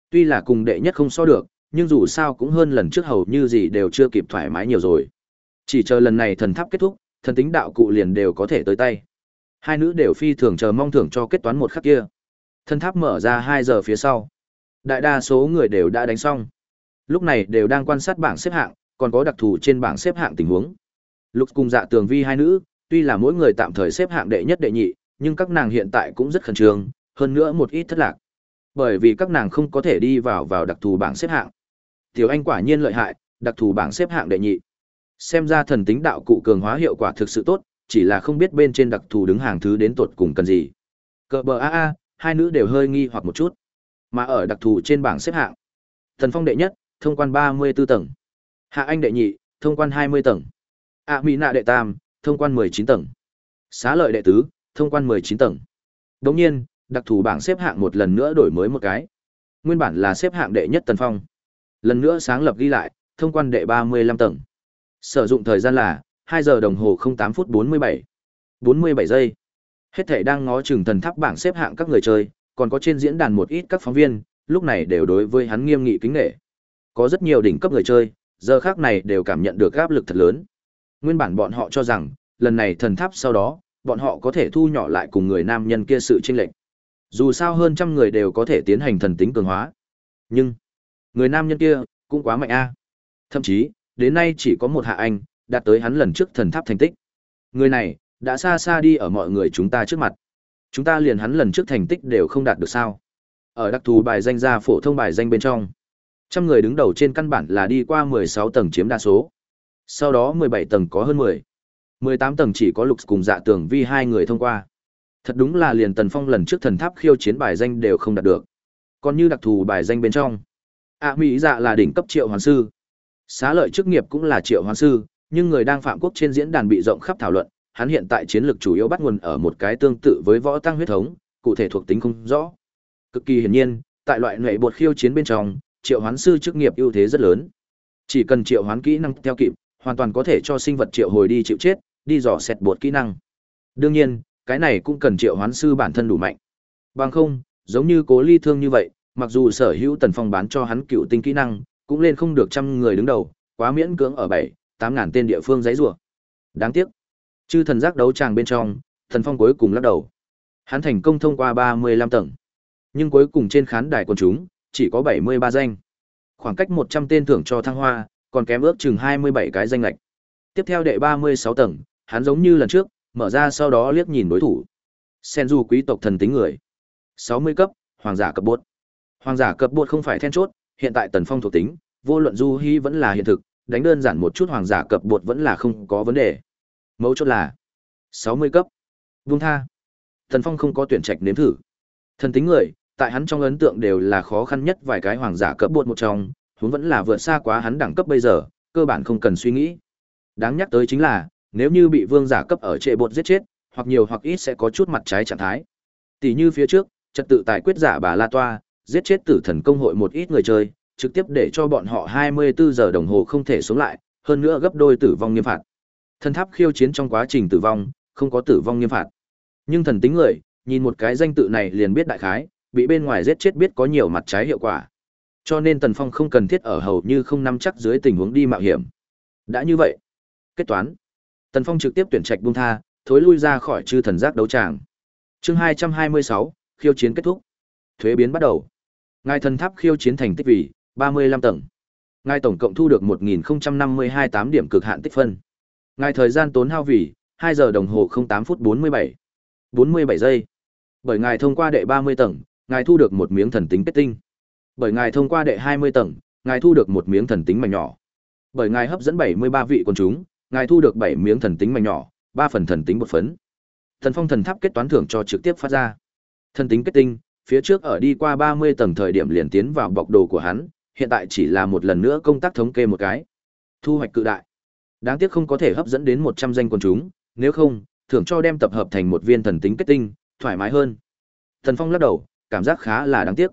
Tuy là cùng đệ nhất không so được, nhưng dù sao cũng hơn lần trước hầu như gì đều chưa kịp thoải mái nhiều rồi. Chỉ chờ lần này thần tháp kết thúc, thần tính đạo cụ liền đều có thể tới tay. Hai nữ đều phi thường chờ mong thưởng cho kết toán một khắc kia. Thần tháp mở ra 2 giờ phía sau. Đại đa số người đều đã đánh xong. Lúc này đều đang quan sát bảng xếp hạng, còn có đặc thù trên bảng xếp hạng tình huống. Lục cùng dạ tường vi hai nữ, tuy là mỗi người tạm thời xếp hạng đệ nhất đệ nhị, nhưng các nàng hiện tại cũng rất khẩn trương, hơn nữa một ít thất lạc. Bởi vì các nàng không có thể đi vào vào đặc thù bảng xếp hạng. Tiểu Anh quả nhiên lợi hại, đặc thù bảng xếp hạng đệ nhị. Xem ra thần tính đạo cụ cường hóa hiệu quả thực sự tốt, chỉ là không biết bên trên đặc thù đứng hàng thứ đến tột cùng cần gì. Cờ bờ a a, hai nữ đều hơi nghi hoặc một chút. Mà ở đặc thù trên bảng xếp hạng, Thần Phong đệ nhất, thông quan 34 tầng. Hạ Anh đệ nhị, thông quan 20 tầng. A Mỹ Nạ đệ tam, thông quan 19 tầng. Xá Lợi đệ tứ, thông quan 19 tầng. Đồng nhiên, đặc thù bảng xếp hạng một lần nữa đổi mới một cái. Nguyên bản là xếp hạng đệ nhất Tần Phong. Lần nữa sáng lập ghi lại, thông quan đệ 35 tầng. Sử dụng thời gian là 2 giờ đồng hồ 08 phút 47. 47 giây. Hết thể đang ngó chừng thần tháp bảng xếp hạng các người chơi, còn có trên diễn đàn một ít các phóng viên, lúc này đều đối với hắn nghiêm nghị kính nể. Có rất nhiều đỉnh cấp người chơi, giờ khác này đều cảm nhận được áp lực thật lớn. Nguyên bản bọn họ cho rằng, lần này thần tháp sau đó, bọn họ có thể thu nhỏ lại cùng người nam nhân kia sự chênh lệch. Dù sao hơn trăm người đều có thể tiến hành thần tính cường hóa. Nhưng, người nam nhân kia cũng quá mạnh a. Thậm chí, đến nay chỉ có một hạ anh đạt tới hắn lần trước thần tháp thành tích. Người này đã xa xa đi ở mọi người chúng ta trước mặt. Chúng ta liền hắn lần trước thành tích đều không đạt được sao? Ở đặc thù bài danh gia phổ thông bài danh bên trong, trăm người đứng đầu trên căn bản là đi qua 16 tầng chiếm đa số. Sau đó 17 tầng có hơn 10. 18 tầng chỉ có lục cùng dạ tường vi hai người thông qua. Thật đúng là liền Tần Phong lần trước thần tháp khiêu chiến bài danh đều không đạt được. Còn như đặc thù bài danh bên trong, ạ mỹ dạ là đỉnh cấp triệu hoàn sư. Xá lợi chức nghiệp cũng là triệu hoàn sư, nhưng người đang phạm quốc trên diễn đàn bị rộng khắp thảo luận, hắn hiện tại chiến lược chủ yếu bắt nguồn ở một cái tương tự với võ tăng huyết thống, cụ thể thuộc tính không rõ. Cực kỳ hiển nhiên, tại loại nệ bột khiêu chiến bên trong, triệu hoán sư chức nghiệp ưu thế rất lớn. Chỉ cần triệu hoán kỹ năng theo kịp, hoàn toàn có thể cho sinh vật triệu hồi đi chịu chết, đi dò xét bột kỹ năng. Đương nhiên, cái này cũng cần triệu hoán sư bản thân đủ mạnh. Bằng không, giống như cố ly thương như vậy, mặc dù sở hữu tần phong bán cho hắn cựu tinh kỹ năng, cũng lên không được trăm người đứng đầu, quá miễn cưỡng ở bảy, tám ngàn tên địa phương giấy rủa. Đáng tiếc. Chư thần giác đấu tràng bên trong, thần phong cuối cùng lắc đầu. Hắn thành công thông qua ba mươi lăm tầng. Nhưng cuối cùng trên khán đài quần chúng, chỉ có bảy mươi ba danh. Khoảng cách một trăm tên thưởng cho thăng hoa, còn kém ước chừng hai mươi bảy cái danh lệch. Tiếp theo đệ ba mươi sáu tầng, hắn giống như lần trước, mở ra sau đó liếc nhìn đối thủ. Sen du quý tộc thần tính người. sáu mươi cấp, hoàng giả cấp bốt. Hoàng giả cấp bột không phải then chốt, hiện tại tần phong thuộc tính, vô luận du hy vẫn là hiện thực, đánh đơn giản một chút hoàng giả cấp bột vẫn là không có vấn đề. Mấu chốt là sáu mươi cấp. Vung tha. Tần Phong không có tuyển trạch nếm thử. Thần tính người, tại hắn trong ấn tượng đều là khó khăn nhất vài cái hoàng giả cấp bột một trong, huống vẫn là vượt xa quá hắn đẳng cấp bây giờ, cơ bản không cần suy nghĩ. Đáng nhắc tới chính là, nếu như bị vương giả cấp ở trệ bột giết chết, hoặc nhiều hoặc ít sẽ có chút mặt trái trạng thái. Tỷ như phía trước, trật tự tài quyết giả bà La Toa, giết chết tử thần công hội một ít người chơi, trực tiếp để cho bọn họ 24 giờ đồng hồ không thể sống lại, hơn nữa gấp đôi tử vong nghiêm phạt. Thần tháp khiêu chiến trong quá trình tử vong, không có tử vong nghiêm phạt. Nhưng thần tính người, nhìn một cái danh tự này liền biết đại khái, bị bên ngoài giết chết biết có nhiều mặt trái hiệu quả. Cho nên Tần Phong không cần thiết ở hầu như không nắm chắc dưới tình huống đi mạo hiểm. Đã như vậy, kết toán. Tần Phong trực tiếp tuyển trạch buông tha, thối lui ra khỏi chư thần giác đấu tràng. Chương 226, khiêu chiến kết thúc. Thuế biến bắt đầu. Ngài thần tháp khiêu chiến thành tích vì 35 tầng. Ngài tổng cộng thu được 1052 8 điểm cực hạn tích phân. Ngài thời gian tốn hao vì 2 giờ đồng hồ 08 phút 47. 47 giây. Bởi ngài thông qua đệ 30 tầng, ngài thu được một miếng thần tính kết tinh. Bởi ngài thông qua đệ 20 tầng, ngài thu được một miếng thần tính mảnh nhỏ. Bởi ngài hấp dẫn 73 vị quần chúng, ngài thu được 7 miếng thần tính mảnh nhỏ, 3 phần thần tính bột phấn. Thần phong thần tháp kết toán thưởng cho trực tiếp phát ra. Thần tính kết tinh, phía trước ở đi qua 30 tầng thời điểm liền tiến vào bọc đồ của hắn, hiện tại chỉ là một lần nữa công tác thống kê một cái. Thu hoạch cự đại. Đáng tiếc không có thể hấp dẫn đến 100 danh quần chúng, nếu không, thưởng cho đem tập hợp thành một viên thần tính kết tinh, thoải mái hơn. Thần Phong lắc đầu, cảm giác khá là đáng tiếc.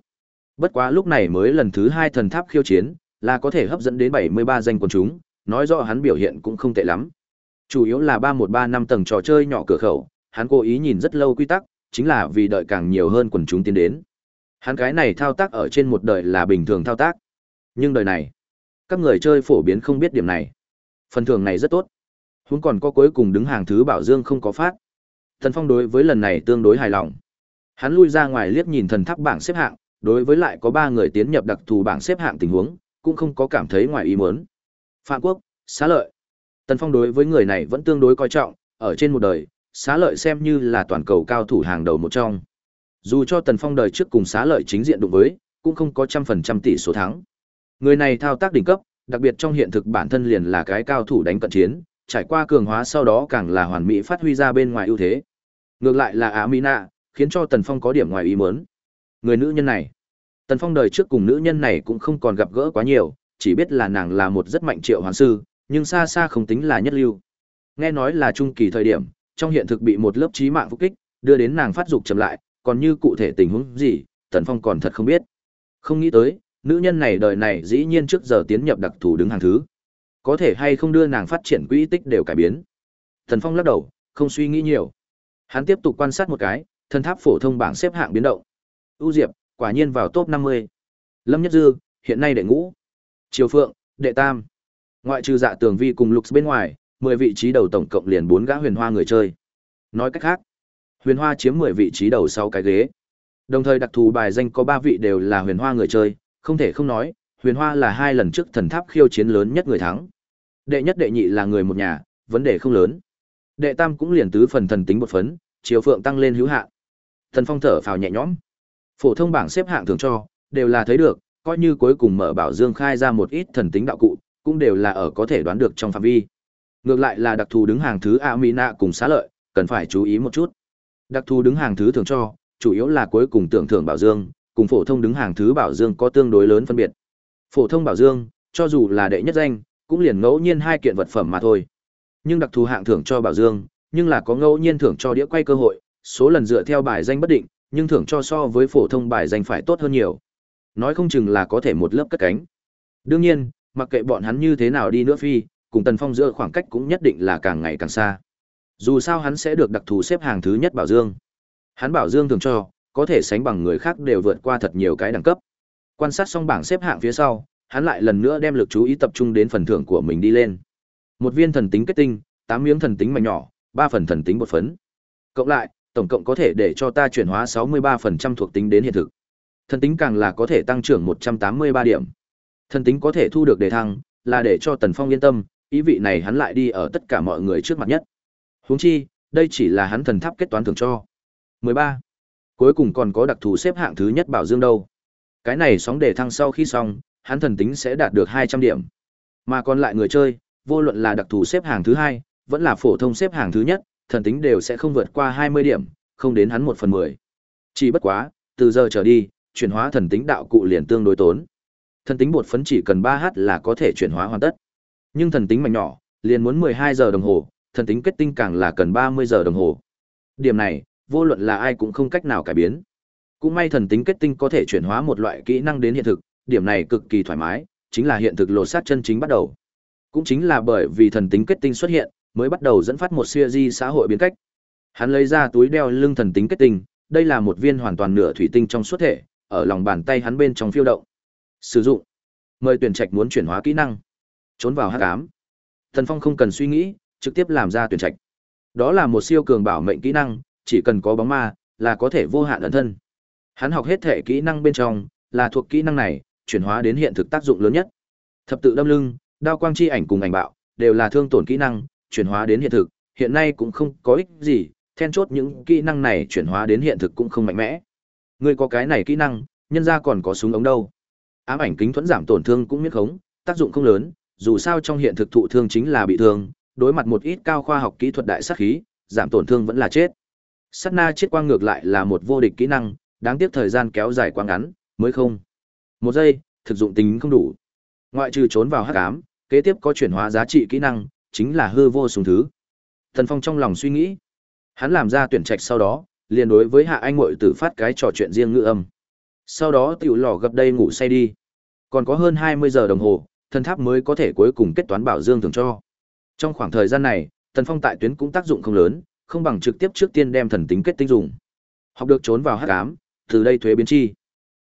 Bất quá lúc này mới lần thứ hai thần tháp khiêu chiến, là có thể hấp dẫn đến 73 danh quần chúng, nói rõ hắn biểu hiện cũng không tệ lắm. Chủ yếu là 3135 tầng trò chơi nhỏ cửa khẩu, hắn cố ý nhìn rất lâu quy tắc, chính là vì đợi càng nhiều hơn quần chúng tiến đến. Hắn cái này thao tác ở trên một đời là bình thường thao tác. Nhưng đời này, các người chơi phổ biến không biết điểm này. Phần thưởng này rất tốt. Huống còn có cuối cùng đứng hàng thứ Bảo Dương không có phát. Thần Phong đối với lần này tương đối hài lòng. Hắn lui ra ngoài liếc nhìn thần tháp bảng xếp hạng, đối với lại có 3 người tiến nhập đặc thù bảng xếp hạng tình huống, cũng không có cảm thấy ngoài ý muốn. Phạm Quốc, xá lợi. Tần Phong đối với người này vẫn tương đối coi trọng, ở trên một đời, xá lợi xem như là toàn cầu cao thủ hàng đầu một trong. Dù cho Tần Phong đời trước cùng xá lợi chính diện đụng với, cũng không có trăm phần trăm tỷ số thắng. Người này thao tác đỉnh cấp, đặc biệt trong hiện thực bản thân liền là cái cao thủ đánh cận chiến, trải qua cường hóa sau đó càng là hoàn mỹ phát huy ra bên ngoài ưu thế. Ngược lại là Amina, khiến cho Tần Phong có điểm ngoài ý muốn. Người nữ nhân này, Tần Phong đời trước cùng nữ nhân này cũng không còn gặp gỡ quá nhiều, chỉ biết là nàng là một rất mạnh triệu hoàn sư, nhưng xa xa không tính là nhất lưu. Nghe nói là trung kỳ thời điểm, trong hiện thực bị một lớp trí mạng phục kích, đưa đến nàng phát dục chậm lại, còn như cụ thể tình huống gì, Tần Phong còn thật không biết. Không nghĩ tới, nữ nhân này đời này dĩ nhiên trước giờ tiến nhập đặc thù đứng hàng thứ. Có thể hay không đưa nàng phát triển quỹ tích đều cải biến. Tần Phong lắc đầu, không suy nghĩ nhiều. Hắn tiếp tục quan sát một cái, thân tháp phổ thông bảng xếp hạng biến động. ưu Diệp, quả nhiên vào top 50. Lâm Nhất Dư, hiện nay đệ ngũ. Triều Phượng, đệ tam. Ngoại trừ dạ tường vi cùng lục bên ngoài, 10 vị trí đầu tổng cộng liền 4 gã huyền hoa người chơi. Nói cách khác, huyền hoa chiếm 10 vị trí đầu sau cái ghế. Đồng thời đặc thù bài danh có 3 vị đều là huyền hoa người chơi, không thể không nói, huyền hoa là hai lần trước thần tháp khiêu chiến lớn nhất người thắng. Đệ nhất đệ nhị là người một nhà, vấn đề không lớn. Đệ tam cũng liền tứ phần thần tính một phấn, chiều phượng tăng lên hữu hạn. Thần phong thở phào nhẹ nhõm. Phổ thông bảng xếp hạng thường cho, đều là thấy được, coi như cuối cùng mở bảo dương khai ra một ít thần tính đạo cụ, cũng đều là ở có thể đoán được trong phạm vi. Ngược lại là đặc thù đứng hàng thứ Amina cùng xá lợi, cần phải chú ý một chút. Đặc thù đứng hàng thứ thường cho, chủ yếu là cuối cùng tưởng thưởng bảo dương, cùng phổ thông đứng hàng thứ bảo dương có tương đối lớn phân biệt. Phổ thông bảo dương, cho dù là đệ nhất danh, cũng liền ngẫu nhiên hai kiện vật phẩm mà thôi. Nhưng đặc thù hạng thưởng cho bảo dương, nhưng là có ngẫu nhiên thưởng cho đĩa quay cơ hội, số lần dựa theo bài danh bất định, nhưng thưởng cho so với phổ thông bài danh phải tốt hơn nhiều. Nói không chừng là có thể một lớp cất cánh. Đương nhiên, mặc kệ bọn hắn như thế nào đi nữa phi, cùng Tần Phong giữa khoảng cách cũng nhất định là càng ngày càng xa. Dù sao hắn sẽ được đặc thù xếp hàng thứ nhất bảo dương. Hắn bảo dương thường cho, có thể sánh bằng người khác đều vượt qua thật nhiều cái đẳng cấp. Quan sát xong bảng xếp hạng phía sau, hắn lại lần nữa đem lực chú ý tập trung đến phần thưởng của mình đi lên. Một viên thần tính kết tinh, tám miếng thần tính mảnh nhỏ, ba phần thần tính bột phấn. Cộng lại, tổng cộng có thể để cho ta chuyển hóa 63% thuộc tính đến hiện thực. Thần tính càng là có thể tăng trưởng 183 điểm. Thần tính có thể thu được đề thăng, là để cho Tần Phong yên tâm, ý vị này hắn lại đi ở tất cả mọi người trước mặt nhất. Huống chi, đây chỉ là hắn thần tháp kết toán thưởng cho. 13. Cuối cùng còn có đặc thù xếp hạng thứ nhất bảo dương đâu. Cái này sóng đề thăng sau khi xong, hắn thần tính sẽ đạt được 200 điểm. Mà còn lại người chơi, vô luận là đặc thù xếp hạng thứ hai, vẫn là phổ thông xếp hạng thứ nhất, thần tính đều sẽ không vượt qua 20 điểm, không đến hắn 1 phần 10. Chỉ bất quá, từ giờ trở đi, chuyển hóa thần tính đạo cụ liền tương đối tốn. Thần tính bột phấn chỉ cần 3h là có thể chuyển hóa hoàn tất. Nhưng thần tính mảnh nhỏ, liền muốn 12 giờ đồng hồ, thần tính kết tinh càng là cần 30 giờ đồng hồ. Điểm này, vô luận là ai cũng không cách nào cải biến. Cũng may thần tính kết tinh có thể chuyển hóa một loại kỹ năng đến hiện thực, điểm này cực kỳ thoải mái, chính là hiện thực lột xác chân chính bắt đầu. Cũng chính là bởi vì thần tính kết tinh xuất hiện, mới bắt đầu dẫn phát một siêu di xã hội biến cách. Hắn lấy ra túi đeo lưng thần tính kết tinh, đây là một viên hoàn toàn nửa thủy tinh trong suốt thể, ở lòng bàn tay hắn bên trong phiêu động. Sử dụng. Mời tuyển trạch muốn chuyển hóa kỹ năng. Trốn vào hắc ám. Thần Phong không cần suy nghĩ, trực tiếp làm ra tuyển trạch. Đó là một siêu cường bảo mệnh kỹ năng, chỉ cần có bóng ma là có thể vô hạn ẩn thân. Hắn học hết thể kỹ năng bên trong, là thuộc kỹ năng này, chuyển hóa đến hiện thực tác dụng lớn nhất. Thập tự đâm lưng, đao quang chi ảnh cùng ảnh bạo, đều là thương tổn kỹ năng, chuyển hóa đến hiện thực, hiện nay cũng không có ích gì, then chốt những kỹ năng này chuyển hóa đến hiện thực cũng không mạnh mẽ. Ngươi có cái này kỹ năng, nhân ra còn có súng ống đâu. Ám ảnh kính thuẫn giảm tổn thương cũng miễn khống, tác dụng không lớn, dù sao trong hiện thực thụ thương chính là bị thương, đối mặt một ít cao khoa học kỹ thuật đại sát khí, giảm tổn thương vẫn là chết. Sát na chiết quang ngược lại là một vô địch kỹ năng, đáng tiếc thời gian kéo dài quá ngắn, mới không. Một giây, thực dụng tính không đủ. Ngoại trừ trốn vào hắc ám, kế tiếp có chuyển hóa giá trị kỹ năng, chính là hư vô sùng thứ. Thần Phong trong lòng suy nghĩ, hắn làm ra tuyển trạch sau đó, liền đối với Hạ Anh Ngụy tử phát cái trò chuyện riêng ngữ âm. Sau đó tiểu lò gặp đây ngủ say đi. Còn có hơn 20 giờ đồng hồ, thần tháp mới có thể cuối cùng kết toán bảo dương thường cho. Trong khoảng thời gian này, Tần Phong tại tuyến cũng tác dụng không lớn, không bằng trực tiếp trước tiên đem thần tính kết tinh dùng. Học được trốn vào hắc ám, từ đây thuế biến chi.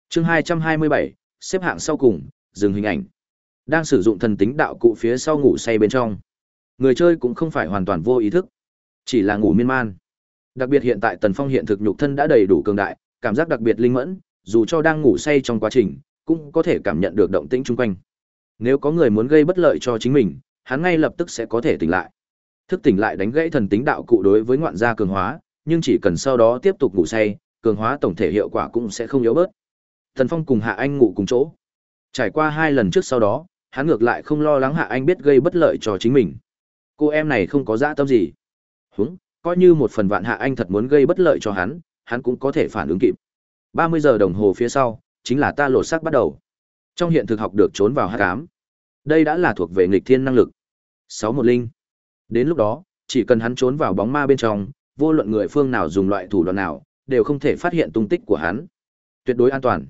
Chương 227, xếp hạng sau cùng, dừng hình ảnh. Đang sử dụng thần tính đạo cụ phía sau ngủ say bên trong. Người chơi cũng không phải hoàn toàn vô ý thức, chỉ là ngủ miên man. Đặc biệt hiện tại Tần Phong hiện thực nhục thân đã đầy đủ cường đại, cảm giác đặc biệt linh mẫn, dù cho đang ngủ say trong quá trình, cũng có thể cảm nhận được động tĩnh chung quanh. Nếu có người muốn gây bất lợi cho chính mình, hắn ngay lập tức sẽ có thể tỉnh lại. Thức tỉnh lại đánh gãy thần tính đạo cụ đối với ngoạn gia cường hóa, nhưng chỉ cần sau đó tiếp tục ngủ say, cường hóa tổng thể hiệu quả cũng sẽ không yếu bớt. Thần Phong cùng Hạ Anh ngủ cùng chỗ. Trải qua hai lần trước sau đó, hắn ngược lại không lo lắng Hạ Anh biết gây bất lợi cho chính mình. Cô em này không có dã tâm gì. Húng, coi như một phần vạn Hạ Anh thật muốn gây bất lợi cho hắn, hắn cũng có thể phản ứng kịp. 30 giờ đồng hồ phía sau, chính là ta lột xác bắt đầu. Trong hiện thực học được trốn vào hắc ám. Đây đã là thuộc về nghịch thiên năng lực. sáu một linh. Đến lúc đó, chỉ cần hắn trốn vào bóng ma bên trong, vô luận người phương nào dùng loại thủ đoạn nào, đều không thể phát hiện tung tích của hắn. Tuyệt đối an toàn.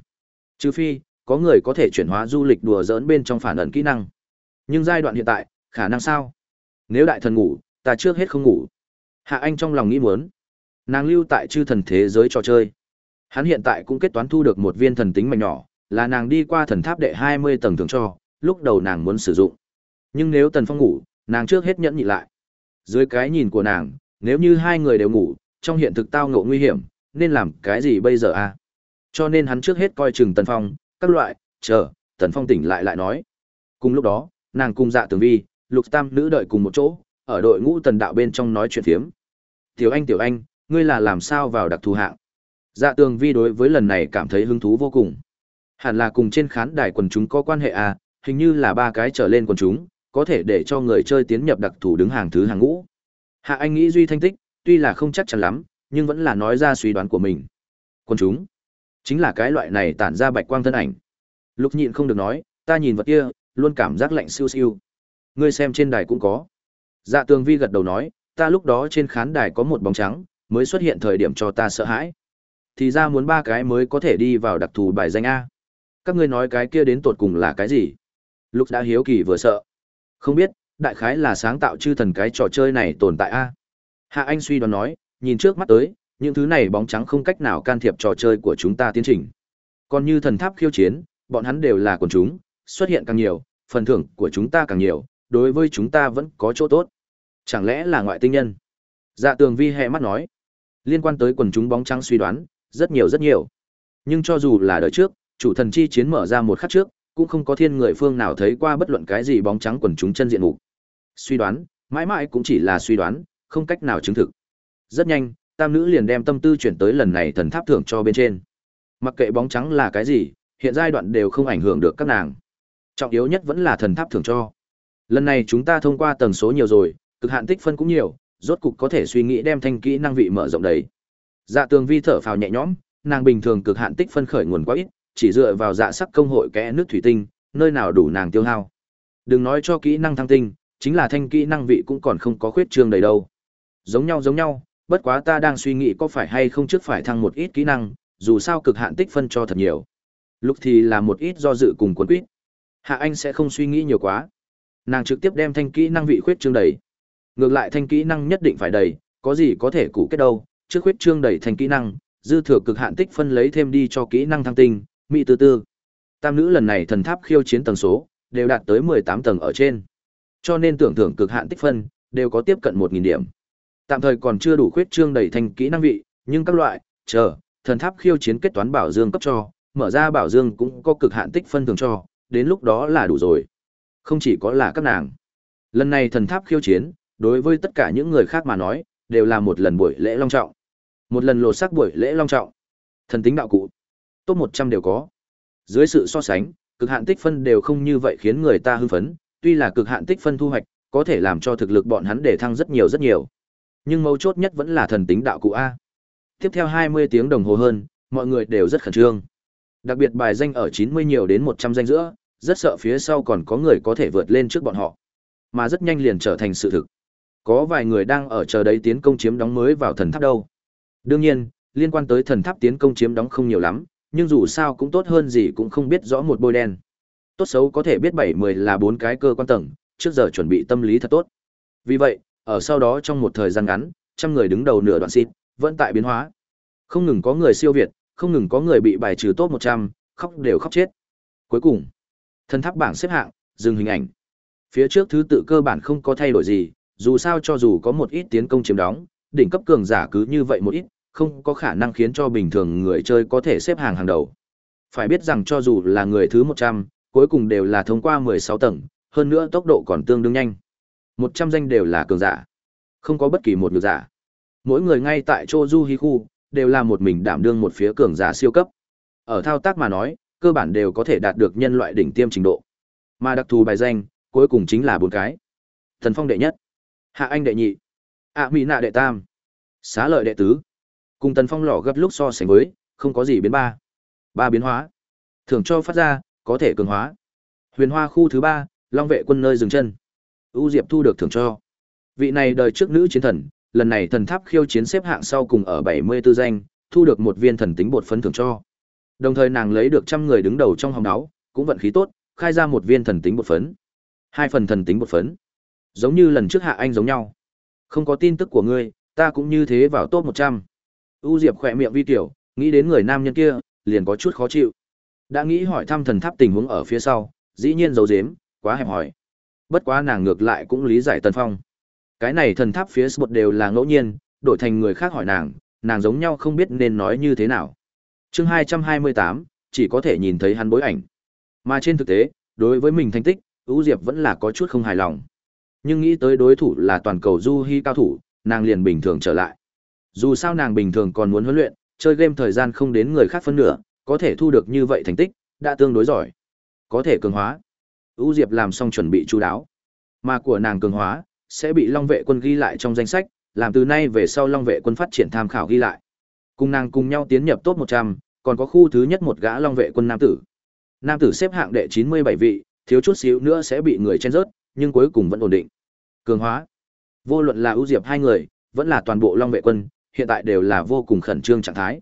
Trừ phi, có người có thể chuyển hóa du lịch đùa giỡn bên trong phản ẩn kỹ năng. Nhưng giai đoạn hiện tại, khả năng sao? Nếu đại thần ngủ, ta trước hết không ngủ. Hạ Anh trong lòng nghĩ muốn. Nàng lưu tại chư thần thế giới trò chơi. Hắn hiện tại cũng kết toán thu được một viên thần tính mảnh nhỏ, là nàng đi qua thần tháp đệ 20 tầng thường cho, lúc đầu nàng muốn sử dụng. Nhưng nếu Tần Phong ngủ, nàng trước hết nhẫn nhịn lại. Dưới cái nhìn của nàng, nếu như hai người đều ngủ, trong hiện thực tao ngộ nguy hiểm, nên làm cái gì bây giờ a? À? Cho nên hắn trước hết coi chừng Tần Phong, các loại, chờ, Tần Phong tỉnh lại lại nói. Cùng lúc đó, nàng cùng Dạ Tường Vi, Lục Tam nữ đợi cùng một chỗ, ở đội ngũ Tần đạo bên trong nói chuyện phiếm. "Tiểu Anh, Tiểu Anh, ngươi là làm sao vào đặc thù hạng?" Dạ Tường Vi đối với lần này cảm thấy hứng thú vô cùng. Hẳn là cùng trên khán đài quần chúng có quan hệ à, hình như là ba cái trở lên quần chúng, có thể để cho người chơi tiến nhập đặc thù đứng hàng thứ hàng ngũ. Hạ Anh nghĩ duy thanh tích, tuy là không chắc chắn lắm, nhưng vẫn là nói ra suy đoán của mình. Quần chúng, chính là cái loại này tản ra bạch quang thân ảnh. Lục nhịn không được nói, ta nhìn vật kia, luôn cảm giác lạnh siêu siêu. Ngươi xem trên đài cũng có. Dạ Tường Vi gật đầu nói, ta lúc đó trên khán đài có một bóng trắng, mới xuất hiện thời điểm cho ta sợ hãi. Thì ra muốn ba cái mới có thể đi vào đặc thù bài danh A. Các ngươi nói cái kia đến tột cùng là cái gì? Lục đã hiếu kỳ vừa sợ. Không biết, đại khái là sáng tạo chư thần cái trò chơi này tồn tại A. Hạ Anh suy đoán nói, nhìn trước mắt tới, những thứ này bóng trắng không cách nào can thiệp trò chơi của chúng ta tiến trình. Còn như thần tháp khiêu chiến, bọn hắn đều là quần chúng, xuất hiện càng nhiều, phần thưởng của chúng ta càng nhiều, đối với chúng ta vẫn có chỗ tốt. Chẳng lẽ là ngoại tinh nhân? Dạ tường vi hẹ mắt nói. Liên quan tới quần chúng bóng trắng suy đoán, rất nhiều rất nhiều. Nhưng cho dù là đời trước, chủ thần chi chiến mở ra một khắc trước, cũng không có thiên người phương nào thấy qua bất luận cái gì bóng trắng quần chúng chân diện mục. Suy đoán, mãi mãi cũng chỉ là suy đoán, không cách nào chứng thực. Rất nhanh, tam nữ liền đem tâm tư chuyển tới lần này thần tháp thưởng cho bên trên. Mặc kệ bóng trắng là cái gì, hiện giai đoạn đều không ảnh hưởng được các nàng. Trọng yếu nhất vẫn là thần tháp thưởng cho. Lần này chúng ta thông qua tầng số nhiều rồi, cực hạn tích phân cũng nhiều, rốt cục có thể suy nghĩ đem thanh kỹ năng vị mở rộng đấy. Dạ Tường Vi thở phào nhẹ nhõm, nàng bình thường cực hạn tích phân khởi nguồn quá ít, chỉ dựa vào dạ sắc công hội kẽ nước thủy tinh, nơi nào đủ nàng tiêu hao. Đừng nói cho kỹ năng thăng tinh, chính là thanh kỹ năng vị cũng còn không có khuyết trương đầy đâu. Giống nhau giống nhau, bất quá ta đang suy nghĩ có phải hay không trước phải thăng một ít kỹ năng, dù sao cực hạn tích phân cho thật nhiều. Lúc thì là một ít do dự cùng cuốn quýt. Hạ Anh sẽ không suy nghĩ nhiều quá. Nàng trực tiếp đem thanh kỹ năng vị khuyết trương đầy. Ngược lại thanh kỹ năng nhất định phải đầy, có gì có thể cụ kết đâu, trước khuyết trương đầy thanh kỹ năng, dư thừa cực hạn tích phân lấy thêm đi cho kỹ năng thăng tinh, mỹ tư tư. Tam nữ lần này thần tháp khiêu chiến tầng số, đều đạt tới 18 tầng ở trên. Cho nên tưởng thưởng cực hạn tích phân, đều có tiếp cận 1.000 điểm. Tạm thời còn chưa đủ khuyết trương đầy thành kỹ năng vị, nhưng các loại, chờ, thần tháp khiêu chiến kết toán bảo dương cấp cho, mở ra bảo dương cũng có cực hạn tích phân thường cho, đến lúc đó là đủ rồi. Không chỉ có là các nàng. Lần này thần tháp khiêu chiến, đối với tất cả những người khác mà nói, đều là một lần buổi lễ long trọng. Một lần lột sắc buổi lễ long trọng. Thần tính đạo cụ. Top 100 đều có. Dưới sự so sánh, cực hạn tích phân đều không như vậy khiến người ta hưng phấn, tuy là cực hạn tích phân thu hoạch, có thể làm cho thực lực bọn hắn để thăng rất nhiều rất nhiều. Nhưng mấu chốt nhất vẫn là thần tính đạo cụ A. Tiếp theo 20 tiếng đồng hồ hơn, mọi người đều rất khẩn trương. Đặc biệt bài danh ở 90 nhiều đến 100 danh giữa, rất sợ phía sau còn có người có thể vượt lên trước bọn họ. Mà rất nhanh liền trở thành sự thực. Có vài người đang ở chờ đấy tiến công chiếm đóng mới vào thần tháp đâu. Đương nhiên, liên quan tới thần tháp tiến công chiếm đóng không nhiều lắm, nhưng dù sao cũng tốt hơn gì cũng không biết rõ một bôi đen. Tốt xấu có thể biết 7-10 là bốn cái cơ quan tầng, trước giờ chuẩn bị tâm lý thật tốt. Vì vậy, ở sau đó trong một thời gian ngắn, trăm người đứng đầu nửa đoạn xịt, vẫn tại biến hóa. Không ngừng có người siêu việt, không ngừng có người bị bài trừ top 100, khóc đều khóc chết. Cuối cùng, thần tháp bảng xếp hạng, dừng hình ảnh. Phía trước thứ tự cơ bản không có thay đổi gì, dù sao cho dù có một ít tiến công chiếm đóng, đỉnh cấp cường giả cứ như vậy một ít, không có khả năng khiến cho bình thường người chơi có thể xếp hàng hàng đầu. Phải biết rằng cho dù là người thứ 100, cuối cùng đều là thông qua 16 tầng, hơn nữa tốc độ còn tương đương nhanh. 100 danh đều là cường giả, không có bất kỳ một nhược giả. Mỗi người ngay tại Choju Hi khu, đều là một mình đảm đương một phía cường giả siêu cấp. Ở thao tác mà nói, cơ bản đều có thể đạt được nhân loại đỉnh tiêm trình độ. Mà đặc thù bài danh, cuối cùng chính là bốn cái. Thần Phong đệ nhất, Hạ Anh đệ nhị, ạ Mỹ nạ đệ tam, Xá lợi đệ tứ. Cùng Tần Phong lò gấp lúc so sánh với, không có gì biến ba. Ba biến hóa. Thưởng cho phát ra, có thể cường hóa. Huyền Hoa khu thứ ba, Long vệ quân nơi dừng chân. U Diệp thu được thưởng cho. Vị này đời trước nữ chiến thần, lần này thần tháp khiêu chiến xếp hạng sau cùng ở 74 danh, thu được một viên thần tính bột phấn thưởng cho. Đồng thời nàng lấy được trăm người đứng đầu trong hòng đáo, cũng vận khí tốt, khai ra một viên thần tính bột phấn. Hai phần thần tính bột phấn. Giống như lần trước hạ anh giống nhau. Không có tin tức của ngươi, ta cũng như thế vào top 100. U Diệp khỏe miệng vi tiểu, nghĩ đến người nam nhân kia, liền có chút khó chịu. Đã nghĩ hỏi thăm thần tháp tình huống ở phía sau, dĩ nhiên giấu giếm, quá hẹp hỏi. Bất quá nàng ngược lại cũng lý giải Tần Phong. Cái này thần tháp phía spot đều là ngẫu nhiên, đổi thành người khác hỏi nàng, nàng giống nhau không biết nên nói như thế nào. Chương 228, chỉ có thể nhìn thấy hắn bối ảnh. Mà trên thực tế, đối với mình thành tích, U Diệp vẫn là có chút không hài lòng. Nhưng nghĩ tới đối thủ là toàn cầu du hy cao thủ, nàng liền bình thường trở lại. Dù sao nàng bình thường còn muốn huấn luyện, chơi game thời gian không đến người khác phân nửa, có thể thu được như vậy thành tích, đã tương đối giỏi. Có thể cường hóa. U Diệp làm xong chuẩn bị chú đáo. Mà của nàng cường hóa sẽ bị Long vệ quân ghi lại trong danh sách, làm từ nay về sau Long vệ quân phát triển tham khảo ghi lại. Cùng nàng cùng nhau tiến nhập top 100, còn có khu thứ nhất một gã Long vệ quân nam tử. Nam tử xếp hạng đệ 97 vị, thiếu chút xíu nữa sẽ bị người chen rớt, nhưng cuối cùng vẫn ổn định. Cường hóa. Vô luận là ưu diệp hai người, vẫn là toàn bộ Long vệ quân, hiện tại đều là vô cùng khẩn trương trạng thái.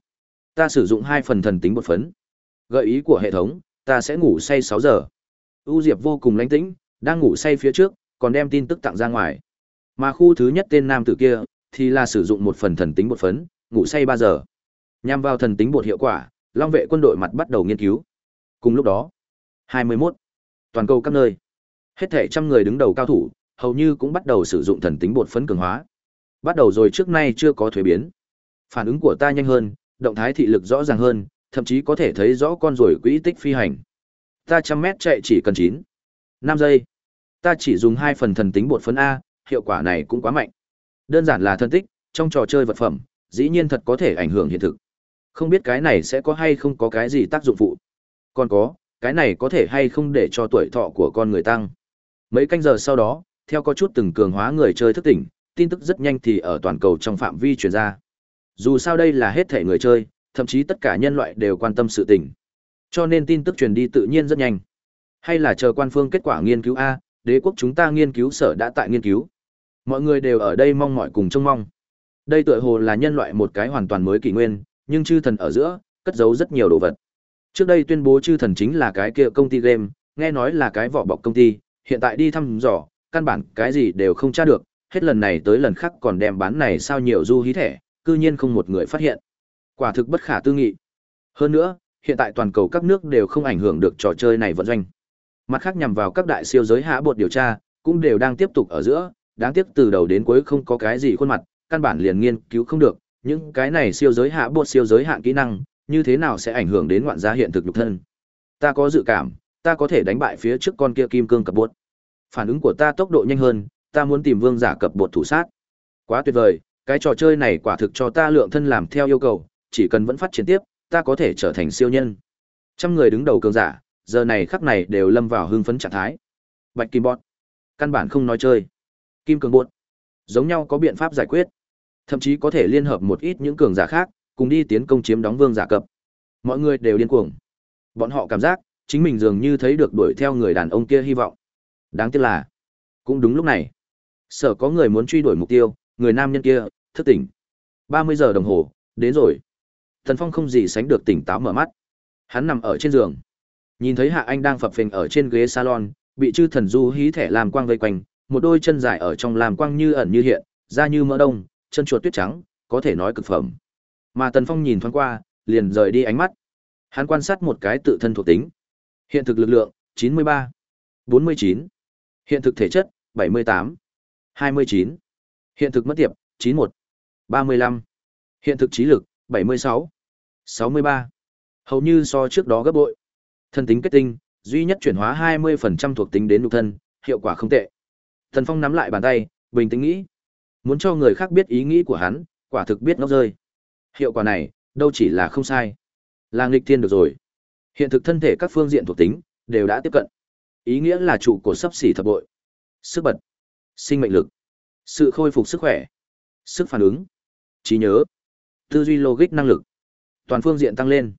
Ta sử dụng hai phần thần tính bột phấn. Gợi ý của hệ thống, ta sẽ ngủ say 6 giờ. U diệp vô cùng lãnh tĩnh, đang ngủ say phía trước, còn đem tin tức tặng ra ngoài. Mà khu thứ nhất tên nam tử kia, thì là sử dụng một phần thần tính bột phấn, ngủ say 3 giờ. Nhằm vào thần tính bột hiệu quả, Long vệ quân đội mặt bắt đầu nghiên cứu. Cùng lúc đó, 21. Toàn cầu các nơi. Hết thể trăm người đứng đầu cao thủ, hầu như cũng bắt đầu sử dụng thần tính bột phấn cường hóa. Bắt đầu rồi trước nay chưa có thuế biến. Phản ứng của ta nhanh hơn, động thái thị lực rõ ràng hơn, thậm chí có thể thấy rõ con rồi quỹ tích phi hành. Ta trăm mét chạy chỉ cần 9. 5 giây. Ta chỉ dùng hai phần thần tính bột phấn A, hiệu quả này cũng quá mạnh. Đơn giản là thân tích, trong trò chơi vật phẩm, dĩ nhiên thật có thể ảnh hưởng hiện thực. Không biết cái này sẽ có hay không có cái gì tác dụng phụ. Còn có, cái này có thể hay không để cho tuổi thọ của con người tăng. Mấy canh giờ sau đó, theo có chút từng cường hóa người chơi thức tỉnh, tin tức rất nhanh thì ở toàn cầu trong phạm vi truyền ra. Dù sao đây là hết thể người chơi, thậm chí tất cả nhân loại đều quan tâm sự tình. Cho nên tin tức truyền đi tự nhiên rất nhanh. Hay là chờ quan phương kết quả nghiên cứu A, đế quốc chúng ta nghiên cứu sở đã tại nghiên cứu. Mọi người đều ở đây mong mỏi cùng trông mong. Đây tựa hồ là nhân loại một cái hoàn toàn mới kỷ nguyên, nhưng chư thần ở giữa, cất giấu rất nhiều đồ vật. Trước đây tuyên bố chư thần chính là cái kia công ty game, nghe nói là cái vỏ bọc công ty, hiện tại đi thăm dò, căn bản cái gì đều không tra được, hết lần này tới lần khác còn đem bán này sao nhiều du hí thẻ, cư nhiên không một người phát hiện. Quả thực bất khả tư nghị. Hơn nữa, hiện tại toàn cầu các nước đều không ảnh hưởng được trò chơi này vận doanh. Mặt khác nhằm vào các đại siêu giới hạ bột điều tra, cũng đều đang tiếp tục ở giữa, đáng tiếc từ đầu đến cuối không có cái gì khuôn mặt, căn bản liền nghiên cứu không được, những cái này siêu giới hạ bột siêu giới hạn kỹ năng, như thế nào sẽ ảnh hưởng đến ngoạn gia hiện thực nhục thân. Ta có dự cảm, ta có thể đánh bại phía trước con kia kim cương cập bột. Phản ứng của ta tốc độ nhanh hơn, ta muốn tìm vương giả cập bột thủ sát. Quá tuyệt vời, cái trò chơi này quả thực cho ta lượng thân làm theo yêu cầu, chỉ cần vẫn phát triển tiếp, ta có thể trở thành siêu nhân. Trăm người đứng đầu cường giả, giờ này khắc này đều lâm vào hưng phấn trạng thái. Bạch Kim Bọt, căn bản không nói chơi. Kim Cường bột, giống nhau có biện pháp giải quyết. Thậm chí có thể liên hợp một ít những cường giả khác, cùng đi tiến công chiếm đóng vương giả cập. Mọi người đều điên cuồng. Bọn họ cảm giác, chính mình dường như thấy được đuổi theo người đàn ông kia hy vọng. Đáng tiếc là, cũng đúng lúc này, sở có người muốn truy đuổi mục tiêu, người nam nhân kia, thức tỉnh. 30 giờ đồng hồ, đến rồi. Thần Phong không gì sánh được tỉnh táo mở mắt. Hắn nằm ở trên giường. Nhìn thấy Hạ Anh đang phập phình ở trên ghế salon, bị chư thần du hí thẻ làm quang vây quanh, một đôi chân dài ở trong làm quang như ẩn như hiện, da như mỡ đông, chân chuột tuyết trắng, có thể nói cực phẩm. Mà Tần Phong nhìn thoáng qua, liền rời đi ánh mắt. Hắn quan sát một cái tự thân thuộc tính. Hiện thực lực lượng, 93. 49. Hiện thực thể chất, 78. 29. Hiện thực mất tiệp, 91. 35. Hiện thực trí lực, 76. 63. Hầu như so trước đó gấp bội. Thân tính kết tinh, duy nhất chuyển hóa 20% thuộc tính đến nhục thân, hiệu quả không tệ. Thần Phong nắm lại bàn tay, bình tĩnh nghĩ. Muốn cho người khác biết ý nghĩ của hắn, quả thực biết ngốc rơi. Hiệu quả này, đâu chỉ là không sai. Là nghịch thiên được rồi. Hiện thực thân thể các phương diện thuộc tính, đều đã tiếp cận. Ý nghĩa là trụ của sắp xỉ thập bội. Sức bật, sinh mệnh lực, sự khôi phục sức khỏe, sức phản ứng, trí nhớ, tư duy logic năng lực, toàn phương diện tăng lên.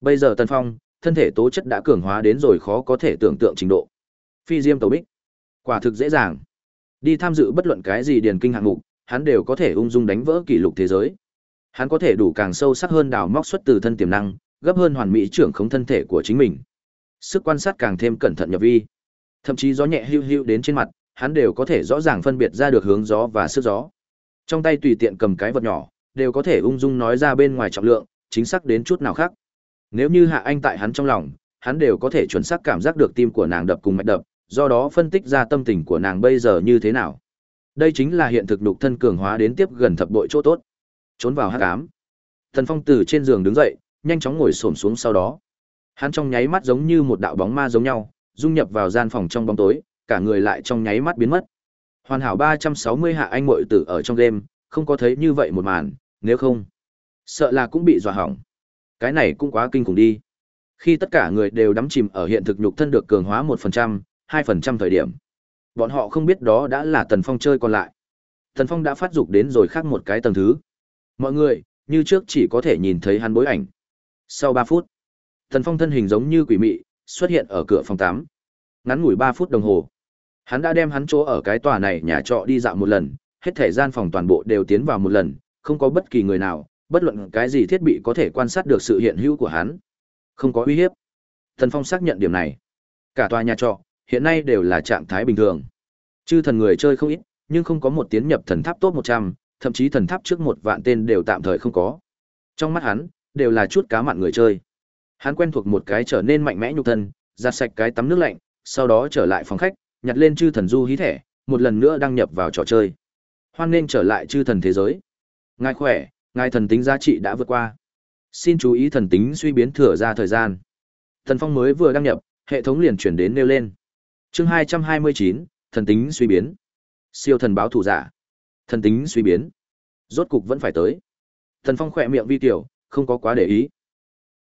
Bây giờ Tần Phong thân thể tố chất đã cường hóa đến rồi khó có thể tưởng tượng trình độ. Phi diêm tàu bích. Quả thực dễ dàng. Đi tham dự bất luận cái gì điền kinh hạng mục, hắn đều có thể ung dung đánh vỡ kỷ lục thế giới. Hắn có thể đủ càng sâu sắc hơn đào móc xuất từ thân tiềm năng, gấp hơn hoàn mỹ trưởng khống thân thể của chính mình. Sức quan sát càng thêm cẩn thận nhập vi. Thậm chí gió nhẹ hưu hưu đến trên mặt, hắn đều có thể rõ ràng phân biệt ra được hướng gió và sức gió. Trong tay tùy tiện cầm cái vật nhỏ, đều có thể ung dung nói ra bên ngoài trọng lượng, chính xác đến chút nào khác. Nếu như Hạ Anh tại hắn trong lòng, hắn đều có thể chuẩn xác cảm giác được tim của nàng đập cùng mạch đập, do đó phân tích ra tâm tình của nàng bây giờ như thế nào. Đây chính là hiện thực nhục thân cường hóa đến tiếp gần thập bội chỗ tốt. Trốn vào hắc ám. Thần Phong từ trên giường đứng dậy, nhanh chóng ngồi xổm xuống sau đó. Hắn trong nháy mắt giống như một đạo bóng ma giống nhau, dung nhập vào gian phòng trong bóng tối, cả người lại trong nháy mắt biến mất. Hoàn hảo 360 hạ anh muội tử ở trong game, không có thấy như vậy một màn, nếu không, sợ là cũng bị dọa hỏng. Cái này cũng quá kinh khủng đi. Khi tất cả người đều đắm chìm ở hiện thực nhục thân được cường hóa 1%, 2% thời điểm, bọn họ không biết đó đã là Tần Phong chơi còn lại. Tần Phong đã phát dục đến rồi khác một cái tầng thứ. Mọi người, như trước chỉ có thể nhìn thấy hắn bối ảnh. Sau 3 phút, Tần Phong thân hình giống như quỷ mị, xuất hiện ở cửa phòng 8. Ngắn ngủi 3 phút đồng hồ, hắn đã đem hắn chỗ ở cái tòa này nhà trọ đi dạo một lần, hết thể gian phòng toàn bộ đều tiến vào một lần, không có bất kỳ người nào, bất luận cái gì thiết bị có thể quan sát được sự hiện hữu của hắn. Không có uy hiếp. Thần Phong xác nhận điểm này. Cả tòa nhà trọ, hiện nay đều là trạng thái bình thường. Chư thần người chơi không ít, nhưng không có một tiến nhập thần tháp top 100, thậm chí thần tháp trước một vạn tên đều tạm thời không có. Trong mắt hắn, đều là chút cá mặn người chơi. Hắn quen thuộc một cái trở nên mạnh mẽ nhục thân, giặt sạch cái tắm nước lạnh, sau đó trở lại phòng khách, nhặt lên chư thần du hí thẻ, một lần nữa đăng nhập vào trò chơi. Hoan nên trở lại chư thần thế giới. Ngài khỏe, ngài thần tính giá trị đã vượt qua. Xin chú ý thần tính suy biến thừa ra thời gian. Thần Phong mới vừa đăng nhập, hệ thống liền chuyển đến nêu lên. Chương 229, thần tính suy biến. Siêu thần báo thủ giả. Thần tính suy biến. Rốt cục vẫn phải tới. Thần Phong khỏe miệng vi tiểu, không có quá để ý.